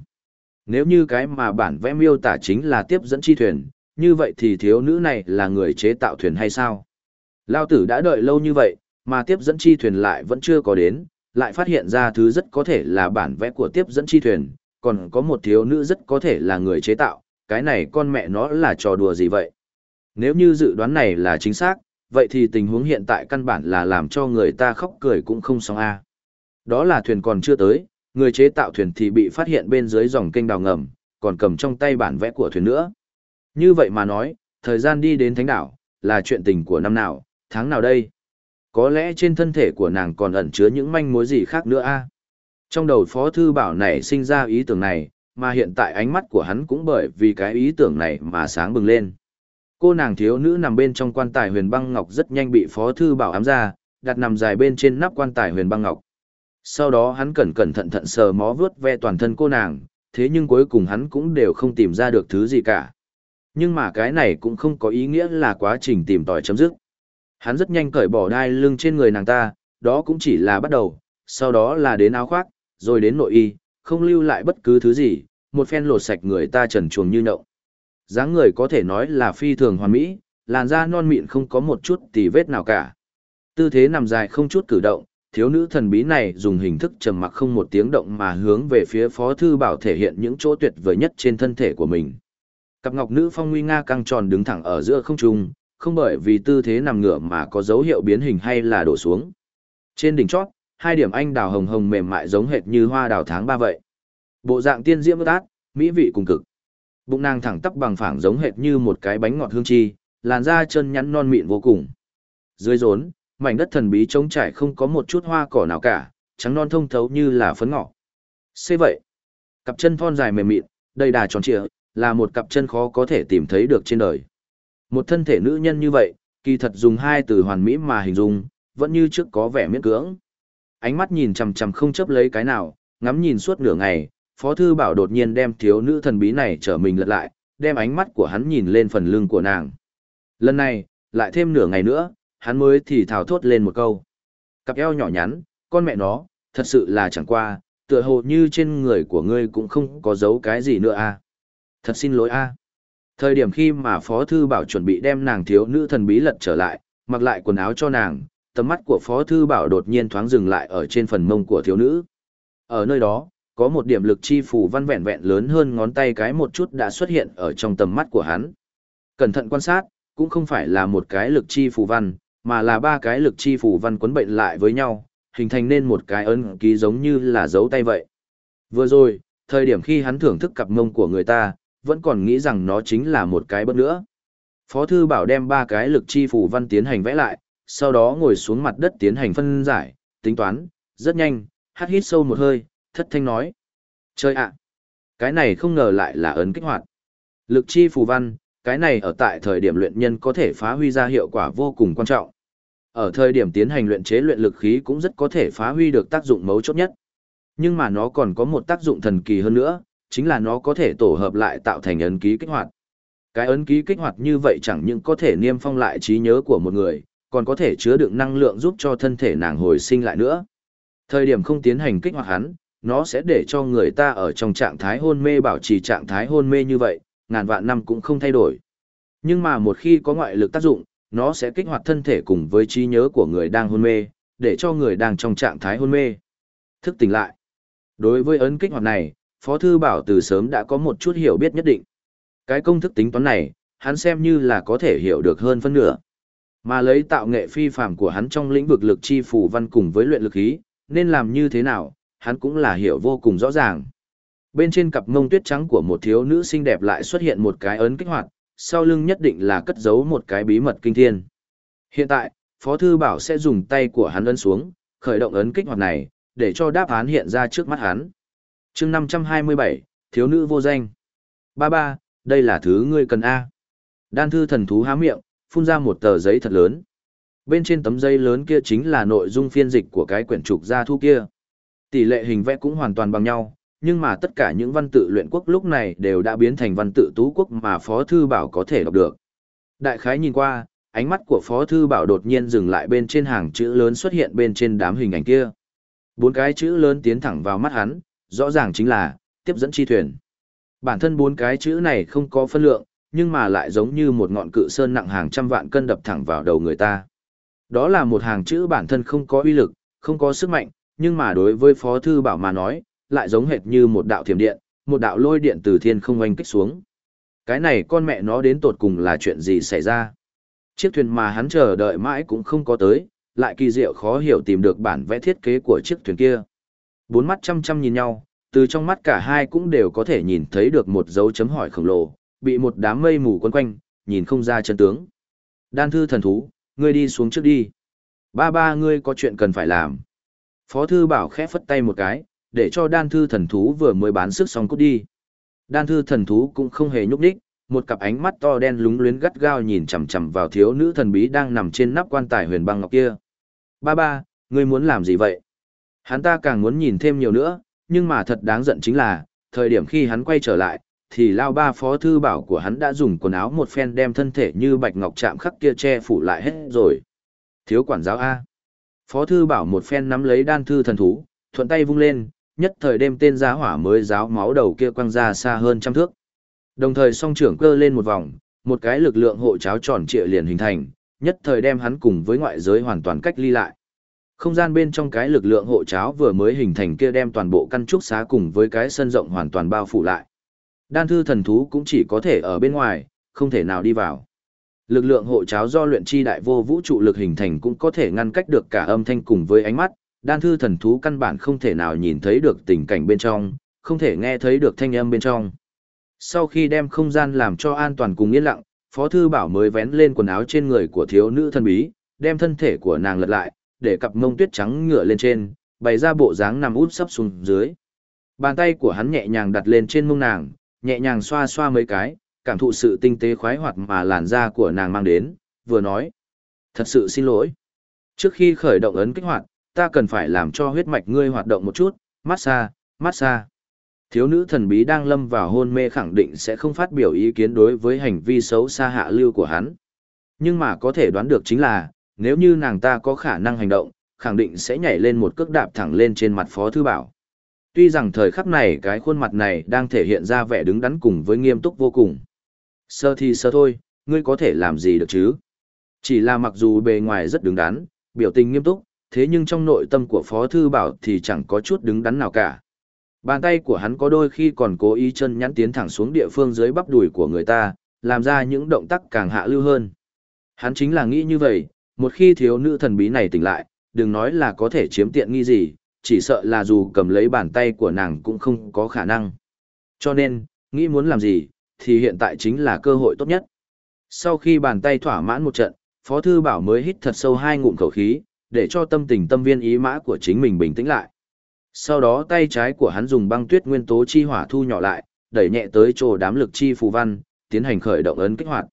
Nếu như cái mà bản vẽ miêu tả chính là tiếp dẫn chi thuyền, như vậy thì thiếu nữ này là người chế tạo thuyền hay sao? Lao tử đã đợi lâu như vậy, mà tiếp dẫn chi thuyền lại vẫn chưa có đến, lại phát hiện ra thứ rất có thể là bản vẽ của tiếp dẫn chi thuyền, còn có một thiếu nữ rất có thể là người chế tạo, cái này con mẹ nó là trò đùa gì vậy? Nếu như dự đoán này là chính xác, vậy thì tình huống hiện tại căn bản là làm cho người ta khóc cười cũng không xong a. Đó là thuyền còn chưa tới, người chế tạo thuyền thì bị phát hiện bên dưới dòng kênh đào ngầm, còn cầm trong tay bản vẽ của thuyền nữa. Như vậy mà nói, thời gian đi đến thánh đảo, là chuyện tình của năm nào, tháng nào đây? Có lẽ trên thân thể của nàng còn ẩn chứa những manh mối gì khác nữa a? Trong đầu Phó Thư Bảo này sinh ra ý tưởng này, mà hiện tại ánh mắt của hắn cũng bởi vì cái ý tưởng này mà sáng bừng lên. Cô nàng thiếu nữ nằm bên trong quan tài huyền băng ngọc rất nhanh bị Phó Thư Bảo ám ra, đặt nằm dài bên trên nắp quan tài huyền băng ngọc. Sau đó hắn cẩn cẩn thận thận sờ mó vướt ve toàn thân cô nàng, thế nhưng cuối cùng hắn cũng đều không tìm ra được thứ gì cả. Nhưng mà cái này cũng không có ý nghĩa là quá trình tìm tòi chấm dứt. Hắn rất nhanh cởi bỏ đai lưng trên người nàng ta, đó cũng chỉ là bắt đầu, sau đó là đến áo khoác, rồi đến nội y, không lưu lại bất cứ thứ gì, một phen lột sạch người ta trần chuồng như nậu dáng người có thể nói là phi thường hoàn mỹ, làn da non mịn không có một chút tì vết nào cả. Tư thế nằm dài không chút cử động, thiếu nữ thần bí này dùng hình thức trầm mặc không một tiếng động mà hướng về phía Phó Thư Bảo thể hiện những chỗ tuyệt vời nhất trên thân thể của mình. Cặp ngọc nữ phong nguy nga căng tròn đứng thẳng ở giữa không trung, không bởi vì tư thế nằm ngửa mà có dấu hiệu biến hình hay là đổ xuống. Trên đỉnh chót, hai điểm anh đào hồng hồng mềm mại giống hệt như hoa đào tháng ba vậy. Bộ dạng tiên diễm ướt át, mỹ vị cùng cực. Bụng nàng thẳng tắp bằng phẳng giống hệt như một cái bánh ngọt hương chi, làn da chân nhắn non mịn vô cùng. Dưới rốn, mảnh đất thần bí trống trải không có một chút hoa cỏ nào cả, trắng non thông thấu như là phấn ngọ. Xê vậy, cặp chân thon dài mềm mịn, đầy đà tròn trịa, là một cặp chân khó có thể tìm thấy được trên đời. Một thân thể nữ nhân như vậy, kỳ thật dùng hai từ hoàn mỹ mà hình dung, vẫn như trước có vẻ miễn cưỡng. Ánh mắt nhìn chằm chằm không chấp lấy cái nào, ngắm nhìn suốt nửa ngày, Phó Thư Bảo đột nhiên đem thiếu nữ thần bí này trở mình lật lại, đem ánh mắt của hắn nhìn lên phần lưng của nàng. Lần này, lại thêm nửa ngày nữa, hắn mới thì thào thốt lên một câu. Cặp eo nhỏ nhắn, con mẹ nó, thật sự là chẳng qua, tựa hồ như trên người của ngươi cũng không có dấu cái gì nữa à. Thật xin lỗi a Thời điểm khi mà Phó Thư Bảo chuẩn bị đem nàng thiếu nữ thần bí lật trở lại, mặc lại quần áo cho nàng, tầm mắt của Phó Thư Bảo đột nhiên thoáng dừng lại ở trên phần mông của thiếu nữ. Ở nơi đó, có một điểm lực chi phủ văn vẹn vẹn lớn hơn ngón tay cái một chút đã xuất hiện ở trong tầm mắt của hắn. Cẩn thận quan sát, cũng không phải là một cái lực chi phủ văn, mà là ba cái lực chi phủ văn quấn bệnh lại với nhau, hình thành nên một cái ấn ký giống như là dấu tay vậy. Vừa rồi, thời điểm khi hắn thưởng thức cặp mông của người ta, vẫn còn nghĩ rằng nó chính là một cái bất nữa. Phó thư bảo đem ba cái lực chi phủ văn tiến hành vẽ lại, sau đó ngồi xuống mặt đất tiến hành phân giải, tính toán, rất nhanh, hát hít sâu một hơi, thất thanh nói. Chơi ạ! cái này không ngờ lại là ấn kích hoạt. Lực chi phù văn, cái này ở tại thời điểm luyện nhân có thể phá huy ra hiệu quả vô cùng quan trọng. Ở thời điểm tiến hành luyện chế luyện lực khí cũng rất có thể phá huy được tác dụng mấu chốt nhất. Nhưng mà nó còn có một tác dụng thần kỳ hơn nữa, chính là nó có thể tổ hợp lại tạo thành ấn ký kích hoạt. Cái ấn ký kích hoạt như vậy chẳng những có thể niêm phong lại trí nhớ của một người, còn có thể chứa đựng năng lượng giúp cho thân thể nàng hồi sinh lại nữa. Thời điểm không tiến hành kích hoạt hắn, nó sẽ để cho người ta ở trong trạng thái hôn mê bảo trì trạng thái hôn mê như vậy, ngàn vạn năm cũng không thay đổi. Nhưng mà một khi có ngoại lực tác dụng, nó sẽ kích hoạt thân thể cùng với trí nhớ của người đang hôn mê, để cho người đang trong trạng thái hôn mê. Thức tỉnh lại. Đối với ấn kích hoạt này, Phó Thư Bảo từ sớm đã có một chút hiểu biết nhất định. Cái công thức tính toán này, hắn xem như là có thể hiểu được hơn phân nửa. Mà lấy tạo nghệ phi phàm của hắn trong lĩnh vực lực chi phủ văn cùng với luyện lực khí, nên làm như thế nào, hắn cũng là hiểu vô cùng rõ ràng. Bên trên cặp mông tuyết trắng của một thiếu nữ xinh đẹp lại xuất hiện một cái ấn kích hoạt, sau lưng nhất định là cất giấu một cái bí mật kinh thiên. Hiện tại, Phó Thư Bảo sẽ dùng tay của hắn ấn xuống, khởi động ấn kích hoạt này, để cho đáp án hiện ra trước mắt hắn chương 527, Thiếu nữ vô danh. Ba ba, đây là thứ ngươi cần A. Đan thư thần thú há miệng, phun ra một tờ giấy thật lớn. Bên trên tấm giấy lớn kia chính là nội dung phiên dịch của cái quyển trục gia thu kia. Tỷ lệ hình vẽ cũng hoàn toàn bằng nhau, nhưng mà tất cả những văn tự luyện quốc lúc này đều đã biến thành văn tự tú quốc mà Phó Thư Bảo có thể đọc được. Đại khái nhìn qua, ánh mắt của Phó Thư Bảo đột nhiên dừng lại bên trên hàng chữ lớn xuất hiện bên trên đám hình ảnh kia. Bốn cái chữ lớn tiến thẳng vào mắt hắn, rõ ràng chính là, tiếp dẫn chi thuyền. Bản thân bốn cái chữ này không có phân lượng, nhưng mà lại giống như một ngọn cự sơn nặng hàng trăm vạn cân đập thẳng vào đầu người ta. Đó là một hàng chữ bản thân không có uy lực, không có sức mạnh, nhưng mà đối với Phó Thư Bảo mà nói, lại giống hệt như một đạo thiểm điện, một đạo lôi điện từ thiên không oanh kích xuống. Cái này con mẹ nó đến tột cùng là chuyện gì xảy ra? Chiếc thuyền mà hắn chờ đợi mãi cũng không có tới, lại kỳ diệu khó hiểu tìm được bản vẽ thiết kế của chiếc thuyền kia. Bốn mắt chăm chăm nhìn nhau, từ trong mắt cả hai cũng đều có thể nhìn thấy được một dấu chấm hỏi khổng lồ, bị một đám mây mù quấn quanh, nhìn không ra chân tướng. Đan thư thần thú, ngươi đi xuống trước đi. Ba ba ngươi có chuyện cần phải làm. Phó thư bảo khẽ phất tay một cái, để cho đan thư thần thú vừa mới bán sức xong cút đi. Đan thư thần thú cũng không hề nhúc nhích, một cặp ánh mắt to đen lúng luyến gắt gao nhìn chằm chằm vào thiếu nữ thần bí đang nằm trên nắp quan tài huyền băng ngọc kia. Ba ba, ngươi muốn làm gì vậy? Hắn ta càng muốn nhìn thêm nhiều nữa, nhưng mà thật đáng giận chính là, thời điểm khi hắn quay trở lại, thì lao ba phó thư bảo của hắn đã dùng quần áo một phen đem thân thể như bạch ngọc chạm khắc kia che phủ lại hết rồi. Thiếu quản giáo A. Phó thư bảo một phen nắm lấy đan thư thần thú, thuận tay vung lên, nhất thời đem tên giá hỏa mới giáo máu đầu kia quăng ra xa hơn trăm thước. Đồng thời song trưởng cơ lên một vòng, một cái lực lượng hộ cháo tròn trịa liền hình thành, nhất thời đem hắn cùng với ngoại giới hoàn toàn cách ly lại. Không gian bên trong cái lực lượng hộ cháo vừa mới hình thành kia đem toàn bộ căn trúc xá cùng với cái sân rộng hoàn toàn bao phủ lại. Đan thư thần thú cũng chỉ có thể ở bên ngoài, không thể nào đi vào. Lực lượng hộ cháo do luyện chi đại vô vũ trụ lực hình thành cũng có thể ngăn cách được cả âm thanh cùng với ánh mắt, đan thư thần thú căn bản không thể nào nhìn thấy được tình cảnh bên trong, không thể nghe thấy được thanh âm bên trong. Sau khi đem không gian làm cho an toàn cùng yên lặng, Phó Thư Bảo mới vén lên quần áo trên người của thiếu nữ thân bí, đem thân thể của nàng lật lại, để cặp mông tuyết trắng ngựa lên trên, bày ra bộ dáng nằm út sấp xuống dưới. Bàn tay của hắn nhẹ nhàng đặt lên trên mông nàng, nhẹ nhàng xoa xoa mấy cái, cảm thụ sự tinh tế khoái hoạt mà làn da của nàng mang đến, vừa nói. Thật sự xin lỗi. Trước khi khởi động ấn kích hoạt, ta cần phải làm cho huyết mạch ngươi hoạt động một chút, massage, massage. Thiếu nữ thần bí đang lâm vào hôn mê khẳng định sẽ không phát biểu ý kiến đối với hành vi xấu xa hạ lưu của hắn. Nhưng mà có thể đoán được chính là, nếu như nàng ta có khả năng hành động, khẳng định sẽ nhảy lên một cước đạp thẳng lên trên mặt Phó Thư Bảo. Tuy rằng thời khắc này cái khuôn mặt này đang thể hiện ra vẻ đứng đắn cùng với nghiêm túc vô cùng. Sơ thì sơ thôi, ngươi có thể làm gì được chứ? Chỉ là mặc dù bề ngoài rất đứng đắn, biểu tình nghiêm túc, thế nhưng trong nội tâm của Phó Thư Bảo thì chẳng có chút đứng đắn nào cả. Bàn tay của hắn có đôi khi còn cố ý chân nhắn tiến thẳng xuống địa phương dưới bắp đùi của người ta, làm ra những động tác càng hạ lưu hơn. Hắn chính là nghĩ như vậy, một khi thiếu nữ thần bí này tỉnh lại, đừng nói là có thể chiếm tiện nghi gì, chỉ sợ là dù cầm lấy bàn tay của nàng cũng không có khả năng. Cho nên, nghĩ muốn làm gì, thì hiện tại chính là cơ hội tốt nhất. Sau khi bàn tay thỏa mãn một trận, Phó Thư Bảo mới hít thật sâu hai ngụm khẩu khí, để cho tâm tình tâm viên ý mã của chính mình bình tĩnh lại. Sau đó tay trái của hắn dùng băng tuyết nguyên tố chi hỏa thu nhỏ lại, đẩy nhẹ tới chỗ đám lực chi phù văn, tiến hành khởi động ấn kích hoạt.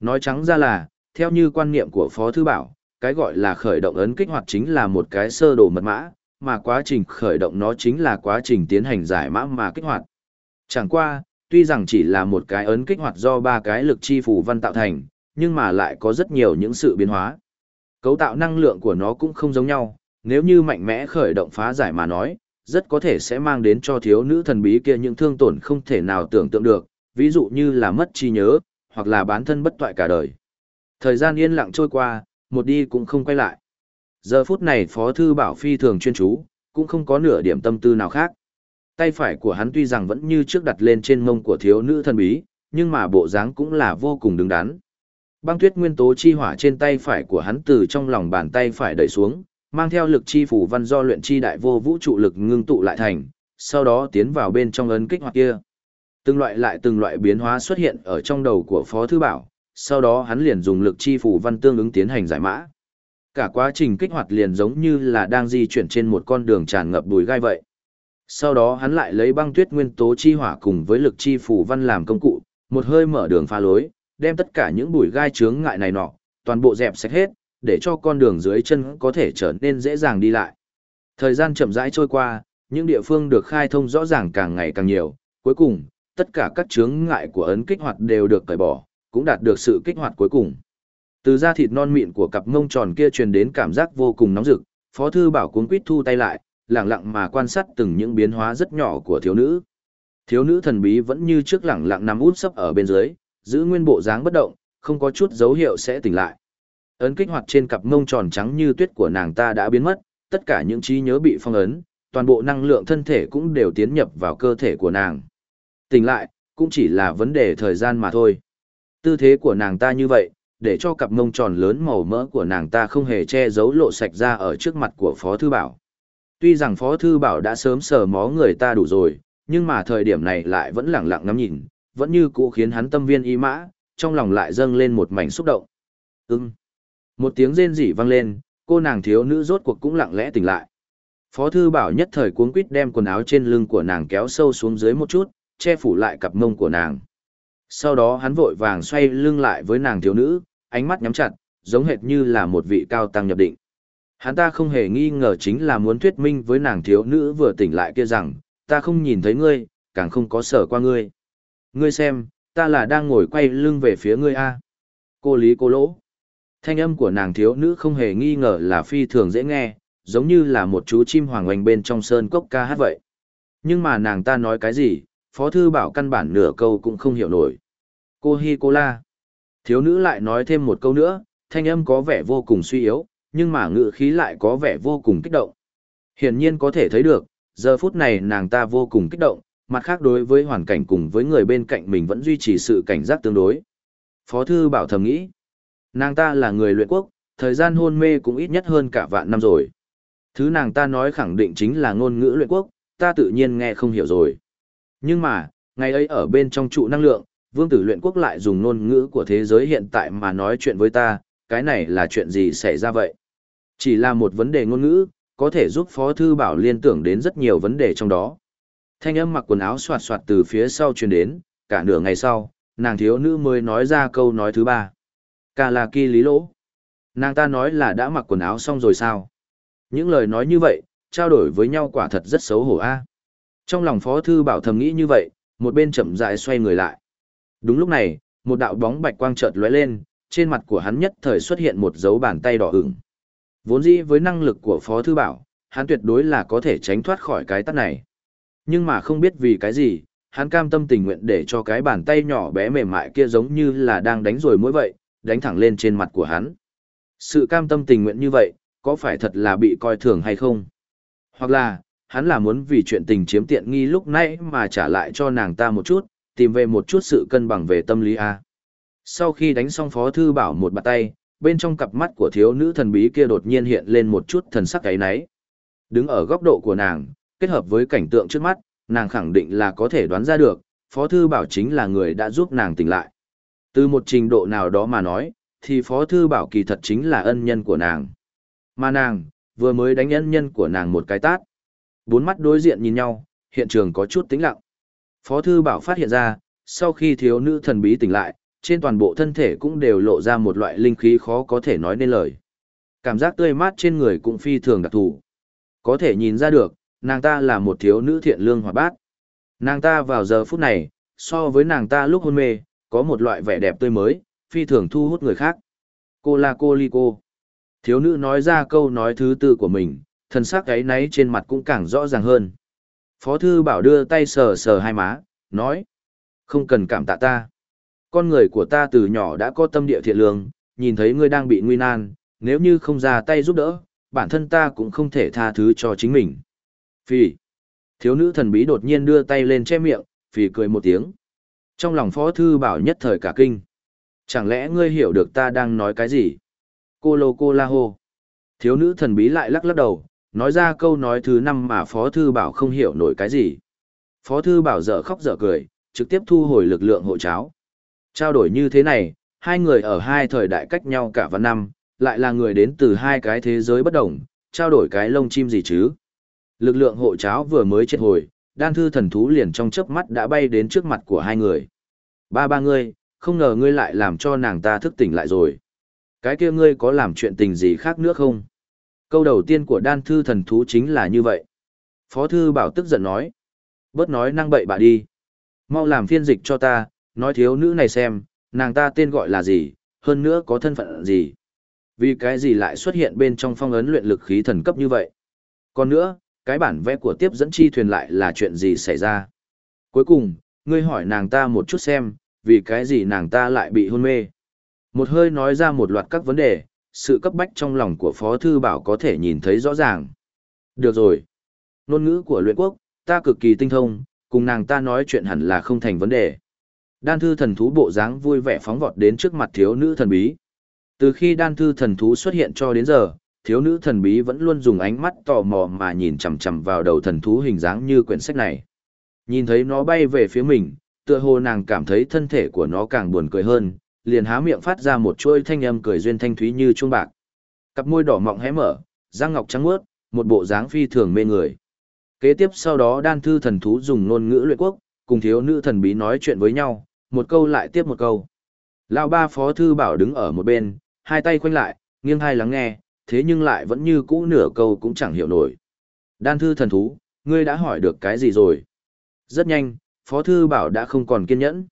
Nói trắng ra là, theo như quan niệm của Phó Thư Bảo, cái gọi là khởi động ấn kích hoạt chính là một cái sơ đồ mật mã, mà quá trình khởi động nó chính là quá trình tiến hành giải mã mà kích hoạt. Chẳng qua, tuy rằng chỉ là một cái ấn kích hoạt do ba cái lực chi phù văn tạo thành, nhưng mà lại có rất nhiều những sự biến hóa. Cấu tạo năng lượng của nó cũng không giống nhau, nếu như mạnh mẽ khởi động phá giải mà nói, rất có thể sẽ mang đến cho thiếu nữ thần bí kia những thương tổn không thể nào tưởng tượng được, ví dụ như là mất trí nhớ, hoặc là bán thân bất toại cả đời. Thời gian yên lặng trôi qua, một đi cũng không quay lại. Giờ phút này Phó Thư Bảo phi thường chuyên chú, cũng không có nửa điểm tâm tư nào khác. Tay phải của hắn tuy rằng vẫn như trước đặt lên trên mông của thiếu nữ thần bí, nhưng mà bộ dáng cũng là vô cùng đứng đắn. Băng tuyết nguyên tố chi hỏa trên tay phải của hắn từ trong lòng bàn tay phải đẩy xuống, mang theo lực chi phủ văn do luyện chi đại vô vũ trụ lực ngưng tụ lại thành, sau đó tiến vào bên trong ấn kích hoạt kia. Từng loại lại từng loại biến hóa xuất hiện ở trong đầu của Phó Thư Bảo, sau đó hắn liền dùng lực chi phủ văn tương ứng tiến hành giải mã. Cả quá trình kích hoạt liền giống như là đang di chuyển trên một con đường tràn ngập bùi gai vậy. Sau đó hắn lại lấy băng tuyết nguyên tố chi hỏa cùng với lực chi phủ văn làm công cụ, một hơi mở đường pha lối, đem tất cả những bùi gai chướng ngại này nọ, toàn bộ dẹp sạch hết, để cho con đường dưới chân có thể trở nên dễ dàng đi lại. Thời gian chậm rãi trôi qua, những địa phương được khai thông rõ ràng càng ngày càng nhiều, cuối cùng, tất cả các chướng ngại của ấn kích hoạt đều được cởi bỏ, cũng đạt được sự kích hoạt cuối cùng. Từ da thịt non mịn của cặp mông tròn kia truyền đến cảm giác vô cùng nóng rực, Phó thư bảo cuốn quýt thu tay lại, lặng lặng mà quan sát từng những biến hóa rất nhỏ của thiếu nữ. Thiếu nữ thần bí vẫn như trước lặng lặng nằm út sấp ở bên dưới, giữ nguyên bộ dáng bất động, không có chút dấu hiệu sẽ tỉnh lại. Ấn kích hoạt trên cặp mông tròn trắng như tuyết của nàng ta đã biến mất, tất cả những trí nhớ bị phong ấn, toàn bộ năng lượng thân thể cũng đều tiến nhập vào cơ thể của nàng. Tỉnh lại, cũng chỉ là vấn đề thời gian mà thôi. Tư thế của nàng ta như vậy, để cho cặp mông tròn lớn màu mỡ của nàng ta không hề che giấu lộ sạch ra ở trước mặt của Phó Thư Bảo. Tuy rằng Phó Thư Bảo đã sớm sờ mó người ta đủ rồi, nhưng mà thời điểm này lại vẫn lẳng lặng ngắm nhìn, vẫn như cũ khiến hắn tâm viên y mã, trong lòng lại dâng lên một mảnh xúc động. Ừm. Một tiếng rên rỉ vang lên, cô nàng thiếu nữ rốt cuộc cũng lặng lẽ tỉnh lại. Phó thư bảo nhất thời cuống quýt đem quần áo trên lưng của nàng kéo sâu xuống dưới một chút, che phủ lại cặp mông của nàng. Sau đó hắn vội vàng xoay lưng lại với nàng thiếu nữ, ánh mắt nhắm chặt, giống hệt như là một vị cao tăng nhập định. Hắn ta không hề nghi ngờ chính là muốn thuyết minh với nàng thiếu nữ vừa tỉnh lại kia rằng, ta không nhìn thấy ngươi, càng không có sở qua ngươi. Ngươi xem, ta là đang ngồi quay lưng về phía ngươi a. Cô Lý cô lỗ. Thanh âm của nàng thiếu nữ không hề nghi ngờ là phi thường dễ nghe, giống như là một chú chim hoàng oanh bên trong sơn cốc ca hát vậy. Nhưng mà nàng ta nói cái gì, Phó Thư Bảo căn bản nửa câu cũng không hiểu nổi. Cô Hi cô la. Thiếu nữ lại nói thêm một câu nữa, thanh âm có vẻ vô cùng suy yếu, nhưng mà ngữ khí lại có vẻ vô cùng kích động. Hiển nhiên có thể thấy được, giờ phút này nàng ta vô cùng kích động, mặt khác đối với hoàn cảnh cùng với người bên cạnh mình vẫn duy trì sự cảnh giác tương đối. Phó Thư Bảo thầm nghĩ, nàng ta là người luyện quốc, thời gian hôn mê cũng ít nhất hơn cả vạn năm rồi. Thứ nàng ta nói khẳng định chính là ngôn ngữ luyện quốc, ta tự nhiên nghe không hiểu rồi. Nhưng mà, ngày ấy ở bên trong trụ năng lượng, vương tử luyện quốc lại dùng ngôn ngữ của thế giới hiện tại mà nói chuyện với ta, cái này là chuyện gì xảy ra vậy? Chỉ là một vấn đề ngôn ngữ, có thể giúp Phó Thư Bảo liên tưởng đến rất nhiều vấn đề trong đó. Thanh âm mặc quần áo soạt soạt từ phía sau truyền đến, cả nửa ngày sau, nàng thiếu nữ mới nói ra câu nói thứ ba. Cả là kỳ lý lỗ. Nàng ta nói là đã mặc quần áo xong rồi sao? Những lời nói như vậy, trao đổi với nhau quả thật rất xấu hổ a. Trong lòng Phó Thư Bảo thầm nghĩ như vậy, một bên chậm rãi xoay người lại. Đúng lúc này, một đạo bóng bạch quang chợt lóe lên, trên mặt của hắn nhất thời xuất hiện một dấu bàn tay đỏ ửng. Vốn dĩ với năng lực của Phó Thư Bảo, hắn tuyệt đối là có thể tránh thoát khỏi cái tắt này. Nhưng mà không biết vì cái gì, hắn cam tâm tình nguyện để cho cái bàn tay nhỏ bé mềm mại kia giống như là đang đánh rồi mỗi vậy, đánh thẳng lên trên mặt của hắn. Sự cam tâm tình nguyện như vậy, có phải thật là bị coi thường hay không? Hoặc là, hắn là muốn vì chuyện tình chiếm tiện nghi lúc nãy mà trả lại cho nàng ta một chút, tìm về một chút sự cân bằng về tâm lý A. Sau khi đánh xong Phó Thư Bảo một bàn tay, bên trong cặp mắt của thiếu nữ thần bí kia đột nhiên hiện lên một chút thần sắc cái náy. Đứng ở góc độ của nàng, kết hợp với cảnh tượng trước mắt, nàng khẳng định là có thể đoán ra được, Phó Thư Bảo chính là người đã giúp nàng tỉnh lại. Từ một trình độ nào đó mà nói, thì Phó Thư Bảo kỳ thật chính là ân nhân của nàng. Mà nàng, vừa mới đánh ân nhân của nàng một cái tát. Bốn mắt đối diện nhìn nhau, hiện trường có chút tĩnh lặng. Phó Thư Bảo phát hiện ra, sau khi thiếu nữ thần bí tỉnh lại, trên toàn bộ thân thể cũng đều lộ ra một loại linh khí khó có thể nói nên lời. Cảm giác tươi mát trên người cũng phi thường đặc thù. Có thể nhìn ra được, nàng ta là một thiếu nữ thiện lương hoạt bát. Nàng ta vào giờ phút này, so với nàng ta lúc hôn mê, có một loại vẻ đẹp tươi mới, phi thường thu hút người khác. Cô là cô ly cô. Thiếu nữ nói ra câu nói thứ tư của mình, thần sắc ấy náy trên mặt cũng càng rõ ràng hơn. Phó thư bảo đưa tay sờ sờ hai má, nói. Không cần cảm tạ ta. Con người của ta từ nhỏ đã có tâm địa thiện lương, nhìn thấy ngươi đang bị nguy nan, nếu như không ra tay giúp đỡ, bản thân ta cũng không thể tha thứ cho chính mình. Phì. Thiếu nữ thần bí đột nhiên đưa tay lên che miệng, phì cười một tiếng. Trong lòng phó thư bảo nhất thời cả kinh. Chẳng lẽ ngươi hiểu được ta đang nói cái gì? Cô lô cô la hô. Thiếu nữ thần bí lại lắc lắc đầu, nói ra câu nói thứ năm mà phó thư bảo không hiểu nổi cái gì. Phó thư bảo dở khóc dở cười, trực tiếp thu hồi lực lượng hộ cháo. Trao đổi như thế này, hai người ở hai thời đại cách nhau cả vạn năm, lại là người đến từ hai cái thế giới bất đồng, trao đổi cái lông chim gì chứ. Lực lượng hộ cháo vừa mới chết hồi, đan thư thần thú liền trong chớp mắt đã bay đến trước mặt của hai người. Ba ba ngươi, không ngờ ngươi lại làm cho nàng ta thức tỉnh lại rồi. Cái kia ngươi có làm chuyện tình gì khác nữa không? Câu đầu tiên của đan thư thần thú chính là như vậy. Phó thư bảo tức giận nói. Bớt nói năng bậy bạ đi. Mau làm phiên dịch cho ta, nói thiếu nữ này xem, nàng ta tên gọi là gì, hơn nữa có thân phận gì. Vì cái gì lại xuất hiện bên trong phong ấn luyện lực khí thần cấp như vậy? Còn nữa, cái bản vẽ của tiếp dẫn chi thuyền lại là chuyện gì xảy ra? Cuối cùng, ngươi hỏi nàng ta một chút xem, vì cái gì nàng ta lại bị hôn mê? Một hơi nói ra một loạt các vấn đề, sự cấp bách trong lòng của Phó Thư Bảo có thể nhìn thấy rõ ràng. Được rồi. Nôn ngữ của luyện quốc, ta cực kỳ tinh thông, cùng nàng ta nói chuyện hẳn là không thành vấn đề. Đan thư thần thú bộ dáng vui vẻ phóng vọt đến trước mặt thiếu nữ thần bí. Từ khi đan thư thần thú xuất hiện cho đến giờ, thiếu nữ thần bí vẫn luôn dùng ánh mắt tò mò mà nhìn chằm chằm vào đầu thần thú hình dáng như quyển sách này. Nhìn thấy nó bay về phía mình, tựa hồ nàng cảm thấy thân thể của nó càng buồn cười hơn, liền há miệng phát ra một chuôi thanh âm cười duyên thanh thúy như chuông bạc. Cặp môi đỏ mọng hé mở, răng ngọc trắng muốt, một bộ dáng phi thường mê người. Kế tiếp sau đó đan thư thần thú dùng ngôn ngữ luyện quốc, cùng thiếu nữ thần bí nói chuyện với nhau, một câu lại tiếp một câu. Lão ba phó thư bảo đứng ở một bên, hai tay khoanh lại, nghiêng hai lắng nghe, thế nhưng lại vẫn như cũ nửa câu cũng chẳng hiểu nổi. Đan thư thần thú, ngươi đã hỏi được cái gì rồi? Rất nhanh, phó thư bảo đã không còn kiên nhẫn.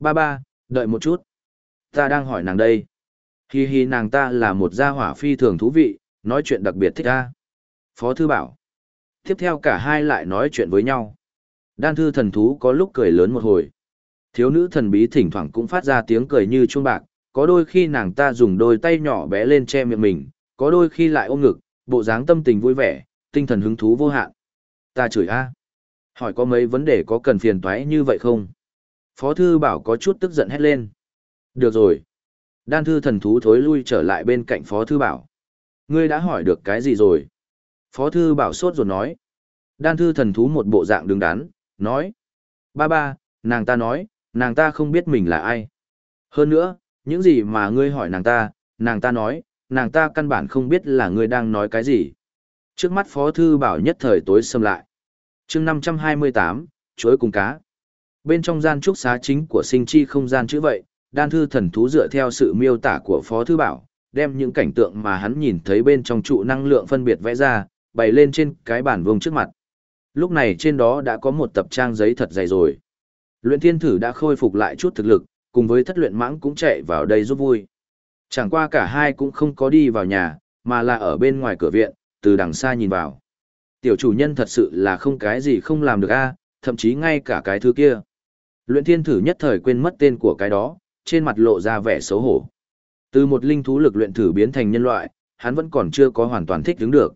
Ba ba, đợi một chút. Ta đang hỏi nàng đây. Hi hi nàng ta là một gia hỏa phi thường thú vị, nói chuyện đặc biệt thích ta. Phó thư bảo. Tiếp theo cả hai lại nói chuyện với nhau. Đan thư thần thú có lúc cười lớn một hồi. Thiếu nữ thần bí thỉnh thoảng cũng phát ra tiếng cười như chuông bạc, có đôi khi nàng ta dùng đôi tay nhỏ bé lên che miệng mình, có đôi khi lại ôm ngực, bộ dáng tâm tình vui vẻ, tinh thần hứng thú vô hạn. Ta chửi a. Hỏi có mấy vấn đề có cần phiền toái như vậy không? Phó thư bảo có chút tức giận hét lên. Được rồi. Đan thư thần thú thối lui trở lại bên cạnh phó thư bảo. Ngươi đã hỏi được cái gì rồi? Phó thư bảo sốt rồi nói. Đan thư thần thú một bộ dạng đứng đắn, nói. Ba ba, nàng ta nói, nàng ta không biết mình là ai. Hơn nữa, những gì mà ngươi hỏi nàng ta, nàng ta nói, nàng ta căn bản không biết là ngươi đang nói cái gì. Trước mắt Phó Thư Bảo nhất thời tối xâm lại. chương 528, chuối cùng cá. Bên trong gian trúc xá chính của sinh chi không gian chữ vậy, đan thư thần thú dựa theo sự miêu tả của Phó Thư Bảo, đem những cảnh tượng mà hắn nhìn thấy bên trong trụ năng lượng phân biệt vẽ ra, bày lên trên cái bản vuông trước mặt. Lúc này trên đó đã có một tập trang giấy thật dày rồi. Luyện thiên thử đã khôi phục lại chút thực lực, cùng với thất luyện mãng cũng chạy vào đây giúp vui. Chẳng qua cả hai cũng không có đi vào nhà, mà là ở bên ngoài cửa viện, từ đằng xa nhìn vào. Tiểu chủ nhân thật sự là không cái gì không làm được a, thậm chí ngay cả cái thứ kia. Luyện thiên thử nhất thời quên mất tên của cái đó, trên mặt lộ ra vẻ xấu hổ. Từ một linh thú lực luyện thử biến thành nhân loại, hắn vẫn còn chưa có hoàn toàn thích ứng được.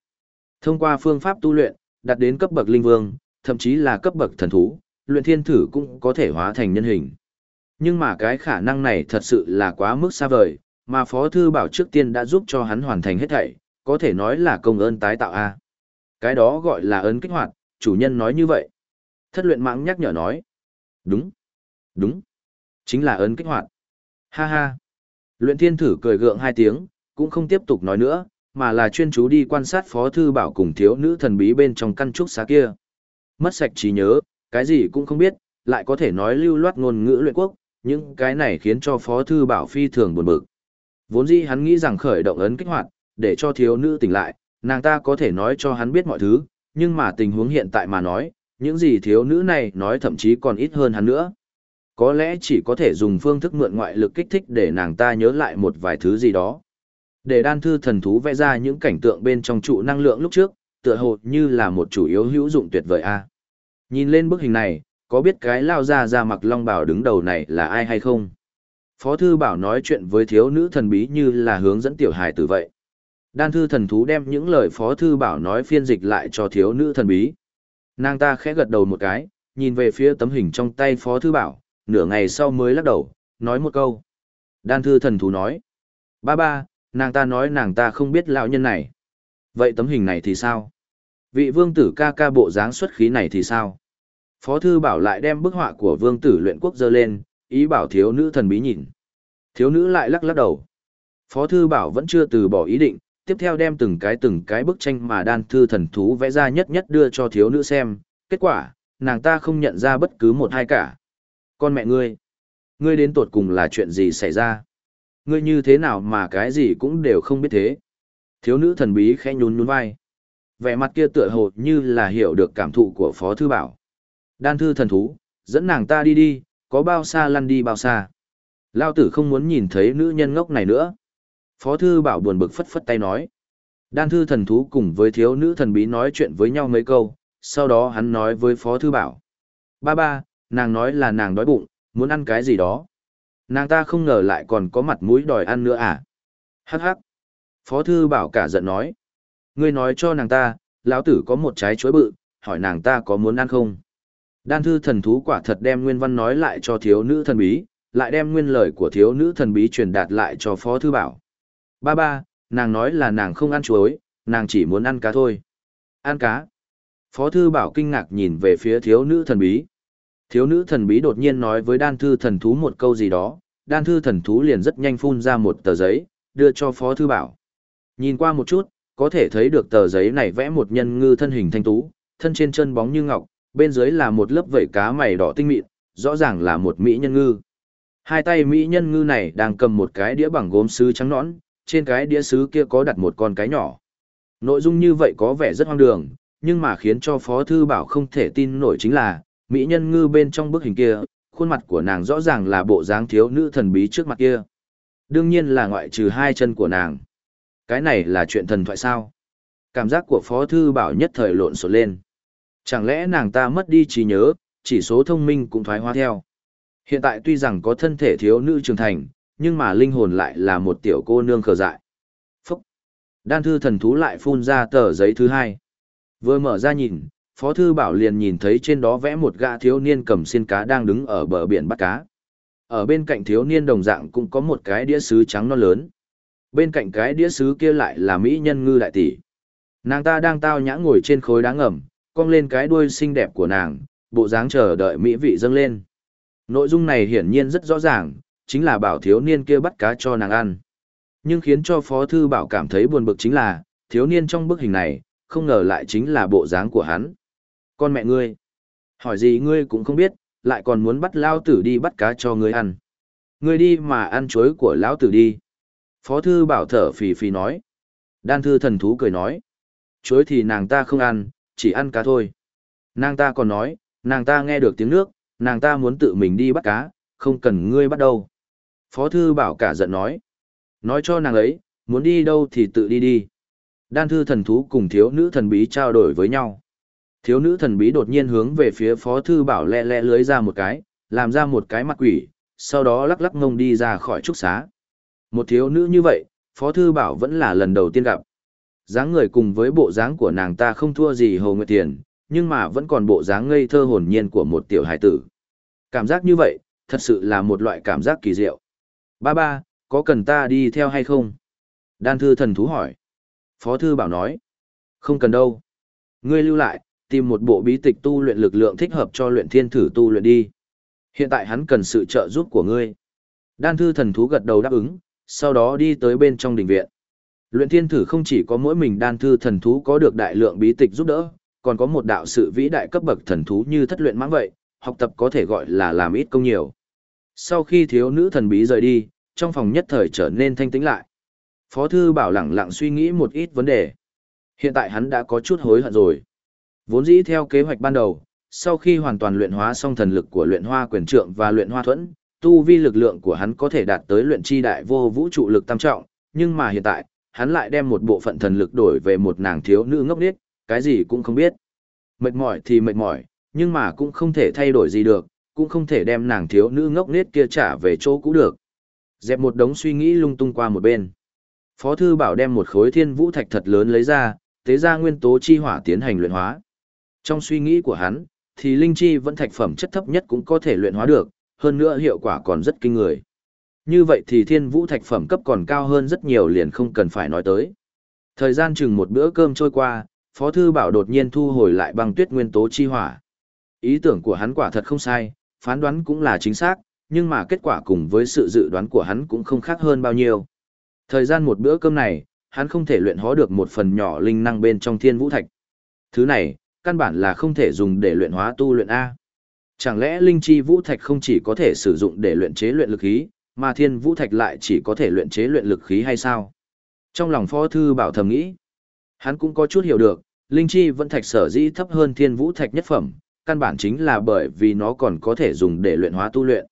Thông qua phương pháp tu luyện, đạt đến cấp bậc linh vương, thậm chí là cấp bậc thần thú, luyện thiên thử cũng có thể hóa thành nhân hình. Nhưng mà cái khả năng này thật sự là quá mức xa vời, mà Phó Thư Bảo trước tiên đã giúp cho hắn hoàn thành hết thảy, có thể nói là công ơn tái tạo A. Cái đó gọi là ấn kích hoạt, chủ nhân nói như vậy. Thất luyện mạng nhắc nhở nói. Đúng, đúng, chính là ấn kích hoạt. Ha ha. Luyện thiên thử cười gượng hai tiếng, cũng không tiếp tục nói nữa, mà là chuyên chú đi quan sát phó thư bảo cùng thiếu nữ thần bí bên trong căn trúc xá kia. Mất sạch trí nhớ, cái gì cũng không biết, lại có thể nói lưu loát ngôn ngữ luyện quốc, những cái này khiến cho phó thư bảo phi thường buồn bực. Vốn dĩ hắn nghĩ rằng khởi động ấn kích hoạt, để cho thiếu nữ tỉnh lại, nàng ta có thể nói cho hắn biết mọi thứ, nhưng mà tình huống hiện tại mà nói, những gì thiếu nữ này nói thậm chí còn ít hơn hắn nữa. Có lẽ chỉ có thể dùng phương thức mượn ngoại lực kích thích để nàng ta nhớ lại một vài thứ gì đó. Để đan thư thần thú vẽ ra những cảnh tượng bên trong trụ năng lượng lúc trước, tựa hồ như là một chủ yếu hữu dụng tuyệt vời a. Nhìn lên bức hình này, có biết cái lao ra ra mặc long bảo đứng đầu này là ai hay không? Phó thư bảo nói chuyện với thiếu nữ thần bí như là hướng dẫn tiểu hài từ vậy. Đan thư thần thú đem những lời phó thư bảo nói phiên dịch lại cho thiếu nữ thần bí. Nàng ta khẽ gật đầu một cái, nhìn về phía tấm hình trong tay phó thư bảo, nửa ngày sau mới lắc đầu, nói một câu. Đan thư thần thú nói. Ba ba, nàng ta nói nàng ta không biết lão nhân này. Vậy tấm hình này thì sao? Vị vương tử ca ca bộ dáng xuất khí này thì sao? Phó thư bảo lại đem bức họa của vương tử luyện quốc dơ lên, ý bảo thiếu nữ thần bí nhìn. Thiếu nữ lại lắc lắc đầu. Phó thư bảo vẫn chưa từ bỏ ý định, tiếp theo đem từng cái từng cái bức tranh mà đan thư thần thú vẽ ra nhất nhất đưa cho thiếu nữ xem. Kết quả, nàng ta không nhận ra bất cứ một hai cả. Con mẹ ngươi, ngươi đến tột cùng là chuyện gì xảy ra? Ngươi như thế nào mà cái gì cũng đều không biết thế? Thiếu nữ thần bí khẽ nhún nhún vai. Vẻ mặt kia tựa hồ như là hiểu được cảm thụ của Phó Thư Bảo. Đan thư thần thú, dẫn nàng ta đi đi, có bao xa lăn đi bao xa. Lao tử không muốn nhìn thấy nữ nhân ngốc này nữa. Phó thư bảo buồn bực phất phất tay nói. Đan thư thần thú cùng với thiếu nữ thần bí nói chuyện với nhau mấy câu, sau đó hắn nói với phó thư bảo. Ba ba, nàng nói là nàng đói bụng, muốn ăn cái gì đó. Nàng ta không ngờ lại còn có mặt mũi đòi ăn nữa à. Hắc hắc. Phó thư bảo cả giận nói. Ngươi nói cho nàng ta, lão tử có một trái chuối bự, hỏi nàng ta có muốn ăn không. Đan thư thần thú quả thật đem nguyên văn nói lại cho thiếu nữ thần bí, lại đem nguyên lời của thiếu nữ thần bí truyền đạt lại cho phó thư bảo. Ba ba, nàng nói là nàng không ăn chuối, nàng chỉ muốn ăn cá thôi. Ăn cá. Phó thư bảo kinh ngạc nhìn về phía thiếu nữ thần bí. Thiếu nữ thần bí đột nhiên nói với đan thư thần thú một câu gì đó, đan thư thần thú liền rất nhanh phun ra một tờ giấy, đưa cho phó thư bảo. Nhìn qua một chút, có thể thấy được tờ giấy này vẽ một nhân ngư thân hình thanh tú, thân trên chân bóng như ngọc, bên dưới là một lớp vảy cá mày đỏ tinh mịn, rõ ràng là một mỹ nhân ngư. Hai tay mỹ nhân ngư này đang cầm một cái đĩa bằng gốm sứ trắng nõn, trên cái đĩa sứ kia có đặt một con cái nhỏ. Nội dung như vậy có vẻ rất hoang đường, nhưng mà khiến cho Phó Thư Bảo không thể tin nổi chính là, mỹ nhân ngư bên trong bức hình kia, khuôn mặt của nàng rõ ràng là bộ dáng thiếu nữ thần bí trước mặt kia. Đương nhiên là ngoại trừ hai chân của nàng. Cái này là chuyện thần thoại sao? Cảm giác của Phó Thư Bảo nhất thời lộn xộn lên. Chẳng lẽ nàng ta mất đi trí nhớ, chỉ số thông minh cũng thoái hóa theo. Hiện tại tuy rằng có thân thể thiếu nữ trưởng thành, nhưng mà linh hồn lại là một tiểu cô nương khờ dại. Phúc! Đan thư thần thú lại phun ra tờ giấy thứ hai. Vừa mở ra nhìn, Phó Thư Bảo liền nhìn thấy trên đó vẽ một gã thiếu niên cầm xiên cá đang đứng ở bờ biển bắt cá. Ở bên cạnh thiếu niên đồng dạng cũng có một cái đĩa sứ trắng non lớn. Bên cạnh cái đĩa sứ kia lại là Mỹ nhân ngư đại tỷ. Nàng ta đang tao nhã ngồi trên khối đá ngầm, cong lên cái đuôi xinh đẹp của nàng, bộ dáng chờ đợi mỹ vị dâng lên. Nội dung này hiển nhiên rất rõ ràng, chính là bảo thiếu niên kia bắt cá cho nàng ăn. Nhưng khiến cho Phó Thư Bảo cảm thấy buồn bực chính là, thiếu niên trong bức hình này, không ngờ lại chính là bộ dáng của hắn. Con mẹ ngươi, hỏi gì ngươi cũng không biết, lại còn muốn bắt lao tử đi bắt cá cho ngươi ăn. Ngươi đi mà ăn chuối của lão tử đi. Phó Thư Bảo thở phì phì nói. Đan thư thần thú cười nói. Chuối thì nàng ta không ăn, chỉ ăn cá thôi. Nàng ta còn nói, nàng ta nghe được tiếng nước, nàng ta muốn tự mình đi bắt cá, không cần ngươi bắt đâu. Phó thư bảo cả giận nói. Nói cho nàng ấy, muốn đi đâu thì tự đi đi. Đan thư thần thú cùng thiếu nữ thần bí trao đổi với nhau. Thiếu nữ thần bí đột nhiên hướng về phía phó thư bảo lẹ lẹ lưới ra một cái, làm ra một cái mặt quỷ, sau đó lắc lắc ngông đi ra khỏi trúc xá. Một thiếu nữ như vậy, phó thư bảo vẫn là lần đầu tiên gặp dáng người cùng với bộ dáng của nàng ta không thua gì Hồ Nguyệt Tiền, nhưng mà vẫn còn bộ dáng ngây thơ hồn nhiên của một tiểu hải tử. Cảm giác như vậy, thật sự là một loại cảm giác kỳ diệu. Ba ba, có cần ta đi theo hay không? Đan thư thần thú hỏi. Phó thư bảo nói. Không cần đâu. Ngươi lưu lại, tìm một bộ bí tịch tu luyện lực lượng thích hợp cho luyện thiên thử tu luyện đi. Hiện tại hắn cần sự trợ giúp của ngươi. Đan thư thần thú gật đầu đáp ứng, sau đó đi tới bên trong đình viện. Luyện thiên thử không chỉ có mỗi mình đan thư thần thú có được đại lượng bí tịch giúp đỡ, còn có một đạo sự vĩ đại cấp bậc thần thú như thất luyện mãng vậy, học tập có thể gọi là làm ít công nhiều. Sau khi thiếu nữ thần bí rời đi, trong phòng nhất thời trở nên thanh tĩnh lại. Phó thư bảo lặng lặng suy nghĩ một ít vấn đề. Hiện tại hắn đã có chút hối hận rồi. Vốn dĩ theo kế hoạch ban đầu, sau khi hoàn toàn luyện hóa xong thần lực của luyện hoa quyền trượng và luyện hoa thuẫn, tu vi lực lượng của hắn có thể đạt tới luyện chi đại vô vũ trụ lực tam trọng, nhưng mà hiện tại, hắn lại đem một bộ phận thần lực đổi về một nàng thiếu nữ ngốc nghếch, cái gì cũng không biết. Mệt mỏi thì mệt mỏi, nhưng mà cũng không thể thay đổi gì được, cũng không thể đem nàng thiếu nữ ngốc nghếch kia trả về chỗ cũ được. Dẹp một đống suy nghĩ lung tung qua một bên. Phó thư bảo đem một khối thiên vũ thạch thật lớn lấy ra, tế ra nguyên tố chi hỏa tiến hành luyện hóa. Trong suy nghĩ của hắn, thì linh chi vẫn thạch phẩm chất thấp nhất cũng có thể luyện hóa được, hơn nữa hiệu quả còn rất kinh người. Như vậy thì thiên vũ thạch phẩm cấp còn cao hơn rất nhiều liền không cần phải nói tới. Thời gian chừng một bữa cơm trôi qua, Phó Thư Bảo đột nhiên thu hồi lại băng tuyết nguyên tố chi hỏa. Ý tưởng của hắn quả thật không sai, phán đoán cũng là chính xác, nhưng mà kết quả cùng với sự dự đoán của hắn cũng không khác hơn bao nhiêu. Thời gian một bữa cơm này, hắn không thể luyện hóa được một phần nhỏ linh năng bên trong thiên vũ thạch. Thứ này, căn bản là không thể dùng để luyện hóa tu luyện A. Chẳng lẽ linh chi vũ thạch không chỉ có thể sử dụng để luyện chế luyện lực khí, mà thiên vũ thạch lại chỉ có thể luyện chế luyện lực khí hay sao? Trong lòng phó thư bảo thầm nghĩ, hắn cũng có chút hiểu được, linh chi vẫn thạch sở dĩ thấp hơn thiên vũ thạch nhất phẩm, căn bản chính là bởi vì nó còn có thể dùng để luyện hóa tu luyện.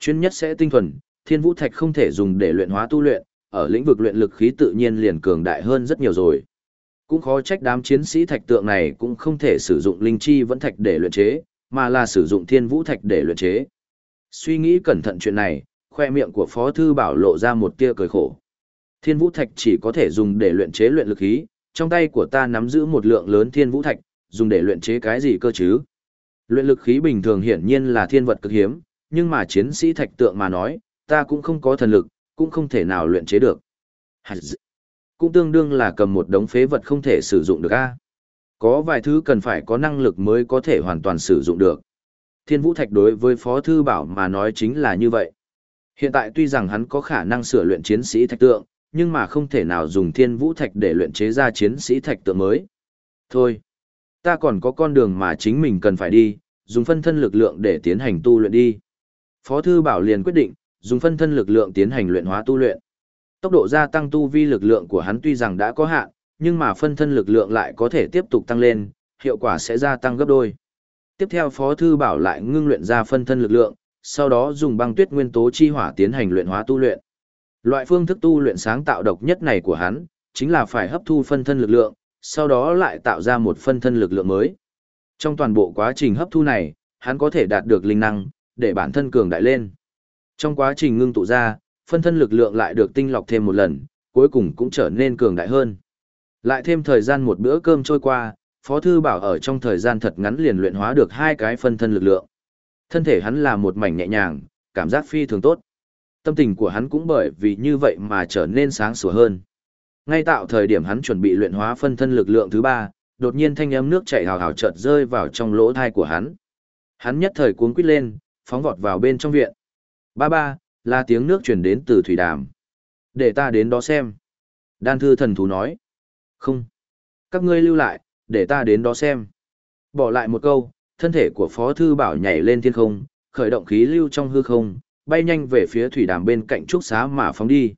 Chuyên nhất sẽ tinh thuần, thiên vũ thạch không thể dùng để luyện hóa tu luyện, ở lĩnh vực luyện lực khí tự nhiên liền cường đại hơn rất nhiều rồi. Cũng khó trách đám chiến sĩ thạch tượng này cũng không thể sử dụng linh chi vẫn thạch để luyện chế, mà là sử dụng thiên vũ thạch để luyện chế. Suy nghĩ cẩn thận chuyện này, khoe miệng của Phó Thư Bảo lộ ra một tia cười khổ. Thiên vũ thạch chỉ có thể dùng để luyện chế luyện lực khí, trong tay của ta nắm giữ một lượng lớn thiên vũ thạch, dùng để luyện chế cái gì cơ chứ? Luyện lực khí bình thường hiển nhiên là thiên vật cực hiếm, nhưng mà chiến sĩ thạch tượng mà nói, ta cũng không có thần lực, cũng không thể nào luyện chế được. Cũng tương đương là cầm một đống phế vật không thể sử dụng được a. Có vài thứ cần phải có năng lực mới có thể hoàn toàn sử dụng được. Thiên vũ thạch đối với Phó Thư Bảo mà nói chính là như vậy. Hiện tại tuy rằng hắn có khả năng sửa luyện chiến sĩ thạch tượng, nhưng mà không thể nào dùng thiên vũ thạch để luyện chế ra chiến sĩ thạch tượng mới. Thôi, ta còn có con đường mà chính mình cần phải đi, dùng phân thân lực lượng để tiến hành tu luyện đi. Phó Thư Bảo liền quyết định, dùng phân thân lực lượng tiến hành luyện hóa tu luyện. Tốc độ gia tăng tu vi lực lượng của hắn tuy rằng đã có hạn, nhưng mà phân thân lực lượng lại có thể tiếp tục tăng lên, hiệu quả sẽ gia tăng gấp đôi. Tiếp theo Phó Thư Bảo lại ngưng luyện ra phân thân lực lượng, sau đó dùng băng tuyết nguyên tố chi hỏa tiến hành luyện hóa tu luyện. Loại phương thức tu luyện sáng tạo độc nhất này của hắn, chính là phải hấp thu phân thân lực lượng, sau đó lại tạo ra một phân thân lực lượng mới. Trong toàn bộ quá trình hấp thu này, hắn có thể đạt được linh năng, để bản thân cường đại lên. Trong quá trình ngưng tụ ra, phân thân lực lượng lại được tinh lọc thêm một lần, cuối cùng cũng trở nên cường đại hơn. Lại thêm thời gian một bữa cơm trôi qua, Phó Thư Bảo ở trong thời gian thật ngắn liền luyện hóa được hai cái phân thân lực lượng. Thân thể hắn là một mảnh nhẹ nhàng, cảm giác phi thường tốt. Tâm tình của hắn cũng bởi vì như vậy mà trở nên sáng sủa hơn. Ngay tạo thời điểm hắn chuẩn bị luyện hóa phân thân lực lượng thứ ba, đột nhiên thanh âm nước chảy hào hào chợt rơi vào trong lỗ thai của hắn. Hắn nhất thời cuống quýt lên, phóng vọt vào bên trong viện. Ba ba, là tiếng nước truyền đến từ thủy đàm. Để ta đến đó xem. Đan thư thần thú nói. Không. Các ngươi lưu lại, để ta đến đó xem. Bỏ lại một câu, thân thể của Phó Thư Bảo nhảy lên thiên không, khởi động khí lưu trong hư không, bay nhanh về phía thủy đàm bên cạnh trúc xá mà phóng đi.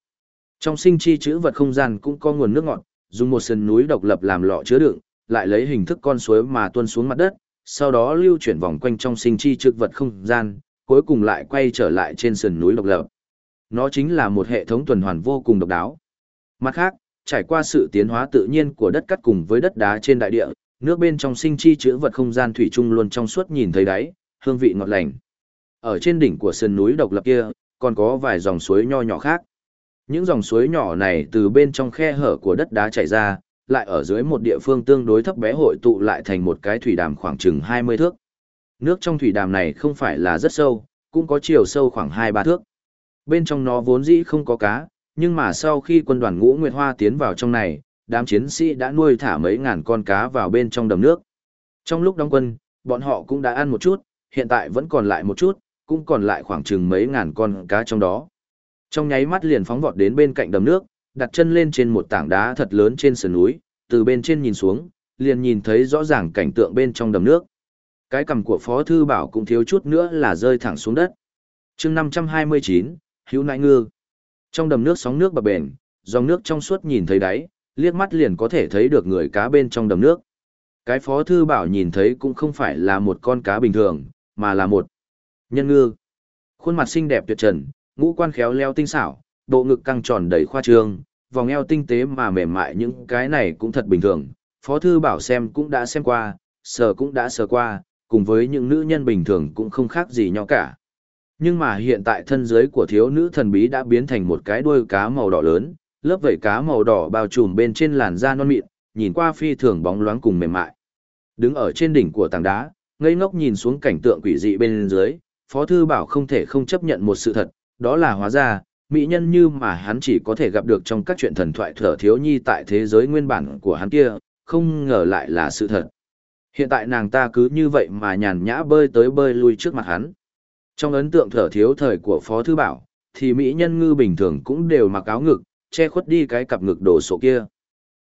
Trong sinh chi chữ vật không gian cũng có nguồn nước ngọt, dùng một sườn núi độc lập làm lọ chứa đựng, lại lấy hình thức con suối mà tuôn xuống mặt đất, sau đó lưu chuyển vòng quanh trong sinh chi chữ vật không gian, cuối cùng lại quay trở lại trên sườn núi độc lập. Nó chính là một hệ thống tuần hoàn vô cùng độc đáo. Mặt khác, trải qua sự tiến hóa tự nhiên của đất cắt cùng với đất đá trên đại địa, nước bên trong sinh chi chữ vật không gian thủy chung luôn trong suốt nhìn thấy đáy, hương vị ngọt lành. Ở trên đỉnh của sườn núi độc lập kia, còn có vài dòng suối nho nhỏ khác. Những dòng suối nhỏ này từ bên trong khe hở của đất đá chảy ra, lại ở dưới một địa phương tương đối thấp bé hội tụ lại thành một cái thủy đàm khoảng chừng 20 thước. Nước trong thủy đàm này không phải là rất sâu, cũng có chiều sâu khoảng 2-3 thước. Bên trong nó vốn dĩ không có cá, nhưng mà sau khi quân đoàn ngũ Nguyệt Hoa tiến vào trong này, đám chiến sĩ đã nuôi thả mấy ngàn con cá vào bên trong đầm nước. Trong lúc đóng quân, bọn họ cũng đã ăn một chút, hiện tại vẫn còn lại một chút, cũng còn lại khoảng chừng mấy ngàn con cá trong đó. Trong nháy mắt liền phóng vọt đến bên cạnh đầm nước, đặt chân lên trên một tảng đá thật lớn trên sườn núi, từ bên trên nhìn xuống, liền nhìn thấy rõ ràng cảnh tượng bên trong đầm nước. Cái cầm của Phó Thư Bảo cũng thiếu chút nữa là rơi thẳng xuống đất. chương 529, Hữu Nãi Ngư. Trong đầm nước sóng nước bập bền, dòng nước trong suốt nhìn thấy đáy, liếc mắt liền có thể thấy được người cá bên trong đầm nước. Cái Phó Thư Bảo nhìn thấy cũng không phải là một con cá bình thường, mà là một nhân ngư. Khuôn mặt xinh đẹp tuyệt trần, ngũ quan khéo leo tinh xảo, bộ ngực căng tròn đầy khoa trương, vòng eo tinh tế mà mềm mại những cái này cũng thật bình thường. Phó Thư Bảo xem cũng đã xem qua, sờ cũng đã sờ qua, cùng với những nữ nhân bình thường cũng không khác gì nhau cả. Nhưng mà hiện tại thân dưới của thiếu nữ thần bí đã biến thành một cái đuôi cá màu đỏ lớn, lớp vảy cá màu đỏ bao trùm bên trên làn da non mịn, nhìn qua phi thường bóng loáng cùng mềm mại. Đứng ở trên đỉnh của tảng đá, ngây ngốc nhìn xuống cảnh tượng quỷ dị bên dưới, Phó Thư Bảo không thể không chấp nhận một sự thật, đó là hóa ra, mỹ nhân như mà hắn chỉ có thể gặp được trong các chuyện thần thoại thở thiếu nhi tại thế giới nguyên bản của hắn kia, không ngờ lại là sự thật. Hiện tại nàng ta cứ như vậy mà nhàn nhã bơi tới bơi lui trước mặt hắn. Trong ấn tượng thở thiếu thời của Phó Thư Bảo, thì mỹ nhân ngư bình thường cũng đều mặc áo ngực, che khuất đi cái cặp ngực đồ sộ kia.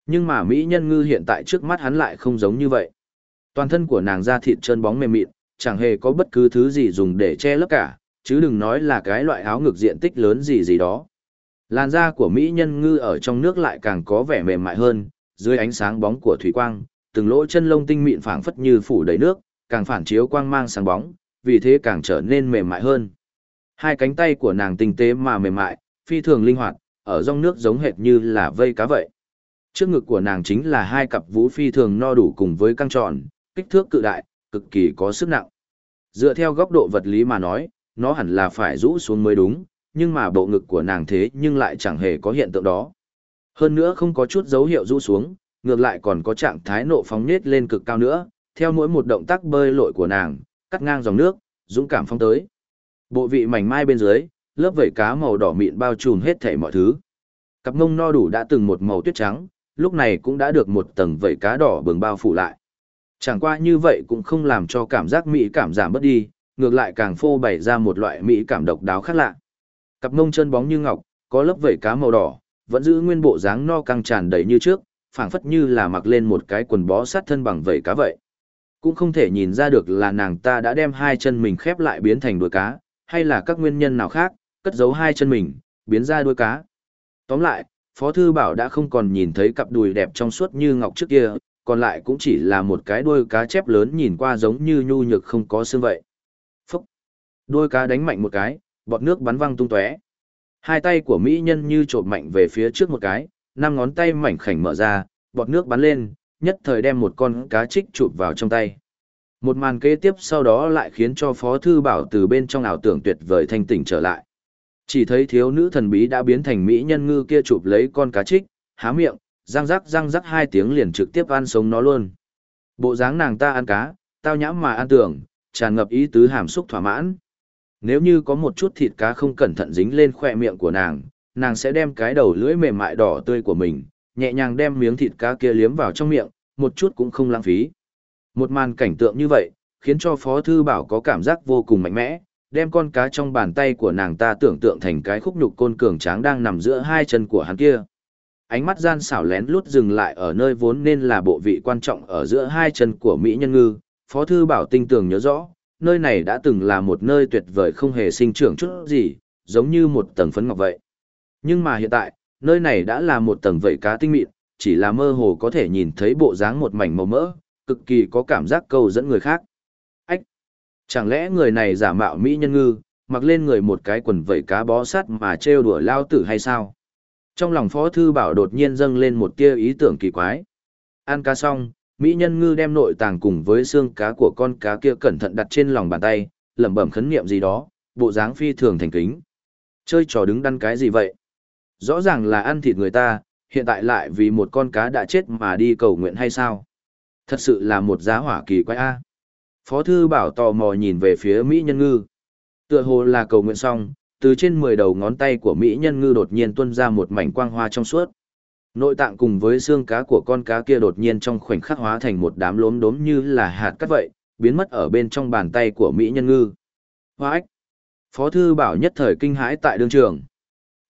Nhưng mà mỹ nhân ngư hiện tại trước mắt hắn lại không giống như vậy. Toàn thân của nàng da thịt trơn bóng mềm mịn, chẳng hề có bất cứ thứ gì dùng để che lấp cả, chứ đừng nói là cái loại áo ngực diện tích lớn gì gì đó. Làn da của mỹ nhân ngư ở trong nước lại càng có vẻ mềm mại hơn, dưới ánh sáng bóng của thủy quang, từng lỗ chân lông tinh mịn phảng phất như phủ đầy nước, càng phản chiếu quang mang sáng bóng, vì thế càng trở nên mềm mại hơn. Hai cánh tay của nàng tinh tế mà mềm mại, phi thường linh hoạt, ở trong nước giống hệt như là vây cá vậy. Trước ngực của nàng chính là hai cặp vũ phi thường no đủ cùng với căng tròn, kích thước cự đại, cực kỳ có sức nặng. Dựa theo góc độ vật lý mà nói, nó hẳn là phải rũ xuống mới đúng, nhưng mà bộ ngực của nàng thế nhưng lại chẳng hề có hiện tượng đó. Hơn nữa không có chút dấu hiệu rũ xuống, ngược lại còn có trạng thái nộ phóng nết lên cực cao nữa, theo mỗi một động tác bơi lội của nàng, cắt ngang dòng nước, dũng cảm phong tới. Bộ vị mảnh mai bên dưới, lớp vảy cá màu đỏ mịn bao trùm hết thảy mọi thứ. Cặp mông no đủ đã từng một màu tuyết trắng, lúc này cũng đã được một tầng vảy cá đỏ bừng bao phủ lại. Chẳng qua như vậy cũng không làm cho cảm giác mỹ cảm giảm bớt đi, ngược lại càng phô bày ra một loại mỹ cảm độc đáo khác lạ. Cặp mông chân bóng như ngọc, có lớp vảy cá màu đỏ, vẫn giữ nguyên bộ dáng no căng tràn đầy như trước, phảng phất như là mặc lên một cái quần bó sát thân bằng vảy cá vậy. Cũng không thể nhìn ra được là nàng ta đã đem hai chân mình khép lại biến thành đuôi cá, hay là các nguyên nhân nào khác, cất giấu hai chân mình, biến ra đuôi cá. Tóm lại, Phó Thư Bảo đã không còn nhìn thấy cặp đùi đẹp trong suốt như ngọc trước kia, còn lại cũng chỉ là một cái đuôi cá chép lớn nhìn qua giống như nhu nhược không có xương vậy. Phúc! Đuôi cá đánh mạnh một cái, bọt nước bắn văng tung tóe. Hai tay của mỹ nhân như trộm mạnh về phía trước một cái, năm ngón tay mảnh khảnh mở ra, bọt nước bắn lên, nhất thời đem một con cá trích chụp vào trong tay. Một màn kế tiếp sau đó lại khiến cho Phó Thư Bảo từ bên trong ảo tưởng tuyệt vời thanh tỉnh trở lại. Chỉ thấy thiếu nữ thần bí đã biến thành mỹ nhân ngư kia chụp lấy con cá trích, há miệng, răng rắc răng rắc hai tiếng liền trực tiếp ăn sống nó luôn. Bộ dáng nàng ta ăn cá, tao nhãm mà ăn tưởng, tràn ngập ý tứ hàm xúc thỏa mãn. Nếu như có một chút thịt cá không cẩn thận dính lên khỏe miệng của nàng, nàng sẽ đem cái đầu lưỡi mềm mại đỏ tươi của mình, nhẹ nhàng đem miếng thịt cá kia liếm vào trong miệng, một chút cũng không lãng phí. Một màn cảnh tượng như vậy, khiến cho Phó Thư Bảo có cảm giác vô cùng mạnh mẽ, đem con cá trong bàn tay của nàng ta tưởng tượng thành cái khúc nhục côn cường tráng đang nằm giữa hai chân của hắn kia. Ánh mắt gian xảo lén lút dừng lại ở nơi vốn nên là bộ vị quan trọng ở giữa hai chân của Mỹ Nhân Ngư, Phó Thư Bảo tinh tường nhớ rõ, nơi này đã từng là một nơi tuyệt vời không hề sinh trưởng chút gì, giống như một tầng phấn ngọc vậy. Nhưng mà hiện tại, nơi này đã là một tầng vẩy cá tinh mịn, chỉ là mơ hồ có thể nhìn thấy bộ dáng một mảnh màu mỡ, cực kỳ có cảm giác câu dẫn người khác. Ách! Chẳng lẽ người này giả mạo Mỹ nhân ngư, mặc lên người một cái quần vẩy cá bó sắt mà trêu đùa lao tử hay sao? Trong lòng Phó Thư Bảo đột nhiên dâng lên một tia ý tưởng kỳ quái. Ăn cá xong, Mỹ nhân ngư đem nội tàng cùng với xương cá của con cá kia cẩn thận đặt trên lòng bàn tay, lẩm bẩm khấn niệm gì đó, bộ dáng phi thường thành kính. Chơi trò đứng đắn cái gì vậy? Rõ ràng là ăn thịt người ta, hiện tại lại vì một con cá đã chết mà đi cầu nguyện hay sao? Thật sự là một giá hỏa kỳ quái A. Phó thư bảo tò mò nhìn về phía Mỹ nhân ngư. Tựa hồ là cầu nguyện xong, từ trên 10 đầu ngón tay của Mỹ nhân ngư đột nhiên tuôn ra một mảnh quang hoa trong suốt. Nội tạng cùng với xương cá của con cá kia đột nhiên trong khoảnh khắc hóa thành một đám lốm đốm như là hạt cắt vậy, biến mất ở bên trong bàn tay của Mỹ nhân ngư. Hoa ách! Phó thư bảo nhất thời kinh hãi tại đương trường.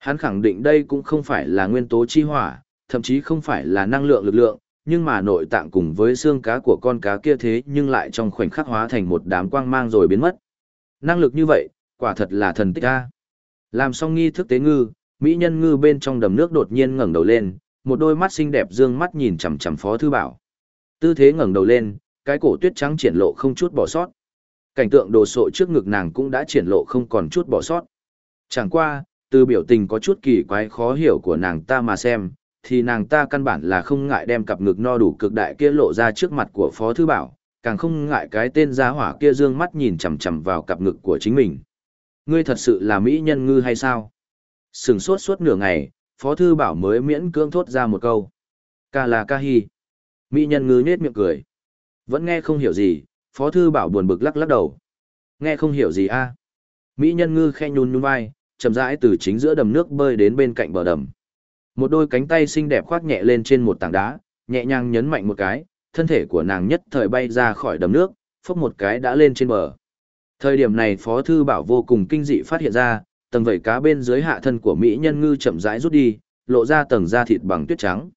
Hắn khẳng định đây cũng không phải là nguyên tố chi hỏa, thậm chí không phải là năng lượng lực lượng, nhưng mà nội tạng cùng với xương cá của con cá kia thế nhưng lại trong khoảnh khắc hóa thành một đám quang mang rồi biến mất. Năng lực như vậy, quả thật là thần tích a. Làm xong nghi thức tế ngư, mỹ nhân ngư bên trong đầm nước đột nhiên ngẩng đầu lên, một đôi mắt xinh đẹp dương mắt nhìn chằm chằm Phó thư bảo. Tư thế ngẩng đầu lên, cái cổ tuyết trắng triển lộ không chút bỏ sót. Cảnh tượng đồ sộ trước ngực nàng cũng đã triển lộ không còn chút bỏ sót. Chẳng qua, từ biểu tình có chút kỳ quái khó hiểu của nàng ta mà xem, thì nàng ta căn bản là không ngại đem cặp ngực no đủ cực đại kia lộ ra trước mặt của Phó Thư Bảo, càng không ngại cái tên gia hỏa kia dương mắt nhìn chằm chằm vào cặp ngực của chính mình. Ngươi thật sự là mỹ nhân ngư hay sao? Sừng sốt suốt nửa ngày, Phó Thư Bảo mới miễn cưỡng thốt ra một câu. Ca là ca hi. Mỹ nhân ngư nhết miệng cười. Vẫn nghe không hiểu gì, Phó Thư Bảo buồn bực lắc lắc đầu. Nghe không hiểu gì a Mỹ nhân ngư khe nhún nhún vai, chậm rãi từ chính giữa đầm nước bơi đến bên cạnh bờ đầm. Một đôi cánh tay xinh đẹp khoác nhẹ lên trên một tảng đá, nhẹ nhàng nhấn mạnh một cái, thân thể của nàng nhất thời bay ra khỏi đầm nước, phốc một cái đã lên trên bờ. Thời điểm này Phó Thư Bảo vô cùng kinh dị phát hiện ra, tầng vảy cá bên dưới hạ thân của Mỹ nhân ngư chậm rãi rút đi, lộ ra tầng da thịt bằng tuyết trắng.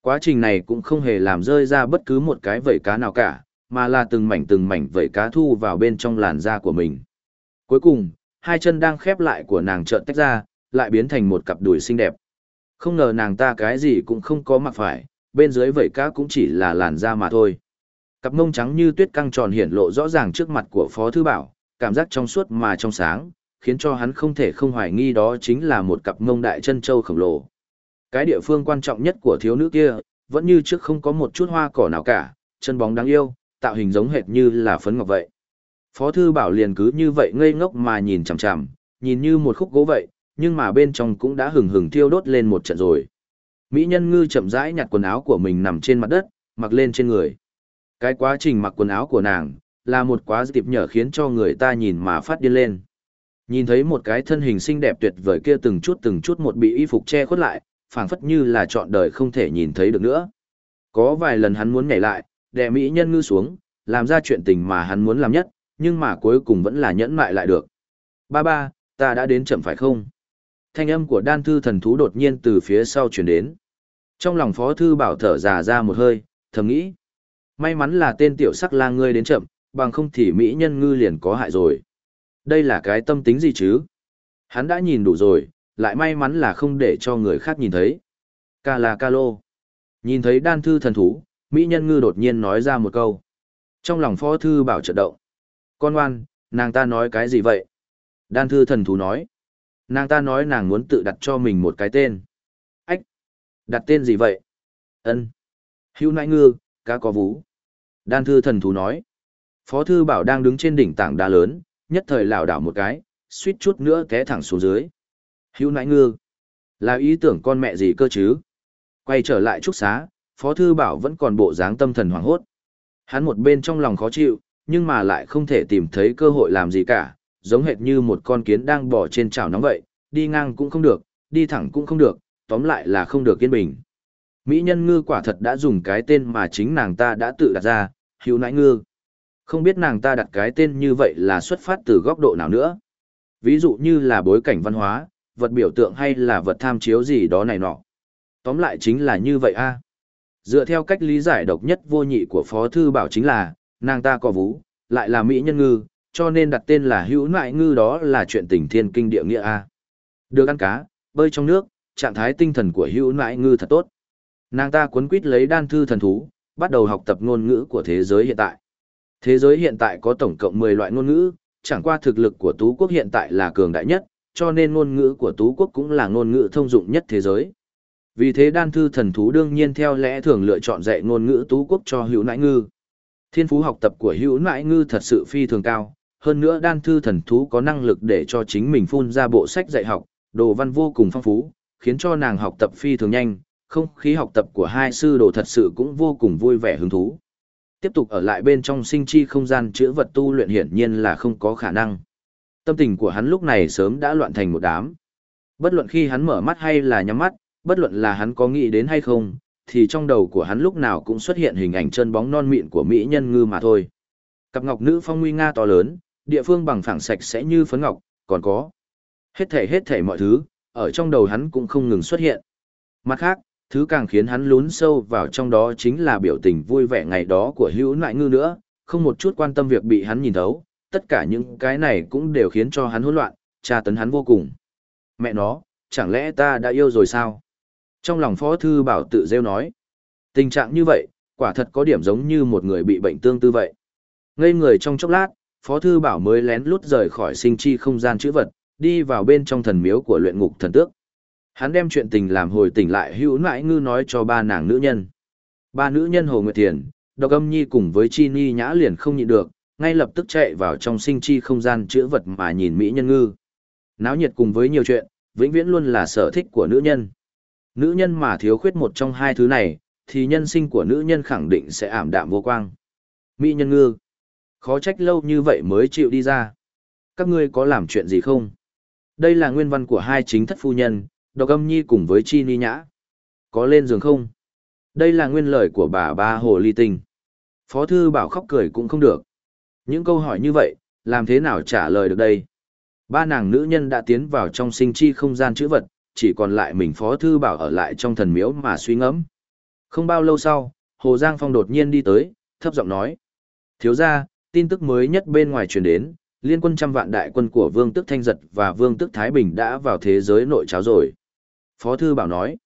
Quá trình này cũng không hề làm rơi ra bất cứ một cái vảy cá nào cả, mà là từng mảnh từng mảnh vảy cá thu vào bên trong làn da của mình. Cuối cùng, hai chân đang khép lại của nàng trợn tách ra, lại biến thành một cặp đùi xinh đẹp. Không ngờ nàng ta cái gì cũng không có mặc phải, bên dưới vảy cá cũng chỉ là làn da mà thôi. Cặp mông trắng như tuyết căng tròn hiển lộ rõ ràng trước mặt của Phó Thư Bảo, cảm giác trong suốt mà trong sáng, khiến cho hắn không thể không hoài nghi đó chính là một cặp mông đại chân châu khổng lồ. Cái địa phương quan trọng nhất của thiếu nữ kia, vẫn như trước không có một chút hoa cỏ nào cả, chân bóng đáng yêu, tạo hình giống hệt như là phấn ngọc vậy. Phó thư bảo liền cứ như vậy ngây ngốc mà nhìn chằm chằm, nhìn như một khúc gỗ vậy, nhưng mà bên trong cũng đã hừng hừng thiêu đốt lên một trận rồi. Mỹ nhân ngư chậm rãi nhặt quần áo của mình nằm trên mặt đất, mặc lên trên người. Cái quá trình mặc quần áo của nàng, là một quá dịp nhở khiến cho người ta nhìn mà phát điên lên. Nhìn thấy một cái thân hình xinh đẹp tuyệt vời kia từng chút từng chút một bị y phục che khuất lại, phảng phất như là trọn đời không thể nhìn thấy được nữa. Có vài lần hắn muốn nhảy lại, đè mỹ nhân ngư xuống, làm ra chuyện tình mà hắn muốn làm nhất, nhưng mà cuối cùng vẫn là nhẫn mại lại được. Ba ba, ta đã đến chậm phải không? Thanh âm của đan thư thần thú đột nhiên từ phía sau chuyển đến. Trong lòng phó thư bảo thở già ra một hơi, thầm nghĩ. May mắn là tên tiểu sắc lang ngươi đến chậm, bằng không thì mỹ nhân ngư liền có hại rồi. Đây là cái tâm tính gì chứ? Hắn đã nhìn đủ rồi, lại may mắn là không để cho người khác nhìn thấy. Ca là ca lô. Nhìn thấy đan thư thần thú, mỹ nhân ngư đột nhiên nói ra một câu. Trong lòng phó thư bảo chợt động. Con ngoan, nàng ta nói cái gì vậy? Đan thư thần thú nói. Nàng ta nói nàng muốn tự đặt cho mình một cái tên. Ách! Đặt tên gì vậy? ân Hữu nãi ngư, cá có vú. Đan thư thần thú nói. Phó thư bảo đang đứng trên đỉnh tảng đá lớn, nhất thời lảo đảo một cái, suýt chút nữa té thẳng xuống dưới. Hữu nãi ngư. Là ý tưởng con mẹ gì cơ chứ? Quay trở lại trúc xá, Phó Thư Bảo vẫn còn bộ dáng tâm thần hoảng hốt. Hắn một bên trong lòng khó chịu, nhưng mà lại không thể tìm thấy cơ hội làm gì cả, giống hệt như một con kiến đang bò trên chảo nóng vậy, đi ngang cũng không được, đi thẳng cũng không được, tóm lại là không được yên bình. Mỹ nhân ngư quả thật đã dùng cái tên mà chính nàng ta đã tự đặt ra, hữu nãi ngư. Không biết nàng ta đặt cái tên như vậy là xuất phát từ góc độ nào nữa. Ví dụ như là bối cảnh văn hóa, vật biểu tượng hay là vật tham chiếu gì đó này nọ. Tóm lại chính là như vậy a. Dựa theo cách lý giải độc nhất vô nhị của Phó Thư Bảo chính là, nàng ta có vú, lại là Mỹ nhân ngư, cho nên đặt tên là hữu nại ngư đó là chuyện tình thiên kinh địa nghĩa A. Được ăn cá, bơi trong nước, trạng thái tinh thần của hữu nại ngư thật tốt. Nàng ta cuốn quýt lấy đan thư thần thú, bắt đầu học tập ngôn ngữ của thế giới hiện tại. Thế giới hiện tại có tổng cộng 10 loại ngôn ngữ, chẳng qua thực lực của Tú Quốc hiện tại là cường đại nhất, cho nên ngôn ngữ của Tú Quốc cũng là ngôn ngữ thông dụng nhất thế giới. Vì thế đan thư thần thú đương nhiên theo lẽ thường lựa chọn dạy ngôn ngữ Tú Quốc cho hữu nãi ngư. Thiên phú học tập của hữu nãi ngư thật sự phi thường cao, hơn nữa đan thư thần thú có năng lực để cho chính mình phun ra bộ sách dạy học, đồ văn vô cùng phong phú, khiến cho nàng học tập phi thường nhanh, không khí học tập của hai sư đồ thật sự cũng vô cùng vui vẻ hứng thú. Tiếp tục ở lại bên trong sinh chi không gian chữa vật tu luyện hiển nhiên là không có khả năng. Tâm tình của hắn lúc này sớm đã loạn thành một đám. Bất luận khi hắn mở mắt hay là nhắm mắt, bất luận là hắn có nghĩ đến hay không, thì trong đầu của hắn lúc nào cũng xuất hiện hình ảnh chân bóng non mịn của mỹ nhân ngư mà thôi. Cặp ngọc nữ phong nguy nga to lớn, địa phương bằng phẳng sạch sẽ như phấn ngọc, còn có hết thể hết thể mọi thứ, ở trong đầu hắn cũng không ngừng xuất hiện. Mặt khác, thứ càng khiến hắn lún sâu vào trong đó chính là biểu tình vui vẻ ngày đó của hữu nại ngư nữa, không một chút quan tâm việc bị hắn nhìn thấu, tất cả những cái này cũng đều khiến cho hắn hỗn loạn, tra tấn hắn vô cùng. Mẹ nó, chẳng lẽ ta đã yêu rồi sao? Trong lòng Phó Thư Bảo tự rêu nói, tình trạng như vậy, quả thật có điểm giống như một người bị bệnh tương tư vậy. Ngây người trong chốc lát, Phó Thư Bảo mới lén lút rời khỏi sinh chi không gian chữ vật, đi vào bên trong thần miếu của luyện ngục thần tước. Hắn đem chuyện tình làm hồi tỉnh lại hữu nãi ngư nói cho ba nàng nữ nhân. Ba nữ nhân Hồ Nguyệt Thiền, Độc Âm Nhi cùng với Chi Ni nhã liền không nhịn được, ngay lập tức chạy vào trong sinh chi không gian chữ vật mà nhìn Mỹ nhân ngư. Náo nhiệt cùng với nhiều chuyện, vĩnh viễn luôn là sở thích của nữ nhân. Nữ nhân mà thiếu khuyết một trong hai thứ này, thì nhân sinh của nữ nhân khẳng định sẽ ảm đạm vô quang. Mỹ nhân ngư. Khó trách lâu như vậy mới chịu đi ra. Các ngươi có làm chuyện gì không? Đây là nguyên văn của hai chính thất phu nhân, Độc Âm Nhi cùng với Chi Ni Nhã. Có lên giường không? Đây là nguyên lời của bà ba Hồ Ly Tinh. Phó thư bảo khóc cười cũng không được. Những câu hỏi như vậy, làm thế nào trả lời được đây? Ba nàng nữ nhân đã tiến vào trong sinh chi không gian chữ vật, chỉ còn lại mình Phó Thư Bảo ở lại trong thần miếu mà suy ngẫm. Không bao lâu sau, Hồ Giang Phong đột nhiên đi tới, thấp giọng nói. Thiếu ra, tin tức mới nhất bên ngoài truyền đến, liên quân trăm vạn đại quân của Vương Tức Thanh Giật và Vương Tức Thái Bình đã vào thế giới nội cháo rồi. Phó Thư Bảo nói.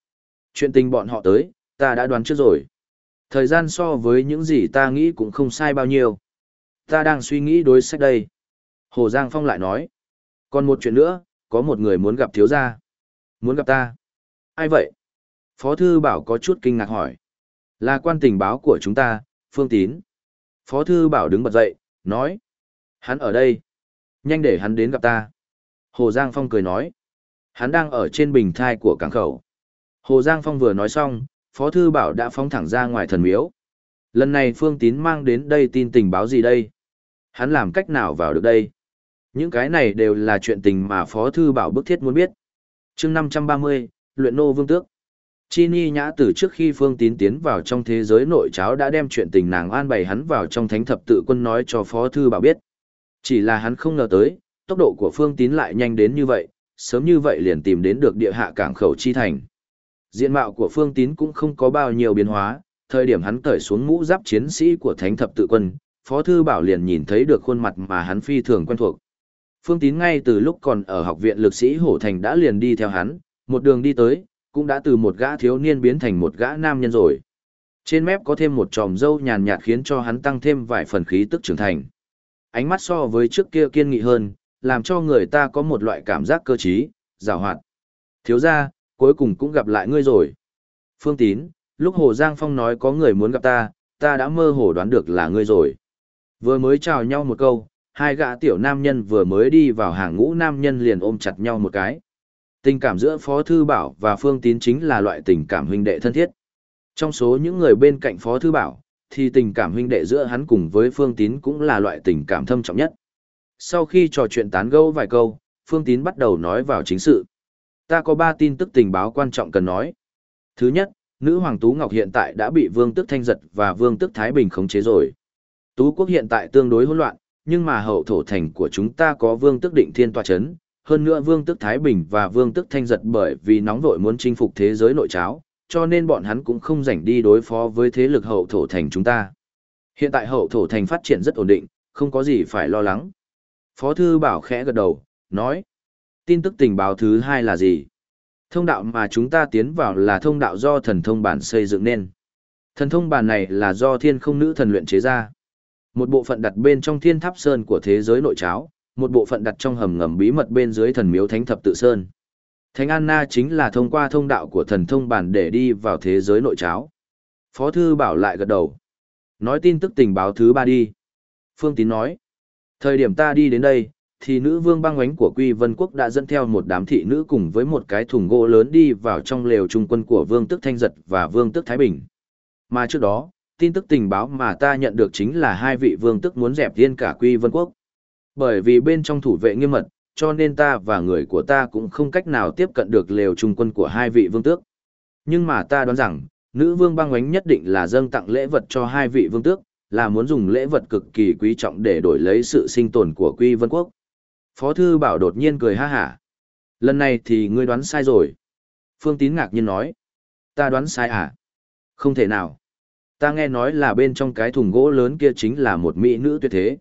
Chuyện tình bọn họ tới, ta đã đoán trước rồi. Thời gian so với những gì ta nghĩ cũng không sai bao nhiêu. Ta đang suy nghĩ đối sách đây. Hồ Giang Phong lại nói. Còn một chuyện nữa, có một người muốn gặp thiếu gia. Muốn gặp ta? Ai vậy? Phó Thư Bảo có chút kinh ngạc hỏi. Là quan tình báo của chúng ta, Phương Tín. Phó Thư Bảo đứng bật dậy, nói. Hắn ở đây. Nhanh để hắn đến gặp ta. Hồ Giang Phong cười nói. Hắn đang ở trên bình thai của cảng khẩu. Hồ Giang Phong vừa nói xong, Phó Thư Bảo đã phóng thẳng ra ngoài thần miếu. Lần này Phương Tín mang đến đây tin tình báo gì đây? Hắn làm cách nào vào được đây? Những cái này đều là chuyện tình mà Phó Thư Bảo bức thiết muốn biết chương 530, Luyện Nô Vương Tước. Chi Ni Nhã từ trước khi Phương Tín tiến vào trong thế giới nội cháo đã đem chuyện tình nàng an bày hắn vào trong thánh thập tự quân nói cho Phó Thư Bảo biết. Chỉ là hắn không ngờ tới, tốc độ của Phương Tín lại nhanh đến như vậy, sớm như vậy liền tìm đến được địa hạ cảng khẩu chi thành. Diện mạo của Phương Tín cũng không có bao nhiêu biến hóa, thời điểm hắn cởi xuống mũ giáp chiến sĩ của thánh thập tự quân, Phó Thư Bảo liền nhìn thấy được khuôn mặt mà hắn phi thường quen thuộc. Phương Tín ngay từ lúc còn ở học viện lực sĩ Hổ Thành đã liền đi theo hắn, một đường đi tới, cũng đã từ một gã thiếu niên biến thành một gã nam nhân rồi. Trên mép có thêm một tròm râu nhàn nhạt khiến cho hắn tăng thêm vài phần khí tức trưởng thành. Ánh mắt so với trước kia kiên nghị hơn, làm cho người ta có một loại cảm giác cơ trí, rào hoạt. Thiếu ra, cuối cùng cũng gặp lại ngươi rồi. Phương Tín, lúc Hồ Giang Phong nói có người muốn gặp ta, ta đã mơ hồ đoán được là ngươi rồi. Vừa mới chào nhau một câu, hai gã tiểu nam nhân vừa mới đi vào hàng ngũ nam nhân liền ôm chặt nhau một cái. Tình cảm giữa Phó Thư Bảo và Phương Tín chính là loại tình cảm huynh đệ thân thiết. Trong số những người bên cạnh Phó Thư Bảo, thì tình cảm huynh đệ giữa hắn cùng với Phương Tín cũng là loại tình cảm thâm trọng nhất. Sau khi trò chuyện tán gẫu vài câu, Phương Tín bắt đầu nói vào chính sự. Ta có ba tin tức tình báo quan trọng cần nói. Thứ nhất, nữ hoàng Tú Ngọc hiện tại đã bị Vương Tức Thanh Giật và Vương Tức Thái Bình khống chế rồi. Tú quốc hiện tại tương đối hỗn loạn, nhưng mà hậu thổ thành của chúng ta có Vương Tức Định Thiên tòa chấn, hơn nữa Vương Tức Thái Bình và Vương Tức Thanh Giật bởi vì nóng vội muốn chinh phục thế giới nội cháo, cho nên bọn hắn cũng không rảnh đi đối phó với thế lực hậu thổ thành chúng ta. Hiện tại hậu thổ thành phát triển rất ổn định, không có gì phải lo lắng. Phó thư bảo khẽ gật đầu, nói. Tin tức tình báo thứ hai là gì? Thông đạo mà chúng ta tiến vào là thông đạo do thần thông bản xây dựng nên. Thần thông bản này là do thiên không nữ thần luyện chế ra. Một bộ phận đặt bên trong thiên tháp sơn của thế giới nội cháo, một bộ phận đặt trong hầm ngầm bí mật bên dưới thần miếu thánh thập tự sơn. Thánh Anna chính là thông qua thông đạo của thần thông bản để đi vào thế giới nội cháo. Phó thư bảo lại gật đầu. Nói tin tức tình báo thứ ba đi. Phương Tín nói. Thời điểm ta đi đến đây, thì nữ vương băng ánh của Quy Vân Quốc đã dẫn theo một đám thị nữ cùng với một cái thùng gỗ lớn đi vào trong lều trung quân của Vương Tức Thanh Giật và Vương Tức Thái Bình. Mà trước đó, tin tức tình báo mà ta nhận được chính là hai vị Vương Tức muốn dẹp yên cả Quy Vân Quốc. Bởi vì bên trong thủ vệ nghiêm mật, cho nên ta và người của ta cũng không cách nào tiếp cận được lều trung quân của hai vị Vương Tước. Nhưng mà ta đoán rằng, nữ vương băng ánh nhất định là dâng tặng lễ vật cho hai vị Vương Tước, là muốn dùng lễ vật cực kỳ quý trọng để đổi lấy sự sinh tồn của Quy Vân Quốc. Phó Thư Bảo đột nhiên cười ha hả. Lần này thì ngươi đoán sai rồi. Phương Tín ngạc nhiên nói. Ta đoán sai à? Không thể nào. Ta nghe nói là bên trong cái thùng gỗ lớn kia chính là một mỹ nữ tuyệt thế.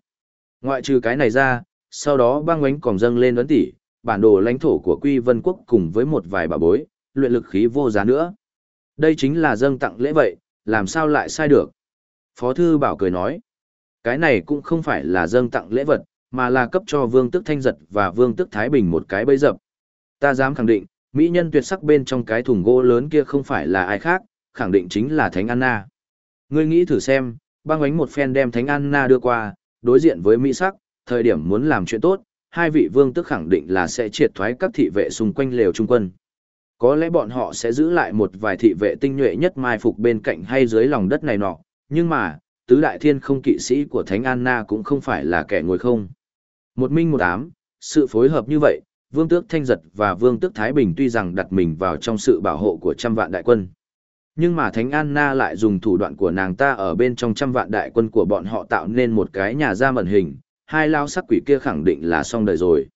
Ngoại trừ cái này ra, sau đó băng oánh còn dâng lên ấn tỷ, bản đồ lãnh thổ của Quy Vân Quốc cùng với một vài bà bối, luyện lực khí vô giá nữa. Đây chính là dâng tặng lễ vậy, làm sao lại sai được? Phó Thư Bảo cười nói, cái này cũng không phải là dâng tặng lễ vật, mà là cấp cho Vương Tức Thanh Giật và Vương Tức Thái Bình một cái bẫy dập. Ta dám khẳng định, mỹ nhân tuyệt sắc bên trong cái thùng gỗ lớn kia không phải là ai khác, khẳng định chính là Thánh Anna. Ngươi nghĩ thử xem, băng ánh một phen đem Thánh Anna đưa qua, đối diện với mỹ sắc, thời điểm muốn làm chuyện tốt, hai vị vương tức khẳng định là sẽ triệt thoái các thị vệ xung quanh lều trung quân. Có lẽ bọn họ sẽ giữ lại một vài thị vệ tinh nhuệ nhất mai phục bên cạnh hay dưới lòng đất này nọ, nhưng mà, tứ đại thiên không kỵ sĩ của Thánh Anna cũng không phải là kẻ ngồi không. Một minh một ám, sự phối hợp như vậy, Vương Tước Thanh Giật và Vương Tước Thái Bình tuy rằng đặt mình vào trong sự bảo hộ của trăm vạn đại quân. Nhưng mà Thánh Anna lại dùng thủ đoạn của nàng ta ở bên trong trăm vạn đại quân của bọn họ tạo nên một cái nhà ra mẩn hình, hai lao sắc quỷ kia khẳng định là xong đời rồi.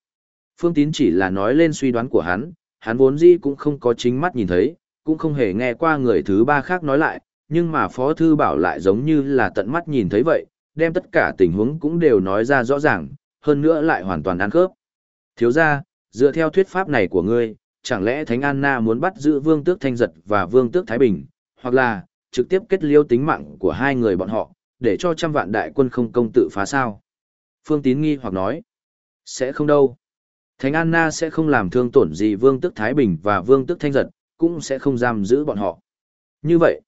Phương Tín chỉ là nói lên suy đoán của hắn, hắn vốn dĩ cũng không có chính mắt nhìn thấy, cũng không hề nghe qua người thứ ba khác nói lại, nhưng mà Phó Thư Bảo lại giống như là tận mắt nhìn thấy vậy, đem tất cả tình huống cũng đều nói ra rõ ràng, hơn nữa lại hoàn toàn ăn khớp. Thiếu ra, dựa theo thuyết pháp này của ngươi, chẳng lẽ Thánh Anna muốn bắt giữ Vương Tước Thanh Giật và Vương Tước Thái Bình, hoặc là trực tiếp kết liêu tính mạng của hai người bọn họ, để cho trăm vạn đại quân không công tự phá sao? Phương Tín nghi hoặc nói, sẽ không đâu. Thánh Anna sẽ không làm thương tổn gì Vương tước Thái Bình và Vương tước Thanh Giật, cũng sẽ không giam giữ bọn họ. Như vậy,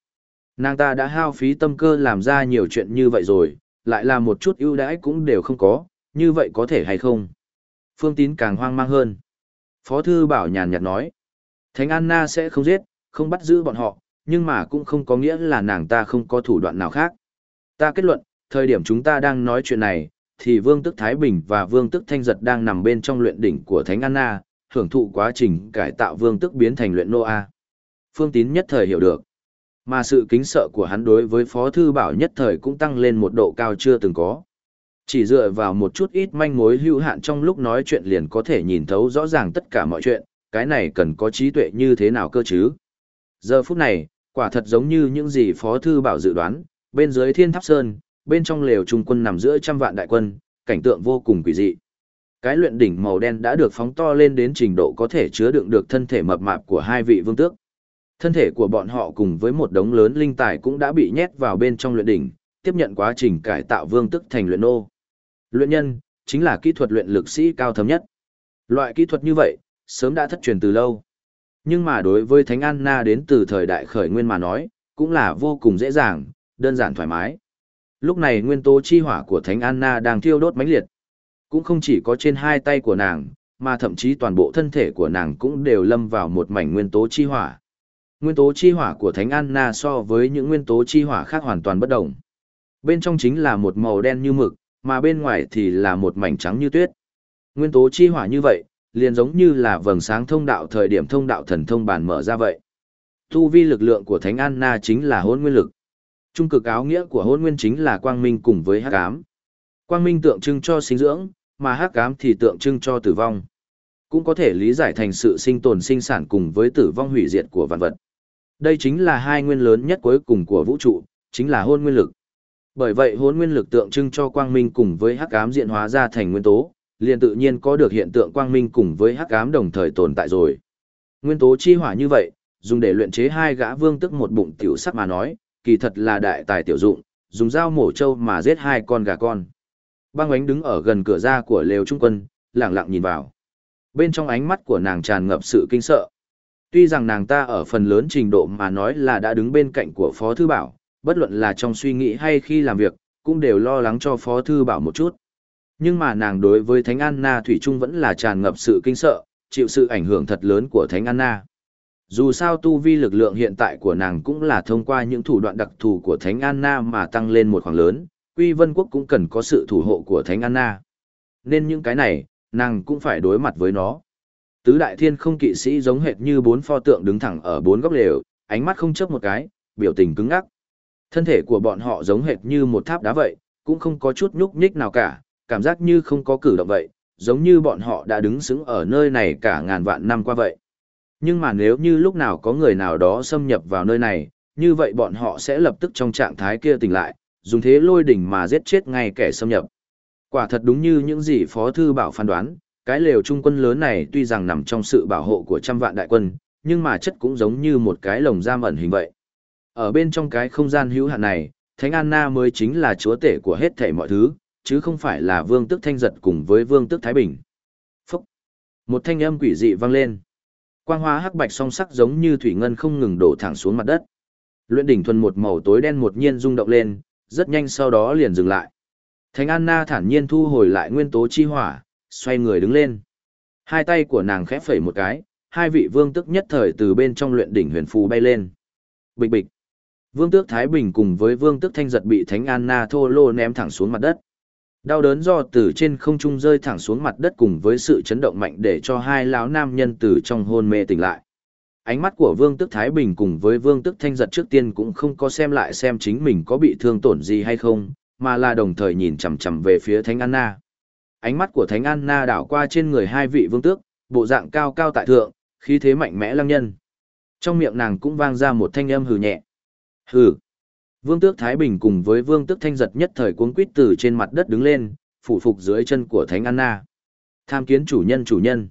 nàng ta đã hao phí tâm cơ làm ra nhiều chuyện như vậy rồi, lại là một chút ưu đãi cũng đều không có, như vậy có thể hay không? Phương Tín càng hoang mang hơn. Phó Thư Bảo nhàn nhạt nói, Thánh Anna sẽ không giết, không bắt giữ bọn họ, nhưng mà cũng không có nghĩa là nàng ta không có thủ đoạn nào khác. Ta kết luận, thời điểm chúng ta đang nói chuyện này, thì Vương Tức Thái Bình và Vương Tức Thanh Giật đang nằm bên trong luyện đỉnh của Thánh Anna, hưởng thụ quá trình cải tạo Vương Tức biến thành luyện Noa. Phương Tín nhất thời hiểu được. Mà sự kính sợ của hắn đối với Phó Thư Bảo nhất thời cũng tăng lên một độ cao chưa từng có. Chỉ dựa vào một chút ít manh mối hữu hạn trong lúc nói chuyện liền có thể nhìn thấu rõ ràng tất cả mọi chuyện, cái này cần có trí tuệ như thế nào cơ chứ. Giờ phút này, quả thật giống như những gì Phó Thư Bảo dự đoán, bên dưới thiên tháp sơn, bên trong lều trung quân nằm giữa trăm vạn đại quân, cảnh tượng vô cùng quỷ dị. Cái luyện đỉnh màu đen đã được phóng to lên đến trình độ có thể chứa đựng được thân thể mập mạp của hai vị vương tước. Thân thể của bọn họ cùng với một đống lớn linh tài cũng đã bị nhét vào bên trong luyện đỉnh, tiếp nhận quá trình cải tạo vương tức thành luyện nô. Luyện nhân, chính là kỹ thuật luyện lực sĩ cao thâm nhất. Loại kỹ thuật như vậy, sớm đã thất truyền từ lâu. Nhưng mà đối với Thánh Anna đến từ thời đại khởi nguyên mà nói, cũng là vô cùng dễ dàng, đơn giản thoải mái. Lúc này nguyên tố chi hỏa của Thánh Anna đang thiêu đốt mãnh liệt. Cũng không chỉ có trên hai tay của nàng, mà thậm chí toàn bộ thân thể của nàng cũng đều lâm vào một mảnh nguyên tố chi hỏa. Nguyên tố chi hỏa của Thánh Anna so với những nguyên tố chi hỏa khác hoàn toàn bất đồng. Bên trong chính là một màu đen như mực, mà bên ngoài thì là một mảnh trắng như tuyết. Nguyên tố chi hỏa như vậy, liền giống như là vầng sáng thông đạo thời điểm thông đạo thần thông bản mở ra vậy. Tu vi lực lượng của Thánh Anna chính là hôn nguyên lực. Trung cực áo nghĩa của hôn nguyên chính là quang minh cùng với hắc ám. Quang minh tượng trưng cho sinh dưỡng, mà hắc ám thì tượng trưng cho tử vong. Cũng có thể lý giải thành sự sinh tồn sinh sản cùng với tử vong hủy diệt của vạn vật. Đây chính là hai nguyên lớn nhất cuối cùng của vũ trụ, chính là hôn nguyên lực. Bởi vậy hốn nguyên lực tượng trưng cho quang minh cùng với hắc ám diện hóa ra thành nguyên tố, liền tự nhiên có được hiện tượng quang minh cùng với hắc ám đồng thời tồn tại rồi. Nguyên tố chi hỏa như vậy, dùng để luyện chế hai gã vương tức một bụng tiểu sắc mà nói, kỳ thật là đại tài tiểu dụng, dùng dao mổ trâu mà giết hai con gà con. Băng ánh đứng ở gần cửa ra của lều trung quân, lặng lặng nhìn vào. Bên trong ánh mắt của nàng tràn ngập sự kinh sợ. Tuy rằng nàng ta ở phần lớn trình độ mà nói là đã đứng bên cạnh của Phó Thư Bảo, bất luận là trong suy nghĩ hay khi làm việc, cũng đều lo lắng cho Phó Thư Bảo một chút. Nhưng mà nàng đối với Thánh Anna Thủy Trung vẫn là tràn ngập sự kinh sợ, chịu sự ảnh hưởng thật lớn của Thánh Anna. Dù sao tu vi lực lượng hiện tại của nàng cũng là thông qua những thủ đoạn đặc thù của Thánh Anna mà tăng lên một khoảng lớn, Quy Vân Quốc cũng cần có sự thủ hộ của Thánh Anna. Nên những cái này, nàng cũng phải đối mặt với nó. Tứ đại thiên không kỵ sĩ giống hệt như bốn pho tượng đứng thẳng ở bốn góc lều, ánh mắt không chớp một cái, biểu tình cứng ngắc. Thân thể của bọn họ giống hệt như một tháp đá vậy, cũng không có chút nhúc nhích nào cả, cảm giác như không có cử động vậy, giống như bọn họ đã đứng xứng ở nơi này cả ngàn vạn năm qua vậy. Nhưng mà nếu như lúc nào có người nào đó xâm nhập vào nơi này, như vậy bọn họ sẽ lập tức trong trạng thái kia tỉnh lại, dùng thế lôi đỉnh mà giết chết ngay kẻ xâm nhập. Quả thật đúng như những gì Phó Thư Bảo phán đoán, cái lều trung quân lớn này tuy rằng nằm trong sự bảo hộ của trăm vạn đại quân, nhưng mà chất cũng giống như một cái lồng giam ẩn hình vậy. Ở bên trong cái không gian hữu hạn này, Thánh Anna mới chính là chúa tể của hết thảy mọi thứ, chứ không phải là vương tức thanh giật cùng với vương tức Thái Bình. Phúc! Một thanh âm quỷ dị vang lên. Quang hóa hắc bạch song sắc giống như thủy ngân không ngừng đổ thẳng xuống mặt đất. Luyện đỉnh thuần một màu tối đen một nhiên rung động lên, rất nhanh sau đó liền dừng lại. Thánh Anna thản nhiên thu hồi lại nguyên tố chi hỏa, xoay người đứng lên. Hai tay của nàng khẽ phẩy một cái, hai vị vương tức nhất thời từ bên trong luyện đỉnh huyền phù bay lên. Bịch bịch. Vương tước Thái Bình cùng với vương tước Thanh Giật bị Thánh Anna thô lô ném thẳng xuống mặt đất. Đau đớn do từ trên không trung rơi thẳng xuống mặt đất cùng với sự chấn động mạnh để cho hai lão nam nhân từ trong hôn mê tỉnh lại. Ánh mắt của Vương tước Thái Bình cùng với Vương tước Thanh Giật trước tiên cũng không có xem lại xem chính mình có bị thương tổn gì hay không, mà là đồng thời nhìn chằm chằm về phía Thánh Anna. Ánh mắt của Thánh Anna đảo qua trên người hai vị vương tước, bộ dạng cao cao tại thượng, khí thế mạnh mẽ lăng nhân. Trong miệng nàng cũng vang ra một thanh âm hừ nhẹ. Hừ. Vương tước Thái Bình cùng với vương tước Thanh Giật nhất thời cuống quýt từ trên mặt đất đứng lên, phủ phục dưới chân của Thánh Anna. Tham kiến chủ nhân chủ nhân.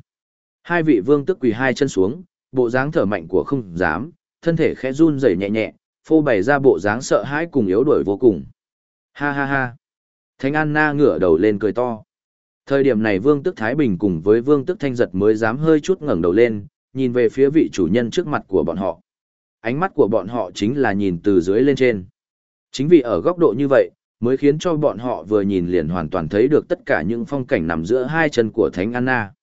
Hai vị vương tước quỳ hai chân xuống, bộ dáng thở mạnh của không dám, thân thể khẽ run rẩy nhẹ nhẹ, phô bày ra bộ dáng sợ hãi cùng yếu đuổi vô cùng. Ha ha ha. Thánh Anna ngửa đầu lên cười to. Thời điểm này Vương Tức Thái Bình cùng với Vương Tức Thanh Giật mới dám hơi chút ngẩng đầu lên, nhìn về phía vị chủ nhân trước mặt của bọn họ. Ánh mắt của bọn họ chính là nhìn từ dưới lên trên. Chính vì ở góc độ như vậy, mới khiến cho bọn họ vừa nhìn liền hoàn toàn thấy được tất cả những phong cảnh nằm giữa hai chân của Thánh Anna.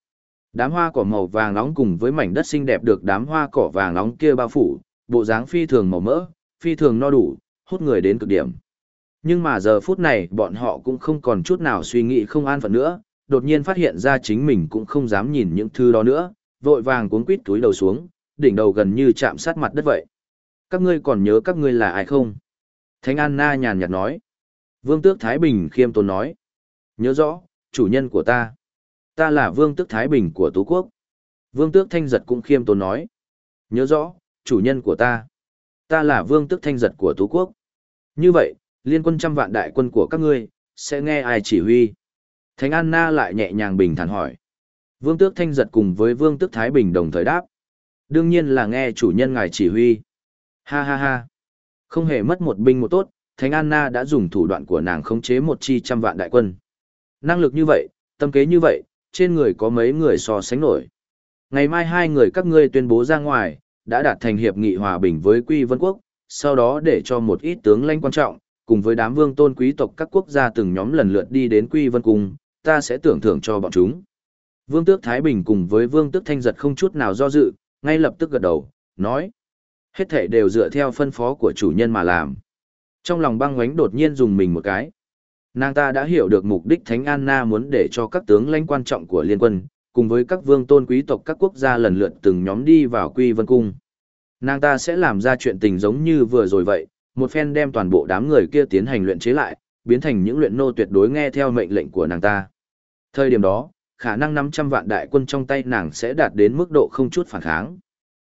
Đám hoa cỏ màu vàng nóng cùng với mảnh đất xinh đẹp được đám hoa cỏ vàng nóng kia bao phủ, bộ dáng phi thường màu mỡ, phi thường no đủ, hút người đến cực điểm. Nhưng mà giờ phút này bọn họ cũng không còn chút nào suy nghĩ không an phận nữa, đột nhiên phát hiện ra chính mình cũng không dám nhìn những thứ đó nữa, vội vàng cuốn quít túi đầu xuống, đỉnh đầu gần như chạm sát mặt đất vậy. Các ngươi còn nhớ các ngươi là ai không? Thánh Anna nhàn nhạt nói. Vương Tước Thái Bình khiêm tốn nói. Nhớ rõ, chủ nhân của ta. Ta là Vương Tước Thái Bình của Tú Quốc. Vương Tước Thanh Giật cũng khiêm tốn nói. Nhớ rõ, chủ nhân của ta. Ta là Vương Tước Thanh Giật của Tú Quốc. Như vậy, liên quân trăm vạn đại quân của các ngươi, sẽ nghe ai chỉ huy? Thánh Anna lại nhẹ nhàng bình thản hỏi. Vương Tước Thanh Giật cùng với Vương Tước Thái Bình đồng thời đáp. Đương nhiên là nghe chủ nhân ngài chỉ huy. Ha ha ha. Không hề mất một binh một tốt, Thánh Anna đã dùng thủ đoạn của nàng khống chế một chi trăm vạn đại quân. Năng lực như vậy, tâm kế như vậy, trên người có mấy người so sánh nổi. Ngày mai hai người các ngươi tuyên bố ra ngoài, đã đạt thành hiệp nghị hòa bình với Quy Vân Quốc, sau đó để cho một ít tướng lãnh quan trọng, cùng với đám vương tôn quý tộc các quốc gia từng nhóm lần lượt đi đến Quy Vân Cung, ta sẽ tưởng thưởng cho bọn chúng. Vương tước Thái Bình cùng với vương tước Thanh Giật không chút nào do dự, ngay lập tức gật đầu, nói. Hết thể đều dựa theo phân phó của chủ nhân mà làm. Trong lòng băng ngoánh đột nhiên dùng mình một cái. Nàng ta đã hiểu được mục đích Thánh Anna muốn để cho các tướng lãnh quan trọng của liên quân, cùng với các vương tôn quý tộc các quốc gia lần lượt từng nhóm đi vào Quy Vân Cung. Nàng ta sẽ làm ra chuyện tình giống như vừa rồi vậy, một phen đem toàn bộ đám người kia tiến hành luyện chế lại, biến thành những luyện nô tuyệt đối nghe theo mệnh lệnh của nàng ta. Thời điểm đó, khả năng 500 vạn đại quân trong tay nàng sẽ đạt đến mức độ không chút phản kháng.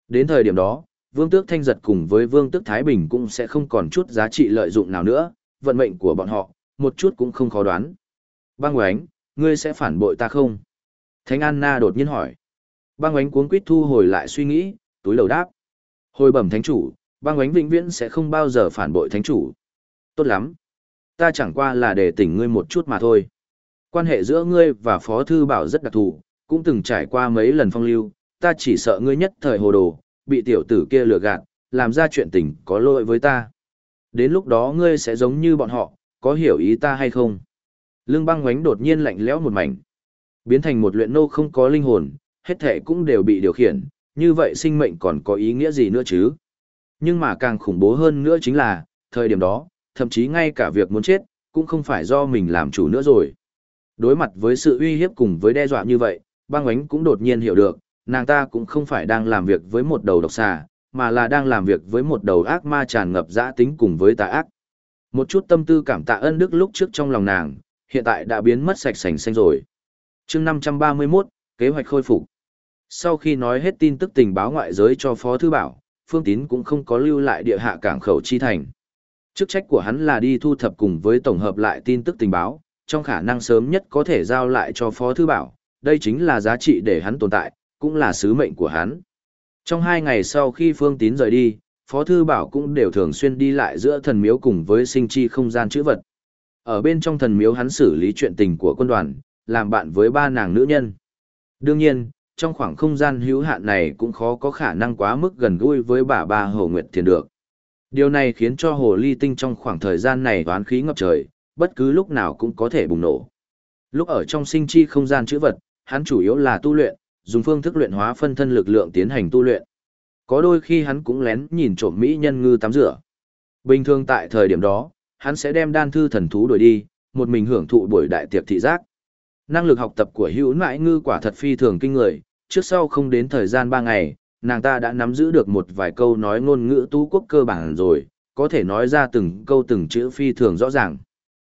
Đến thời điểm đó, Vương Tước Thanh Giật cùng với Vương Tước Thái Bình cũng sẽ không còn chút giá trị lợi dụng nào nữa, vận mệnh của bọn họ, một chút cũng không khó đoán. Bang oánh, ngươi sẽ phản bội ta không? Thánh Anna đột nhiên hỏi. Bang oánh cuống quýt thu hồi lại suy nghĩ, túi đầu đáp. Hồi bẩm thánh chủ, Bang oánh vĩnh viễn sẽ không bao giờ phản bội thánh chủ. Tốt lắm. Ta chẳng qua là để tỉnh ngươi một chút mà thôi. Quan hệ giữa ngươi và Phó Thư Bảo rất đặc thù, cũng từng trải qua mấy lần phong lưu, ta chỉ sợ ngươi nhất thời hồ đồ, bị tiểu tử kia lừa gạt, làm ra chuyện tình có lỗi với ta. Đến lúc đó ngươi sẽ giống như bọn họ, có hiểu ý ta hay không? Lương băng ngoánh đột nhiên lạnh lẽo một mảnh. Biến thành một luyện nô không có linh hồn, hết thể cũng đều bị điều khiển, như vậy sinh mệnh còn có ý nghĩa gì nữa chứ? Nhưng mà càng khủng bố hơn nữa chính là, thời điểm đó, thậm chí ngay cả việc muốn chết, cũng không phải do mình làm chủ nữa rồi. Đối mặt với sự uy hiếp cùng với đe dọa như vậy, băng ánh cũng đột nhiên hiểu được, nàng ta cũng không phải đang làm việc với một đầu độc xà, mà là đang làm việc với một đầu ác ma tràn ngập dã tính cùng với tà ác. Một chút tâm tư cảm tạ ân đức lúc trước trong lòng nàng, hiện tại đã biến mất sạch sành xanh rồi. chương 531, kế hoạch khôi phục. Sau khi nói hết tin tức tình báo ngoại giới cho Phó Thư Bảo, Phương Tín cũng không có lưu lại địa hạ cảng khẩu chi thành. Chức trách của hắn là đi thu thập cùng với tổng hợp lại tin tức tình báo, trong khả năng sớm nhất có thể giao lại cho Phó Thư Bảo, đây chính là giá trị để hắn tồn tại, cũng là sứ mệnh của hắn. Trong hai ngày sau khi Phương Tín rời đi, Phó Thư Bảo cũng đều thường xuyên đi lại giữa thần miếu cùng với sinh chi không gian chữ vật. Ở bên trong thần miếu hắn xử lý chuyện tình của quân đoàn, làm bạn với ba nàng nữ nhân. Đương nhiên, trong khoảng không gian hữu hạn này cũng khó có khả năng quá mức gần gũi với bà ba Hồ Nguyệt Thiền được. Điều này khiến cho Hồ Ly Tinh trong khoảng thời gian này toán khí ngập trời, bất cứ lúc nào cũng có thể bùng nổ. Lúc ở trong sinh chi không gian chữ vật, hắn chủ yếu là tu luyện, dùng phương thức luyện hóa phân thân lực lượng tiến hành tu luyện. Có đôi khi hắn cũng lén nhìn trộm mỹ nhân ngư tắm rửa. Bình thường tại thời điểm đó, hắn sẽ đem đan thư thần thú đuổi đi, một mình hưởng thụ buổi đại tiệc thị giác. Năng lực học tập của hữu nãi ngư quả thật phi thường kinh người, trước sau không đến thời gian 3 ngày, nàng ta đã nắm giữ được một vài câu nói ngôn ngữ tú quốc cơ bản rồi, có thể nói ra từng câu từng chữ phi thường rõ ràng.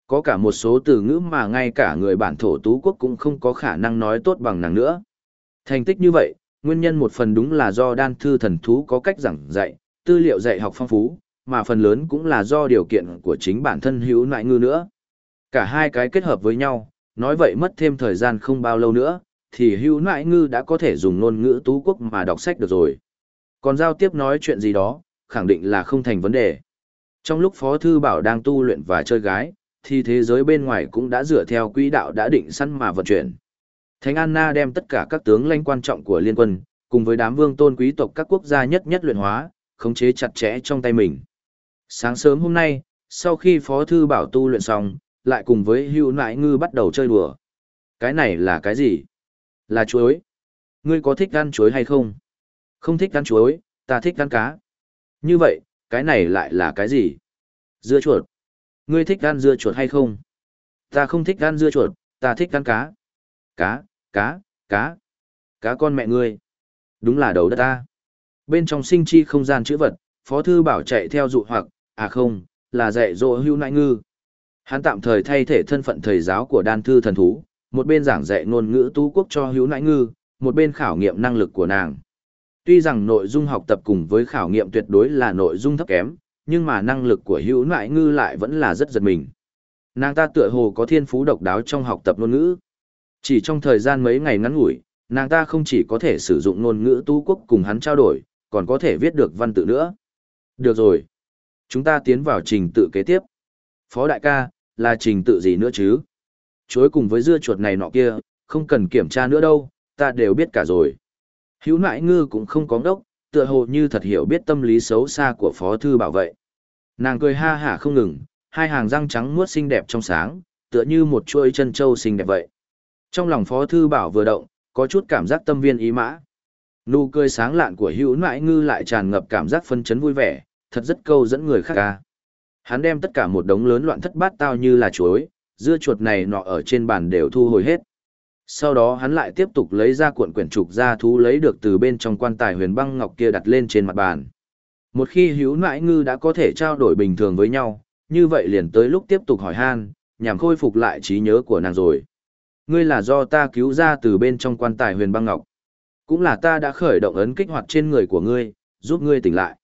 Có cả một số từ ngữ mà ngay cả người bản thổ tú quốc cũng không có khả năng nói tốt bằng nàng nữa. Thành tích như vậy, nguyên nhân một phần đúng là do đan thư thần thú có cách giảng dạy, tư liệu dạy học phong phú, mà phần lớn cũng là do điều kiện của chính bản thân hữu nại ngư nữa. Cả hai cái kết hợp với nhau, nói vậy mất thêm thời gian không bao lâu nữa, thì hữu nại ngư đã có thể dùng ngôn ngữ tú quốc mà đọc sách được rồi. Còn giao tiếp nói chuyện gì đó, khẳng định là không thành vấn đề. Trong lúc Phó Thư Bảo đang tu luyện và chơi gái, thì thế giới bên ngoài cũng đã dựa theo quỹ đạo đã định sẵn mà vận chuyển. Thánh Anna đem tất cả các tướng lãnh quan trọng của liên quân, cùng với đám vương tôn quý tộc các quốc gia nhất nhất luyện hóa, khống chế chặt chẽ trong tay mình. Sáng sớm hôm nay, sau khi Phó Thư Bảo tu luyện xong, lại cùng với hưu nại ngư bắt đầu chơi đùa. Cái này là cái gì? Là chuối. Ngươi có thích ăn chuối hay không? Không thích ăn chuối, ta thích ăn cá. Như vậy, cái này lại là cái gì? Dưa chuột. Ngươi thích ăn dưa chuột hay không? Ta không thích ăn dưa chuột, ta thích ăn cá. Cá, cá, cá. Cá con mẹ ngươi. Đúng là đầu đất ta. Bên trong sinh chi không gian chữ vật, Phó Thư Bảo chạy theo dụ hoặc, à không, là dạy dỗ hưu nại ngư. Hắn tạm thời thay thể thân phận thầy giáo của đan thư thần thú, một bên giảng dạy ngôn ngữ tú quốc cho hữu Nại ngư, một bên khảo nghiệm năng lực của nàng. Tuy rằng nội dung học tập cùng với khảo nghiệm tuyệt đối là nội dung thấp kém, nhưng mà năng lực của hữu Nại ngư lại vẫn là rất giật mình. Nàng ta tựa hồ có thiên phú độc đáo trong học tập ngôn ngữ. Chỉ trong thời gian mấy ngày ngắn ngủi, nàng ta không chỉ có thể sử dụng ngôn ngữ tú quốc cùng hắn trao đổi, còn có thể viết được văn tự nữa. Được rồi. Chúng ta tiến vào trình tự kế tiếp. Phó đại ca, là trình tự gì nữa chứ? chối cùng với dưa chuột này nọ kia, không cần kiểm tra nữa đâu, ta đều biết cả rồi. Hữu nại ngư cũng không có đốc, tựa hồ như thật hiểu biết tâm lý xấu xa của phó thư bảo vệ. Nàng cười ha hả không ngừng, hai hàng răng trắng muốt xinh đẹp trong sáng, tựa như một chuỗi chân trâu xinh đẹp vậy. Trong lòng phó thư bảo vừa động, có chút cảm giác tâm viên ý mã. Nụ cười sáng lạn của hữu nại ngư lại tràn ngập cảm giác phân chấn vui vẻ, thật rất câu dẫn người khác ca. Hắn đem tất cả một đống lớn loạn thất bát tao như là chuối, dưa chuột này nọ ở trên bàn đều thu hồi hết. Sau đó hắn lại tiếp tục lấy ra cuộn quyển trục ra thú lấy được từ bên trong quan tài huyền băng ngọc kia đặt lên trên mặt bàn. Một khi hữu nãi ngư đã có thể trao đổi bình thường với nhau, như vậy liền tới lúc tiếp tục hỏi han, nhằm khôi phục lại trí nhớ của nàng rồi. Ngươi là do ta cứu ra từ bên trong quan tài huyền băng ngọc. Cũng là ta đã khởi động ấn kích hoạt trên người của ngươi, giúp ngươi tỉnh lại.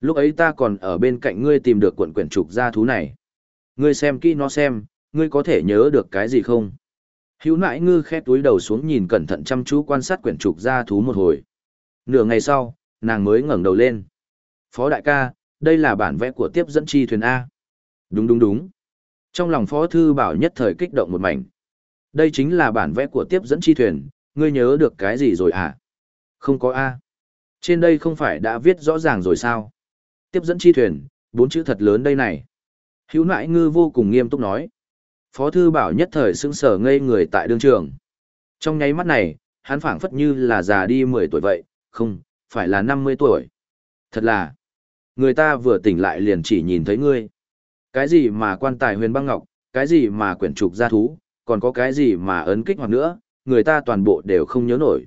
Lúc ấy ta còn ở bên cạnh ngươi tìm được cuộn quyển trục ra thú này. Ngươi xem kỹ nó xem, ngươi có thể nhớ được cái gì không? Hữu nãi ngư khép túi đầu xuống nhìn cẩn thận chăm chú quan sát quyển trục ra thú một hồi. Nửa ngày sau, nàng mới ngẩng đầu lên. Phó đại ca, đây là bản vẽ của tiếp dẫn chi thuyền A. Đúng đúng đúng. Trong lòng phó thư bảo nhất thời kích động một mảnh. Đây chính là bản vẽ của tiếp dẫn chi thuyền, ngươi nhớ được cái gì rồi à? Không có A. Trên đây không phải đã viết rõ ràng rồi sao? Tiếp dẫn chi thuyền, bốn chữ thật lớn đây này. Hữu nãi ngư vô cùng nghiêm túc nói. Phó thư bảo nhất thời sững sở ngây người tại đương trường. Trong nháy mắt này, hắn phảng phất như là già đi 10 tuổi vậy, không, phải là 50 tuổi. Thật là, người ta vừa tỉnh lại liền chỉ nhìn thấy ngươi. Cái gì mà quan tài huyền băng ngọc, cái gì mà quyển trục gia thú, còn có cái gì mà ấn kích hoặc nữa, người ta toàn bộ đều không nhớ nổi.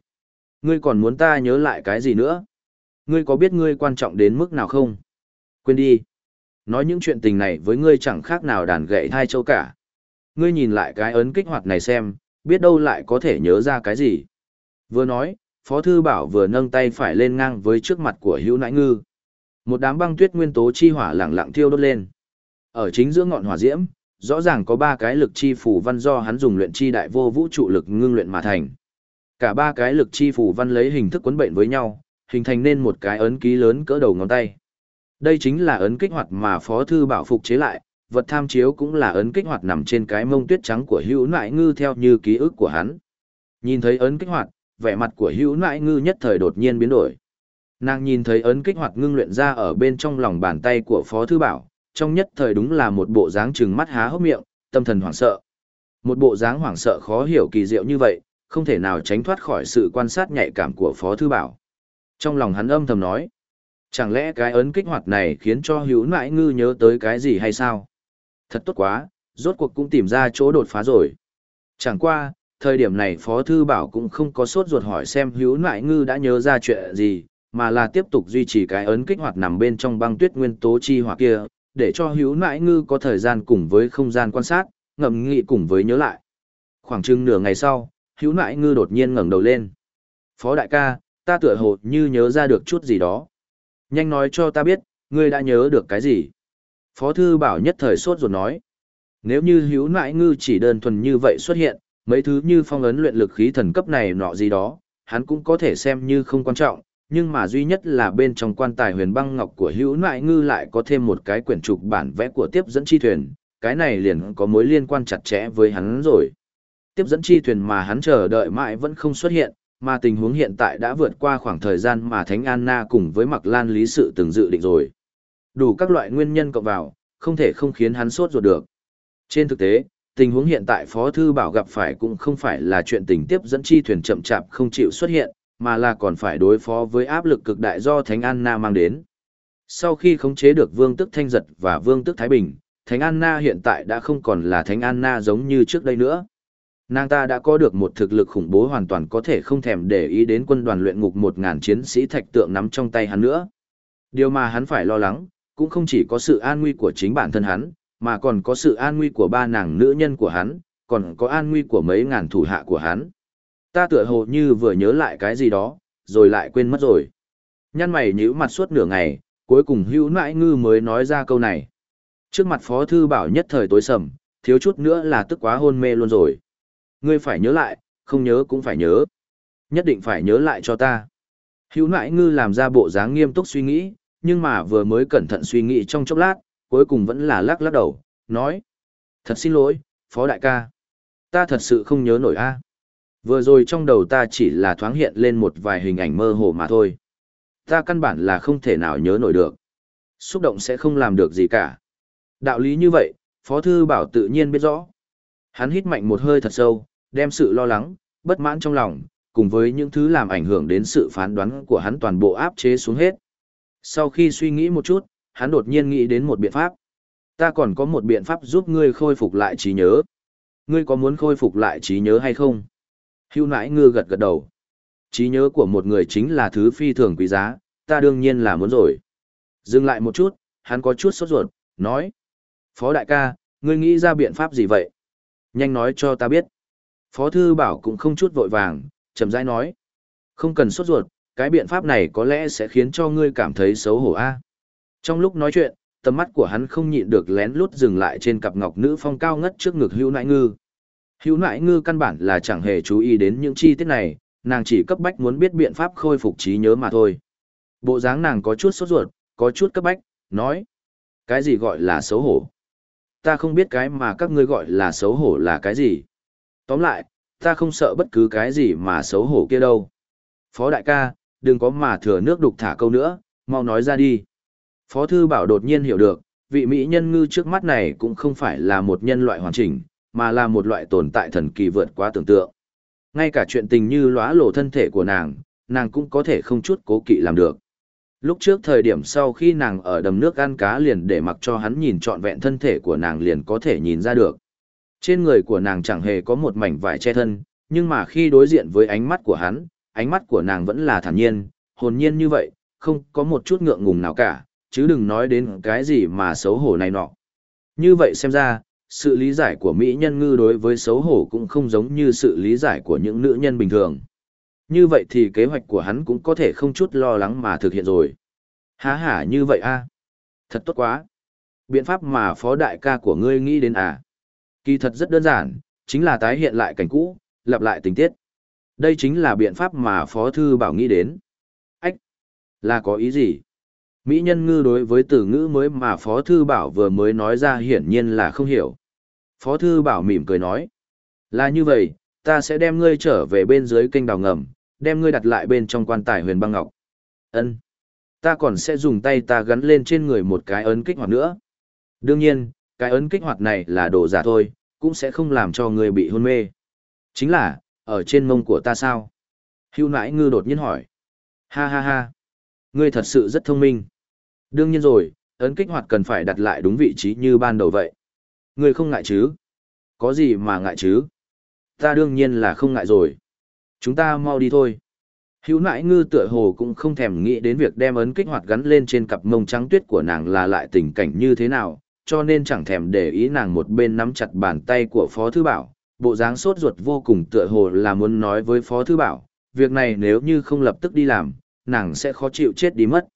Ngươi còn muốn ta nhớ lại cái gì nữa? Ngươi có biết ngươi quan trọng đến mức nào không? Quên đi. Nói những chuyện tình này với ngươi chẳng khác nào đàn gậy thai châu cả. Ngươi nhìn lại cái ấn kích hoạt này xem, biết đâu lại có thể nhớ ra cái gì. Vừa nói, Phó Thư Bảo vừa nâng tay phải lên ngang với trước mặt của hữu nãi ngư. Một đám băng tuyết nguyên tố chi hỏa lẳng lặng thiêu đốt lên. Ở chính giữa ngọn hỏa diễm, rõ ràng có ba cái lực chi phủ văn do hắn dùng luyện chi đại vô vũ trụ lực ngưng luyện mà thành. Cả ba cái lực chi phủ văn lấy hình thức quấn bệnh với nhau, hình thành nên một cái ấn ký lớn cỡ đầu ngón tay. Đây chính là ấn kích hoạt mà Phó Thư Bảo phục chế lại, vật tham chiếu cũng là ấn kích hoạt nằm trên cái mông tuyết trắng của hữu nại ngư theo như ký ức của hắn. Nhìn thấy ấn kích hoạt, vẻ mặt của hữu nại ngư nhất thời đột nhiên biến đổi. Nàng nhìn thấy ấn kích hoạt ngưng luyện ra ở bên trong lòng bàn tay của Phó Thư Bảo, trong nhất thời đúng là một bộ dáng trừng mắt há hốc miệng, tâm thần hoảng sợ. Một bộ dáng hoảng sợ khó hiểu kỳ diệu như vậy, không thể nào tránh thoát khỏi sự quan sát nhạy cảm của Phó Thư Bảo. Trong lòng hắn âm thầm nói, chẳng lẽ cái ấn kích hoạt này khiến cho hữu nại ngư nhớ tới cái gì hay sao? Thật tốt quá, rốt cuộc cũng tìm ra chỗ đột phá rồi. Chẳng qua, thời điểm này Phó Thư Bảo cũng không có sốt ruột hỏi xem hữu nại ngư đã nhớ ra chuyện gì, mà là tiếp tục duy trì cái ấn kích hoạt nằm bên trong băng tuyết nguyên tố chi hỏa kia, để cho hữu nại ngư có thời gian cùng với không gian quan sát, ngậm nghị cùng với nhớ lại. Khoảng chừng nửa ngày sau, hữu nại ngư đột nhiên ngẩng đầu lên. Phó đại ca, ta tựa hồ như nhớ ra được chút gì đó. Nhanh nói cho ta biết, ngươi đã nhớ được cái gì? Phó thư bảo nhất thời sốt ruột nói. Nếu như hiếu nại ngư chỉ đơn thuần như vậy xuất hiện, mấy thứ như phong ấn luyện lực khí thần cấp này nọ gì đó, hắn cũng có thể xem như không quan trọng, nhưng mà duy nhất là bên trong quan tài huyền băng ngọc của hữu nại ngư lại có thêm một cái quyển trục bản vẽ của tiếp dẫn chi thuyền, cái này liền có mối liên quan chặt chẽ với hắn rồi. Tiếp dẫn chi thuyền mà hắn chờ đợi mãi vẫn không xuất hiện, mà tình huống hiện tại đã vượt qua khoảng thời gian mà Thánh Anna cùng với Mặc Lan Lý Sự từng dự định rồi. Đủ các loại nguyên nhân cộng vào, không thể không khiến hắn sốt ruột được. Trên thực tế, tình huống hiện tại Phó Thư Bảo gặp phải cũng không phải là chuyện tình tiếp dẫn chi thuyền chậm chạp không chịu xuất hiện, mà là còn phải đối phó với áp lực cực đại do Thánh Anna mang đến. Sau khi khống chế được Vương Tức Thanh Giật và Vương Tức Thái Bình, Thánh Anna hiện tại đã không còn là Thánh Anna giống như trước đây nữa. Nàng ta đã có được một thực lực khủng bố hoàn toàn có thể không thèm để ý đến quân đoàn luyện ngục 1.000 chiến sĩ thạch tượng nắm trong tay hắn nữa. Điều mà hắn phải lo lắng, cũng không chỉ có sự an nguy của chính bản thân hắn, mà còn có sự an nguy của ba nàng nữ nhân của hắn, còn có an nguy của mấy ngàn thủ hạ của hắn. Ta tựa hồ như vừa nhớ lại cái gì đó, rồi lại quên mất rồi. Nhăn mày nhíu mặt suốt nửa ngày, cuối cùng hữu nãi ngư mới nói ra câu này. Trước mặt phó thư bảo nhất thời tối sầm, thiếu chút nữa là tức quá hôn mê luôn rồi. Ngươi phải nhớ lại, không nhớ cũng phải nhớ. Nhất định phải nhớ lại cho ta. Hữu nãi ngư làm ra bộ dáng nghiêm túc suy nghĩ, nhưng mà vừa mới cẩn thận suy nghĩ trong chốc lát, cuối cùng vẫn là lắc lắc đầu, nói. Thật xin lỗi, phó đại ca. Ta thật sự không nhớ nổi a. Vừa rồi trong đầu ta chỉ là thoáng hiện lên một vài hình ảnh mơ hồ mà thôi. Ta căn bản là không thể nào nhớ nổi được. Xúc động sẽ không làm được gì cả. Đạo lý như vậy, Phó Thư Bảo tự nhiên biết rõ. Hắn hít mạnh một hơi thật sâu, đem sự lo lắng, bất mãn trong lòng, cùng với những thứ làm ảnh hưởng đến sự phán đoán của hắn toàn bộ áp chế xuống hết. Sau khi suy nghĩ một chút, hắn đột nhiên nghĩ đến một biện pháp. Ta còn có một biện pháp giúp ngươi khôi phục lại trí nhớ. Ngươi có muốn khôi phục lại trí nhớ hay không? Hưu nãi ngư gật gật đầu. Trí nhớ của một người chính là thứ phi thường quý giá, ta đương nhiên là muốn rồi. Dừng lại một chút, hắn có chút sốt ruột, nói. Phó đại ca, ngươi nghĩ ra biện pháp gì vậy? Nhanh nói cho ta biết. Phó thư bảo cũng không chút vội vàng, chậm rãi nói. Không cần sốt ruột, cái biện pháp này có lẽ sẽ khiến cho ngươi cảm thấy xấu hổ a. Trong lúc nói chuyện, tầm mắt của hắn không nhịn được lén lút dừng lại trên cặp ngọc nữ phong cao ngất trước ngực hữu nãi ngư. Hữu nãi ngư căn bản là chẳng hề chú ý đến những chi tiết này, nàng chỉ cấp bách muốn biết biện pháp khôi phục trí nhớ mà thôi. Bộ dáng nàng có chút sốt ruột, có chút cấp bách, nói. Cái gì gọi là xấu hổ? Ta không biết cái mà các ngươi gọi là xấu hổ là cái gì. Tóm lại, ta không sợ bất cứ cái gì mà xấu hổ kia đâu. Phó đại ca, đừng có mà thừa nước đục thả câu nữa, mau nói ra đi. Phó thư bảo đột nhiên hiểu được, vị mỹ nhân ngư trước mắt này cũng không phải là một nhân loại hoàn chỉnh, mà là một loại tồn tại thần kỳ vượt quá tưởng tượng. Ngay cả chuyện tình như lóa lộ thân thể của nàng, nàng cũng có thể không chút cố kỵ làm được. Lúc trước thời điểm sau khi nàng ở đầm nước ăn cá liền để mặc cho hắn nhìn trọn vẹn thân thể của nàng liền có thể nhìn ra được. Trên người của nàng chẳng hề có một mảnh vải che thân, nhưng mà khi đối diện với ánh mắt của hắn, ánh mắt của nàng vẫn là thản nhiên, hồn nhiên như vậy, không có một chút ngượng ngùng nào cả, chứ đừng nói đến cái gì mà xấu hổ này nọ. Như vậy xem ra, sự lý giải của Mỹ nhân ngư đối với xấu hổ cũng không giống như sự lý giải của những nữ nhân bình thường. Như vậy thì kế hoạch của hắn cũng có thể không chút lo lắng mà thực hiện rồi. Há hả như vậy a Thật tốt quá. Biện pháp mà phó đại ca của ngươi nghĩ đến à? Kỳ thật rất đơn giản, chính là tái hiện lại cảnh cũ, lặp lại tình tiết. Đây chính là biện pháp mà phó thư bảo nghĩ đến. Ách! Là có ý gì? Mỹ nhân ngư đối với từ ngữ mới mà phó thư bảo vừa mới nói ra hiển nhiên là không hiểu. Phó thư bảo mỉm cười nói. Là như vậy, ta sẽ đem ngươi trở về bên dưới kênh đào ngầm, đem ngươi đặt lại bên trong quan tài huyền băng ngọc. Ân, Ta còn sẽ dùng tay ta gắn lên trên người một cái ấn kích hoạt nữa. Đương nhiên, cái ấn kích hoạt này là đồ giả thôi, cũng sẽ không làm cho ngươi bị hôn mê. Chính là, ở trên mông của ta sao? Hưu nãi ngư đột nhiên hỏi. Ha ha ha. Ngươi thật sự rất thông minh. Đương nhiên rồi, ấn kích hoạt cần phải đặt lại đúng vị trí như ban đầu vậy. Ngươi không ngại chứ? Có gì mà ngại chứ? Ta đương nhiên là không ngại rồi. Chúng ta mau đi thôi. Hữu nãi ngư tựa hồ cũng không thèm nghĩ đến việc đem ấn kích hoạt gắn lên trên cặp mông trắng tuyết của nàng là lại tình cảnh như thế nào, cho nên chẳng thèm để ý nàng một bên nắm chặt bàn tay của Phó Thư Bảo, bộ dáng sốt ruột vô cùng tựa hồ là muốn nói với Phó Thư Bảo, việc này nếu như không lập tức đi làm, nàng sẽ khó chịu chết đi mất.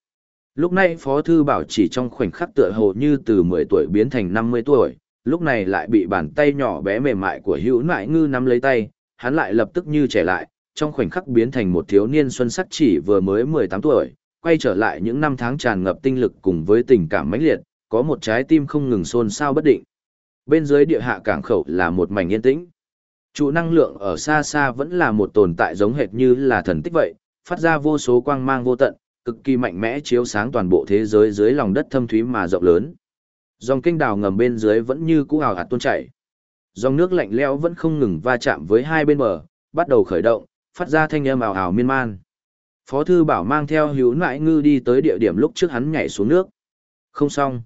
Lúc này Phó Thư Bảo chỉ trong khoảnh khắc tựa hồ như từ 10 tuổi biến thành 50 tuổi, lúc này lại bị bàn tay nhỏ bé mềm mại của hữu nại ngư nắm lấy tay, hắn lại lập tức như trẻ lại, trong khoảnh khắc biến thành một thiếu niên xuân sắc chỉ vừa mới 18 tuổi, quay trở lại những năm tháng tràn ngập tinh lực cùng với tình cảm mãnh liệt, có một trái tim không ngừng xôn xao bất định. Bên dưới địa hạ cảng khẩu là một mảnh yên tĩnh. Trụ năng lượng ở xa xa vẫn là một tồn tại giống hệt như là thần tích vậy, phát ra vô số quang mang vô tận, cực kỳ mạnh mẽ chiếu sáng toàn bộ thế giới dưới lòng đất thâm thúy mà rộng lớn. Dòng kinh đào ngầm bên dưới vẫn như cũ ảo hạt tuôn chảy. Dòng nước lạnh lẽo vẫn không ngừng va chạm với hai bên bờ, bắt đầu khởi động, phát ra thanh âm ảo ảo miên man. Phó thư bảo mang theo hữu nại ngư đi tới địa điểm lúc trước hắn nhảy xuống nước. Không xong.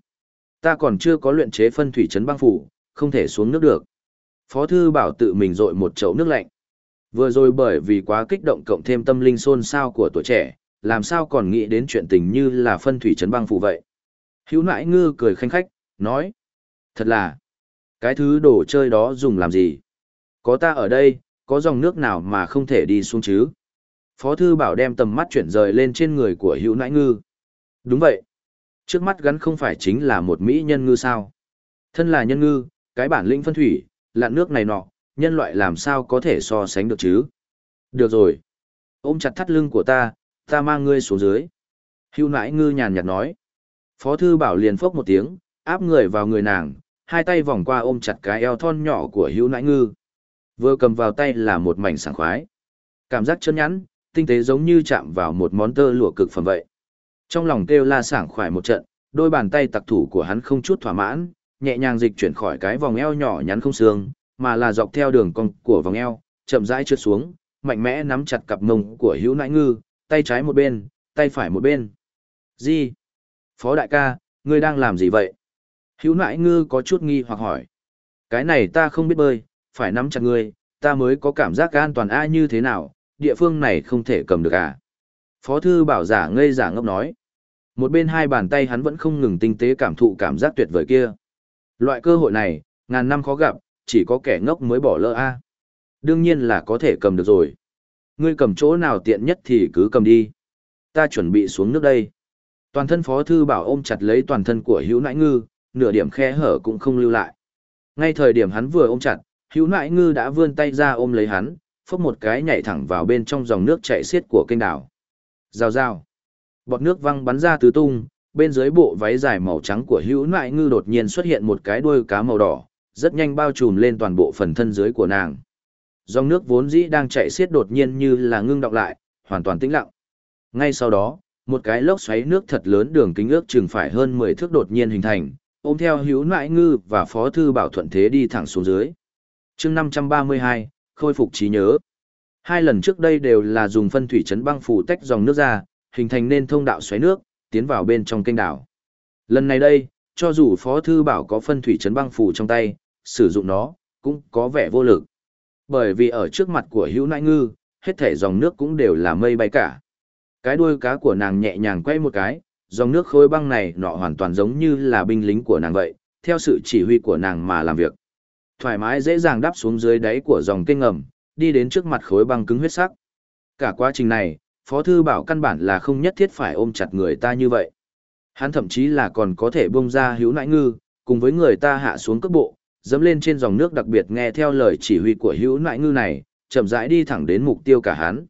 Ta còn chưa có luyện chế phân thủy trấn băng phủ, không thể xuống nước được. Phó thư bảo tự mình rội một chậu nước lạnh. Vừa rồi bởi vì quá kích động cộng thêm tâm linh xôn xao của tuổi trẻ, làm sao còn nghĩ đến chuyện tình như là phân thủy trấn băng phủ vậy. Hữu nãi ngư cười khanh khách, nói. Thật là, cái thứ đồ chơi đó dùng làm gì? Có ta ở đây, có dòng nước nào mà không thể đi xuống chứ? Phó thư bảo đem tầm mắt chuyển rời lên trên người của hữu nãi ngư. Đúng vậy. Trước mắt gắn không phải chính là một mỹ nhân ngư sao? Thân là nhân ngư, cái bản lĩnh phân thủy, lặn nước này nọ, nhân loại làm sao có thể so sánh được chứ? Được rồi. Ôm chặt thắt lưng của ta, ta mang ngươi xuống dưới. Hưu nãi ngư nhàn nhạt nói. Phó thư bảo liền phốc một tiếng, áp người vào người nàng, hai tay vòng qua ôm chặt cái eo thon nhỏ của hữu nãi ngư. Vừa cầm vào tay là một mảnh sảng khoái. Cảm giác chân nhắn, tinh tế giống như chạm vào một món tơ lụa cực phẩm vậy. Trong lòng kêu la sảng khoái một trận, đôi bàn tay tặc thủ của hắn không chút thỏa mãn, nhẹ nhàng dịch chuyển khỏi cái vòng eo nhỏ nhắn không xương, mà là dọc theo đường cong của vòng eo, chậm rãi trượt xuống, mạnh mẽ nắm chặt cặp mông của hữu nãi ngư, tay trái một bên, tay phải một bên. Gì? Phó đại ca, ngươi đang làm gì vậy? Hữu nãi ngư có chút nghi hoặc hỏi. Cái này ta không biết bơi, phải nắm chặt ngươi, ta mới có cảm giác an toàn a như thế nào, địa phương này không thể cầm được à. Phó thư bảo giả ngây giả ngốc nói. Một bên hai bàn tay hắn vẫn không ngừng tinh tế cảm thụ cảm giác tuyệt vời kia. Loại cơ hội này, ngàn năm khó gặp, chỉ có kẻ ngốc mới bỏ lỡ a Đương nhiên là có thể cầm được rồi. Ngươi cầm chỗ nào tiện nhất thì cứ cầm đi. Ta chuẩn bị xuống nước đây. Toàn thân phó thư bảo ôm chặt lấy toàn thân của hữu nãi ngư, nửa điểm khe hở cũng không lưu lại. Ngay thời điểm hắn vừa ôm chặt, hữu nãi ngư đã vươn tay ra ôm lấy hắn, phốc một cái nhảy thẳng vào bên trong dòng nước chảy xiết của kênh đảo. Rào rào. Bọt nước văng bắn ra tứ tung, bên dưới bộ váy dài màu trắng của hữu nãi ngư đột nhiên xuất hiện một cái đuôi cá màu đỏ, rất nhanh bao trùm lên toàn bộ phần thân dưới của nàng. Dòng nước vốn dĩ đang chảy xiết đột nhiên như là ngưng đọng lại, hoàn toàn tĩnh lặng. Ngay sau đó, một cái lốc xoáy nước thật lớn đường kính ước chừng phải hơn 10 thước đột nhiên hình thành, ôm theo hữu nãi ngư và phó thư bảo thuận thế đi thẳng xuống dưới. chương 532, khôi phục trí nhớ. Hai lần trước đây đều là dùng phân thủy chấn băng phủ tách dòng nước ra, hình thành nên thông đạo xoáy nước, tiến vào bên trong kênh đảo. Lần này đây, cho dù phó thư bảo có phân thủy chấn băng phủ trong tay, sử dụng nó, cũng có vẻ vô lực. Bởi vì ở trước mặt của hữu nãi ngư, hết thể dòng nước cũng đều là mây bay cả. Cái đuôi cá của nàng nhẹ nhàng quay một cái, dòng nước khối băng này nọ hoàn toàn giống như là binh lính của nàng vậy, theo sự chỉ huy của nàng mà làm việc. Thoải mái dễ dàng đáp xuống dưới đáy của dòng kênh ngầm, đi đến trước mặt khối băng cứng huyết sắc. Cả quá trình này, Phó Thư Bảo căn bản là không nhất thiết phải ôm chặt người ta như vậy. Hắn thậm chí là còn có thể bông ra hữu nãi ngư, cùng với người ta hạ xuống cấp bộ, dẫm lên trên dòng nước đặc biệt nghe theo lời chỉ huy của hữu nãi ngư này, chậm rãi đi thẳng đến mục tiêu cả hắn.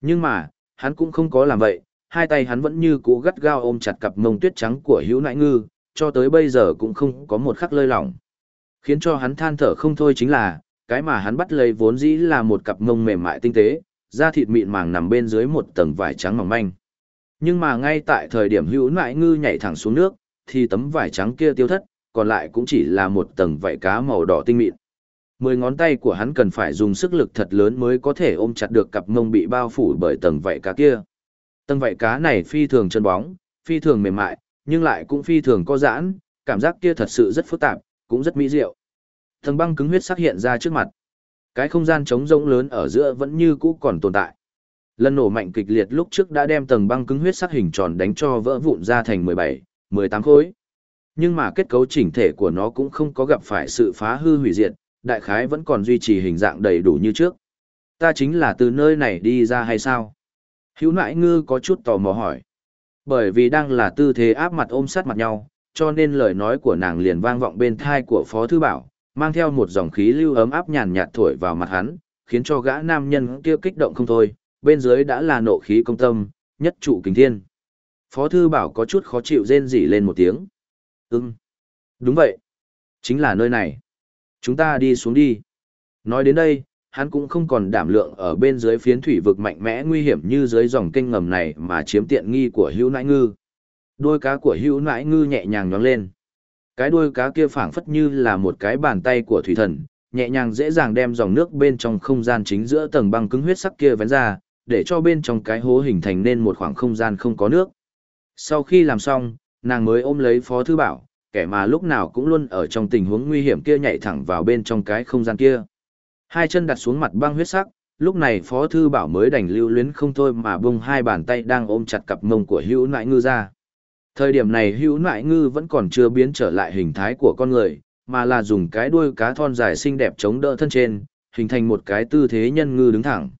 Nhưng mà, hắn cũng không có làm vậy, hai tay hắn vẫn như cũ gắt gao ôm chặt cặp mông tuyết trắng của hữu nãi ngư, cho tới bây giờ cũng không có một khắc lơi lỏng. Khiến cho hắn than thở không thôi chính là, cái mà hắn bắt lấy vốn dĩ là một cặp mông mềm mại tinh tế, da thịt mịn màng nằm bên dưới một tầng vải trắng mỏng manh. Nhưng mà ngay tại thời điểm hữu nại ngư nhảy thẳng xuống nước, thì tấm vải trắng kia tiêu thất, còn lại cũng chỉ là một tầng vảy cá màu đỏ tinh mịn. Mười ngón tay của hắn cần phải dùng sức lực thật lớn mới có thể ôm chặt được cặp mông bị bao phủ bởi tầng vảy cá kia. Tầng vảy cá này phi thường chân bóng, phi thường mềm mại, nhưng lại cũng phi thường có giãn, cảm giác kia thật sự rất phức tạp, cũng rất mỹ diệu. Tầng băng cứng huyết sắc hiện ra trước mặt. Cái không gian trống rỗng lớn ở giữa vẫn như cũ còn tồn tại. Lần nổ mạnh kịch liệt lúc trước đã đem tầng băng cứng huyết sắc hình tròn đánh cho vỡ vụn ra thành 17, 18 khối. Nhưng mà kết cấu chỉnh thể của nó cũng không có gặp phải sự phá hư hủy diệt, đại khái vẫn còn duy trì hình dạng đầy đủ như trước. Ta chính là từ nơi này đi ra hay sao? Hữu nãi ngư có chút tò mò hỏi. Bởi vì đang là tư thế áp mặt ôm sát mặt nhau, cho nên lời nói của nàng liền vang vọng bên thai của Phó Thư Bảo, mang theo một dòng khí lưu ấm áp nhàn nhạt thổi vào mặt hắn, khiến cho gã nam nhân kia kích động không thôi, bên dưới đã là nộ khí công tâm, nhất trụ kính thiên. Phó Thư Bảo có chút khó chịu rên rỉ lên một tiếng. Ừm, đúng vậy. Chính là nơi này. Chúng ta đi xuống đi. Nói đến đây, hắn cũng không còn đảm lượng ở bên dưới phiến thủy vực mạnh mẽ nguy hiểm như dưới dòng kênh ngầm này mà chiếm tiện nghi của hữu nãi ngư. Đôi cá của hữu nãi ngư nhẹ nhàng nhóng lên. Cái đuôi cá kia phảng phất như là một cái bàn tay của thủy thần, nhẹ nhàng dễ dàng đem dòng nước bên trong không gian chính giữa tầng băng cứng huyết sắc kia vén ra, để cho bên trong cái hố hình thành nên một khoảng không gian không có nước. Sau khi làm xong, nàng mới ôm lấy Phó Thư Bảo, kẻ mà lúc nào cũng luôn ở trong tình huống nguy hiểm kia nhảy thẳng vào bên trong cái không gian kia. Hai chân đặt xuống mặt băng huyết sắc, lúc này Phó Thư Bảo mới đành lưu luyến không thôi mà bung hai bàn tay đang ôm chặt cặp mông của hữu nại ngư ra. Thời điểm này hữu nại ngư vẫn còn chưa biến trở lại hình thái của con người, mà là dùng cái đuôi cá thon dài xinh đẹp chống đỡ thân trên, hình thành một cái tư thế nhân ngư đứng thẳng.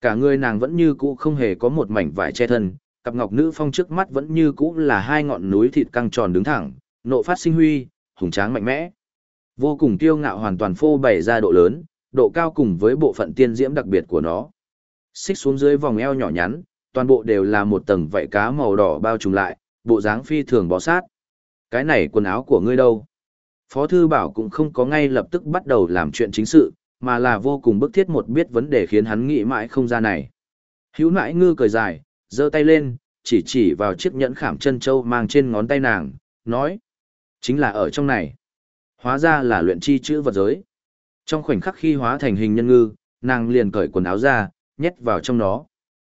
Cả người nàng vẫn như cũ không hề có một mảnh vải che thân, cặp ngọc nữ phong trước mắt vẫn như cũ là hai ngọn núi thịt căng tròn đứng thẳng, nộ phát sinh huy, hùng tráng mạnh mẽ. Vô cùng kiêu ngạo hoàn toàn phô bày ra độ lớn, độ cao cùng với bộ phận tiên diễm đặc biệt của nó. Xích xuống dưới vòng eo nhỏ nhắn, toàn bộ đều là một tầng vảy cá màu đỏ bao trùm lại, bộ dáng phi thường bó sát. Cái này quần áo của ngươi đâu? Phó Thư Bảo cũng không có ngay lập tức bắt đầu làm chuyện chính sự, mà là vô cùng bức thiết một biết vấn đề khiến hắn nghĩ mãi không ra này. Hữu nãi ngư cười dài, giơ tay lên, chỉ chỉ vào chiếc nhẫn khảm chân châu mang trên ngón tay nàng, nói. Chính là ở trong này. Hóa ra là luyện chi chữ vật giới. Trong khoảnh khắc khi hóa thành hình nhân ngư, nàng liền cởi quần áo ra, nhét vào trong nó.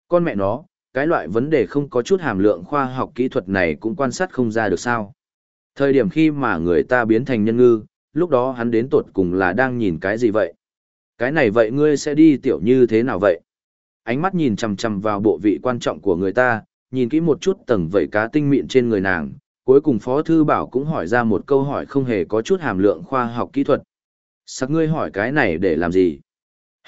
Con mẹ nó, cái loại vấn đề không có chút hàm lượng khoa học kỹ thuật này cũng quan sát không ra được sao. Thời điểm khi mà người ta biến thành nhân ngư, lúc đó hắn đến tột cùng là đang nhìn cái gì vậy? Cái này vậy ngươi sẽ đi tiểu như thế nào vậy? Ánh mắt nhìn chằm chằm vào bộ vị quan trọng của người ta, nhìn kỹ một chút tầng vẩy cá tinh mịn trên người nàng, cuối cùng Phó Thư Bảo cũng hỏi ra một câu hỏi không hề có chút hàm lượng khoa học kỹ thuật. Sắc ngươi hỏi cái này để làm gì?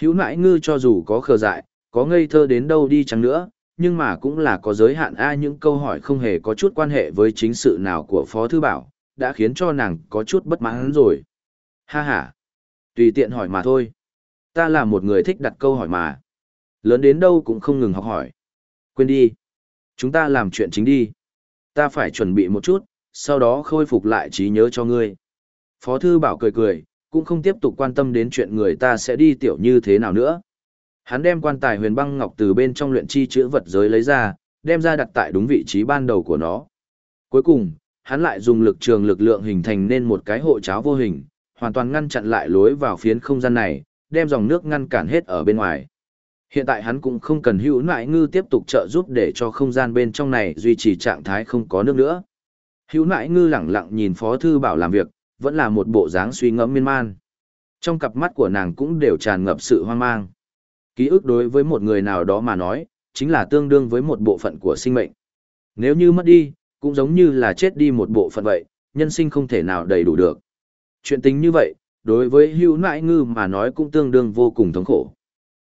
Hữu nãi ngư cho dù có khờ dại, có ngây thơ đến đâu đi chăng nữa, nhưng mà cũng là có giới hạn a những câu hỏi không hề có chút quan hệ với chính sự nào của Phó Thư Bảo, đã khiến cho nàng có chút bất mãn rồi. Ha ha, tùy tiện hỏi mà thôi. Ta là một người thích đặt câu hỏi mà. Lớn đến đâu cũng không ngừng học hỏi. Quên đi. Chúng ta làm chuyện chính đi. Ta phải chuẩn bị một chút, sau đó khôi phục lại trí nhớ cho ngươi. Phó Thư Bảo cười cười, cũng không tiếp tục quan tâm đến chuyện người ta sẽ đi tiểu như thế nào nữa. Hắn đem quan tài huyền băng ngọc từ bên trong luyện chi chữ vật giới lấy ra, đem ra đặt tại đúng vị trí ban đầu của nó. Cuối cùng, hắn lại dùng lực trường lực lượng hình thành nên một cái hộ cháo vô hình, hoàn toàn ngăn chặn lại lối vào phiến không gian này, đem dòng nước ngăn cản hết ở bên ngoài. Hiện tại hắn cũng không cần hữu nại ngư tiếp tục trợ giúp để cho không gian bên trong này duy trì trạng thái không có nước nữa. Hữu nại ngư lẳng lặng nhìn Phó Thư Bảo làm việc, vẫn là một bộ dáng suy ngẫm miên man. Trong cặp mắt của nàng cũng đều tràn ngập sự hoang mang. Ký ức đối với một người nào đó mà nói, chính là tương đương với một bộ phận của sinh mệnh. Nếu như mất đi, cũng giống như là chết đi một bộ phận vậy, nhân sinh không thể nào đầy đủ được. Chuyện tính như vậy, đối với hữu Nại ngư mà nói cũng tương đương vô cùng thống khổ.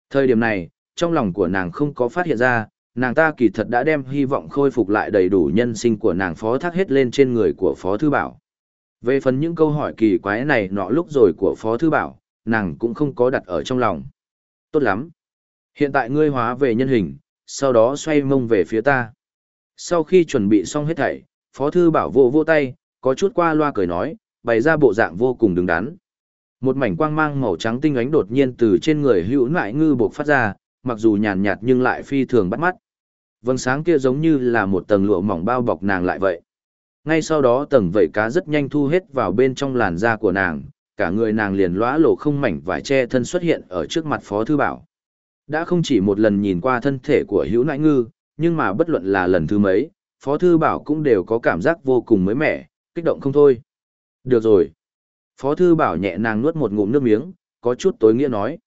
Thời điểm này, trong lòng của nàng không có phát hiện ra, nàng ta kỳ thật đã đem hy vọng khôi phục lại đầy đủ nhân sinh của nàng phó thác hết lên trên người của Phó Thư Bảo. Về phần những câu hỏi kỳ quái này nọ lúc rồi của Phó Thư Bảo, nàng cũng không có đặt ở trong lòng. Tốt lắm. Hiện tại ngươi hóa về nhân hình, sau đó xoay mông về phía ta. Sau khi chuẩn bị xong hết thảy, Phó Thư Bảo vô vô tay, có chút qua loa cười nói, bày ra bộ dạng vô cùng đứng đắn. Một mảnh quang mang màu trắng tinh ánh đột nhiên từ trên người hữu nại ngư buộc phát ra, mặc dù nhàn nhạt nhưng lại phi thường bắt mắt. Vầng sáng kia giống như là một tầng lụa mỏng bao bọc nàng lại vậy. Ngay sau đó tầng vẩy cá rất nhanh thu hết vào bên trong làn da của nàng, cả người nàng liền lóa lộ không mảnh vải che thân xuất hiện ở trước mặt Phó Thư Bảo. Đã không chỉ một lần nhìn qua thân thể của hữu nãi ngư, nhưng mà bất luận là lần thứ mấy, Phó Thư Bảo cũng đều có cảm giác vô cùng mới mẻ, kích động không thôi. Được rồi. Phó Thư Bảo nhẹ nàng nuốt một ngụm nước miếng, có chút tối nghĩa nói.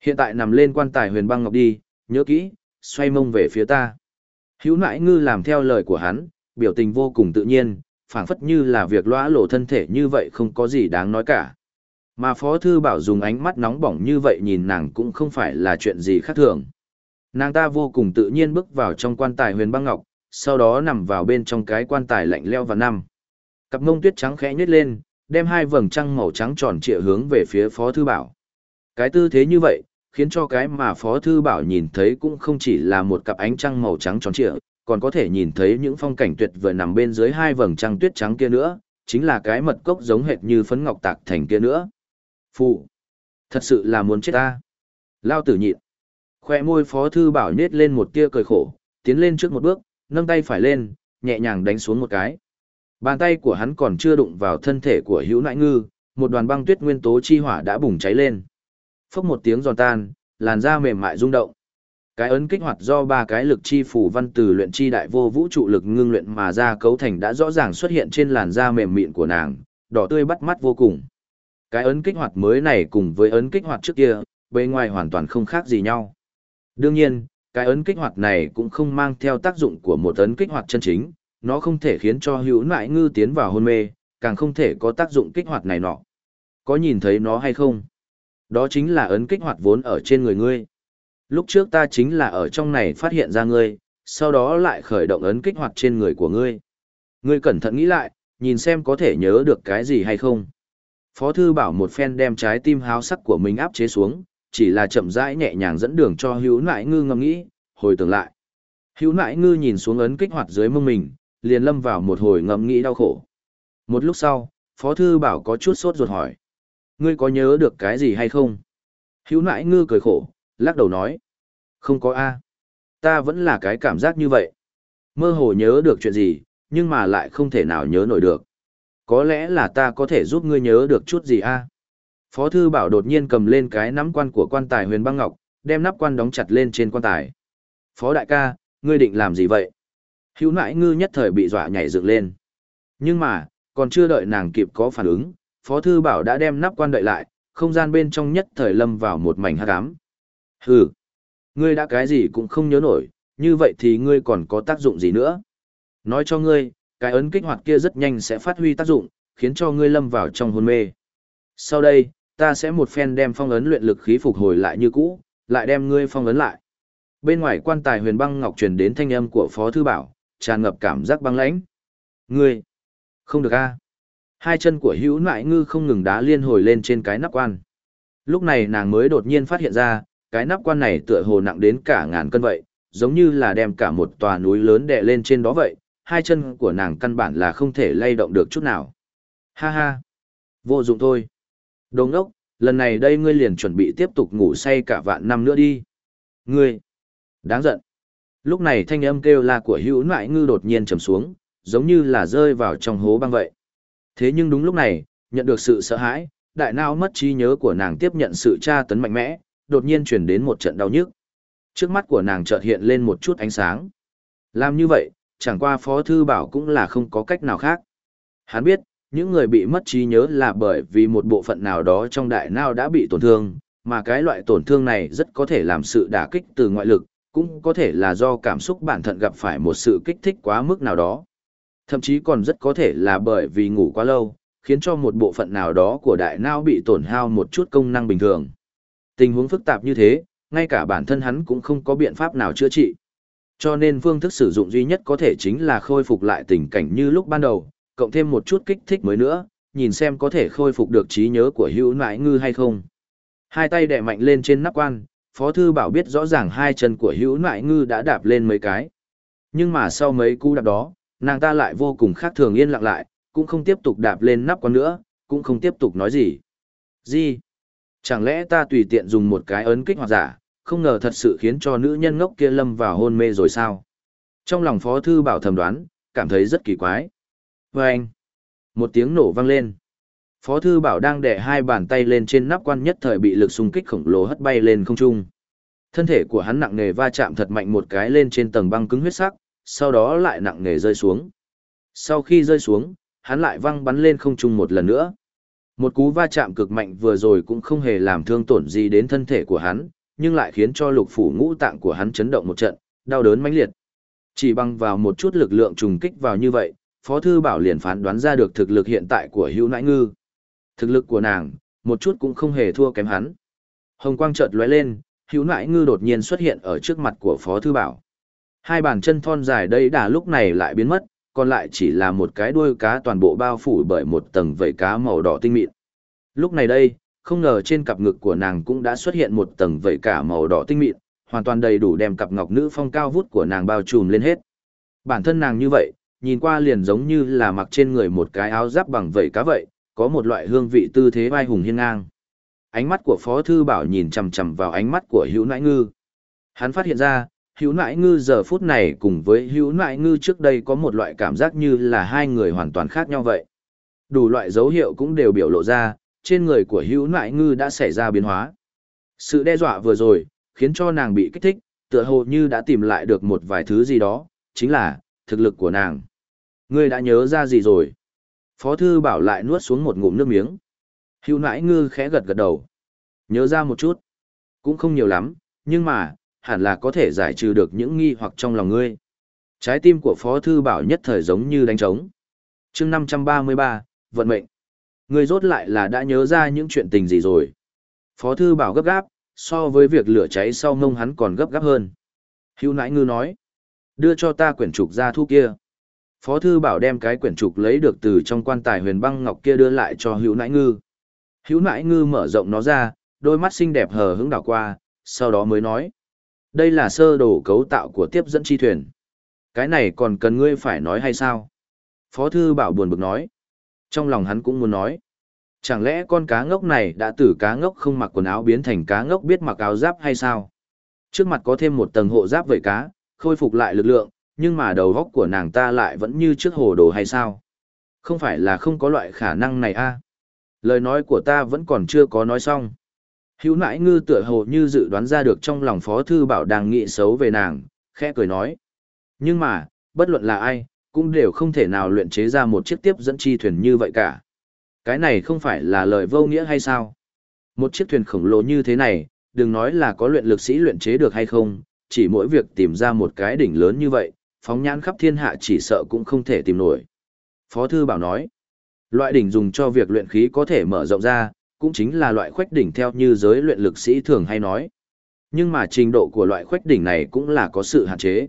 Hiện tại nằm lên quan tài huyền băng ngọc đi, nhớ kỹ, xoay mông về phía ta. Hữu nãi ngư làm theo lời của hắn, biểu tình vô cùng tự nhiên, phảng phất như là việc lõa lộ thân thể như vậy không có gì đáng nói cả. Mà Phó Thư Bảo dùng ánh mắt nóng bỏng như vậy nhìn nàng cũng không phải là chuyện gì khác thường. Nàng ta vô cùng tự nhiên bước vào trong quan tài huyền băng ngọc, sau đó nằm vào bên trong cái quan tài lạnh leo và năm. Cặp mông tuyết trắng khẽ nhếch lên, đem hai vầng trăng màu trắng tròn trịa hướng về phía Phó Thư Bảo. Cái tư thế như vậy, khiến cho cái mà Phó Thư Bảo nhìn thấy cũng không chỉ là một cặp ánh trăng màu trắng tròn trịa, còn có thể nhìn thấy những phong cảnh tuyệt vời nằm bên dưới hai vầng trăng tuyết trắng kia nữa, chính là cái mật cốc giống hệt như phấn ngọc tạc thành kia nữa. Phụ! Thật sự là muốn chết ta! Lao tử nhịn! Khoe môi Phó Thư Bảo nết lên một tia cười khổ, tiến lên trước một bước, nâng tay phải lên, nhẹ nhàng đánh xuống một cái. Bàn tay của hắn còn chưa đụng vào thân thể của hữu nại ngư, một đoàn băng tuyết nguyên tố chi hỏa đã bùng cháy lên. Phốc một tiếng giòn tan, làn da mềm mại rung động. Cái ấn kích hoạt do ba cái lực chi phủ văn từ luyện chi đại vô vũ trụ lực ngưng luyện mà ra cấu thành đã rõ ràng xuất hiện trên làn da mềm mịn của nàng, đỏ tươi bắt mắt vô cùng. Cái ấn kích hoạt mới này cùng với ấn kích hoạt trước kia, bề ngoài hoàn toàn không khác gì nhau. Đương nhiên, cái ấn kích hoạt này cũng không mang theo tác dụng của một ấn kích hoạt chân chính, nó không thể khiến cho hữu nại ngư tiến vào hôn mê, càng không thể có tác dụng kích hoạt này nọ. Có nhìn thấy nó hay không? Đó chính là ấn kích hoạt vốn ở trên người ngươi. Lúc trước ta chính là ở trong này phát hiện ra ngươi, sau đó lại khởi động ấn kích hoạt trên người của ngươi. Ngươi cẩn thận nghĩ lại, nhìn xem có thể nhớ được cái gì hay không. Phó thư bảo một phen đem trái tim háo sắc của mình áp chế xuống, chỉ là chậm rãi nhẹ nhàng dẫn đường cho hữu nại ngư ngâm nghĩ, hồi tưởng lại. Hữu nại ngư nhìn xuống ấn kích hoạt dưới mông mình, liền lâm vào một hồi ngẫm nghĩ đau khổ. Một lúc sau, Phó Thư Bảo có chút sốt ruột hỏi. Ngươi có nhớ được cái gì hay không? Hữu Nại ngư cười khổ, lắc đầu nói. Không có A. Ta vẫn là cái cảm giác như vậy. Mơ hồ nhớ được chuyện gì, nhưng mà lại không thể nào nhớ nổi được. Có lẽ là ta có thể giúp ngươi nhớ được chút gì A. Phó Thư Bảo đột nhiên cầm lên cái nắm quan của quan tài huyền băng ngọc, đem nắp quan đóng chặt lên trên quan tài. Phó đại ca, ngươi định làm gì vậy? Hữu nãi ngư nhất thời bị dọa nhảy dựng lên. Nhưng mà, còn chưa đợi nàng kịp có phản ứng, Phó Thư Bảo đã đem nắp quan đợi lại, không gian bên trong nhất thời lâm vào một mảnh hát ám. Hừ, ngươi đã cái gì cũng không nhớ nổi, như vậy thì ngươi còn có tác dụng gì nữa? Nói cho ngươi, cái ấn kích hoạt kia rất nhanh sẽ phát huy tác dụng, khiến cho ngươi lâm vào trong hôn mê. Sau đây, ta sẽ một phen đem phong ấn luyện lực khí phục hồi lại như cũ, lại đem ngươi phong ấn lại. Bên ngoài quan tài huyền băng ngọc truyền đến thanh âm của Phó Thư Bảo, tràn ngập cảm giác băng lãnh. Ngươi, không được a. Hai chân của hữu nại ngư không ngừng đá liên hồi lên trên cái nắp quan. Lúc này nàng mới đột nhiên phát hiện ra, cái nắp quan này tựa hồ nặng đến cả ngàn cân vậy, giống như là đem cả một tòa núi lớn đè lên trên đó vậy, hai chân của nàng căn bản là không thể lay động được chút nào. Ha ha, vô dụng thôi. Đồng ốc, lần này đây ngươi liền chuẩn bị tiếp tục ngủ say cả vạn năm nữa đi. Ngươi, đáng giận. Lúc này thanh âm kêu la của hữu nại ngư đột nhiên trầm xuống, giống như là rơi vào trong hố băng vậy. Thế nhưng đúng lúc này, nhận được sự sợ hãi, đại não mất trí nhớ của nàng tiếp nhận sự tra tấn mạnh mẽ, đột nhiên chuyển đến một trận đau nhức. Trước mắt của nàng chợt hiện lên một chút ánh sáng. Làm như vậy, chẳng qua Phó Thư Bảo cũng là không có cách nào khác. Hắn biết, những người bị mất trí nhớ là bởi vì một bộ phận nào đó trong đại não đã bị tổn thương, mà cái loại tổn thương này rất có thể làm sự đả kích từ ngoại lực, cũng có thể là do cảm xúc bản thân gặp phải một sự kích thích quá mức nào đó. Thậm chí còn rất có thể là bởi vì ngủ quá lâu, khiến cho một bộ phận nào đó của đại não bị tổn hao một chút công năng bình thường. Tình huống phức tạp như thế, ngay cả bản thân hắn cũng không có biện pháp nào chữa trị. Cho nên phương thức sử dụng duy nhất có thể chính là khôi phục lại tình cảnh như lúc ban đầu, cộng thêm một chút kích thích mới nữa, nhìn xem có thể khôi phục được trí nhớ của hữu nãi ngư hay không. Hai tay đè mạnh lên trên nắp quan, Phó Thư Bảo biết rõ ràng hai chân của hữu nãi ngư đã đạp lên mấy cái. Nhưng mà sau mấy cú đạp đó, nàng ta lại vô cùng khác thường yên lặng lại, cũng không tiếp tục đạp lên nắp quan nữa, cũng không tiếp tục nói gì. Gì? Chẳng lẽ ta tùy tiện dùng một cái ấn kích hoặc giả, không ngờ thật sự khiến cho nữ nhân ngốc kia lâm vào hôn mê rồi sao? Trong lòng Phó Thư Bảo thầm đoán, cảm thấy rất kỳ quái. Và anh, một tiếng nổ vang lên. Phó Thư Bảo đang đẻ hai bàn tay lên trên nắp quan nhất thời bị lực xung kích khổng lồ hất bay lên không trung. Thân thể của hắn nặng nề va chạm thật mạnh một cái lên trên tầng băng cứng huyết sắc, sau đó lại nặng nề rơi xuống. Sau khi rơi xuống, hắn lại văng bắn lên không trung một lần nữa. Một cú va chạm cực mạnh vừa rồi cũng không hề làm thương tổn gì đến thân thể của hắn, nhưng lại khiến cho lục phủ ngũ tạng của hắn chấn động một trận, đau đớn mãnh liệt. Chỉ bằng vào một chút lực lượng trùng kích vào như vậy, Phó Thư Bảo liền phán đoán ra được thực lực hiện tại của Hữu Nãi Ngư. Thực lực của nàng, một chút cũng không hề thua kém hắn. Hồng quang chợt lóe lên, Hữu Nãi Ngư đột nhiên xuất hiện ở trước mặt của Phó Thư Bảo. Hai bàn chân thon dài đây đã lúc này lại biến mất, còn lại chỉ là một cái đuôi cá toàn bộ bao phủ bởi một tầng vảy cá màu đỏ tinh mịn. Lúc này đây, không ngờ trên cặp ngực của nàng cũng đã xuất hiện một tầng vẩy cả màu đỏ tinh mịn, hoàn toàn đầy đủ đem cặp ngọc nữ phong cao vút của nàng bao trùm lên hết. Bản thân nàng như vậy, nhìn qua liền giống như là mặc trên người một cái áo giáp bằng vẩy cá vậy, có một loại hương vị tư thế vai hùng hiên ngang. Ánh mắt của Phó Thư Bảo nhìn chằm chằm vào ánh mắt của Hữu Nãi Ngư. Hắn phát hiện ra, Hữu Nãi Ngư giờ phút này cùng với Hữu Nãi Ngư trước đây có một loại cảm giác như là hai người hoàn toàn khác nhau vậy. Đủ loại dấu hiệu cũng đều biểu lộ ra, trên người của hữu nại ngư đã xảy ra biến hóa. Sự đe dọa vừa rồi, khiến cho nàng bị kích thích, tựa hồ như đã tìm lại được một vài thứ gì đó, chính là, thực lực của nàng. Ngươi đã nhớ ra gì rồi? Phó thư bảo lại nuốt xuống một ngụm nước miếng. Hữu nãi ngư khẽ gật gật đầu. Nhớ ra một chút. Cũng không nhiều lắm, nhưng mà, hẳn là có thể giải trừ được những nghi hoặc trong lòng ngươi. Trái tim của Phó Thư Bảo nhất thời giống như đánh trống. chương 533, vận mệnh. Ngươi rốt lại là đã nhớ ra những chuyện tình gì rồi. Phó thư bảo gấp gáp, so với việc lửa cháy sau mông hắn còn gấp gáp hơn. Hữu nãi ngư nói, đưa cho ta quyển trục ra thu kia. Phó thư bảo đem cái quyển trục lấy được từ trong quan tài huyền băng ngọc kia đưa lại cho hữu nãi ngư. Hữu nãi ngư mở rộng nó ra, đôi mắt xinh đẹp hờ hững đảo qua, sau đó mới nói. Đây là sơ đồ cấu tạo của tiếp dẫn chi thuyền. Cái này còn cần ngươi phải nói hay sao? Phó thư bảo buồn bực nói. Trong lòng hắn cũng muốn nói. Chẳng lẽ con cá ngốc này đã từ cá ngốc không mặc quần áo biến thành cá ngốc biết mặc áo giáp hay sao? Trước mặt có thêm một tầng hộ giáp vẩy cá, khôi phục lại lực lượng, nhưng mà đầu góc của nàng ta lại vẫn như trước hồ đồ hay sao? Không phải là không có loại khả năng này a à? Lời nói của ta vẫn còn chưa có nói xong. Hữu nãi ngư tựa hồ như dự đoán ra được trong lòng phó thư bảo đang nghĩ xấu về nàng, khẽ cười nói. Nhưng mà, bất luận là ai, cũng đều không thể nào luyện chế ra một chiếc tiếp dẫn chi thuyền như vậy cả. Cái này không phải là lời vô nghĩa hay sao? Một chiếc thuyền khổng lồ như thế này, đừng nói là có luyện lực sĩ luyện chế được hay không, chỉ mỗi việc tìm ra một cái đỉnh lớn như vậy, phóng nhãn khắp thiên hạ chỉ sợ cũng không thể tìm nổi. Phó Thư Bảo nói, loại đỉnh dùng cho việc luyện khí có thể mở rộng ra, cũng chính là loại khoách đỉnh theo như giới luyện lực sĩ thường hay nói. Nhưng mà trình độ của loại khoách đỉnh này cũng là có sự hạn chế.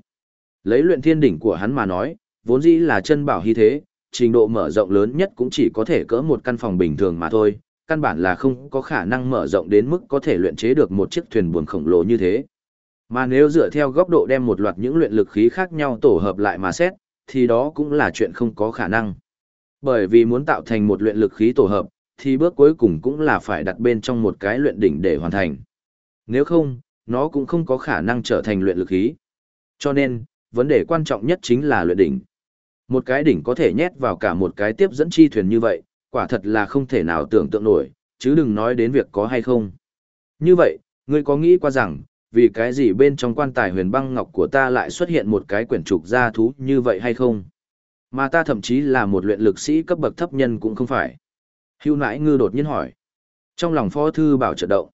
Lấy luyện thiên đỉnh của hắn mà nói, vốn dĩ là chân bảo hy thế, trình độ mở rộng lớn nhất cũng chỉ có thể cỡ một căn phòng bình thường mà thôi, căn bản là không có khả năng mở rộng đến mức có thể luyện chế được một chiếc thuyền buồm khổng lồ như thế. Mà nếu dựa theo góc độ đem một loạt những luyện lực khí khác nhau tổ hợp lại mà xét, thì đó cũng là chuyện không có khả năng. Bởi vì muốn tạo thành một luyện lực khí tổ hợp, thì bước cuối cùng cũng là phải đặt bên trong một cái luyện đỉnh để hoàn thành. Nếu không, nó cũng không có khả năng trở thành luyện lực khí. Cho nên, vấn đề quan trọng nhất chính là luyện đỉnh. Một cái đỉnh có thể nhét vào cả một cái tiếp dẫn chi thuyền như vậy, quả thật là không thể nào tưởng tượng nổi, chứ đừng nói đến việc có hay không. Như vậy, ngươi có nghĩ qua rằng, vì cái gì bên trong quan tài huyền băng ngọc của ta lại xuất hiện một cái quyển trục gia thú như vậy hay không? Mà ta thậm chí là một luyện lực sĩ cấp bậc thấp nhân cũng không phải. Hưu nãi ngư đột nhiên hỏi. Trong lòng phó thư bảo trợ động.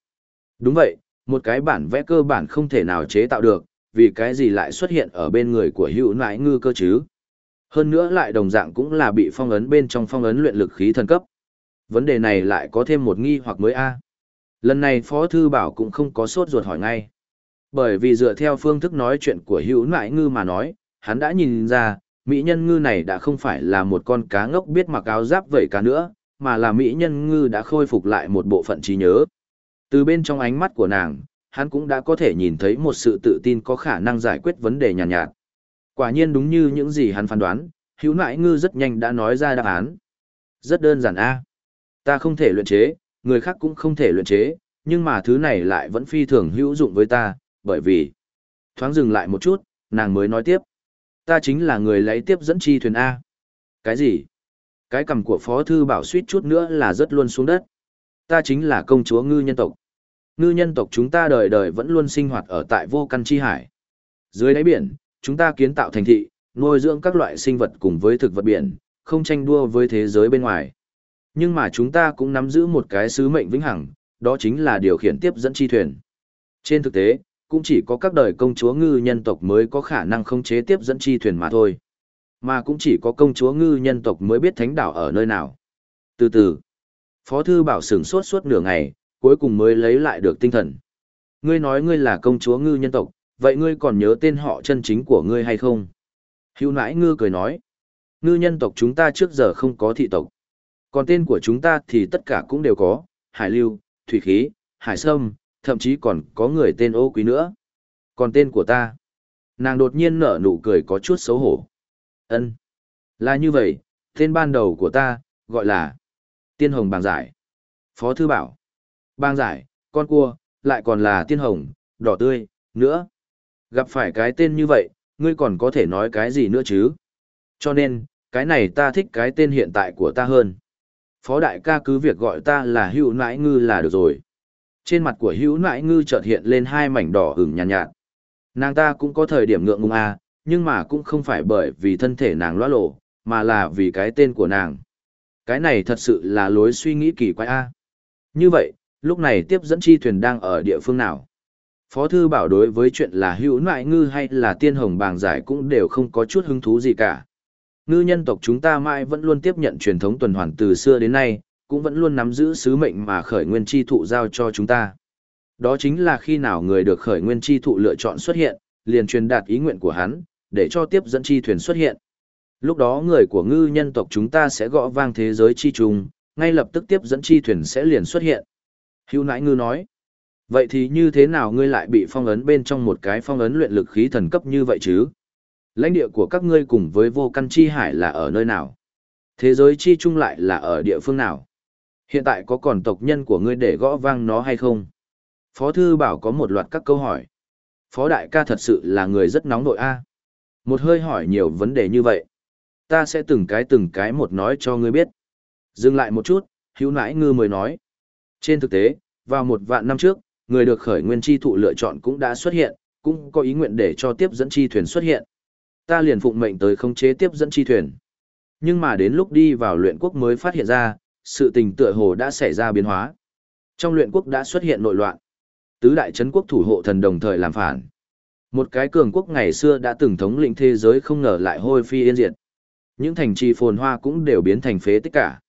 Đúng vậy, một cái bản vẽ cơ bản không thể nào chế tạo được, vì cái gì lại xuất hiện ở bên người của hữu nãi ngư cơ chứ? Hơn nữa lại đồng dạng cũng là bị phong ấn bên trong phong ấn luyện lực khí thần cấp. Vấn đề này lại có thêm một nghi hoặc mới a. Lần này Phó Thư Bảo cũng không có sốt ruột hỏi ngay. Bởi vì dựa theo phương thức nói chuyện của hữu nại ngư mà nói, hắn đã nhìn ra, mỹ nhân ngư này đã không phải là một con cá ngốc biết mặc áo giáp vẩy cá nữa, mà là mỹ nhân ngư đã khôi phục lại một bộ phận trí nhớ. Từ bên trong ánh mắt của nàng, hắn cũng đã có thể nhìn thấy một sự tự tin có khả năng giải quyết vấn đề nhàn nhạt, nhạt. Quả nhiên đúng như những gì hắn phán đoán, hữu nại ngư rất nhanh đã nói ra đáp án. Rất đơn giản a Ta không thể luyện chế, người khác cũng không thể luyện chế, nhưng mà thứ này lại vẫn phi thường hữu dụng với ta, bởi vì... Thoáng dừng lại một chút, nàng mới nói tiếp. Ta chính là người lấy tiếp dẫn chi thuyền A. Cái gì? Cái cầm của Phó Thư Bảo suýt chút nữa là rất luôn xuống đất. Ta chính là công chúa ngư nhân tộc. Ngư nhân tộc chúng ta đời đời vẫn luôn sinh hoạt ở tại vô căn chi hải. Dưới đáy biển, chúng ta kiến tạo thành thị, nuôi dưỡng các loại sinh vật cùng với thực vật biển, không tranh đua với thế giới bên ngoài. Nhưng mà chúng ta cũng nắm giữ một cái sứ mệnh vĩnh hằng, đó chính là điều khiển tiếp dẫn chi thuyền. Trên thực tế, cũng chỉ có các đời công chúa ngư nhân tộc mới có khả năng không chế tiếp dẫn chi thuyền mà thôi. Mà cũng chỉ có công chúa ngư nhân tộc mới biết thánh đảo ở nơi nào. Từ từ, Phó Thư Bảo sửng sốt suốt nửa ngày, cuối cùng mới lấy lại được tinh thần. Ngươi nói ngươi là công chúa ngư nhân tộc, vậy ngươi còn nhớ tên họ chân chính của ngươi hay không? Hữu nãi ngư cười nói, ngư nhân tộc chúng ta trước giờ không có thị tộc. Còn tên của chúng ta thì tất cả cũng đều có, hải lưu, thủy khí, hải sâm, thậm chí còn có người tên ô quý nữa. Còn tên của ta, nàng đột nhiên nở nụ cười có chút xấu hổ. ân Là như vậy, tên ban đầu của ta, gọi là Tiên Hồng Bàng Giải. Phó Thư Bảo. Bàng Giải, con cua, lại còn là Tiên Hồng, đỏ tươi, nữa. Gặp phải cái tên như vậy, ngươi còn có thể nói cái gì nữa chứ? Cho nên, cái này ta thích cái tên hiện tại của ta hơn. Phó đại ca cứ việc gọi ta là hữu nãi ngư là được rồi. Trên mặt của hữu nãi ngư chợt hiện lên hai mảnh đỏ ửng nhàn nhạt, nhạt. Nàng ta cũng có thời điểm ngượng ngùng à, nhưng mà cũng không phải bởi vì thân thể nàng loa lộ, mà là vì cái tên của nàng. Cái này thật sự là lối suy nghĩ kỳ quái a. Như vậy, lúc này tiếp dẫn chi thuyền đang ở địa phương nào? Phó thư bảo đối với chuyện là hữu nại ngư hay là tiên hồng bàng giải cũng đều không có chút hứng thú gì cả. Ngư nhân tộc chúng ta mãi vẫn luôn tiếp nhận truyền thống tuần hoàn từ xưa đến nay, cũng vẫn luôn nắm giữ sứ mệnh mà khởi nguyên chi thụ giao cho chúng ta. Đó chính là khi nào người được khởi nguyên chi thụ lựa chọn xuất hiện, liền truyền đạt ý nguyện của hắn, để cho tiếp dẫn chi thuyền xuất hiện. Lúc đó người của ngư nhân tộc chúng ta sẽ gõ vang thế giới chi trùng, ngay lập tức tiếp dẫn chi thuyền sẽ liền xuất hiện. Hữu nãi ngư nói, vậy thì như thế nào ngươi lại bị phong ấn bên trong một cái phong ấn luyện lực khí thần cấp như vậy chứ? Lãnh địa của các ngươi cùng với vô căn chi hải là ở nơi nào? Thế giới chi chung lại là ở địa phương nào? Hiện tại có còn tộc nhân của ngươi để gõ vang nó hay không? Phó thư bảo có một loạt các câu hỏi. Phó đại ca thật sự là người rất nóng nội a Một hơi hỏi nhiều vấn đề như vậy. Ta sẽ từng cái từng cái một nói cho ngươi biết. Dừng lại một chút, hữu nãi ngư mới nói. Trên thực tế, vào một vạn năm trước, người được khởi nguyên chi thụ lựa chọn cũng đã xuất hiện, cũng có ý nguyện để cho tiếp dẫn chi thuyền xuất hiện. Ta liền phụng mệnh tới khống chế tiếp dẫn chi thuyền. Nhưng mà đến lúc đi vào luyện quốc mới phát hiện ra, sự tình tựa hồ đã xảy ra biến hóa. Trong luyện quốc đã xuất hiện nội loạn. Tứ đại chấn quốc thủ hộ thần đồng thời làm phản. Một cái cường quốc ngày xưa đã từng thống lĩnh thế giới không ngờ lại hôi phi yên diệt. Những thành trì phồn hoa cũng đều biến thành phế tích cả.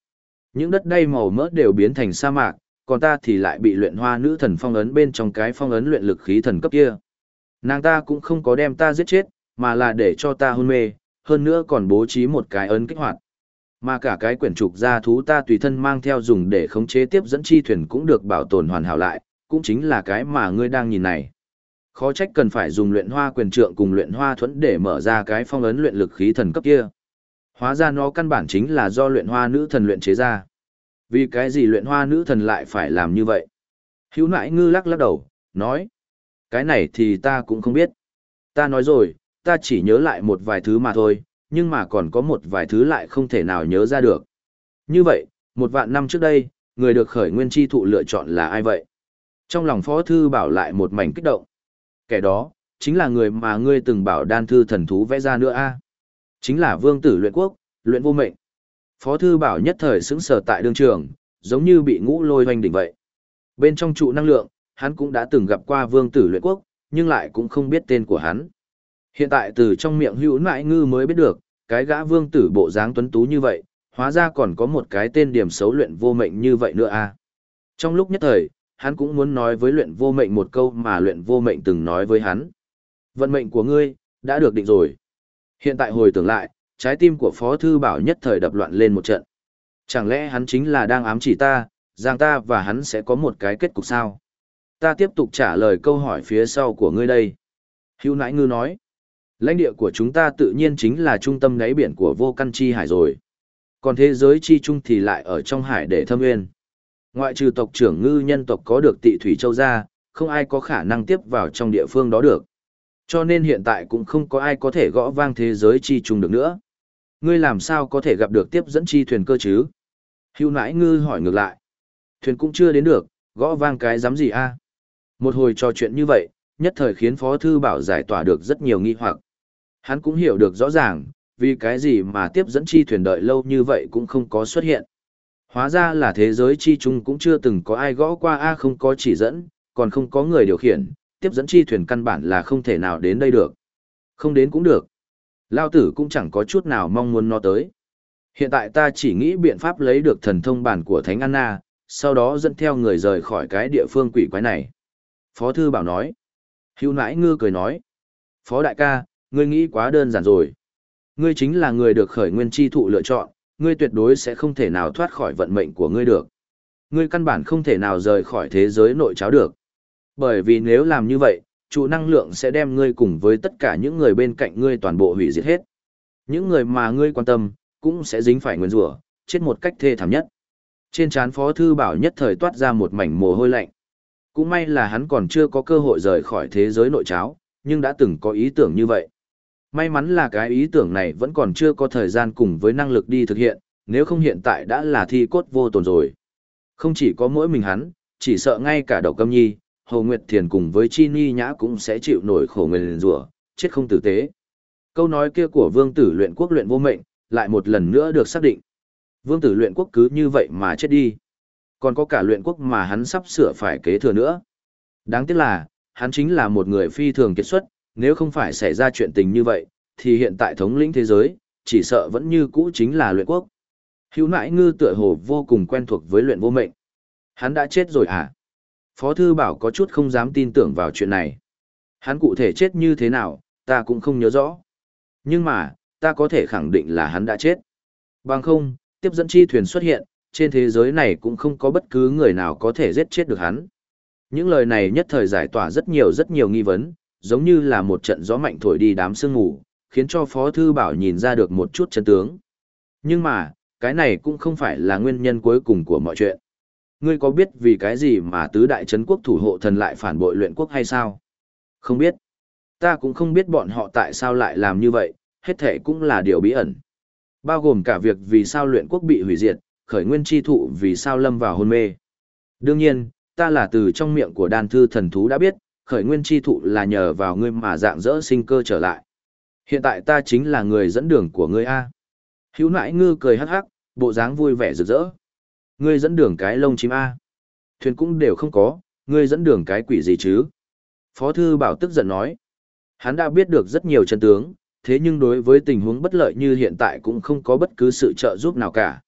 Những đất đai màu mỡ đều biến thành sa mạc, còn ta thì lại bị luyện hoa nữ thần phong ấn bên trong cái phong ấn luyện lực khí thần cấp kia. Nàng ta cũng không có đem ta giết chết, mà là để cho ta hôn mê, hơn nữa còn bố trí một cái ấn kích hoạt. Mà cả cái quyển trục gia thú ta tùy thân mang theo dùng để khống chế tiếp dẫn chi thuyền cũng được bảo tồn hoàn hảo lại, cũng chính là cái mà ngươi đang nhìn này. Khó trách cần phải dùng luyện hoa quyền trượng cùng luyện hoa thuẫn để mở ra cái phong ấn luyện lực khí thần cấp kia. Hóa ra nó căn bản chính là do luyện hoa nữ thần luyện chế ra. Vì cái gì luyện hoa nữ thần lại phải làm như vậy? Hữu Nại ngư lắc lắc đầu, nói. Cái này thì ta cũng không biết. Ta nói rồi, ta chỉ nhớ lại một vài thứ mà thôi, nhưng mà còn có một vài thứ lại không thể nào nhớ ra được. Như vậy, một vạn năm trước đây, người được khởi nguyên chi thụ lựa chọn là ai vậy? Trong lòng phó thư bảo lại một mảnh kích động. Kẻ đó, chính là người mà ngươi từng bảo đan thư thần thú vẽ ra nữa a Chính là vương tử luyện quốc, luyện vô mệnh. Phó thư bảo nhất thời xứng sở tại đương trường, giống như bị ngũ lôi hoành đỉnh vậy. Bên trong trụ năng lượng, hắn cũng đã từng gặp qua vương tử luyện quốc, nhưng lại cũng không biết tên của hắn. Hiện tại từ trong miệng hữu nại ngư mới biết được, Cái gã vương tử bộ dáng tuấn tú như vậy, hóa ra còn có một cái tên điểm xấu luyện vô mệnh như vậy nữa à. Trong lúc nhất thời, hắn cũng muốn nói với luyện vô mệnh một câu mà luyện vô mệnh từng nói với hắn. Vận mệnh của ngươi, đã được định rồi. Hiện tại hồi tưởng lại, trái tim của Phó Thư Bảo nhất thời đập loạn lên một trận. Chẳng lẽ hắn chính là đang ám chỉ ta, rằng ta và hắn sẽ có một cái kết cục sao? Ta tiếp tục trả lời câu hỏi phía sau của ngươi đây. Hữu nãi ngư nói, lãnh địa của chúng ta tự nhiên chính là trung tâm đáy biển của vô căn chi hải rồi. Còn thế giới chi trung thì lại ở trong hải để thâm nguyên. Ngoại trừ tộc trưởng ngư nhân tộc có được tị thủy châu ra, không ai có khả năng tiếp vào trong địa phương đó được. Cho nên hiện tại cũng không có ai có thể gõ vang thế giới chi trung được nữa. Ngươi làm sao có thể gặp được tiếp dẫn chi thuyền cơ chứ? Hưu nãi ngư hỏi ngược lại. Thuyền cũng chưa đến được, gõ vang cái dám gì a? À? Một hồi trò chuyện như vậy, nhất thời khiến Phó Thư Bảo giải tỏa được rất nhiều nghi hoặc. Hắn cũng hiểu được rõ ràng, vì cái gì mà tiếp dẫn chi thuyền đợi lâu như vậy cũng không có xuất hiện. Hóa ra là thế giới chi chung cũng chưa từng có ai gõ qua A à không có chỉ dẫn, còn không có người điều khiển, tiếp dẫn chi thuyền căn bản là không thể nào đến đây được. Không đến cũng được. Lao tử cũng chẳng có chút nào mong muốn nó tới. Hiện tại ta chỉ nghĩ biện pháp lấy được thần thông bản của Thánh Anna, sau đó dẫn theo người rời khỏi cái địa phương quỷ quái này. Phó thư bảo nói. Hữu nãi ngư cười nói. Phó đại ca, ngươi nghĩ quá đơn giản rồi. Ngươi chính là người được khởi nguyên chi thụ lựa chọn, ngươi tuyệt đối sẽ không thể nào thoát khỏi vận mệnh của ngươi được. Ngươi căn bản không thể nào rời khỏi thế giới nội cháo được. Bởi vì nếu làm như vậy, trụ năng lượng sẽ đem ngươi cùng với tất cả những người bên cạnh ngươi toàn bộ hủy diệt hết. Những người mà ngươi quan tâm, cũng sẽ dính phải nguyên rủa, chết một cách thê thảm nhất. Trên trán Phó Thư Bảo nhất thời toát ra một mảnh mồ hôi lạnh. Cũng may là hắn còn chưa có cơ hội rời khỏi thế giới nội cháo, nhưng đã từng có ý tưởng như vậy. May mắn là cái ý tưởng này vẫn còn chưa có thời gian cùng với năng lực đi thực hiện, nếu không hiện tại đã là thi cốt vô tồn rồi. Không chỉ có mỗi mình hắn, chỉ sợ ngay cả đầu câm nhi, Hồ Nguyệt Thiền cùng với Chi Ni Nhã cũng sẽ chịu nổi khổ nguyền rủa chết không tử tế. Câu nói kia của vương tử luyện quốc luyện vô mệnh, lại một lần nữa được xác định. Vương tử luyện quốc cứ như vậy mà chết đi. Còn có cả luyện quốc mà hắn sắp sửa phải kế thừa nữa. Đáng tiếc là, hắn chính là một người phi thường kiệt xuất, nếu không phải xảy ra chuyện tình như vậy, thì hiện tại thống lĩnh thế giới, chỉ sợ vẫn như cũ chính là luyện quốc. Hữu nãi ngư tựa hồ vô cùng quen thuộc với luyện vô mệnh. Hắn đã chết rồi à? Phó thư bảo có chút không dám tin tưởng vào chuyện này. Hắn cụ thể chết như thế nào, ta cũng không nhớ rõ. Nhưng mà, ta có thể khẳng định là hắn đã chết. Bằng không, tiếp dẫn chi thuyền xuất hiện, trên thế giới này cũng không có bất cứ người nào có thể giết chết được hắn. Những lời này nhất thời giải tỏa rất nhiều rất nhiều nghi vấn, giống như là một trận gió mạnh thổi đi đám sương ngủ, khiến cho Phó Thư Bảo nhìn ra được một chút chân tướng. Nhưng mà, cái này cũng không phải là nguyên nhân cuối cùng của mọi chuyện. Ngươi có biết vì cái gì mà tứ đại chấn quốc thủ hộ thần lại phản bội luyện quốc hay sao? Không biết. Ta cũng không biết bọn họ tại sao lại làm như vậy, hết thể cũng là điều bí ẩn. Bao gồm cả việc vì sao luyện quốc bị hủy diệt, khởi nguyên chi thụ vì sao lâm vào hôn mê. Đương nhiên, ta là từ trong miệng của đan thư thần thú đã biết, khởi nguyên chi thụ là nhờ vào ngươi mà dạng dỡ sinh cơ trở lại. Hiện tại ta chính là người dẫn đường của ngươi A. Hữu nãi ngư cười hắc hắc, bộ dáng vui vẻ rực rỡ. Ngươi dẫn đường cái lông chim A. Thuyền cũng đều không có, ngươi dẫn đường cái quỷ gì chứ? Phó thư bảo tức giận nói. Hắn đã biết được rất nhiều chân tướng, thế nhưng đối với tình huống bất lợi như hiện tại cũng không có bất cứ sự trợ giúp nào cả.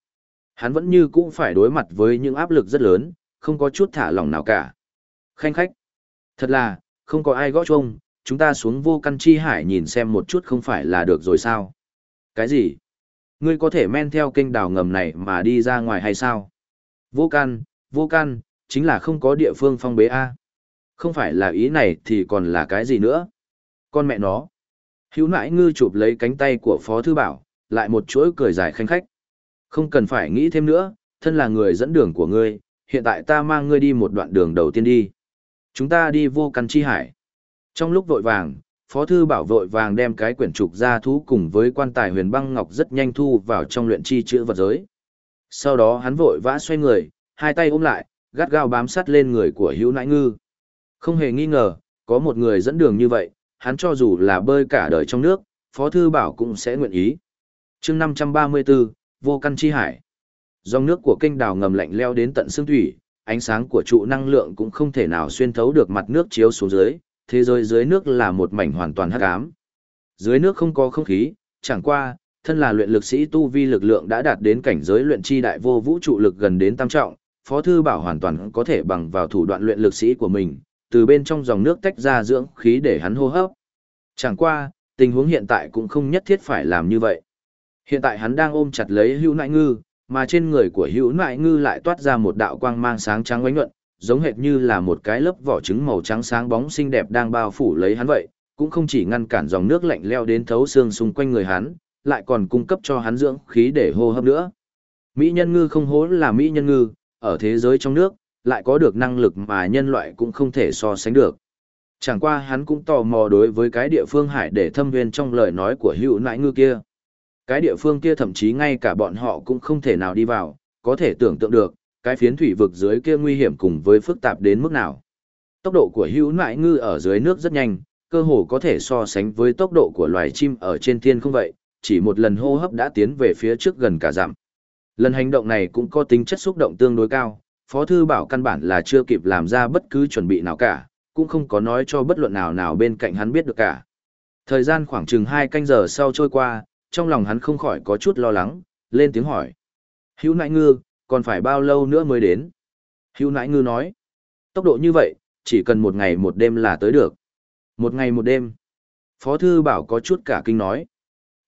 Hắn vẫn như cũng phải đối mặt với những áp lực rất lớn, không có chút thả lỏng nào cả. Khanh khách. Thật là, không có ai gõ chung, chúng ta xuống vô căn chi hải nhìn xem một chút không phải là được rồi sao? Cái gì? Ngươi có thể men theo kênh đào ngầm này mà đi ra ngoài hay sao? Vô căn, vô căn, chính là không có địa phương phong bế A. Không phải là ý này thì còn là cái gì nữa? Con mẹ nó. Hữu nãi ngư chụp lấy cánh tay của Phó Thư Bảo, lại một chuỗi cười dài khanh khách. Không cần phải nghĩ thêm nữa, thân là người dẫn đường của ngươi, hiện tại ta mang ngươi đi một đoạn đường đầu tiên đi. Chúng ta đi vô căn chi hải. Trong lúc vội vàng, Phó Thư Bảo vội vàng đem cái quyển trục ra thú cùng với quan tài huyền băng ngọc rất nhanh thu vào trong luyện chi chữ vật giới. Sau đó hắn vội vã xoay người, hai tay ôm lại, gắt gao bám sát lên người của hữu nãi ngư. Không hề nghi ngờ, có một người dẫn đường như vậy, hắn cho dù là bơi cả đời trong nước, Phó Thư Bảo cũng sẽ nguyện ý. chương 534, Vô Căn Chi Hải. Dòng nước của kênh đào ngầm lạnh leo đến tận xương thủy, ánh sáng của trụ năng lượng cũng không thể nào xuyên thấu được mặt nước chiếu xuống dưới, thế giới dưới nước là một mảnh hoàn toàn hắc ám. Dưới nước không có không khí, chẳng qua, thân là luyện lực sĩ tu vi lực lượng đã đạt đến cảnh giới luyện chi đại vô vũ trụ lực gần đến tam trọng, Phó Thư Bảo hoàn toàn có thể bằng vào thủ đoạn luyện lực sĩ của mình, từ bên trong dòng nước tách ra dưỡng khí để hắn hô hấp. Chẳng qua, tình huống hiện tại cũng không nhất thiết phải làm như vậy. Hiện tại hắn đang ôm chặt lấy hữu nại ngư, mà trên người của hữu nại ngư lại toát ra một đạo quang mang sáng trắng ánh nhuận, giống hệt như là một cái lớp vỏ trứng màu trắng sáng bóng xinh đẹp đang bao phủ lấy hắn vậy, cũng không chỉ ngăn cản dòng nước lạnh leo đến thấu xương xung quanh người hắn, lại còn cung cấp cho hắn dưỡng khí để hô hấp nữa. Mỹ nhân ngư không hố là Mỹ nhân ngư, ở thế giới trong nước, lại có được năng lực mà nhân loại cũng không thể so sánh được. Chẳng qua hắn cũng tò mò đối với cái địa phương hải để thâm viên trong lời nói của hữu nãi ngư kia. Cái địa phương kia thậm chí ngay cả bọn họ cũng không thể nào đi vào, có thể tưởng tượng được, cái phiến thủy vực dưới kia nguy hiểm cùng với phức tạp đến mức nào. Tốc độ của hữu nãi ngư ở dưới nước rất nhanh, cơ hồ có thể so sánh với tốc độ của loài chim ở trên thiên không vậy, chỉ một lần hô hấp đã tiến về phía trước gần cả dặm. Lần hành động này cũng có tính chất xúc động tương đối cao, Phó Thư Bảo căn bản là chưa kịp làm ra bất cứ chuẩn bị nào cả, cũng không có nói cho bất luận nào nào bên cạnh hắn biết được cả. Thời gian khoảng chừng 2 canh giờ sau trôi qua, trong lòng hắn không khỏi có chút lo lắng, lên tiếng hỏi. Hữu nãi ngư, còn phải bao lâu nữa mới đến? Hữu nãi ngư nói. Tốc độ như vậy, chỉ cần một ngày một đêm là tới được. Một ngày một đêm. Phó Thư Bảo có chút cả kinh nói.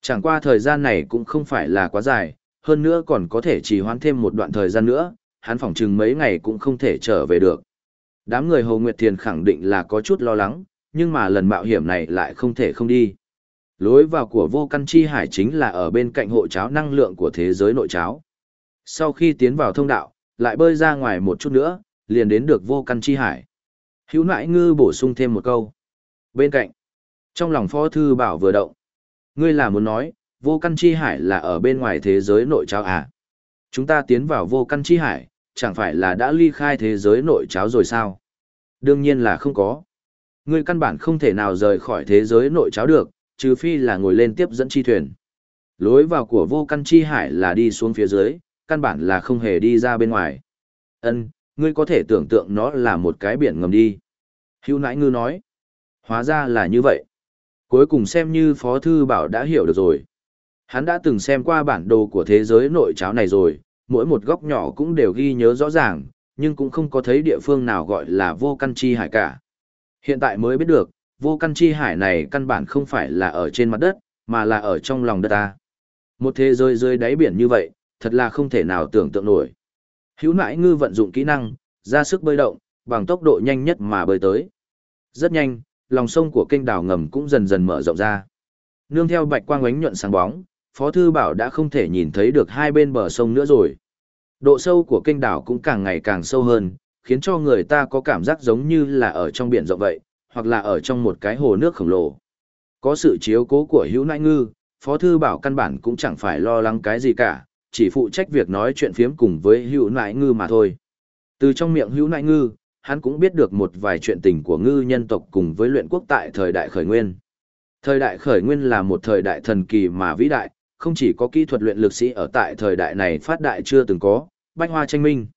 Chẳng qua thời gian này cũng không phải là quá dài, hơn nữa còn có thể trì hoãn thêm một đoạn thời gian nữa, hắn phỏng chừng mấy ngày cũng không thể trở về được. Đám người Hồ Nguyệt Thiền khẳng định là có chút lo lắng, nhưng mà lần mạo hiểm này lại không thể không đi. Lối vào của vô căn chi hải chính là ở bên cạnh hộ cháo năng lượng của thế giới nội cháo. Sau khi tiến vào thông đạo, lại bơi ra ngoài một chút nữa, liền đến được vô căn chi hải. Hữu nãi ngư bổ sung thêm một câu. Bên cạnh, trong lòng phó thư bảo vừa động. Ngươi là muốn nói, vô căn chi hải là ở bên ngoài thế giới nội cháo à? Chúng ta tiến vào vô căn chi hải, chẳng phải là đã ly khai thế giới nội cháo rồi sao? Đương nhiên là không có. Ngươi căn bản không thể nào rời khỏi thế giới nội cháo được, trừ phi là ngồi lên tiếp dẫn chi thuyền. Lối vào của vô căn chi hải là đi xuống phía dưới, căn bản là không hề đi ra bên ngoài. Ân, ngươi có thể tưởng tượng nó là một cái biển ngầm đi. Hưu nãi ngư nói. Hóa ra là như vậy. Cuối cùng xem như Phó Thư Bảo đã hiểu được rồi. Hắn đã từng xem qua bản đồ của thế giới nội cháo này rồi, mỗi một góc nhỏ cũng đều ghi nhớ rõ ràng, nhưng cũng không có thấy địa phương nào gọi là vô căn chi hải cả. Hiện tại mới biết được, vô căn chi hải này căn bản không phải là ở trên mặt đất, mà là ở trong lòng đất ta. Một thế giới dưới đáy biển như vậy, thật là không thể nào tưởng tượng nổi. Hữu nãi ngư vận dụng kỹ năng, ra sức bơi động, bằng tốc độ nhanh nhất mà bơi tới. Rất nhanh, lòng sông của kênh đảo ngầm cũng dần dần mở rộng ra. Nương theo bạch quang ánh nhuận sáng bóng, Phó Thư Bảo đã không thể nhìn thấy được hai bên bờ sông nữa rồi. Độ sâu của kênh đảo cũng càng ngày càng sâu hơn, khiến cho người ta có cảm giác giống như là ở trong biển rộng vậy, hoặc là ở trong một cái hồ nước khổng lồ. Có sự chiếu cố của hữu nãi ngư, Phó Thư Bảo căn bản cũng chẳng phải lo lắng cái gì cả, chỉ phụ trách việc nói chuyện phiếm cùng với hữu nãi ngư mà thôi. Từ trong miệng hữu nãi ngư, hắn cũng biết được một vài chuyện tình của ngư nhân tộc cùng với luyện quốc tại thời đại khởi nguyên. Thời đại khởi nguyên là một thời đại thần kỳ mà vĩ đại, không chỉ có kỹ thuật luyện lực sĩ ở tại thời đại này phát đại chưa từng có, bách hoa tranh minh.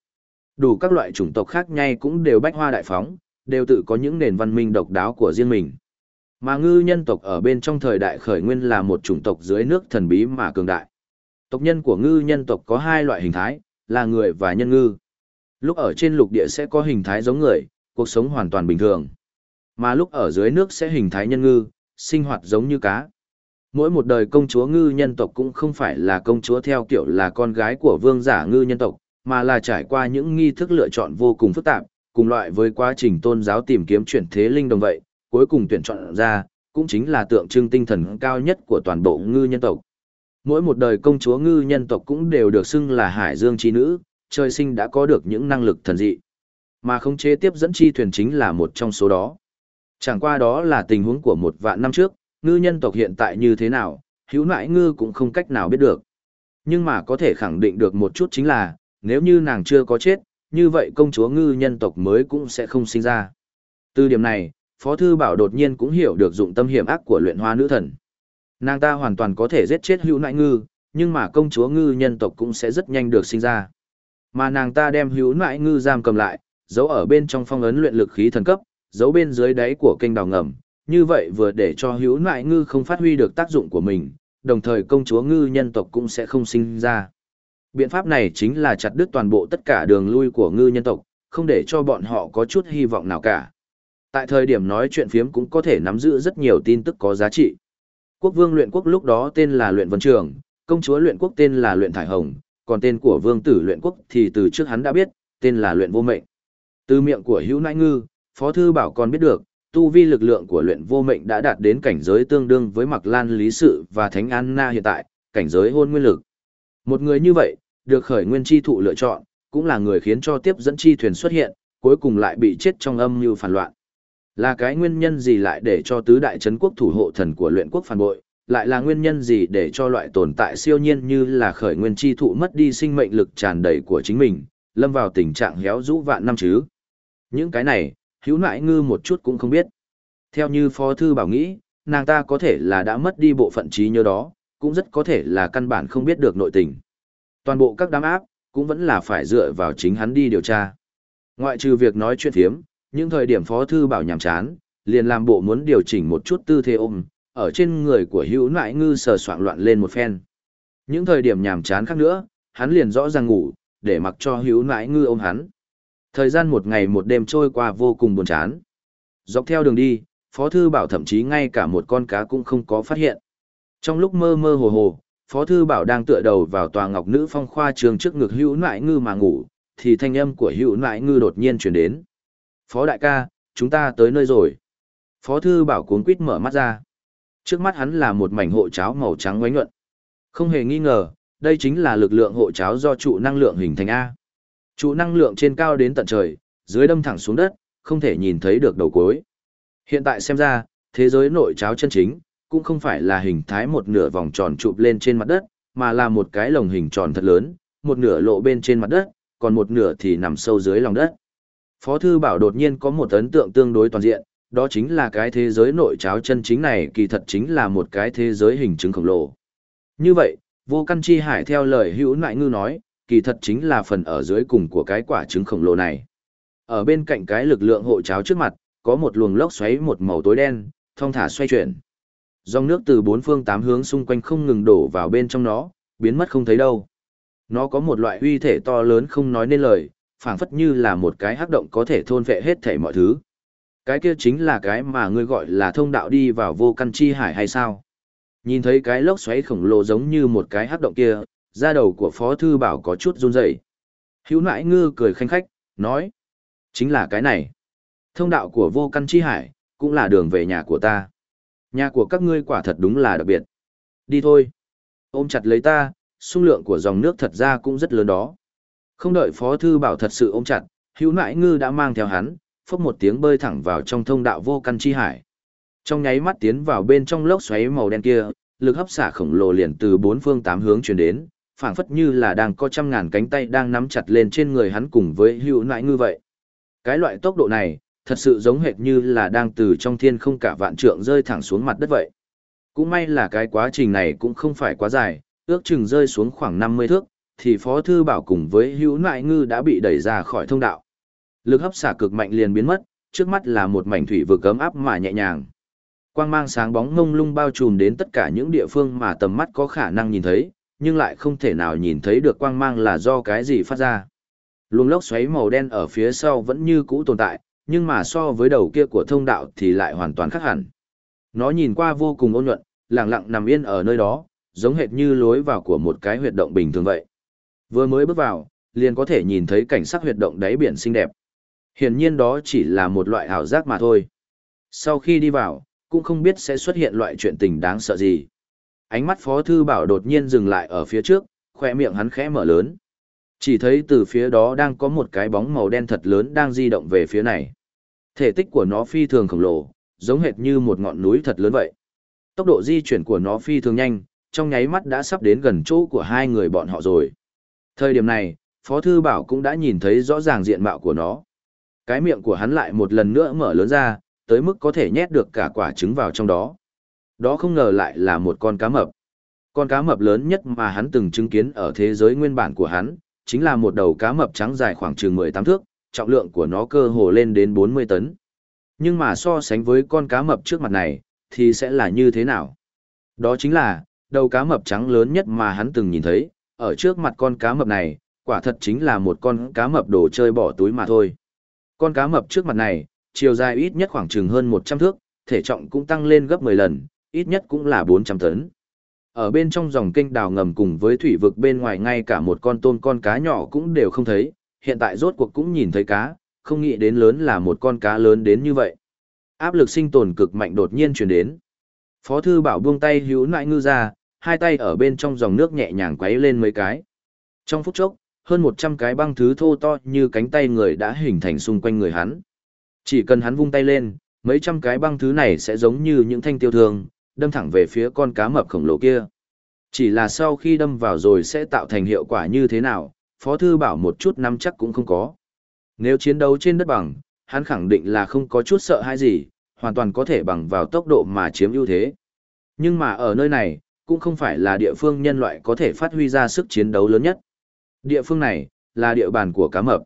Đủ các loại chủng tộc khác nhau cũng đều bách hoa đại phóng, đều tự có những nền văn minh độc đáo của riêng mình. Mà ngư nhân tộc ở bên trong thời đại khởi nguyên là một chủng tộc dưới nước thần bí mà cường đại. Tộc nhân của ngư nhân tộc có hai loại hình thái, là người và nhân ngư. Lúc ở trên lục địa sẽ có hình thái giống người, cuộc sống hoàn toàn bình thường. Mà lúc ở dưới nước sẽ hình thái nhân ngư, sinh hoạt giống như cá. Mỗi một đời công chúa ngư nhân tộc cũng không phải là công chúa theo kiểu là con gái của vương giả ngư nhân tộc, mà là trải qua những nghi thức lựa chọn vô cùng phức tạp, cùng loại với quá trình tôn giáo tìm kiếm chuyển thế linh đồng vậy, cuối cùng tuyển chọn ra, cũng chính là tượng trưng tinh thần cao nhất của toàn bộ ngư nhân tộc. Mỗi một đời công chúa ngư nhân tộc cũng đều được xưng là hải dương chi nữ, trời sinh đã có được những năng lực thần dị. Mà khống chế tiếp dẫn chi thuyền chính là một trong số đó. Chẳng qua đó là tình huống của một vạn năm trước, ngư nhân tộc hiện tại như thế nào, hữu nãi ngư cũng không cách nào biết được. Nhưng mà có thể khẳng định được một chút chính là, nếu như nàng chưa có chết, như vậy công chúa ngư nhân tộc mới cũng sẽ không sinh ra. Từ điểm này, Phó Thư Bảo đột nhiên cũng hiểu được dụng tâm hiểm ác của luyện hoa nữ thần. Nàng ta hoàn toàn có thể giết chết hữu nãi ngư, nhưng mà công chúa ngư nhân tộc cũng sẽ rất nhanh được sinh ra. Mà nàng ta đem hữu nại ngư giam cầm lại, giấu ở bên trong phong ấn luyện lực khí thần cấp, giấu bên dưới đáy của kênh đào ngầm, như vậy vừa để cho hữu nại ngư không phát huy được tác dụng của mình, đồng thời công chúa ngư nhân tộc cũng sẽ không sinh ra. Biện pháp này chính là chặt đứt toàn bộ tất cả đường lui của ngư nhân tộc, không để cho bọn họ có chút hy vọng nào cả. Tại thời điểm nói chuyện phiếm cũng có thể nắm giữ rất nhiều tin tức có giá trị. Quốc vương luyện quốc lúc đó tên là luyện vân trường, công chúa luyện quốc tên là luyện thải hồng, còn tên của vương tử luyện quốc thì từ trước hắn đã biết, tên là luyện vô mệnh. Từ miệng của hữu nãi ngư, phó thư bảo còn biết được, tu vi lực lượng của luyện vô mệnh đã đạt đến cảnh giới tương đương với mặc lan lý sự và thánh an na hiện tại, cảnh giới hôn nguyên lực. Một người như vậy, được khởi nguyên chi thụ lựa chọn, cũng là người khiến cho tiếp dẫn chi thuyền xuất hiện, cuối cùng lại bị chết trong âm mưu phản loạn. Là cái nguyên nhân gì lại để cho tứ đại chấn quốc thủ hộ thần của luyện quốc phản bội, lại là nguyên nhân gì để cho loại tồn tại siêu nhiên như là khởi nguyên chi thụ mất đi sinh mệnh lực tràn đầy của chính mình, lâm vào tình trạng héo rũ vạn năm chứ. Những cái này, hữu nại ngư một chút cũng không biết. Theo như Phó Thư Bảo nghĩ, nàng ta có thể là đã mất đi bộ phận trí nhớ đó, cũng rất có thể là căn bản không biết được nội tình. Toàn bộ các đám áp, cũng vẫn là phải dựa vào chính hắn đi điều tra. Ngoại trừ việc nói chuyện thiếm, những thời điểm Phó Thư Bảo nhàm chán, liền làm bộ muốn điều chỉnh một chút tư thế ôm, ở trên người của hữu nại ngư sờ soạn loạn lên một phen. Những thời điểm nhàm chán khác nữa, hắn liền rõ ràng ngủ, để mặc cho hữu nại ngư ôm hắn. Thời gian một ngày một đêm trôi qua vô cùng buồn chán. Dọc theo đường đi, Phó Thư Bảo thậm chí ngay cả một con cá cũng không có phát hiện. Trong lúc mơ mơ hồ hồ, Phó Thư Bảo đang tựa đầu vào tòa ngọc nữ phong khoa trường trước ngực hữu nại ngư mà ngủ, thì thanh âm của hữu nại ngư đột nhiên chuyển đến. Phó đại ca, chúng ta tới nơi rồi. Phó Thư Bảo cuốn quýt mở mắt ra. Trước mắt hắn là một mảnh hộ cháo màu trắng ngoánh nhuận. Không hề nghi ngờ, đây chính là lực lượng hộ cháo do trụ năng lượng hình thành A. Trụ năng lượng trên cao đến tận trời, dưới đâm thẳng xuống đất, không thể nhìn thấy được đầu cuối. Hiện tại xem ra, thế giới nội cháo chân chính, cũng không phải là hình thái một nửa vòng tròn chụp lên trên mặt đất, mà là một cái lồng hình tròn thật lớn, một nửa lộ bên trên mặt đất, còn một nửa thì nằm sâu dưới lòng đất. Phó Thư Bảo đột nhiên có một ấn tượng tương đối toàn diện, đó chính là cái thế giới nội cháo chân chính này kỳ thật chính là một cái thế giới hình chứng khổng lồ. Như vậy, vô căn chi hải theo lời hữu nại ngư nói, kỳ thật chính là phần ở dưới cùng của cái quả trứng khổng lồ này. Ở bên cạnh cái lực lượng hộ cháo trước mặt, có một luồng lốc xoáy một màu tối đen, thong thả xoay chuyển. Dòng nước từ bốn phương tám hướng xung quanh không ngừng đổ vào bên trong nó, biến mất không thấy đâu. Nó có một loại uy thể to lớn không nói nên lời, phảng phất như là một cái hắc động có thể thôn vệ hết thảy mọi thứ. Cái kia chính là cái mà ngươi gọi là thông đạo đi vào vô căn chi hải hay sao? Nhìn thấy cái lốc xoáy khổng lồ giống như một cái hắc động kia, da đầu của Phó Thư Bảo có chút run rẩy Hữu nãi ngư cười khanh khách, nói. Chính là cái này. Thông đạo của vô căn chi hải, cũng là đường về nhà của ta. Nhà của các ngươi quả thật đúng là đặc biệt. Đi thôi. Ôm chặt lấy ta, xung lượng của dòng nước thật ra cũng rất lớn đó. Không đợi Phó Thư Bảo thật sự ôm chặt, hữu nãi ngư đã mang theo hắn, phốc một tiếng bơi thẳng vào trong thông đạo vô căn chi hải. Trong nháy mắt tiến vào bên trong lốc xoáy màu đen kia, lực hấp xả khổng lồ liền từ bốn phương tám hướng truyền đến, phảng phất như là đang có trăm ngàn cánh tay đang nắm chặt lên trên người hắn cùng với hữu Nại ngư vậy. Cái loại tốc độ này, thật sự giống hệt như là đang từ trong thiên không cả vạn trượng rơi thẳng xuống mặt đất vậy. Cũng may là cái quá trình này cũng không phải quá dài, ước chừng rơi xuống khoảng 50 thước, thì Phó Thư Bảo cùng với hữu nại ngư đã bị đẩy ra khỏi thông đạo. Lực hấp xả cực mạnh liền biến mất, trước mắt là một mảnh thủy vực cấm áp mà nhẹ nhàng. Quang mang sáng bóng ngông lung bao trùm đến tất cả những địa phương mà tầm mắt có khả năng nhìn thấy, nhưng lại không thể nào nhìn thấy được quang mang là do cái gì phát ra. Luồng lốc xoáy màu đen ở phía sau vẫn như cũ tồn tại, nhưng mà so với đầu kia của thông đạo thì lại hoàn toàn khác hẳn. Nó nhìn qua vô cùng ôn nhuận, lặng lặng nằm yên ở nơi đó, giống hệt như lối vào của một cái huyệt động bình thường vậy. Vừa mới bước vào, liền có thể nhìn thấy cảnh sắc huyệt động đáy biển xinh đẹp. Hiển nhiên đó chỉ là một loại ảo giác mà thôi. Sau khi đi vào, cũng không biết sẽ xuất hiện loại chuyện tình đáng sợ gì. Ánh mắt Phó Thư Bảo đột nhiên dừng lại ở phía trước, khỏe miệng hắn khẽ mở lớn. Chỉ thấy từ phía đó đang có một cái bóng màu đen thật lớn đang di động về phía này. Thể tích của nó phi thường khổng lồ, giống hệt như một ngọn núi thật lớn vậy. Tốc độ di chuyển của nó phi thường nhanh, trong nháy mắt đã sắp đến gần chỗ của hai người bọn họ rồi. Thời điểm này, Phó Thư Bảo cũng đã nhìn thấy rõ ràng diện mạo của nó. Cái miệng của hắn lại một lần nữa mở lớn ra, tới mức có thể nhét được cả quả trứng vào trong đó. Đó không ngờ lại là một con cá mập. Con cá mập lớn nhất mà hắn từng chứng kiến ở thế giới nguyên bản của hắn, chính là một đầu cá mập trắng dài khoảng chừng 18 thước, trọng lượng của nó cơ hồ lên đến 40 tấn. Nhưng mà so sánh với con cá mập trước mặt này, thì sẽ là như thế nào? Đó chính là, đầu cá mập trắng lớn nhất mà hắn từng nhìn thấy, ở trước mặt con cá mập này, quả thật chính là một con cá mập đồ chơi bỏ túi mà thôi. Con cá mập trước mặt này, chiều dài ít nhất khoảng chừng hơn 100 thước, thể trọng cũng tăng lên gấp 10 lần, ít nhất cũng là 400 tấn. Ở bên trong dòng kênh đào ngầm cùng với thủy vực bên ngoài ngay cả một con tôm con cá nhỏ cũng đều không thấy, hiện tại rốt cuộc cũng nhìn thấy cá, không nghĩ đến lớn là một con cá lớn đến như vậy. Áp lực sinh tồn cực mạnh đột nhiên truyền đến. Phó thư bảo buông tay hữu nại ngư ra, hai tay ở bên trong dòng nước nhẹ nhàng quấy lên mấy cái. Trong phút chốc, hơn 100 cái băng thứ thô to như cánh tay người đã hình thành xung quanh người hắn. Chỉ cần hắn vung tay lên, mấy trăm cái băng thứ này sẽ giống như những thanh tiêu thường, đâm thẳng về phía con cá mập khổng lồ kia. Chỉ là sau khi đâm vào rồi sẽ tạo thành hiệu quả như thế nào, Phó Thư Bảo một chút nắm chắc cũng không có. Nếu chiến đấu trên đất bằng, hắn khẳng định là không có chút sợ hãi gì, hoàn toàn có thể bằng vào tốc độ mà chiếm ưu thế. Nhưng mà ở nơi này, cũng không phải là địa phương nhân loại có thể phát huy ra sức chiến đấu lớn nhất. Địa phương này, là địa bàn của cá mập.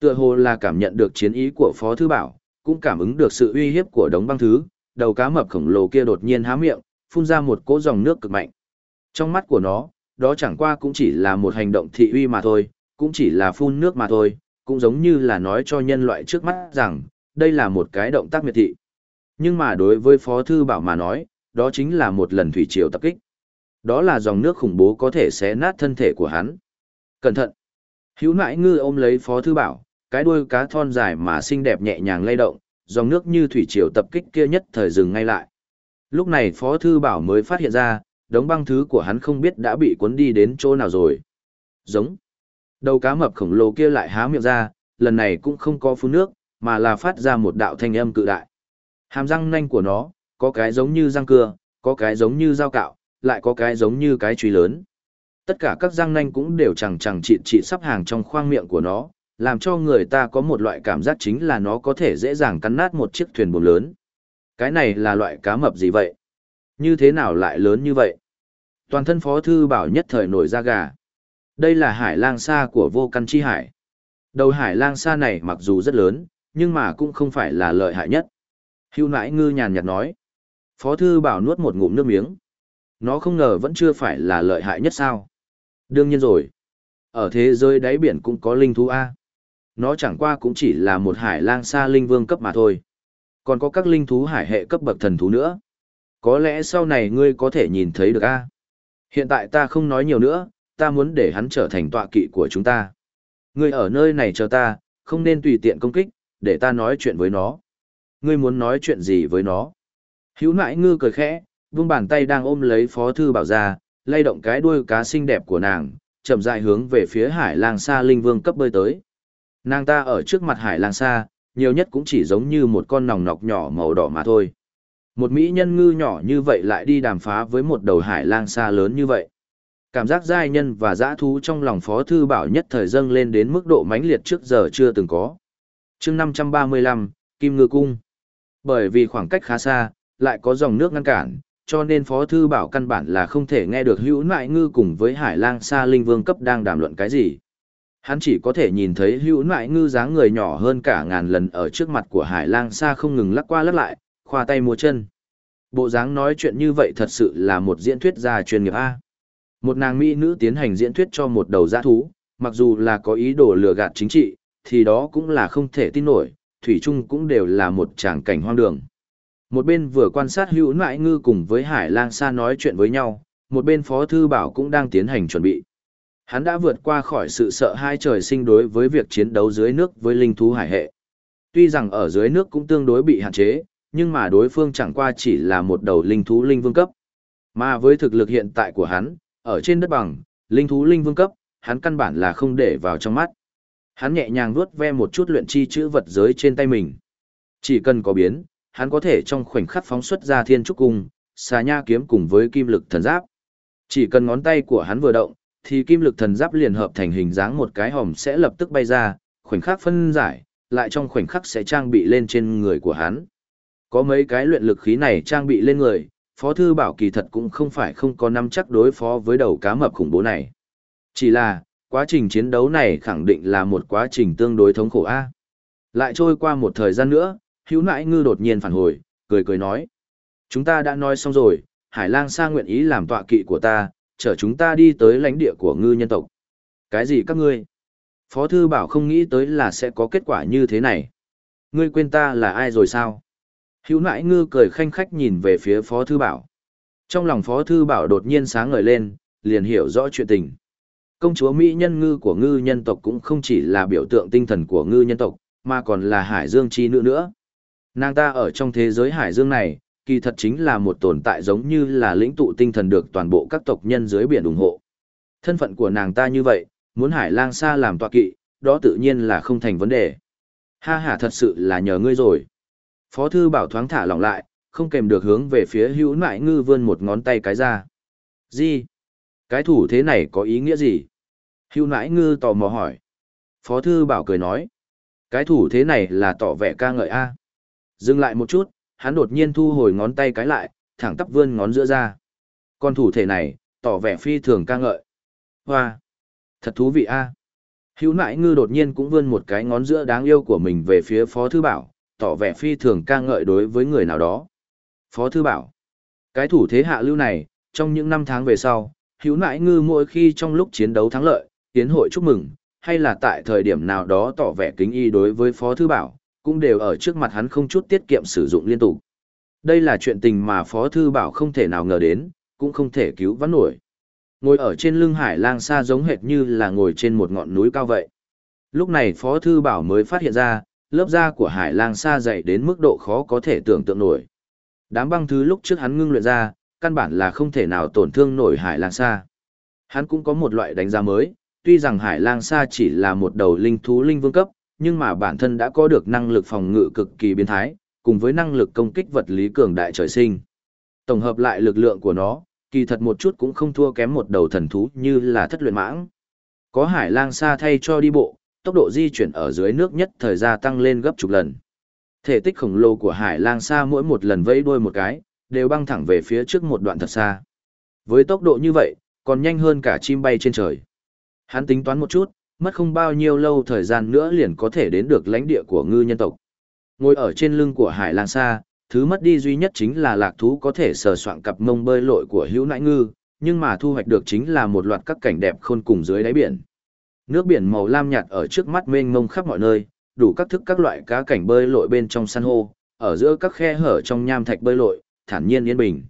Tựa hồ là cảm nhận được chiến ý của Phó Thư Bảo, cũng cảm ứng được sự uy hiếp của đống băng thứ, đầu cá mập khổng lồ kia đột nhiên há miệng, phun ra một cỗ dòng nước cực mạnh. Trong mắt của nó, đó chẳng qua cũng chỉ là một hành động thị uy mà thôi, cũng chỉ là phun nước mà thôi, cũng giống như là nói cho nhân loại trước mắt rằng, đây là một cái động tác miệt thị. Nhưng mà đối với Phó Thư Bảo mà nói, đó chính là một lần thủy triều tập kích. Đó là dòng nước khủng bố có thể xé nát thân thể của hắn. Cẩn thận! Hữu nãi ngư ôm lấy Phó Thư Bảo, cái đuôi cá thon dài mà xinh đẹp nhẹ nhàng lay động, dòng nước như thủy triều tập kích kia nhất thời dừng ngay lại. Lúc này Phó Thư Bảo mới phát hiện ra, đống băng thứ của hắn không biết đã bị cuốn đi đến chỗ nào rồi. Giống. Đầu cá mập khổng lồ kia lại há miệng ra, lần này cũng không có phun nước, mà là phát ra một đạo thanh âm cự đại. Hàm răng nanh của nó, có cái giống như răng cưa, có cái giống như dao cạo, lại có cái giống như cái chùy lớn. Tất cả các răng nanh cũng đều chẳng chẳng trị trị sắp hàng trong khoang miệng của nó, làm cho người ta có một loại cảm giác chính là nó có thể dễ dàng cắn nát một chiếc thuyền buồm lớn. Cái này là loại cá mập gì vậy? Như thế nào lại lớn như vậy? Toàn thân phó thư bảo nhất thời nổi da gà. Đây là hải lang sa của vô căn chi hải. Đầu hải lang sa này mặc dù rất lớn, nhưng mà cũng không phải là lợi hại nhất. Hưu nãi ngư nhàn nhạt nói. Phó thư bảo nuốt một ngụm nước miếng. Nó không ngờ vẫn chưa phải là lợi hại nhất sao. Đương nhiên rồi. Ở thế giới đáy biển cũng có linh thú A. Nó chẳng qua cũng chỉ là một hải lang xa linh vương cấp mà thôi. Còn có các linh thú hải hệ cấp bậc thần thú nữa. Có lẽ sau này ngươi có thể nhìn thấy được A. Hiện tại ta không nói nhiều nữa, ta muốn để hắn trở thành tọa kỵ của chúng ta. Ngươi ở nơi này chờ ta, không nên tùy tiện công kích, để ta nói chuyện với nó. Ngươi muốn nói chuyện gì với nó? Hữu nại ngư cười khẽ, vung bàn tay đang ôm lấy phó thư bảo ra, lay động cái đuôi cá xinh đẹp của nàng, chậm rãi hướng về phía hải lang sa linh vương cấp bơi tới. Nàng ta ở trước mặt hải lang sa, nhiều nhất cũng chỉ giống như một con nòng nọc nhỏ màu đỏ mà thôi. Một mỹ nhân ngư nhỏ như vậy lại đi đàm phá với một đầu hải lang sa lớn như vậy. Cảm giác giai nhân và dã thú trong lòng Phó Thư Bảo nhất thời dâng lên đến mức độ mãnh liệt trước giờ chưa từng có. chương 535, Kim Ngư Cung. Bởi vì khoảng cách khá xa, lại có dòng nước ngăn cản, cho nên Phó Thư Bảo căn bản là không thể nghe được hữu nại ngư cùng với hải lang sa linh vương cấp đang đàm luận cái gì. Hắn chỉ có thể nhìn thấy hữu nại ngư dáng người nhỏ hơn cả ngàn lần ở trước mặt của hải lang sa không ngừng lắc qua lắc lại, khoa tay múa chân. Bộ dáng nói chuyện như vậy thật sự là một diễn thuyết gia chuyên nghiệp A. Một nàng mỹ nữ tiến hành diễn thuyết cho một đầu giã thú, mặc dù là có ý đồ lừa gạt chính trị, thì đó cũng là không thể tin nổi, thủy chung cũng đều là một tràng cảnh hoang đường. Một bên vừa quan sát hữu nại ngư cùng với hải lang sa nói chuyện với nhau, một bên phó thư bảo cũng đang tiến hành chuẩn bị. Hắn đã vượt qua khỏi sự sợ hai trời sinh đối với việc chiến đấu dưới nước với linh thú hải hệ. Tuy rằng ở dưới nước cũng tương đối bị hạn chế, nhưng mà đối phương chẳng qua chỉ là một đầu linh thú linh vương cấp. Mà với thực lực hiện tại của hắn, ở trên đất bằng, linh thú linh vương cấp, hắn căn bản là không để vào trong mắt. Hắn nhẹ nhàng vuốt ve một chút luyện chi chữ vật giới trên tay mình. Chỉ cần có biến, hắn có thể trong khoảnh khắc phóng xuất ra thiên trúc cung, xà nha kiếm cùng với kim lực thần giáp. Chỉ cần ngón tay của hắn vừa động, thì kim lực thần giáp liền hợp thành hình dáng một cái hòm sẽ lập tức bay ra, khoảnh khắc phân giải, lại trong khoảnh khắc sẽ trang bị lên trên người của hắn. Có mấy cái luyện lực khí này trang bị lên người, Phó Thư Bảo kỳ thật cũng không phải không có nắm chắc đối phó với đầu cá mập khủng bố này. Chỉ là, quá trình chiến đấu này khẳng định là một quá trình tương đối thống khổ A. Lại trôi qua một thời gian nữa, hữu nãi ngư đột nhiên phản hồi, cười cười nói. Chúng ta đã nói xong rồi, Hải lang sa nguyện ý làm tọa kỵ của ta, chở chúng ta đi tới lãnh địa của ngư nhân tộc. Cái gì các ngươi? Phó thư bảo không nghĩ tới là sẽ có kết quả như thế này. Ngươi quên ta là ai rồi sao? Hữu nãi ngư cười khanh khách nhìn về phía phó thư bảo. Trong lòng phó thư bảo đột nhiên sáng ngời lên, liền hiểu rõ chuyện tình. Công chúa Mỹ nhân ngư của ngư nhân tộc cũng không chỉ là biểu tượng tinh thần của ngư nhân tộc, mà còn là hải dương chi nữ nữa. Nàng ta ở trong thế giới hải dương này, kỳ thật chính là một tồn tại giống như là lĩnh tụ tinh thần được toàn bộ các tộc nhân dưới biển ủng hộ. Thân phận của nàng ta như vậy, muốn hải lang xa làm tọa kỵ, đó tự nhiên là không thành vấn đề. Ha ha thật sự là nhờ ngươi rồi. Phó thư bảo thoáng thả lỏng lại, không kèm được hướng về phía hữu nại ngư vươn một ngón tay cái ra. Gì? Cái thủ thế này có ý nghĩa gì? Hữu nại ngư tò mò hỏi. Phó thư bảo cười nói. Cái thủ thế này là tỏ vẻ ca ngợi A. Dừng lại một chút, hắn đột nhiên thu hồi ngón tay cái lại, thẳng tắp vươn ngón giữa ra. Con thủ thể này, tỏ vẻ phi thường ca ngợi. Hoa! Thật thú vị A. Hữu nại ngư đột nhiên cũng vươn một cái ngón giữa đáng yêu của mình về phía Phó Thư Bảo, tỏ vẻ phi thường ca ngợi đối với người nào đó. Phó Thư Bảo, cái thủ thế hạ lưu này, trong những năm tháng về sau, hữu nại ngư mỗi khi trong lúc chiến đấu thắng lợi, tiến hội chúc mừng, hay là tại thời điểm nào đó tỏ vẻ kính y đối với Phó Thư Bảo, cũng đều ở trước mặt hắn không chút tiết kiệm sử dụng liên tục. Đây là chuyện tình mà Phó Thư Bảo không thể nào ngờ đến, cũng không thể cứu vãn nổi. Ngồi ở trên lưng hải lang xa giống hệt như là ngồi trên một ngọn núi cao vậy. Lúc này Phó Thư Bảo mới phát hiện ra, lớp da của hải lang xa dày đến mức độ khó có thể tưởng tượng nổi. Đám băng thứ lúc trước hắn ngưng luyện ra, căn bản là không thể nào tổn thương nổi hải lang xa. Hắn cũng có một loại đánh giá mới, tuy rằng hải lang xa chỉ là một đầu linh thú linh vương cấp, nhưng mà bản thân đã có được năng lực phòng ngự cực kỳ biến thái, cùng với năng lực công kích vật lý cường đại trời sinh. Tổng hợp lại lực lượng của nó, kỳ thật một chút cũng không thua kém một đầu thần thú như là thất luyện mãng. Có hải lang xa thay cho đi bộ, tốc độ di chuyển ở dưới nước nhất thời gian tăng lên gấp chục lần. Thể tích khổng lồ của hải lang xa mỗi một lần vẫy đuôi một cái, đều băng thẳng về phía trước một đoạn thật xa. Với tốc độ như vậy, còn nhanh hơn cả chim bay trên trời. Hắn tính toán một chút, mất không bao nhiêu lâu thời gian nữa liền có thể đến được lãnh địa của ngư nhân tộc. Ngồi ở trên lưng của hải lang xa, thứ mất đi duy nhất chính là lạc thú có thể sờ soạn cặp mông bơi lội của hữu nãi ngư, nhưng mà thu hoạch được chính là một loạt các cảnh đẹp khôn cùng dưới đáy biển. Nước biển màu lam nhạt ở trước mắt mênh mông khắp mọi nơi, đủ các thức các loại cá cảnh bơi lội bên trong san hô, ở giữa các khe hở trong nham thạch bơi lội, thản nhiên yên bình.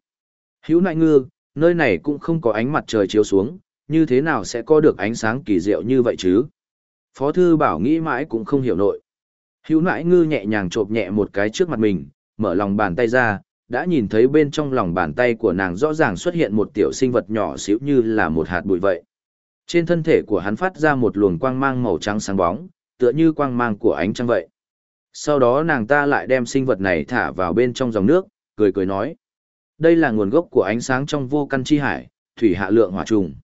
Hữu nại ngư, nơi này cũng không có ánh mặt trời chiếu xuống, như thế nào sẽ có được ánh sáng kỳ diệu như vậy chứ? Phó thư bảo nghĩ mãi cũng không hiểu nội. Hữu Nãi ngư nhẹ nhàng chộp nhẹ một cái trước mặt mình, mở lòng bàn tay ra, đã nhìn thấy bên trong lòng bàn tay của nàng rõ ràng xuất hiện một tiểu sinh vật nhỏ xíu như là một hạt bụi vậy. Trên thân thể của hắn phát ra một luồng quang mang màu trắng sáng bóng, tựa như quang mang của ánh trăng vậy. Sau đó nàng ta lại đem sinh vật này thả vào bên trong dòng nước, cười cười nói. Đây là nguồn gốc của ánh sáng trong vô căn chi hải, thủy hạ lượng hỏa trùng.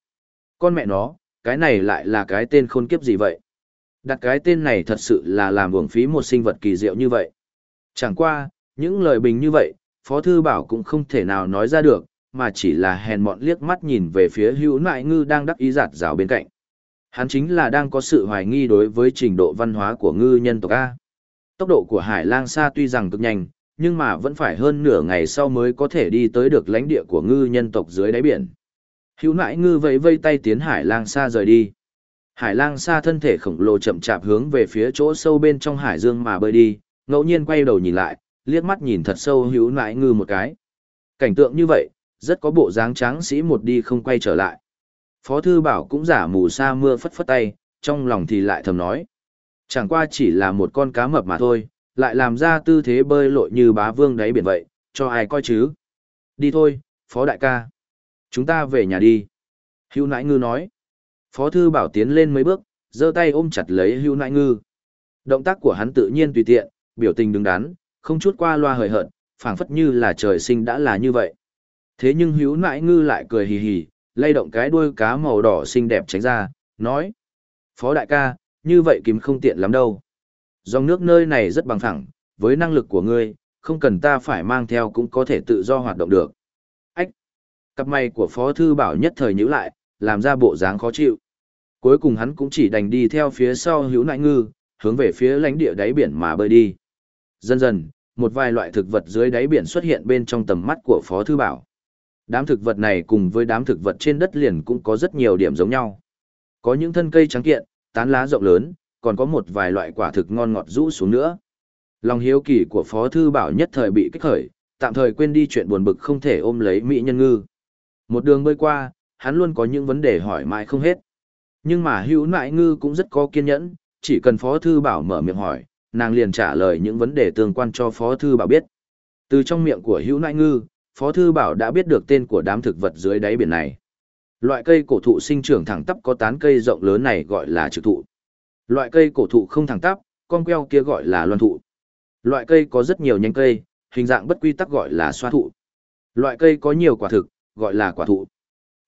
Con mẹ nó, cái này lại là cái tên khôn kiếp gì vậy? Đặt cái tên này thật sự là làm uổng phí một sinh vật kỳ diệu như vậy. Chẳng qua, những lời bình như vậy, Phó Thư Bảo cũng không thể nào nói ra được, mà chỉ là hèn mọn liếc mắt nhìn về phía hữu nại ngư đang đắc ý giạt rào bên cạnh. Hắn chính là đang có sự hoài nghi đối với trình độ văn hóa của ngư nhân tộc A. Tốc độ của hải lang xa tuy rằng cực nhanh, nhưng mà vẫn phải hơn nửa ngày sau mới có thể đi tới được lãnh địa của ngư nhân tộc dưới đáy biển. Hữu nại ngư vẫy vây tay tiến hải lang xa rời đi. Hải lang xa thân thể khổng lồ chậm chạp hướng về phía chỗ sâu bên trong hải dương mà bơi đi, ngẫu nhiên quay đầu nhìn lại, liếc mắt nhìn thật sâu hữu nại ngư một cái. Cảnh tượng như vậy, rất có bộ dáng tráng sĩ một đi không quay trở lại. Phó thư bảo cũng giả mù sa mưa phất phất tay, trong lòng thì lại thầm nói. Chẳng qua chỉ là một con cá mập mà thôi, lại làm ra tư thế bơi lội như bá vương đáy biển vậy, cho ai coi chứ. Đi thôi, phó đại ca. Chúng ta về nhà đi. Hưu nãi ngư nói. Phó thư bảo tiến lên mấy bước, giơ tay ôm chặt lấy hưu nãi ngư. Động tác của hắn tự nhiên tùy tiện, biểu tình đứng đắn, không chút qua loa hời hợt, phảng phất như là trời sinh đã là như vậy. Thế nhưng hữu nãi ngư lại cười hì hì, lay động cái đuôi cá màu đỏ xinh đẹp tránh ra, nói. Phó đại ca, như vậy kìm không tiện lắm đâu. Dòng nước nơi này rất bằng thẳng, với năng lực của ngươi, không cần ta phải mang theo cũng có thể tự do hoạt động được. Cặp mày của Phó Thư Bảo nhất thời nhữ lại, làm ra bộ dáng khó chịu. Cuối cùng hắn cũng chỉ đành đi theo phía sau hữu nại ngư, hướng về phía lãnh địa đáy biển mà bơi đi. Dần dần, một vài loại thực vật dưới đáy biển xuất hiện bên trong tầm mắt của Phó Thư Bảo. Đám thực vật này cùng với đám thực vật trên đất liền cũng có rất nhiều điểm giống nhau. Có những thân cây trắng kiện, tán lá rộng lớn, còn có một vài loại quả thực ngon ngọt rũ xuống nữa. Lòng hiếu kỳ của Phó Thư Bảo nhất thời bị kích khởi, tạm thời quên đi chuyện buồn bực không thể ôm lấy Mỹ nhân ngư. Một đường bơi qua, hắn luôn có những vấn đề hỏi mãi không hết. Nhưng mà hữu nại ngư cũng rất có kiên nhẫn, chỉ cần Phó Thư Bảo mở miệng hỏi, nàng liền trả lời những vấn đề tương quan cho Phó Thư Bảo biết. Từ trong miệng của hữu nại ngư, Phó Thư Bảo đã biết được tên của đám thực vật dưới đáy biển này. Loại cây cổ thụ sinh trưởng thẳng tắp có tán cây rộng lớn này gọi là trực thụ. Loại cây cổ thụ không thẳng tắp, con queo kia gọi là loan thụ. Loại cây có rất nhiều nhánh cây, hình dạng bất quy tắc gọi là xoa thụ. Loại cây có nhiều quả thực, gọi là quả thụ.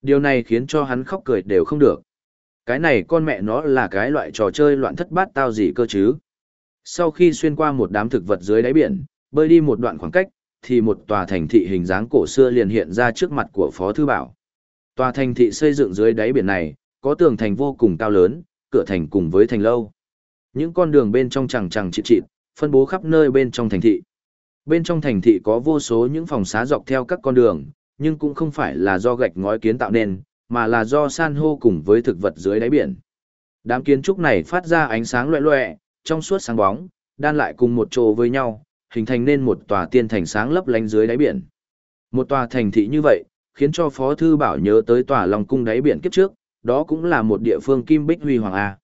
Điều này khiến cho hắn khóc cười đều không được. Cái này con mẹ nó là cái loại trò chơi loạn thất bát tao gì cơ chứ. Sau khi xuyên qua một đám thực vật dưới đáy biển, bơi đi một đoạn khoảng cách, thì một tòa thành thị hình dáng cổ xưa liền hiện ra trước mặt của Phó Thư Bảo. Tòa thành thị xây dựng dưới đáy biển này, có tường thành vô cùng cao lớn, cửa thành cùng với thành lâu. Những con đường bên trong chẳng chẳng chịt chịt, phân bố khắp nơi bên trong thành thị. Bên trong thành thị có vô số những phòng xá dọc theo các con đường, nhưng cũng không phải là do gạch ngói kiến tạo nên, mà là do san hô cùng với thực vật dưới đáy biển. Đám kiến trúc này phát ra ánh sáng loẹ loẹ, trong suốt sáng bóng, đan lại cùng một chỗ với nhau, hình thành nên một tòa tiên thành sáng lấp lánh dưới đáy biển. Một tòa thành thị như vậy, khiến cho Phó Thư Bảo nhớ tới tòa Long Cung đáy biển kiếp trước, đó cũng là một địa phương kim bích huy hoàng A.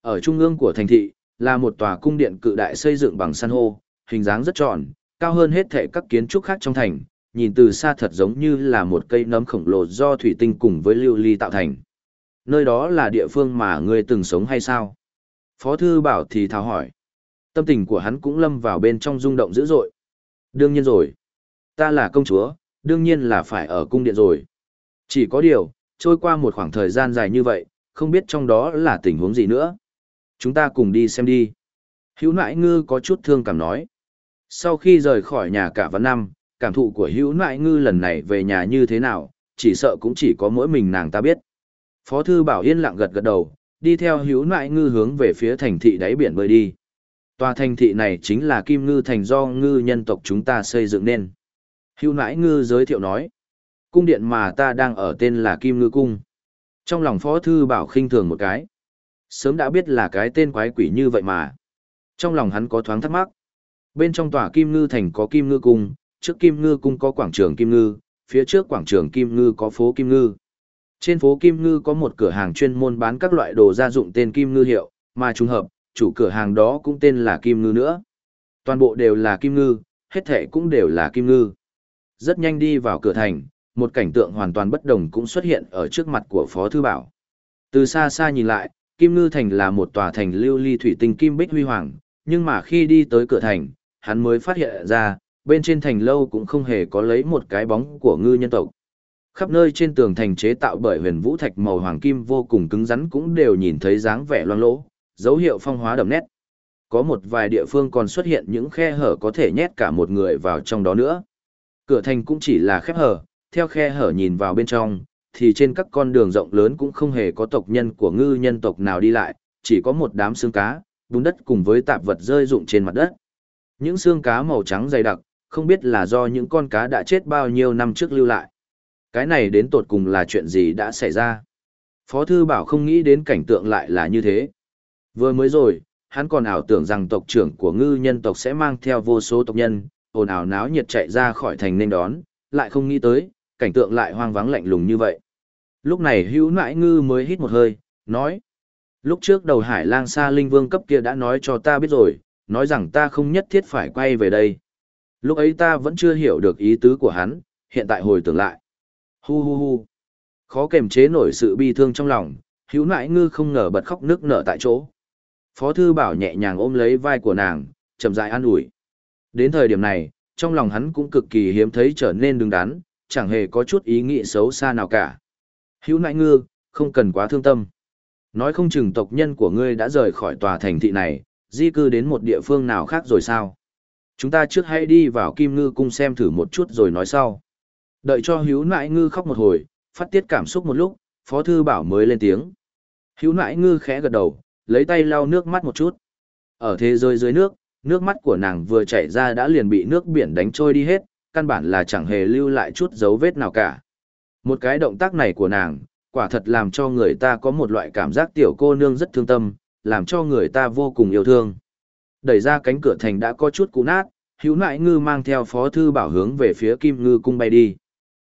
Ở trung ương của thành thị, là một tòa cung điện cự đại xây dựng bằng san hô, hình dáng rất tròn, cao hơn hết thể các kiến trúc khác trong thành, nhìn từ xa thật giống như là một cây nấm khổng lồ do thủy tinh cùng với lưu ly tạo thành. Nơi đó là địa phương mà ngươi từng sống hay sao? Phó thư bảo thì thào hỏi. Tâm tình của hắn cũng lâm vào bên trong rung động dữ dội. Đương nhiên rồi. Ta là công chúa, đương nhiên là phải ở cung điện rồi. Chỉ có điều, trôi qua một khoảng thời gian dài như vậy, không biết trong đó là tình huống gì nữa. Chúng ta cùng đi xem đi. Hữu nãi ngư có chút thương cảm nói. Sau khi rời khỏi nhà cả văn năm, cảm thụ của hữu nại ngư lần này về nhà như thế nào, chỉ sợ cũng chỉ có mỗi mình nàng ta biết. Phó thư bảo yên lặng gật gật đầu, đi theo hữu nại ngư hướng về phía thành thị đáy biển bơi đi. Tòa thành thị này chính là kim ngư thành do ngư nhân tộc chúng ta xây dựng nên. Hữu Nại ngư giới thiệu nói. Cung điện mà ta đang ở tên là Kim Ngư Cung. Trong lòng phó thư bảo khinh thường một cái. Sớm đã biết là cái tên quái quỷ như vậy mà. Trong lòng hắn có thoáng thắc mắc. Bên trong tòa Kim Ngư Thành có Kim Ngư Cung, trước Kim Ngư Cung có quảng trường Kim Ngư, phía trước quảng trường Kim Ngư có phố Kim Ngư. Trên phố Kim Ngư có một cửa hàng chuyên môn bán các loại đồ gia dụng tên Kim Ngư hiệu, mà trùng hợp, chủ cửa hàng đó cũng tên là Kim Ngư nữa. Toàn bộ đều là Kim Ngư, hết thể cũng đều là Kim Ngư. Rất nhanh đi vào cửa thành, một cảnh tượng hoàn toàn bất đồng cũng xuất hiện ở trước mặt của Phó Thư Bảo. Từ xa xa nhìn lại, Kim Ngư Thành là một tòa thành lưu ly thủy tinh kim bích huy hoàng, nhưng mà khi đi tới cửa thành, hắn mới phát hiện ra, bên trên thành lâu cũng không hề có lấy một cái bóng của ngư nhân tộc. Khắp nơi trên tường thành chế tạo bởi huyền vũ thạch màu hoàng kim vô cùng cứng rắn cũng đều nhìn thấy dáng vẻ loang lỗ, dấu hiệu phong hóa đậm nét. Có một vài địa phương còn xuất hiện những khe hở có thể nhét cả một người vào trong đó nữa. Cửa thành cũng chỉ là khép hở, theo khe hở nhìn vào bên trong, thì trên các con đường rộng lớn cũng không hề có tộc nhân của ngư nhân tộc nào đi lại, chỉ có một đám xương cá, bùn đất cùng với tạp vật rơi rụng trên mặt đất. Những xương cá màu trắng dày đặc, không biết là do những con cá đã chết bao nhiêu năm trước lưu lại. Cái này đến tột cùng là chuyện gì đã xảy ra. Phó Thư Bảo không nghĩ đến cảnh tượng lại là như thế. Vừa mới rồi, hắn còn ảo tưởng rằng tộc trưởng của ngư nhân tộc sẽ mang theo vô số tộc nhân, ồn ào náo nhiệt chạy ra khỏi thành nên đón, lại không nghĩ tới, cảnh tượng lại hoang vắng lạnh lùng như vậy. Lúc này hữu nãi ngư mới hít một hơi, nói. Lúc trước đầu hải lang xa linh vương cấp kia đã nói cho ta biết rồi, nói rằng ta không nhất thiết phải quay về đây. Lúc ấy ta vẫn chưa hiểu được ý tứ của hắn, hiện tại hồi tưởng lại. Hu hu hu. Khó kềm chế nổi sự bi thương trong lòng, hữu nại ngư không ngờ bật khóc nước nở tại chỗ. Phó thư bảo nhẹ nhàng ôm lấy vai của nàng, chậm rãi an ủi. Đến thời điểm này, trong lòng hắn cũng cực kỳ hiếm thấy trở nên đứng đắn, chẳng hề có chút ý nghĩ xấu xa nào cả. Hữu nại ngư, không cần quá thương tâm. Nói không chừng tộc nhân của ngươi đã rời khỏi tòa thành thị này, di cư đến một địa phương nào khác rồi sao? Chúng ta trước hãy đi vào kim ngư cung xem thử một chút rồi nói sau. Đợi cho hữu nại ngư khóc một hồi, phát tiết cảm xúc một lúc, phó thư bảo mới lên tiếng. Hữu nại ngư khẽ gật đầu, lấy tay lau nước mắt một chút. Ở thế giới dưới nước, nước mắt của nàng vừa chảy ra đã liền bị nước biển đánh trôi đi hết, căn bản là chẳng hề lưu lại chút dấu vết nào cả, Một cái động tác này của nàng, quả thật làm cho người ta có một loại cảm giác tiểu cô nương rất thương tâm, làm cho người ta vô cùng yêu thương. Đẩy ra cánh cửa thành đã có chút cũ nát, hữu nại ngư mang theo phó thư bảo hướng về phía kim ngư cung bay đi.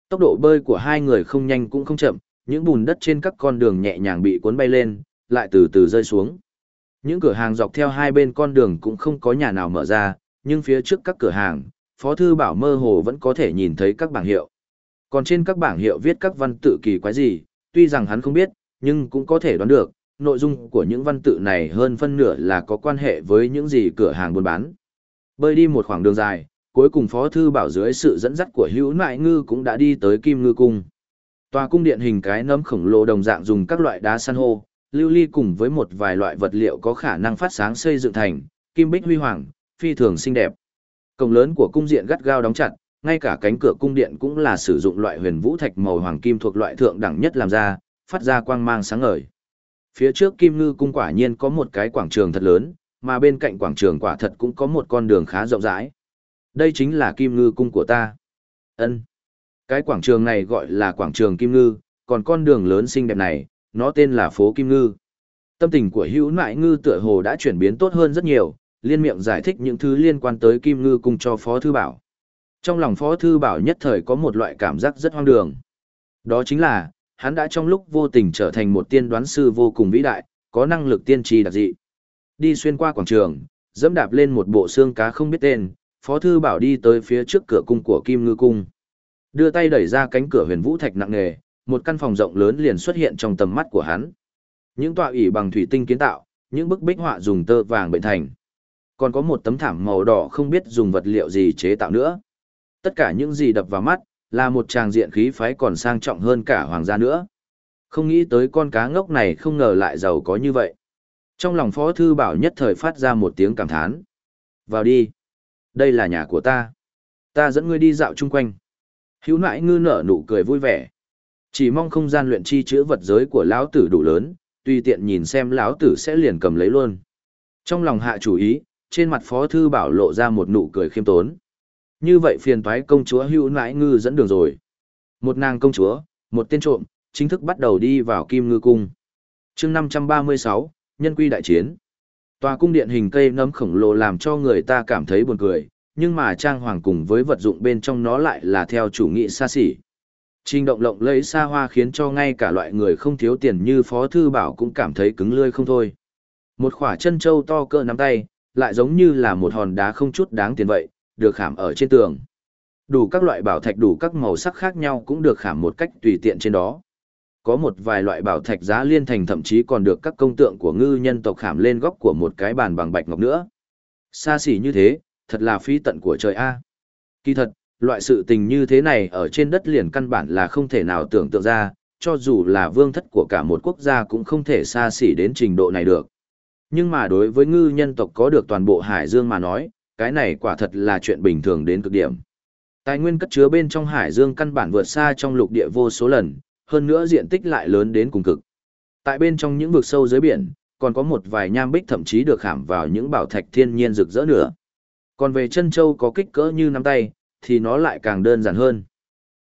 Tốc độ bơi của hai người không nhanh cũng không chậm, những bùn đất trên các con đường nhẹ nhàng bị cuốn bay lên, lại từ từ rơi xuống. Những cửa hàng dọc theo hai bên con đường cũng không có nhà nào mở ra, nhưng phía trước các cửa hàng, Phó Thư Bảo mơ hồ vẫn có thể nhìn thấy các bảng hiệu. Còn trên các bảng hiệu viết các văn tự kỳ quái gì, tuy rằng hắn không biết, nhưng cũng có thể đoán được, nội dung của những văn tự này hơn phân nửa là có quan hệ với những gì cửa hàng buôn bán. Bơi đi một khoảng đường dài, cuối cùng Phó Thư Bảo dưới sự dẫn dắt của hữu nại ngư cũng đã đi tới Kim Ngư Cung. Tòa cung điện hình cái nấm khổng lồ đồng dạng dùng các loại đá san hô, lưu ly cùng với một vài loại vật liệu có khả năng phát sáng xây dựng thành, kim bích huy hoàng, phi thường xinh đẹp. Cổng lớn của cung điện gắt gao đóng chặt, ngay cả cánh cửa cung điện cũng là sử dụng loại huyền vũ thạch màu hoàng kim thuộc loại thượng đẳng nhất làm ra, phát ra quang mang sáng ngời. Phía trước Kim Ngư cung quả nhiên có một cái quảng trường thật lớn, mà bên cạnh quảng trường quả thật cũng có một con đường khá rộng rãi. Đây chính là Kim Ngư cung của ta. Ân. Cái quảng trường này gọi là quảng trường Kim Ngư, còn con đường lớn xinh đẹp này, nó tên là phố Kim Ngư. Tâm tình của hữu nại ngư tựa hồ đã chuyển biến tốt hơn rất nhiều, liên miệng giải thích những thứ liên quan tới Kim Ngư cung cho Phó Thư Bảo. Trong lòng Phó Thư Bảo nhất thời có một loại cảm giác rất hoang đường. Đó chính là, hắn đã trong lúc vô tình trở thành một tiên đoán sư vô cùng vĩ đại, có năng lực tiên tri đặc dị. Đi xuyên qua quảng trường, dẫm đạp lên một bộ xương cá không biết tên, Phó Thư Bảo đi tới phía trước cửa cung của Kim Ngư Cung. Đưa tay đẩy ra cánh cửa huyền vũ thạch nặng nề, một căn phòng rộng lớn liền xuất hiện trong tầm mắt của hắn. Những tọa ỷ bằng thủy tinh kiến tạo, những bức bích họa dùng tơ vàng bệnh thành. Còn có một tấm thảm màu đỏ không biết dùng vật liệu gì chế tạo nữa. Tất cả những gì đập vào mắt, là một tràng diện khí phái còn sang trọng hơn cả hoàng gia nữa. Không nghĩ tới con cá ngốc này không ngờ lại giàu có như vậy. Trong lòng Phó Thư Bảo nhất thời phát ra một tiếng cảm thán. Vào đi. Đây là nhà của ta. Ta dẫn ngươi đi dạo chung quanh. Hữu nãi ngư nở nụ cười vui vẻ. Chỉ mong không gian luyện chi chữa vật giới của lão tử đủ lớn, tùy tiện nhìn xem lão tử sẽ liền cầm lấy luôn. Trong lòng hạ chủ ý, trên mặt Phó Thư Bảo lộ ra một nụ cười khiêm tốn. Như vậy phiền toái công chúa hữu nãi ngư dẫn đường rồi. Một nàng công chúa, một tên trộm, chính thức bắt đầu đi vào kim ngư cung. chương 536, nhân quy đại chiến. Tòa cung điện hình cây nấm khổng lồ làm cho người ta cảm thấy buồn cười, nhưng mà trang hoàng cùng với vật dụng bên trong nó lại là theo chủ nghĩa xa xỉ. Trình động lộng lấy xa hoa khiến cho ngay cả loại người không thiếu tiền như Phó Thư Bảo cũng cảm thấy cứng lươi không thôi. Một khỏa chân trâu to cỡ nắm tay, lại giống như là một hòn đá không chút đáng tiền vậy, được khảm ở trên tường. Đủ các loại bảo thạch đủ các màu sắc khác nhau cũng được khảm một cách tùy tiện trên đó. Có một vài loại bảo thạch giá liên thành thậm chí còn được các công tượng của ngư nhân tộc khảm lên góc của một cái bàn bằng bạch ngọc nữa. Xa xỉ như thế, thật là phi tận của trời A. Kỳ thật, loại sự tình như thế này ở trên đất liền căn bản là không thể nào tưởng tượng ra, cho dù là vương thất của cả một quốc gia cũng không thể xa xỉ đến trình độ này được. Nhưng mà đối với ngư nhân tộc có được toàn bộ hải dương mà nói, cái này quả thật là chuyện bình thường đến cực điểm. Tài nguyên cất chứa bên trong hải dương căn bản vượt xa trong lục địa vô số lần, hơn nữa diện tích lại lớn đến cùng cực. Tại bên trong những vực sâu dưới biển, còn có một vài nham bích thậm chí được khảm vào những bảo thạch thiên nhiên rực rỡ nữa. Còn về chân châu có kích cỡ như nắm tay, thì nó lại càng đơn giản hơn.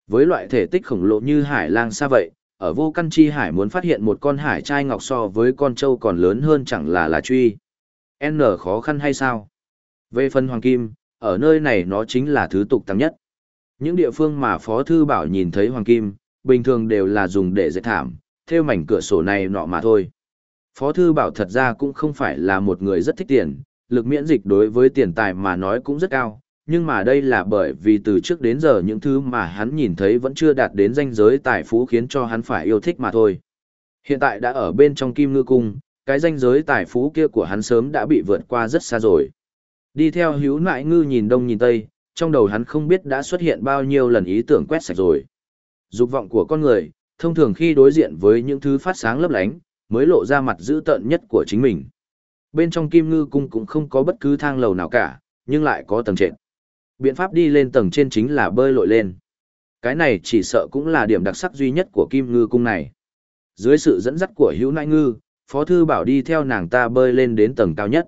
Với loại thể tích khổng lồ như hải lang xa vậy, ở vô căn chi hải muốn phát hiện một con hải trai ngọc so với con trâu còn lớn hơn chẳng là là truy. N khó khăn hay sao? Về phần hoàng kim, ở nơi này nó chính là thứ tục tăng nhất. Những địa phương mà Phó Thư Bảo nhìn thấy hoàng kim, bình thường đều là dùng để dạy thảm, theo mảnh cửa sổ này nọ mà thôi. Phó Thư Bảo thật ra cũng không phải là một người rất thích tiền, lực miễn dịch đối với tiền tài mà nói cũng rất cao, nhưng mà đây là bởi vì từ trước đến giờ những thứ mà hắn nhìn thấy vẫn chưa đạt đến danh giới tài phú khiến cho hắn phải yêu thích mà thôi. Hiện tại đã ở bên trong kim ngư cung, cái danh giới tài phú kia của hắn sớm đã bị vượt qua rất xa rồi. Đi theo hữu nại ngư nhìn đông nhìn tây, trong đầu hắn không biết đã xuất hiện bao nhiêu lần ý tưởng quét sạch rồi. Dục vọng của con người, thông thường khi đối diện với những thứ phát sáng lấp lánh, mới lộ ra mặt dữ tợn nhất của chính mình. Bên trong kim ngư cung cũng không có bất cứ thang lầu nào cả, nhưng lại có tầng trệt. Biện pháp đi lên tầng trên chính là bơi lội lên. Cái này chỉ sợ cũng là điểm đặc sắc duy nhất của kim ngư cung này. Dưới sự dẫn dắt của hữu nại ngư, Phó Thư Bảo đi theo nàng ta bơi lên đến tầng cao nhất.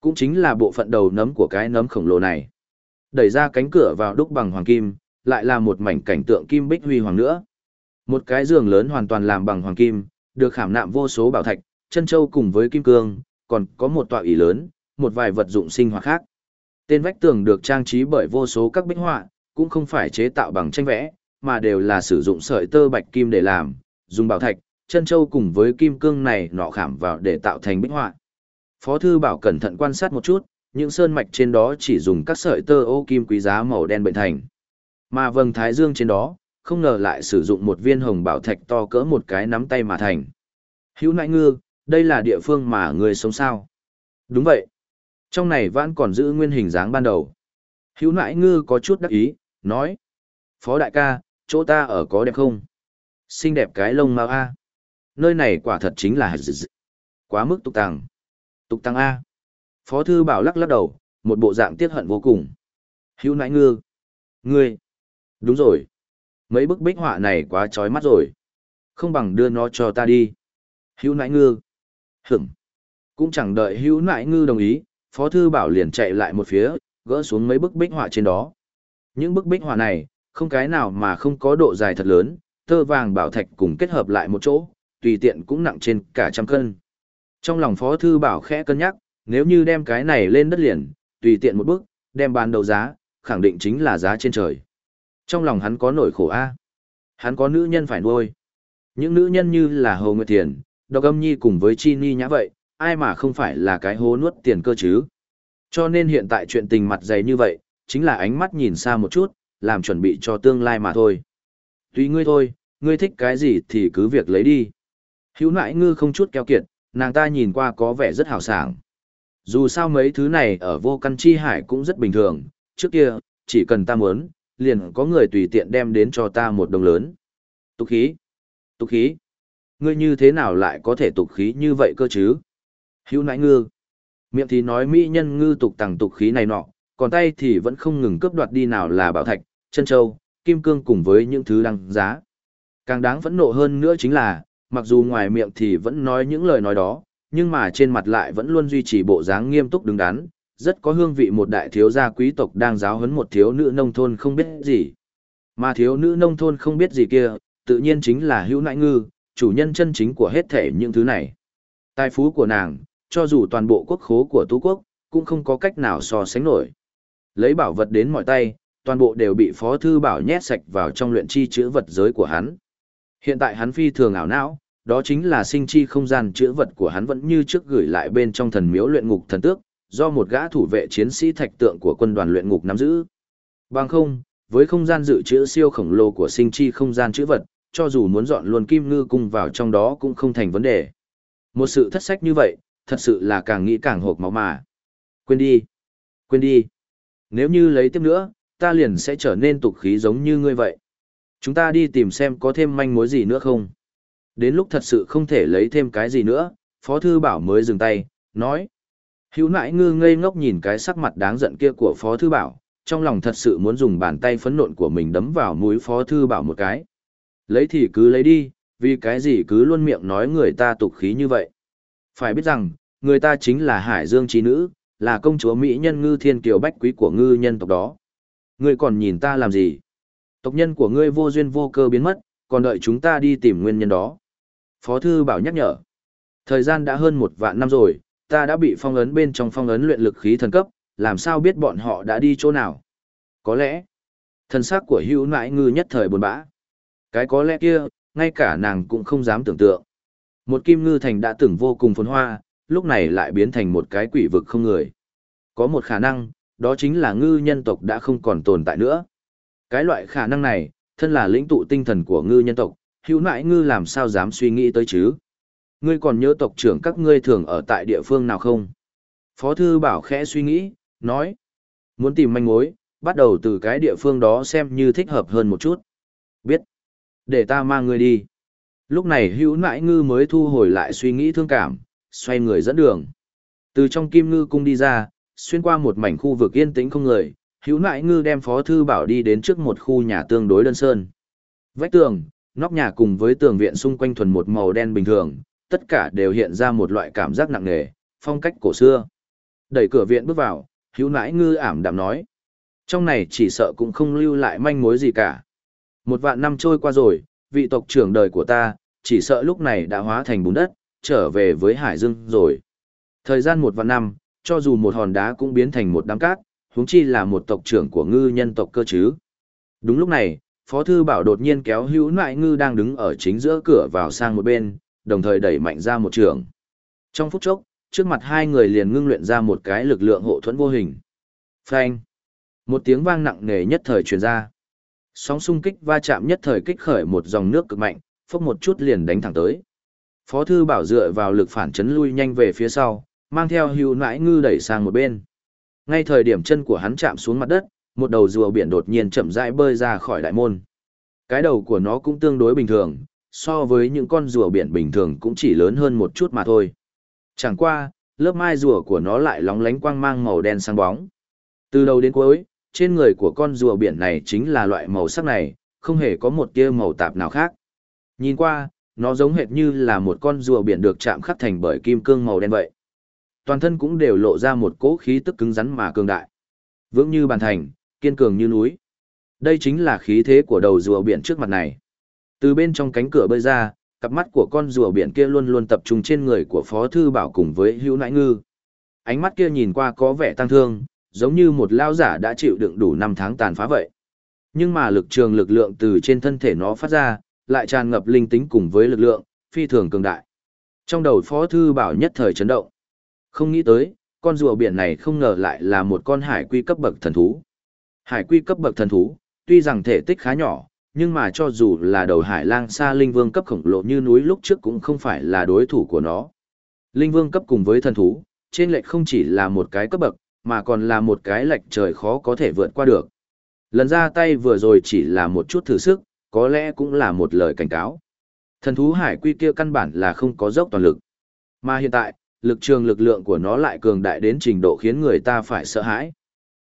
Cũng chính là bộ phận đầu nấm của cái nấm khổng lồ này. Đẩy ra cánh cửa vào đúc bằng hoàng kim, lại là một mảnh cảnh tượng kim bích huy hoàng nữa. Một cái giường lớn hoàn toàn làm bằng hoàng kim, được khảm nạm vô số bảo thạch, chân châu cùng với kim cương, còn có một tọa ỷ lớn, một vài vật dụng sinh hoạt khác. Tên vách tường được trang trí bởi vô số các bích họa, cũng không phải chế tạo bằng tranh vẽ, mà đều là sử dụng sợi tơ bạch kim để làm, dùng bảo thạch, chân châu cùng với kim cương này nọ khảm vào để tạo thành bích họa. Phó thư bảo cẩn thận quan sát một chút, những sơn mạch trên đó chỉ dùng các sợi tơ ô kim quý giá màu đen bệnh thành. Mà vầng thái dương trên đó, không ngờ lại sử dụng một viên hồng bảo thạch to cỡ một cái nắm tay mà thành. Hữu nại ngư, đây là địa phương mà người sống sao? Đúng vậy. Trong này vẫn còn giữ nguyên hình dáng ban đầu. Hữu nại ngư có chút đắc ý, nói. Phó đại ca, chỗ ta ở có đẹp không? Xinh đẹp cái lông mao a. Nơi này quả thật chính là quá mức tục tàng. Tục tăng a. Phó thư bảo lắc lắc đầu, một bộ dạng tiếc hận vô cùng. Hữu nãi ngư. Ngươi. Đúng rồi. Mấy bức bích họa này quá trói mắt rồi. Không bằng đưa nó cho ta đi. Hữu nãi ngư. Hửm. Cũng chẳng đợi hữu nãi ngư đồng ý, Phó Thư Bảo liền chạy lại một phía, gỡ xuống mấy bức bích họa trên đó. Những bức bích họa này, không cái nào mà không có độ dài thật lớn, tơ vàng bảo thạch cùng kết hợp lại một chỗ, tùy tiện cũng nặng trên cả trăm cân. Trong lòng Phó Thư Bảo khẽ cân nhắc, nếu như đem cái này lên đất liền, tùy tiện một bước, đem bán đầu giá, khẳng định chính là giá trên trời. Trong lòng hắn có nỗi khổ a Hắn có nữ nhân phải nuôi. Những nữ nhân như là Hồ Nguyệt Thiền, Độc Âm Nhi cùng với Chi Ni nhã vậy, ai mà không phải là cái hố nuốt tiền cơ chứ. Cho nên hiện tại chuyện tình mặt dày như vậy, chính là ánh mắt nhìn xa một chút, làm chuẩn bị cho tương lai mà thôi. Tùy ngươi thôi, ngươi thích cái gì thì cứ việc lấy đi. Hữu nãi ngư không chút keo kiệt, nàng ta nhìn qua có vẻ rất hào sảng. Dù sao mấy thứ này ở vô căn chi hải cũng rất bình thường, trước kia, chỉ cần ta muốn, liền có người tùy tiện đem đến cho ta một đồng lớn. Tục khí. Tục khí. Ngươi như thế nào lại có thể tục khí như vậy cơ chứ? Hữu nãi ngư. Miệng thì nói mỹ nhân ngư tục tàng tục khí này nọ, còn tay thì vẫn không ngừng cướp đoạt đi nào là bảo thạch, chân châu, kim cương cùng với những thứ đăng giá. Càng đáng phẫn nộ hơn nữa chính là, mặc dù ngoài miệng thì vẫn nói những lời nói đó, nhưng mà trên mặt lại vẫn luôn duy trì bộ dáng nghiêm túc đứng đắn, rất có hương vị một đại thiếu gia quý tộc đang giáo huấn một thiếu nữ nông thôn không biết gì. Mà thiếu nữ nông thôn không biết gì kia, tự nhiên chính là hữu nại ngư, chủ nhân chân chính của hết thể những thứ này. Tài phú của nàng, cho dù toàn bộ quốc khố của tú quốc, cũng không có cách nào so sánh nổi. Lấy bảo vật đến mọi tay, toàn bộ đều bị Phó Thư Bảo nhét sạch vào trong luyện chi chữ vật giới của hắn. Hiện tại hắn phi thường ảo não, đó chính là sinh chi không gian chữ vật của hắn vẫn như trước gửi lại bên trong thần miếu luyện ngục thần tước, do một gã thủ vệ chiến sĩ thạch tượng của quân đoàn luyện ngục nắm giữ. Bằng không, với không gian dự trữ siêu khổng lồ của sinh chi không gian chữ vật, cho dù muốn dọn luôn kim ngư cung vào trong đó cũng không thành vấn đề. Một sự thất sách như vậy, thật sự là càng nghĩ càng hộp máu mà. Quên đi. Quên đi. Nếu như lấy tiếp nữa, ta liền sẽ trở nên tục khí giống như ngươi vậy. Chúng ta đi tìm xem có thêm manh mối gì nữa không. Đến lúc thật sự không thể lấy thêm cái gì nữa, Phó Thư Bảo mới dừng tay, nói. Hữu nãi ngư ngây ngốc nhìn cái sắc mặt đáng giận kia của Phó Thư Bảo, trong lòng thật sự muốn dùng bàn tay phấn nộn của mình đấm vào mũi Phó Thư Bảo một cái. Lấy thì cứ lấy đi, vì cái gì cứ luôn miệng nói người ta tục khí như vậy. Phải biết rằng, người ta chính là Hải Dương trí nữ, là công chúa Mỹ nhân ngư thiên kiều bách quý của ngư nhân tộc đó. Ngươi còn nhìn ta làm gì? Tộc nhân của ngươi vô duyên vô cơ biến mất, còn đợi chúng ta đi tìm nguyên nhân đó. Phó Thư Bảo nhắc nhở. Thời gian đã hơn một vạn năm rồi, ta đã bị phong ấn bên trong phong ấn luyện lực khí thần cấp, làm sao biết bọn họ đã đi chỗ nào? Có lẽ, thân xác của hữu nãi ngư nhất thời buồn bã. Cái có lẽ kia, ngay cả nàng cũng không dám tưởng tượng. Một kim ngư thành đã từng vô cùng phồn hoa, lúc này lại biến thành một cái quỷ vực không người. Có một khả năng, đó chính là ngư nhân tộc đã không còn tồn tại nữa. Cái loại khả năng này, thân là lĩnh tụ tinh thần của ngư nhân tộc, hữu Nại ngư làm sao dám suy nghĩ tới chứ? Ngươi còn nhớ tộc trưởng các ngươi thường ở tại địa phương nào không? Phó thư bảo khẽ suy nghĩ, nói. Muốn tìm manh mối, bắt đầu từ cái địa phương đó xem như thích hợp hơn một chút. Biết. Để ta mang ngươi đi. Lúc này hữu Nại ngư mới thu hồi lại suy nghĩ thương cảm, xoay người dẫn đường. Từ trong kim ngư cung đi ra, xuyên qua một mảnh khu vực yên tĩnh không người, hữu Nại ngư đem phó thư bảo đi đến trước một khu nhà tương đối đơn sơn. Vách tường, nóc nhà cùng với tường viện xung quanh thuần một màu đen bình thường, tất cả đều hiện ra một loại cảm giác nặng nề, phong cách cổ xưa. Đẩy cửa viện bước vào, hữu nãi ngư ảm đạm nói. Trong này chỉ sợ cũng không lưu lại manh mối gì cả. Một vạn năm trôi qua rồi, vị tộc trưởng đời của ta, chỉ sợ lúc này đã hóa thành bùn đất, trở về với Hải Dương rồi. Thời gian một vạn năm, cho dù một hòn đá cũng biến thành một đám cát, huống chi là một tộc trưởng của ngư nhân tộc cơ chứ. Đúng lúc này, Phó Thư Bảo đột nhiên kéo hữu nại ngư đang đứng ở chính giữa cửa vào sang một bên, đồng thời đẩy mạnh ra một trường. Trong phút chốc, trước mặt hai người liền ngưng luyện ra một cái lực lượng hộ thuẫn vô hình. Phanh! Một tiếng vang nặng nề nhất thời truyền ra. Sóng xung kích va chạm nhất thời kích khởi một dòng nước cực mạnh, phốc một chút liền đánh thẳng tới. Phó thư bảo dựa vào lực phản chấn lui nhanh về phía sau, mang theo hữu nãi ngư đẩy sang một bên. Ngay thời điểm chân của hắn chạm xuống mặt đất, một đầu rùa biển đột nhiên chậm rãi bơi ra khỏi đại môn. Cái đầu của nó cũng tương đối bình thường, so với những con rùa biển bình thường cũng chỉ lớn hơn một chút mà thôi. Chẳng qua, lớp mai rùa của nó lại lóng lánh quang mang màu đen sáng bóng. Từ đầu đến cuối, trên người của con rùa biển này chính là loại màu sắc này, không hề có một tia màu tạp nào khác. Nhìn qua, nó giống hệt như là một con rùa biển được chạm khắc thành bởi kim cương màu đen vậy. Toàn thân cũng đều lộ ra một cỗ khí tức cứng rắn mà cường đại. Vững như bàn thành, kiên cường như núi. Đây chính là khí thế của đầu rùa biển trước mặt này. Từ bên trong cánh cửa bơi ra, cặp mắt của con rùa biển kia luôn luôn tập trung trên người của Phó Thư Bảo cùng với hữu nãi ngư. Ánh mắt kia nhìn qua có vẻ tăng thương, giống như một lao giả đã chịu đựng đủ năm tháng tàn phá vậy. Nhưng mà lực trường lực lượng từ trên thân thể nó phát ra, lại tràn ngập linh tính cùng với lực lượng, phi thường cường đại. Trong đầu Phó Thư Bảo nhất thời chấn động. Không nghĩ tới, con rùa biển này không ngờ lại là một con hải quy cấp bậc thần thú. Hải quy cấp bậc thần thú, tuy rằng thể tích khá nhỏ, nhưng mà cho dù là đầu hải lang xa linh vương cấp khổng lồ như núi lúc trước cũng không phải là đối thủ của nó. Linh vương cấp cùng với thần thú, trên lệch không chỉ là một cái cấp bậc, mà còn là một cái lệch trời khó có thể vượt qua được. Lần ra tay vừa rồi chỉ là một chút thử sức, có lẽ cũng là một lời cảnh cáo. Thần thú hải quy kia căn bản là không có dốc toàn lực. Mà hiện tại, lực trường lực lượng của nó lại cường đại đến trình độ khiến người ta phải sợ hãi.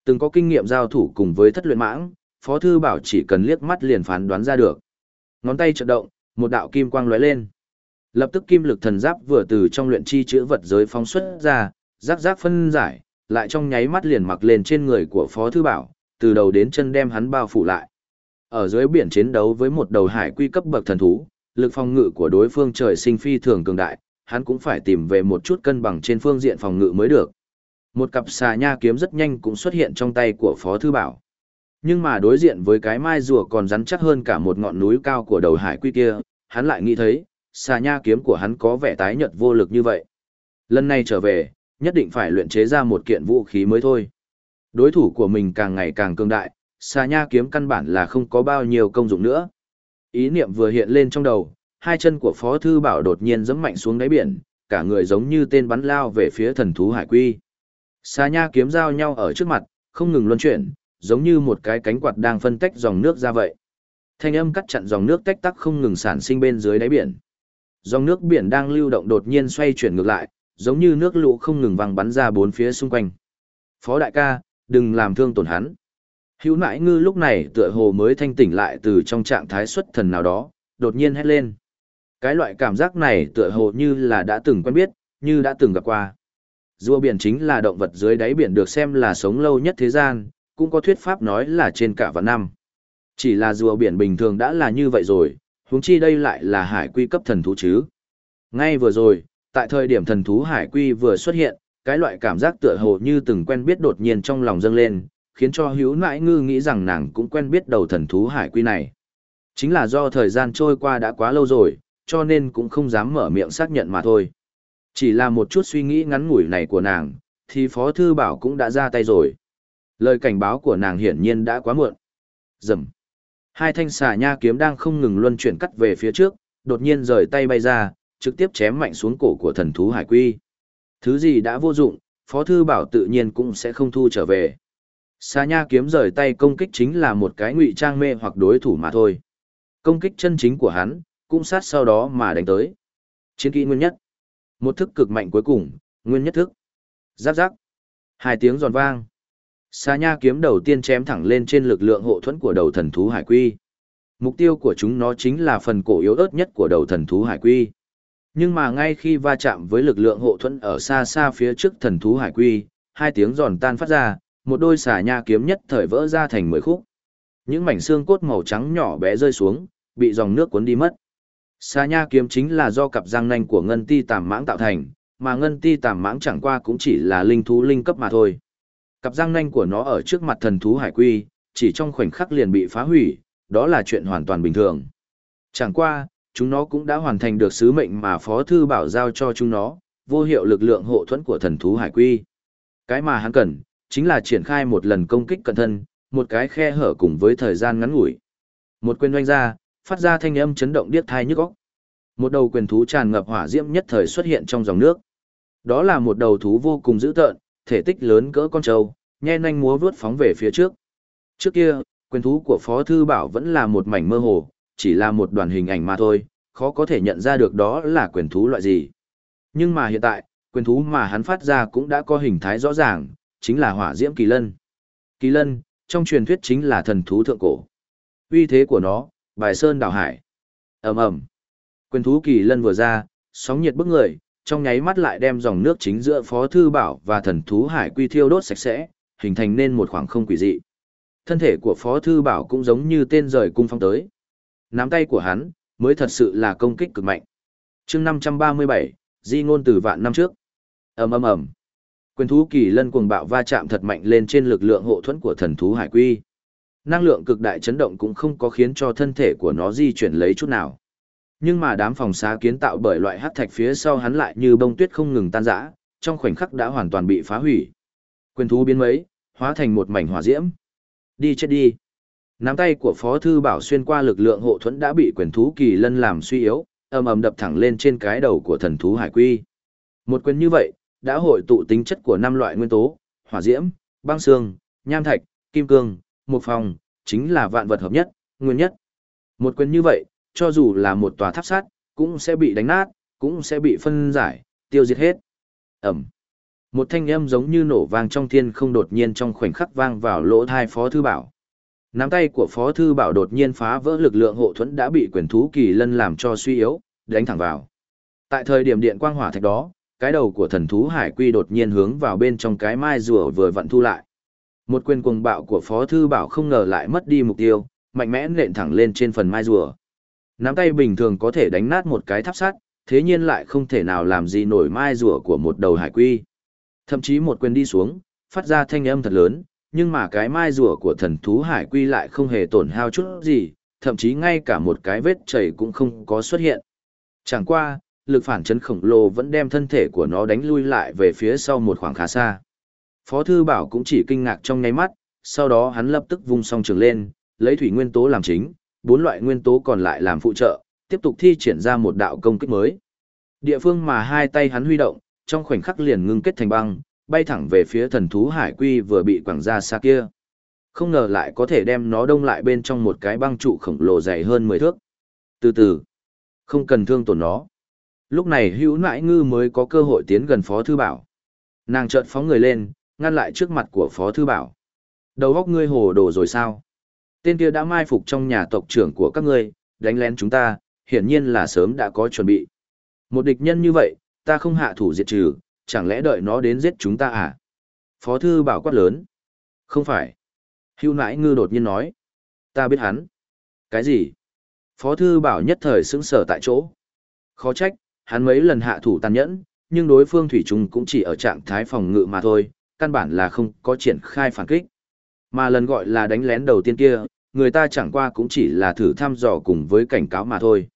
Từng có kinh nghiệm giao thủ cùng với thất luyện mãng, Phó Thư Bảo chỉ cần liếc mắt liền phán đoán ra được. Ngón tay chợt động, một đạo kim quang lóe lên. Lập tức kim lực thần giáp vừa từ trong luyện chi chữa vật giới phóng xuất ra, rắc rắc phân giải, lại trong nháy mắt liền mặc lên trên người của Phó Thư Bảo, từ đầu đến chân đem hắn bao phủ lại. Ở dưới biển chiến đấu với một đầu hải quy cấp bậc thần thú, lực phòng ngự của đối phương trời sinh phi thường cường đại, hắn cũng phải tìm về một chút cân bằng trên phương diện phòng ngự mới được. Một cặp xà nha kiếm rất nhanh cũng xuất hiện trong tay của Phó Thư Bảo. Nhưng mà đối diện với cái mai rùa còn rắn chắc hơn cả một ngọn núi cao của đầu hải quy kia, hắn lại nghĩ thấy, xà nha kiếm của hắn có vẻ tái nhợt vô lực như vậy. Lần này trở về, nhất định phải luyện chế ra một kiện vũ khí mới thôi. Đối thủ của mình càng ngày càng cường đại, xà nha kiếm căn bản là không có bao nhiêu công dụng nữa. Ý niệm vừa hiện lên trong đầu, hai chân của Phó Thư Bảo đột nhiên giẫm mạnh xuống đáy biển, cả người giống như tên bắn lao về phía thần thú hải quy. Xà nha kiếm giao nhau ở trước mặt, không ngừng luân chuyển, giống như một cái cánh quạt đang phân tách dòng nước ra vậy. Thanh âm cắt chặn dòng nước tách tắc không ngừng sản sinh bên dưới đáy biển. Dòng nước biển đang lưu động đột nhiên xoay chuyển ngược lại, giống như nước lũ không ngừng văng bắn ra bốn phía xung quanh. Phó đại ca, đừng làm thương tổn hắn. Hữu nãi ngư lúc này tựa hồ mới thanh tỉnh lại từ trong trạng thái xuất thần nào đó, đột nhiên hét lên. Cái loại cảm giác này tựa hồ như là đã từng quen biết, như đã từng gặp qua. Rùa biển chính là động vật dưới đáy biển được xem là sống lâu nhất thế gian, cũng có thuyết pháp nói là trên cả vạn năm. Chỉ là rùa biển bình thường đã là như vậy rồi, huống chi đây lại là hải quy cấp thần thú chứ. Ngay vừa rồi, tại thời điểm thần thú hải quy vừa xuất hiện, cái loại cảm giác tựa hồ như từng quen biết đột nhiên trong lòng dâng lên, khiến cho hữu nãi ngư nghĩ rằng nàng cũng quen biết đầu thần thú hải quy này. Chính là do thời gian trôi qua đã quá lâu rồi, cho nên cũng không dám mở miệng xác nhận mà thôi. Chỉ là một chút suy nghĩ ngắn ngủi này của nàng, thì Phó Thư Bảo cũng đã ra tay rồi. Lời cảnh báo của nàng hiển nhiên đã quá muộn. Dầm. Hai thanh xà nha kiếm đang không ngừng luân chuyển cắt về phía trước, đột nhiên rời tay bay ra, trực tiếp chém mạnh xuống cổ của thần thú hải quy. Thứ gì đã vô dụng, Phó Thư Bảo tự nhiên cũng sẽ không thu trở về. Xà nha kiếm rời tay công kích chính là một cái ngụy trang mê hoặc đối thủ mà thôi. Công kích chân chính của hắn, cũng sát sau đó mà đánh tới. Chiến kỹ nguyên nhất. Một thức cực mạnh cuối cùng, nguyên nhất thức. Giáp giáp. Hai tiếng giòn vang. Xà nha kiếm đầu tiên chém thẳng lên trên lực lượng hộ thuẫn của đầu thần thú hải quy. Mục tiêu của chúng nó chính là phần cổ yếu ớt nhất của đầu thần thú hải quy. Nhưng mà ngay khi va chạm với lực lượng hộ thuẫn ở xa xa phía trước thần thú hải quy, hai tiếng giòn tan phát ra, một đôi xà nha kiếm nhất thời vỡ ra thành mười khúc. Những mảnh xương cốt màu trắng nhỏ bé rơi xuống, bị dòng nước cuốn đi mất. Xà nha kiếm chính là do cặp răng nanh của ngân ti tàm mãng tạo thành, mà ngân ti tàm mãng chẳng qua cũng chỉ là linh thú linh cấp mà thôi. Cặp răng nanh của nó ở trước mặt thần thú hải quy, chỉ trong khoảnh khắc liền bị phá hủy, đó là chuyện hoàn toàn bình thường. Chẳng qua, chúng nó cũng đã hoàn thành được sứ mệnh mà Phó Thư Bảo giao cho chúng nó, vô hiệu lực lượng hộ thuẫn của thần thú hải quy. Cái mà hắn cần, chính là triển khai một lần công kích cẩn thân, một cái khe hở cùng với thời gian ngắn ngủi. Một quyền doanh ra, phát ra thanh âm chấn động điếc thai nhức óc. Một đầu quyền thú tràn ngập hỏa diễm nhất thời xuất hiện trong dòng nước. Đó là một đầu thú vô cùng dữ tợn, thể tích lớn cỡ con trâu, nhe nhanh múa vướt phóng về phía trước. Trước kia, quyền thú của Phó Thư Bảo vẫn là một mảnh mơ hồ, chỉ là một đoàn hình ảnh mà thôi, khó có thể nhận ra được đó là quyền thú loại gì. Nhưng mà hiện tại, quyền thú mà hắn phát ra cũng đã có hình thái rõ ràng, chính là hỏa diễm kỳ lân. Kỳ lân, trong truyền thuyết chính là thần thú thượng cổ. Uy thế của nó, bài sơn đảo hải. ầm ầm Quyền thú kỳ lân vừa ra, sóng nhiệt bức người, trong nháy mắt lại đem dòng nước chính giữa Phó Thư Bảo và thần thú hải quy thiêu đốt sạch sẽ, hình thành nên một khoảng không quỷ dị. Thân thể của Phó Thư Bảo cũng giống như tên rời cung phong tới. Nắm tay của hắn, mới thật sự là công kích cực mạnh. chương 537, di ngôn từ vạn năm trước. ầm ầm ầm Quyền thú kỳ lân cuồng bạo va chạm thật mạnh lên trên lực lượng hộ thuẫn của thần thú hải quy. Năng lượng cực đại chấn động cũng không có khiến cho thân thể của nó di chuyển lấy chút nào. Nhưng mà đám phòng xá kiến tạo bởi loại hắc thạch phía sau hắn lại như bông tuyết không ngừng tan rã, trong khoảnh khắc đã hoàn toàn bị phá hủy. Quyền thú biến mấy, hóa thành một mảnh hỏa diễm. Đi chết đi. Nắm tay của Phó Thư Bảo xuyên qua lực lượng hộ thuẫn đã bị quyền thú kỳ lân làm suy yếu, ầm ầm đập thẳng lên trên cái đầu của thần thú hải quy. Một quyền như vậy, đã hội tụ tính chất của năm loại nguyên tố, hỏa diễm, băng xương, nham thạch, kim cương, một phòng chính là vạn vật hợp nhất, nguyên nhất. Một quyền như vậy, cho dù là một tòa tháp sắt, cũng sẽ bị đánh nát, cũng sẽ bị phân giải, tiêu diệt hết. Ẩm. Một thanh âm giống như nổ vang trong thiên không đột nhiên trong khoảnh khắc vang vào lỗ thai Phó Thư Bảo. Nắm tay của Phó Thư Bảo đột nhiên phá vỡ lực lượng hộ thuẫn đã bị quyền thú kỳ lân làm cho suy yếu, đánh thẳng vào. Tại thời điểm điện quang hỏa thạch đó, cái đầu của thần thú hải quy đột nhiên hướng vào bên trong cái mai rùa vừa vặn thu lại. Một quyền cuồng bạo của Phó Thư Bảo không ngờ lại mất đi mục tiêu, mạnh mẽ nện thẳng lên trên phần mai rùa. Nắm tay bình thường có thể đánh nát một cái tháp sắt, thế nhiên lại không thể nào làm gì nổi mai rùa của một đầu hải quy. Thậm chí một quyền đi xuống, phát ra thanh âm thật lớn, nhưng mà cái mai rùa của thần thú hải quy lại không hề tổn hao chút gì, thậm chí ngay cả một cái vết chảy cũng không có xuất hiện. Chẳng qua, lực phản chấn khổng lồ vẫn đem thân thể của nó đánh lui lại về phía sau một khoảng khá xa. Phó thư bảo cũng chỉ kinh ngạc trong nháy mắt, sau đó hắn lập tức vung song trường lên, lấy thủy nguyên tố làm chính, bốn loại nguyên tố còn lại làm phụ trợ, tiếp tục thi triển ra một đạo công kích mới. Địa phương mà hai tay hắn huy động, trong khoảnh khắc liền ngưng kết thành băng, bay thẳng về phía thần thú hải quy vừa bị quẳng ra xa kia. Không ngờ lại có thể đem nó đông lại bên trong một cái băng trụ khổng lồ dày hơn 10 thước. Từ từ, không cần thương tổn nó. Lúc này hữu nãi ngư mới có cơ hội tiến gần Phó Thư Bảo. Nàng chợt phóng người lên, ngăn lại trước mặt của Phó Thư Bảo. Đầu góc ngươi hồ đồ rồi sao? Tên kia đã mai phục trong nhà tộc trưởng của các ngươi, đánh lén chúng ta, hiển nhiên là sớm đã có chuẩn bị. Một địch nhân như vậy, ta không hạ thủ diệt trừ, chẳng lẽ đợi nó đến giết chúng ta à? Phó thư bảo quát lớn. Không phải. Hưu nãi ngư đột nhiên nói. Ta biết hắn. Cái gì? Phó thư bảo nhất thời sững sở tại chỗ. Khó trách, hắn mấy lần hạ thủ tàn nhẫn, nhưng đối phương thủy trùng cũng chỉ ở trạng thái phòng ngự mà thôi, căn bản là không có triển khai phản kích. Mà lần gọi là đánh lén đầu tiên kia, người ta chẳng qua cũng chỉ là thử thăm dò cùng với cảnh cáo mà thôi.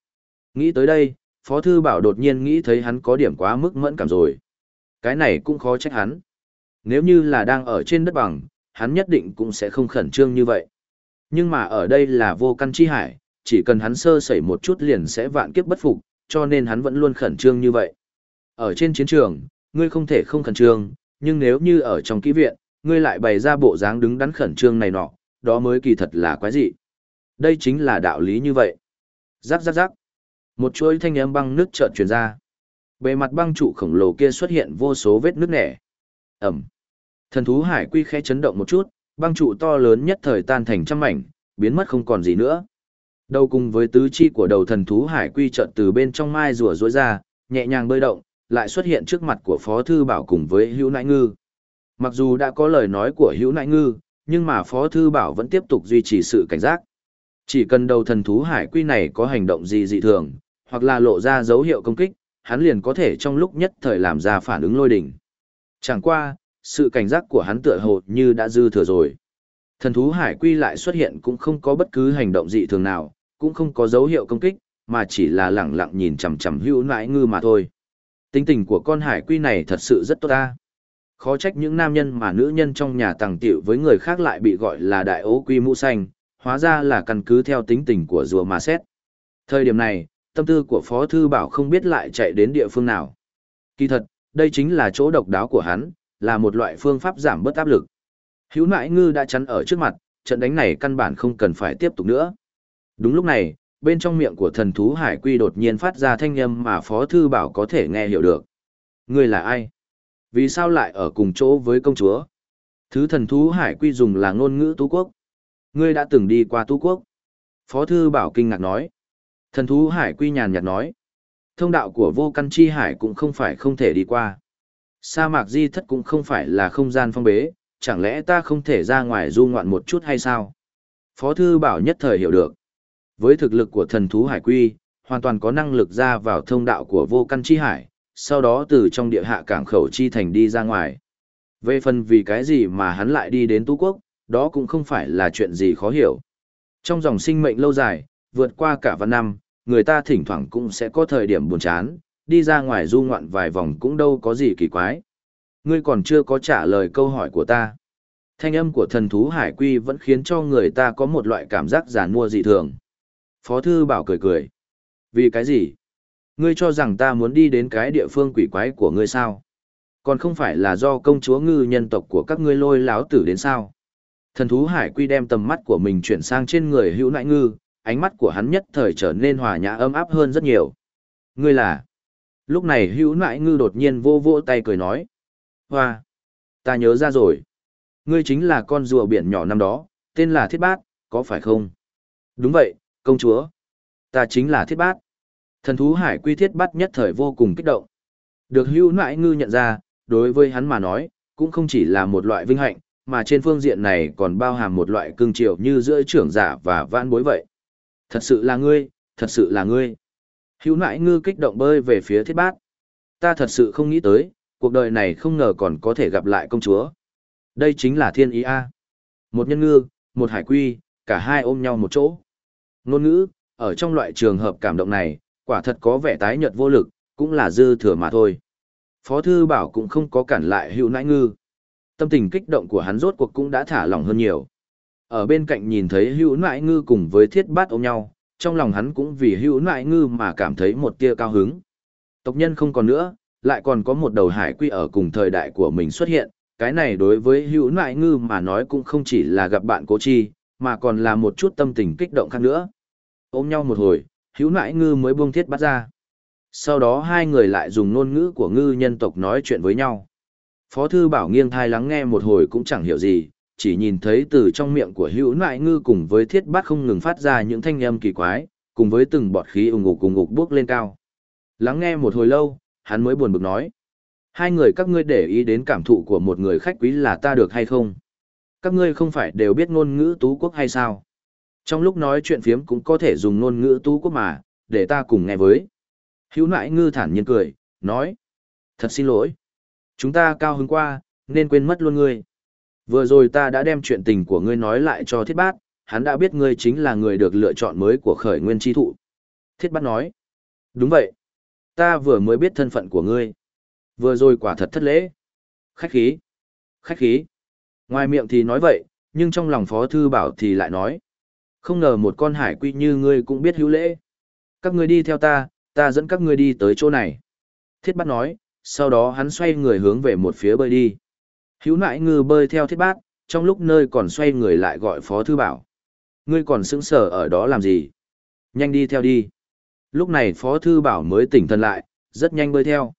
Nghĩ tới đây, Phó Thư Bảo đột nhiên nghĩ thấy hắn có điểm quá mức mẫn cảm rồi. Cái này cũng khó trách hắn. Nếu như là đang ở trên đất bằng, hắn nhất định cũng sẽ không khẩn trương như vậy. Nhưng mà ở đây là vô căn chi hải, chỉ cần hắn sơ sẩy một chút liền sẽ vạn kiếp bất phục, cho nên hắn vẫn luôn khẩn trương như vậy. Ở trên chiến trường, ngươi không thể không khẩn trương, nhưng nếu như ở trong kỹ viện, ngươi lại bày ra bộ dáng đứng đắn khẩn trương này nọ, đó mới kỳ thật là quái dị. Đây chính là đạo lý như vậy. Rắc rắc rắc. Một chuỗi thanh âm băng nước chợt truyền ra. Bề mặt băng trụ khổng lồ kia xuất hiện vô số vết nước nẻ. Ẩm. Thần thú hải quy khẽ chấn động một chút, băng trụ to lớn nhất thời tan thành trăm mảnh, biến mất không còn gì nữa. Đầu cùng với tứ chi của đầu thần thú hải quy chợt từ bên trong mai rùa rối ra, nhẹ nhàng bơi động, lại xuất hiện trước mặt của Phó Thư Bảo cùng với Hữu Nãi Ngư. Mặc dù đã có lời nói của Hữu Nãi Ngư, nhưng mà Phó Thư Bảo vẫn tiếp tục duy trì sự cảnh giác. Chỉ cần đầu thần thú hải quy này có hành động gì dị thường, hoặc là lộ ra dấu hiệu công kích, hắn liền có thể trong lúc nhất thời làm ra phản ứng lôi đỉnh. Chẳng qua, sự cảnh giác của hắn tựa hồ như đã dư thừa rồi. Thần thú hải quy lại xuất hiện cũng không có bất cứ hành động dị thường nào, cũng không có dấu hiệu công kích, mà chỉ là lẳng lặng nhìn chằm chằm hữu nãi ngư mà thôi. Tính tình của con hải quy này thật sự rất tốt ta. Khó trách những nam nhân mà nữ nhân trong nhà tàng tiệu với người khác lại bị gọi là đại ố quy mũ xanh, hóa ra là căn cứ theo tính tình của rùa mà xét. Thời điểm này, tâm tư của Phó Thư Bảo không biết lại chạy đến địa phương nào. Kỳ thật, đây chính là chỗ độc đáo của hắn, là một loại phương pháp giảm bớt áp lực. Hữu nãi ngư đã chắn ở trước mặt, trận đánh này căn bản không cần phải tiếp tục nữa. Đúng lúc này, bên trong miệng của thần thú hải quy đột nhiên phát ra thanh âm mà Phó Thư Bảo có thể nghe hiểu được. Ngươi là ai? Vì sao lại ở cùng chỗ với công chúa? Thứ thần thú hải quy dùng là ngôn ngữ tú quốc. Ngươi đã từng đi qua tú quốc. Phó Thư Bảo kinh ngạc nói. Thần thú hải quy nhàn nhạt nói. Thông đạo của vô căn chi hải cũng không phải không thể đi qua. Sa mạc di thất cũng không phải là không gian phong bế, chẳng lẽ ta không thể ra ngoài du ngoạn một chút hay sao? Phó Thư Bảo nhất thời hiểu được. Với thực lực của thần thú hải quy, hoàn toàn có năng lực ra vào thông đạo của vô căn chi hải, sau đó từ trong địa hạ cảng khẩu chi thành đi ra ngoài. Về phần vì cái gì mà hắn lại đi đến Tú Quốc, đó cũng không phải là chuyện gì khó hiểu. Trong dòng sinh mệnh lâu dài, vượt qua cả vạn năm, người ta thỉnh thoảng cũng sẽ có thời điểm buồn chán, đi ra ngoài du ngoạn vài vòng cũng đâu có gì kỳ quái. Ngươi còn chưa có trả lời câu hỏi của ta. Thanh âm của thần thú hải quy vẫn khiến cho người ta có một loại cảm giác giàn mua dị thường. Phó thư bảo cười cười. Vì cái gì? Ngươi cho rằng ta muốn đi đến cái địa phương quỷ quái của ngươi sao? Còn không phải là do công chúa ngư nhân tộc của các ngươi lôi láo tử đến sao? Thần thú hải quy đem tầm mắt của mình chuyển sang trên người hữu nại ngư, ánh mắt của hắn nhất thời trở nên hòa nhã ấm áp hơn rất nhiều. Ngươi là... Lúc này hữu nại ngư đột nhiên vô vô tay cười nói. Hoa! Ta nhớ ra rồi. Ngươi chính là con rùa biển nhỏ năm đó, tên là Thiết Bát, có phải không? Đúng vậy, công chúa. Ta chính là Thiết Bát. Thần thú hải quy Thiết Bát nhất thời vô cùng kích động. Được hữu nại ngư nhận ra, đối với hắn mà nói, cũng không chỉ là một loại vinh hạnh, mà trên phương diện này còn bao hàm một loại cương triều như giữa trưởng giả và vãn bối vậy. Thật sự là ngươi, thật sự là ngươi. Hữu nại ngư kích động bơi về phía thiết bát. Ta thật sự không nghĩ tới, cuộc đời này không ngờ còn có thể gặp lại công chúa. Đây chính là thiên ý A. Một nhân ngư, một hải quy, cả hai ôm nhau một chỗ. Ngôn ngữ, ở trong loại trường hợp cảm động này, quả thật có vẻ tái nhợt vô lực, cũng là dư thừa mà thôi. Phó thư bảo cũng không có cản lại hữu nãi ngư. Tâm tình kích động của hắn rốt cuộc cũng đã thả lỏng hơn nhiều. Ở bên cạnh nhìn thấy hữu nãi ngư cùng với thiết bát ôm nhau, trong lòng hắn cũng vì hữu nãi ngư mà cảm thấy một tia cao hứng. Tộc nhân không còn nữa, lại còn có một đầu hải quy ở cùng thời đại của mình xuất hiện, cái này đối với hữu nãi ngư mà nói cũng không chỉ là gặp bạn cố chi, mà còn là một chút tâm tình kích động khác nữa. Ôm nhau một hồi, hữu nãi ngư mới buông thiết bắt ra. Sau đó hai người lại dùng ngôn ngữ của ngư nhân tộc nói chuyện với nhau. Phó thư bảo nghiêng thai lắng nghe một hồi cũng chẳng hiểu gì, chỉ nhìn thấy từ trong miệng của hữu nại ngư cùng với thiết bát không ngừng phát ra những thanh âm kỳ quái, cùng với từng bọt khí ủng ngục cùng ngục bước lên cao. Lắng nghe một hồi lâu, hắn mới buồn bực nói. Hai người các ngươi để ý đến cảm thụ của một người khách quý là ta được hay không? Các ngươi không phải đều biết ngôn ngữ tú quốc hay sao? Trong lúc nói chuyện phiếm cũng có thể dùng ngôn ngữ tú quốc mà, để ta cùng nghe với. Hữu nại ngư thản nhiên cười, nói. Thật xin lỗi. Chúng ta cao hứng qua, nên quên mất luôn ngươi. Vừa rồi ta đã đem chuyện tình của ngươi nói lại cho thiết bát, hắn đã biết ngươi chính là người được lựa chọn mới của khởi nguyên tri thụ. Thiết bát nói. Đúng vậy. Ta vừa mới biết thân phận của ngươi. Vừa rồi quả thật thất lễ. Khách khí. Khách khí. Ngoài miệng thì nói vậy, nhưng trong lòng phó thư bảo thì lại nói. Không ngờ một con hải quy như ngươi cũng biết hữu lễ. Các ngươi đi theo ta, ta dẫn các ngươi đi tới chỗ này. Thiết bát nói, sau đó hắn xoay người hướng về một phía bơi đi. Hữu nại ngư bơi theo thiết bát, trong lúc nơi còn xoay người lại gọi Phó Thư Bảo. Ngươi còn sững sở ở đó làm gì? Nhanh đi theo đi. Lúc này Phó Thư Bảo mới tỉnh thần lại, rất nhanh bơi theo.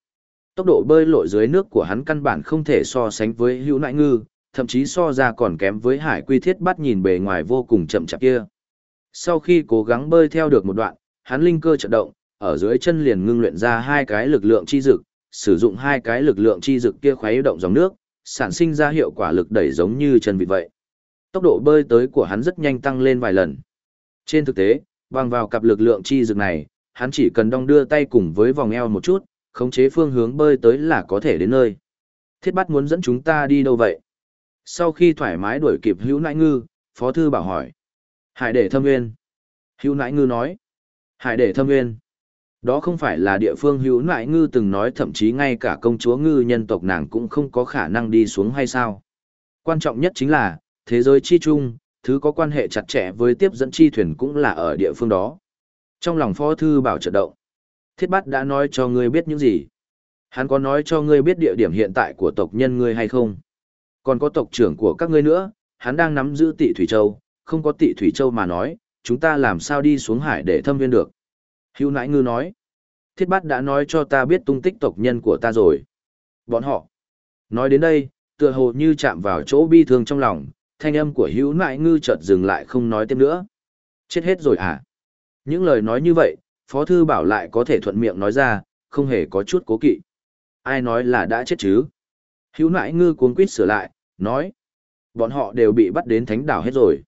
Tốc độ bơi lội dưới nước của hắn căn bản không thể so sánh với hữu nại ngư, thậm chí so ra còn kém với hải quy thiết bắt nhìn bề ngoài vô cùng chậm chạp kia. Sau khi cố gắng bơi theo được một đoạn, hắn linh cơ chợt động, ở dưới chân liền ngưng luyện ra hai cái lực lượng chi dực, sử dụng hai cái lực lượng chi dực kia khuấy động dòng nước, sản sinh ra hiệu quả lực đẩy giống như chân vịt vậy. Tốc độ bơi tới của hắn rất nhanh tăng lên vài lần. Trên thực tế, bằng vào cặp lực lượng chi dực này, hắn chỉ cần đong đưa tay cùng với vòng eo một chút, khống chế phương hướng bơi tới là có thể đến nơi. Thiết bắt muốn dẫn chúng ta đi đâu vậy? Sau khi thoải mái đuổi kịp hữu nãi ngư, Phó Thư bảo hỏi. Hải để thâm nguyên. Hữu nãi ngư nói. Hải để thâm nguyên. Đó không phải là địa phương hữu nãi ngư từng nói thậm chí ngay cả công chúa ngư nhân tộc nàng cũng không có khả năng đi xuống hay sao. Quan trọng nhất chính là, thế giới chi chung, thứ có quan hệ chặt chẽ với tiếp dẫn chi thuyền cũng là ở địa phương đó. Trong lòng phó thư bảo trợ động, thiết bát đã nói cho ngươi biết những gì. Hắn có nói cho ngươi biết địa điểm hiện tại của tộc nhân ngươi hay không? Còn có tộc trưởng của các ngươi nữa, hắn đang nắm giữ tị Thủy Châu, không có tị Thủy Châu mà nói, chúng ta làm sao đi xuống hải để thâm viên được. Hưu nãi ngư nói, thiết bát đã nói cho ta biết tung tích tộc nhân của ta rồi. Bọn họ. Nói đến đây, tựa hồ như chạm vào chỗ bi thương trong lòng, thanh âm của hữu nãi ngư chợt dừng lại không nói tiếp nữa. Chết hết rồi à? Những lời nói như vậy, Phó Thư Bảo lại có thể thuận miệng nói ra, không hề có chút cố kỵ. Ai nói là đã chết chứ? Hữu nãi ngư cuốn quýt sửa lại, nói. Bọn họ đều bị bắt đến thánh đảo hết rồi.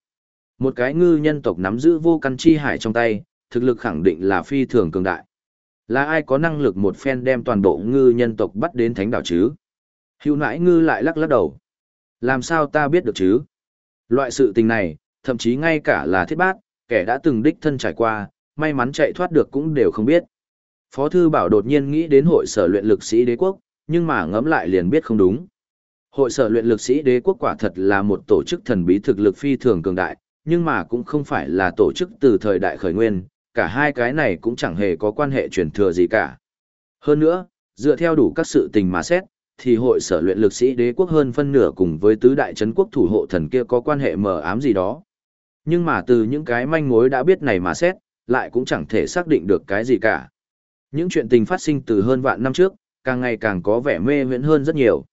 Một cái ngư nhân tộc nắm giữ vô căn chi hải trong tay, thực lực khẳng định là phi thường cường đại. Là ai có năng lực một phen đem toàn bộ ngư nhân tộc bắt đến thánh đảo chứ? Hữu nãi ngư lại lắc lắc đầu. Làm sao ta biết được chứ? Loại sự tình này, thậm chí ngay cả là thiết bát, kẻ đã từng đích thân trải qua, may mắn chạy thoát được cũng đều không biết. Phó Thư Bảo đột nhiên nghĩ đến hội sở luyện lực sĩ đế quốc, nhưng mà ngẫm lại liền biết không đúng. Hội sở luyện lực sĩ đế quốc quả thật là một tổ chức thần bí thực lực phi thường cường đại, nhưng mà cũng không phải là tổ chức từ thời đại khởi nguyên, cả hai cái này cũng chẳng hề có quan hệ truyền thừa gì cả. Hơn nữa, dựa theo đủ các sự tình mà xét, thì hội sở luyện lực sĩ đế quốc hơn phân nửa cùng với tứ đại trấn quốc thủ hộ thần kia có quan hệ mờ ám gì đó. Nhưng mà từ những cái manh mối đã biết này mà xét, lại cũng chẳng thể xác định được cái gì cả. Những chuyện tình phát sinh từ hơn vạn năm trước, càng ngày càng có vẻ mê huyễn hơn rất nhiều.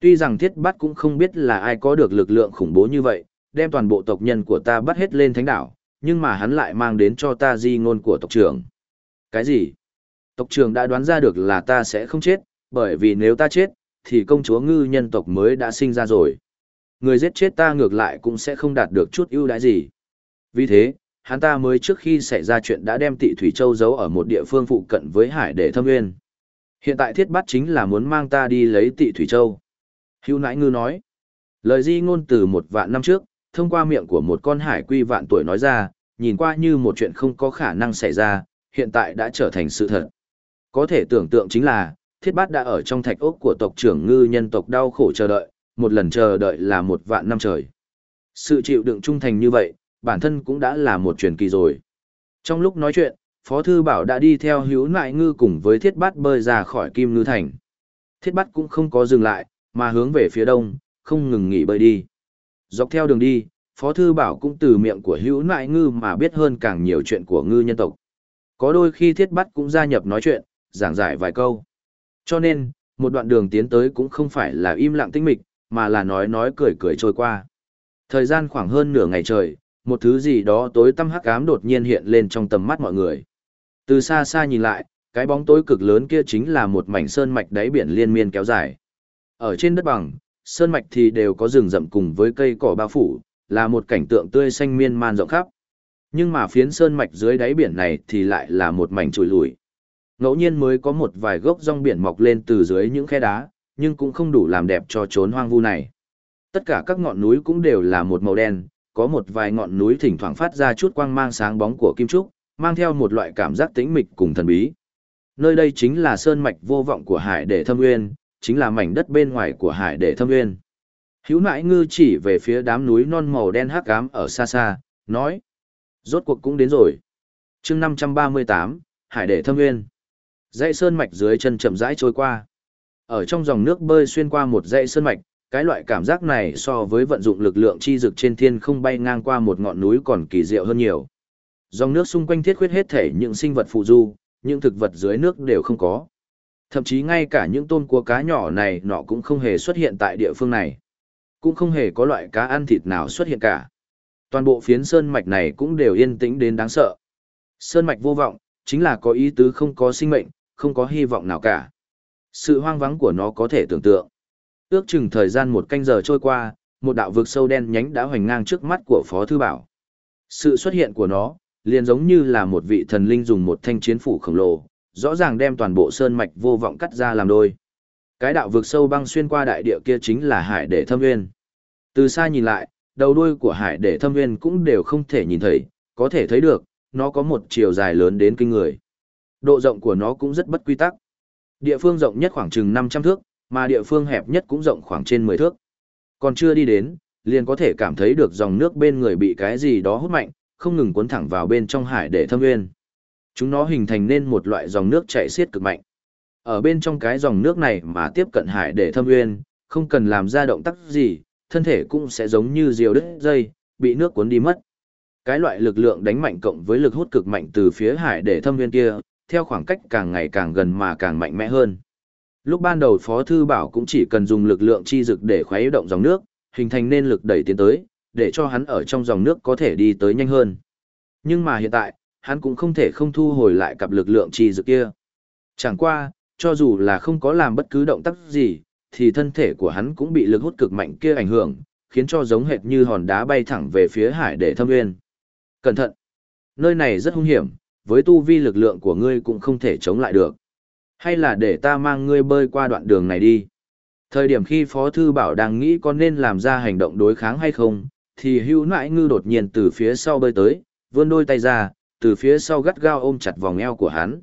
Tuy rằng thiết bắt cũng không biết là ai có được lực lượng khủng bố như vậy, đem toàn bộ tộc nhân của ta bắt hết lên thánh đảo, nhưng mà hắn lại mang đến cho ta di ngôn của tộc trưởng. Cái gì? Tộc trưởng đã đoán ra được là ta sẽ không chết, bởi vì nếu ta chết, thì công chúa ngư nhân tộc mới đã sinh ra rồi. Người giết chết ta ngược lại cũng sẽ không đạt được chút ưu đãi gì. Vì thế, hắn ta mới trước khi xảy ra chuyện đã đem tị Thủy Châu giấu ở một địa phương phụ cận với hải để thâm nguyên. Hiện tại thiết bắt chính là muốn mang ta đi lấy tị Thủy Châu. Hưu nãi ngư nói. Lời di ngôn từ một vạn năm trước, thông qua miệng của một con hải quy vạn tuổi nói ra, nhìn qua như một chuyện không có khả năng xảy ra, hiện tại đã trở thành sự thật. Có thể tưởng tượng chính là, thiết bát đã ở trong thạch ốc của tộc trưởng ngư nhân tộc đau khổ chờ đợi, một lần chờ đợi là một vạn năm trời. Sự chịu đựng trung thành như vậy, bản thân cũng đã là một truyền kỳ rồi. Trong lúc nói chuyện, Phó Thư Bảo đã đi theo hữu nại ngư cùng với thiết bát bơi ra khỏi kim ngư thành. Thiết bát cũng không có dừng lại, mà hướng về phía đông, không ngừng nghỉ bơi đi. Dọc theo đường đi, Phó Thư Bảo cũng từ miệng của hữu nại ngư mà biết hơn càng nhiều chuyện của ngư nhân tộc. Có đôi khi thiết bắt cũng gia nhập nói chuyện, giảng giải vài câu. Cho nên, một đoạn đường tiến tới cũng không phải là im lặng tinh mịch, mà là nói nói cười cười trôi qua. Thời gian khoảng hơn nửa ngày trời, một thứ gì đó tối tăm hắc ám đột nhiên hiện lên trong tầm mắt mọi người. Từ xa xa nhìn lại, cái bóng tối cực lớn kia chính là một mảnh sơn mạch đáy biển liên miên kéo dài. Ở trên đất bằng, sơn mạch thì đều có rừng rậm cùng với cây cỏ bao phủ, là một cảnh tượng tươi xanh miên man rộng khắp. Nhưng mà phiến sơn mạch dưới đáy biển này thì lại là một mảnh trùi lùi ngẫu nhiên mới có một vài gốc rong biển mọc lên từ dưới những khe đá, nhưng cũng không đủ làm đẹp cho chốn hoang vu này. Tất cả các ngọn núi cũng đều là một màu đen, có một vài ngọn núi thỉnh thoảng phát ra chút quang mang sáng bóng của kim trúc, mang theo một loại cảm giác tĩnh mịch cùng thần bí. Nơi đây chính là sơn mạch vô vọng của hải đệ thâm nguyên, chính là mảnh đất bên ngoài của hải đệ thâm nguyên. Hữu nãi ngư chỉ về phía đám núi non màu đen hắc ám ở xa xa, nói. Rốt cuộc cũng đến rồi. chương 538, hải đệ thâm nguyên. Dãy sơn mạch dưới chân chậm rãi trôi qua. Ở trong dòng nước bơi xuyên qua một dãy sơn mạch, cái loại cảm giác này so với vận dụng lực lượng chi dực trên thiên không bay ngang qua một ngọn núi còn kỳ diệu hơn nhiều. Dòng nước xung quanh thiết khuyết hết thể những sinh vật phụ du, những thực vật dưới nước đều không có. Thậm chí ngay cả những tôm cua cá nhỏ này nọ cũng không hề xuất hiện tại địa phương này. Cũng không hề có loại cá ăn thịt nào xuất hiện cả. Toàn bộ phiến sơn mạch này cũng đều yên tĩnh đến đáng sợ. Sơn mạch vô vọng, chính là có ý tứ không có sinh mệnh, không có hy vọng nào cả. Sự hoang vắng của nó có thể tưởng tượng. Ước chừng thời gian một canh giờ trôi qua, một đạo vực sâu đen nhánh đã hoành ngang trước mắt của Phó Thư Bảo. Sự xuất hiện của nó, liền giống như là một vị thần linh dùng một thanh chiến phủ khổng lồ, rõ ràng đem toàn bộ sơn mạch vô vọng cắt ra làm đôi. Cái đạo vực sâu băng xuyên qua đại địa kia chính là hải để thâm nguyên. Từ xa nhìn lại, đầu đuôi của hải để thâm nguyên cũng đều không thể nhìn thấy, có thể thấy được, nó có một chiều dài lớn đến kinh người. Độ rộng của nó cũng rất bất quy tắc. Địa phương rộng nhất khoảng chừng 500 thước, mà địa phương hẹp nhất cũng rộng khoảng trên 10 thước. Còn chưa đi đến, liền có thể cảm thấy được dòng nước bên người bị cái gì đó hút mạnh, không ngừng cuốn thẳng vào bên trong hải để thâm nguyên. Chúng nó hình thành nên một loại dòng nước chảy xiết cực mạnh. Ở bên trong cái dòng nước này mà tiếp cận hải để thâm nguyên, không cần làm ra động tác gì, thân thể cũng sẽ giống như diều đứt dây, bị nước cuốn đi mất. Cái loại lực lượng đánh mạnh cộng với lực hút cực mạnh từ phía hải để thâm nguyên kia, theo khoảng cách càng ngày càng gần mà càng mạnh mẽ hơn. Lúc ban đầu Phó Thư Bảo cũng chỉ cần dùng lực lượng chi dực để khuấy động dòng nước, hình thành nên lực đẩy tiến tới, để cho hắn ở trong dòng nước có thể đi tới nhanh hơn. Nhưng mà hiện tại, hắn cũng không thể không thu hồi lại cặp lực lượng chi dự kia. Chẳng qua, cho dù là không có làm bất cứ động tác gì, thì thân thể của hắn cũng bị lực hút cực mạnh kia ảnh hưởng, khiến cho giống hệt như hòn đá bay thẳng về phía hải để thâm nguyên. Cẩn thận! Nơi này rất hung hiểm, với tu vi lực lượng của ngươi cũng không thể chống lại được. Hay là để ta mang ngươi bơi qua đoạn đường này đi. Thời điểm khi Phó Thư Bảo đang nghĩ có nên làm ra hành động đối kháng hay không, thì hưu nãi ngư đột nhiên từ phía sau bơi tới, vươn đôi tay ra, từ phía sau gắt gao ôm chặt vòng eo của hắn.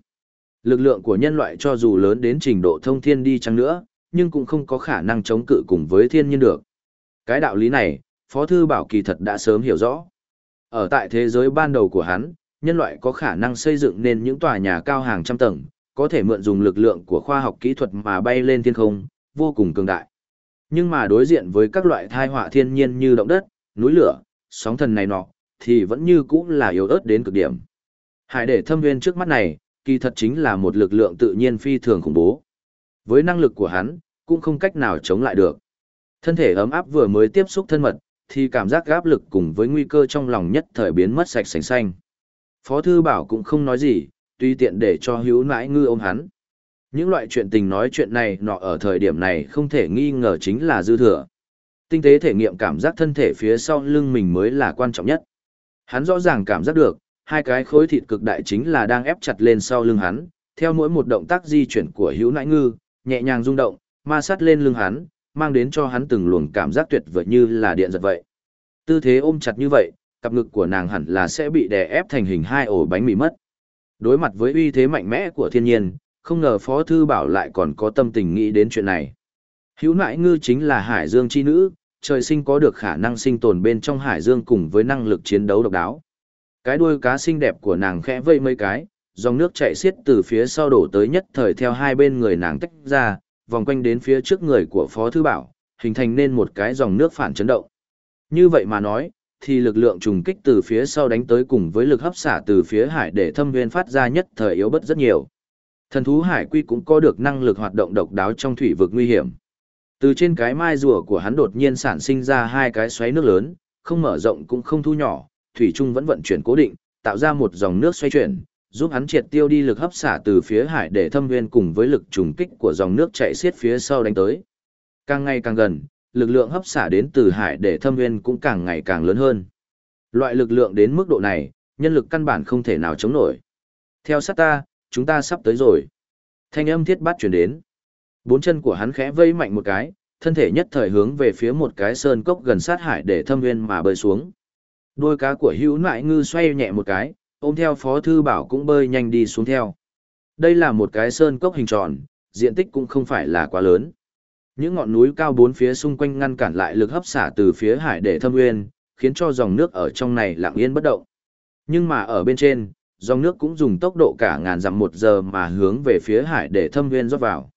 Lực lượng của nhân loại cho dù lớn đến trình độ thông thiên đi chăng nữa, nhưng cũng không có khả năng chống cự cùng với thiên nhiên được. Cái đạo lý này, Phó Thư Bảo kỳ thật đã sớm hiểu rõ. Ở tại thế giới ban đầu của hắn, nhân loại có khả năng xây dựng nên những tòa nhà cao hàng trăm tầng, có thể mượn dùng lực lượng của khoa học kỹ thuật mà bay lên thiên không, vô cùng cường đại. Nhưng mà đối diện với các loại thai họa thiên nhiên như động đất, núi lửa, sóng thần này nọ, thì vẫn như cũng là yếu ớt đến cực điểm. Hải để thâm viên trước mắt này, kỳ thật chính là một lực lượng tự nhiên phi thường khủng bố. Với năng lực của hắn, cũng không cách nào chống lại được. Thân thể ấm áp vừa mới tiếp xúc thân mật, thì cảm giác áp lực cùng với nguy cơ trong lòng nhất thời biến mất sạch sành xanh. Phó Thư Bảo cũng không nói gì, tùy tiện để cho hữu nãi ngư ôm hắn. Những loại chuyện tình nói chuyện này nọ ở thời điểm này không thể nghi ngờ chính là dư thừa. Tinh tế thể nghiệm cảm giác thân thể phía sau lưng mình mới là quan trọng nhất. Hắn rõ ràng cảm giác được, hai cái khối thịt cực đại chính là đang ép chặt lên sau lưng hắn, theo mỗi một động tác di chuyển của hữu nãi ngư, nhẹ nhàng rung động, ma sát lên lưng hắn, mang đến cho hắn từng luồng cảm giác tuyệt vời như là điện giật vậy. Tư thế ôm chặt như vậy, cặp ngực của nàng hẳn là sẽ bị đè ép thành hình hai ổ bánh mì mất. Đối mặt với uy thế mạnh mẽ của thiên nhiên, không ngờ Phó Thư Bảo lại còn có tâm tình nghĩ đến chuyện này. Hữu Nãi ngư chính là hải dương chi nữ, trời sinh có được khả năng sinh tồn bên trong hải dương cùng với năng lực chiến đấu độc đáo. Cái đuôi cá xinh đẹp của nàng khẽ vây mấy cái, dòng nước chảy xiết từ phía sau đổ tới nhất thời theo hai bên người nàng tách ra, vòng quanh đến phía trước người của Phó Thư Bảo, hình thành nên một cái dòng nước phản chấn động. Như vậy mà nói, thì lực lượng trùng kích từ phía sau đánh tới cùng với lực hấp xả từ phía hải để thâm viên phát ra nhất thời yếu bất rất nhiều. Thần thú hải quy cũng có được năng lực hoạt động độc đáo trong thủy vực nguy hiểm. Từ trên cái mai rùa của hắn đột nhiên sản sinh ra hai cái xoáy nước lớn, không mở rộng cũng không thu nhỏ, thủy trung vẫn vận chuyển cố định, tạo ra một dòng nước xoay chuyển, giúp hắn triệt tiêu đi lực hấp xả từ phía hải để thâm viên cùng với lực trùng kích của dòng nước chạy xiết phía sau đánh tới. Càng ngày càng gần, lực lượng hấp xả đến từ hải để thâm nguyên cũng càng ngày càng lớn hơn. Loại lực lượng đến mức độ này, nhân lực căn bản không thể nào chống nổi. Theo sát ta, chúng ta sắp tới rồi. Thanh âm thiết bát chuyển đến. Bốn chân của hắn khẽ vây mạnh một cái, thân thể nhất thời hướng về phía một cái sơn cốc gần sát hải để thâm nguyên mà bơi xuống. Đôi cá của hữu nại ngư xoay nhẹ một cái, ôm theo phó thư bảo cũng bơi nhanh đi xuống theo. Đây là một cái sơn cốc hình tròn, diện tích cũng không phải là quá lớn. Những ngọn núi cao bốn phía xung quanh ngăn cản lại lực hấp xả từ phía hải để thâm nguyên, khiến cho dòng nước ở trong này lặng yên bất động. Nhưng mà ở bên trên, dòng nước cũng dùng tốc độ cả ngàn dặm một giờ mà hướng về phía hải để thâm nguyên rót vào.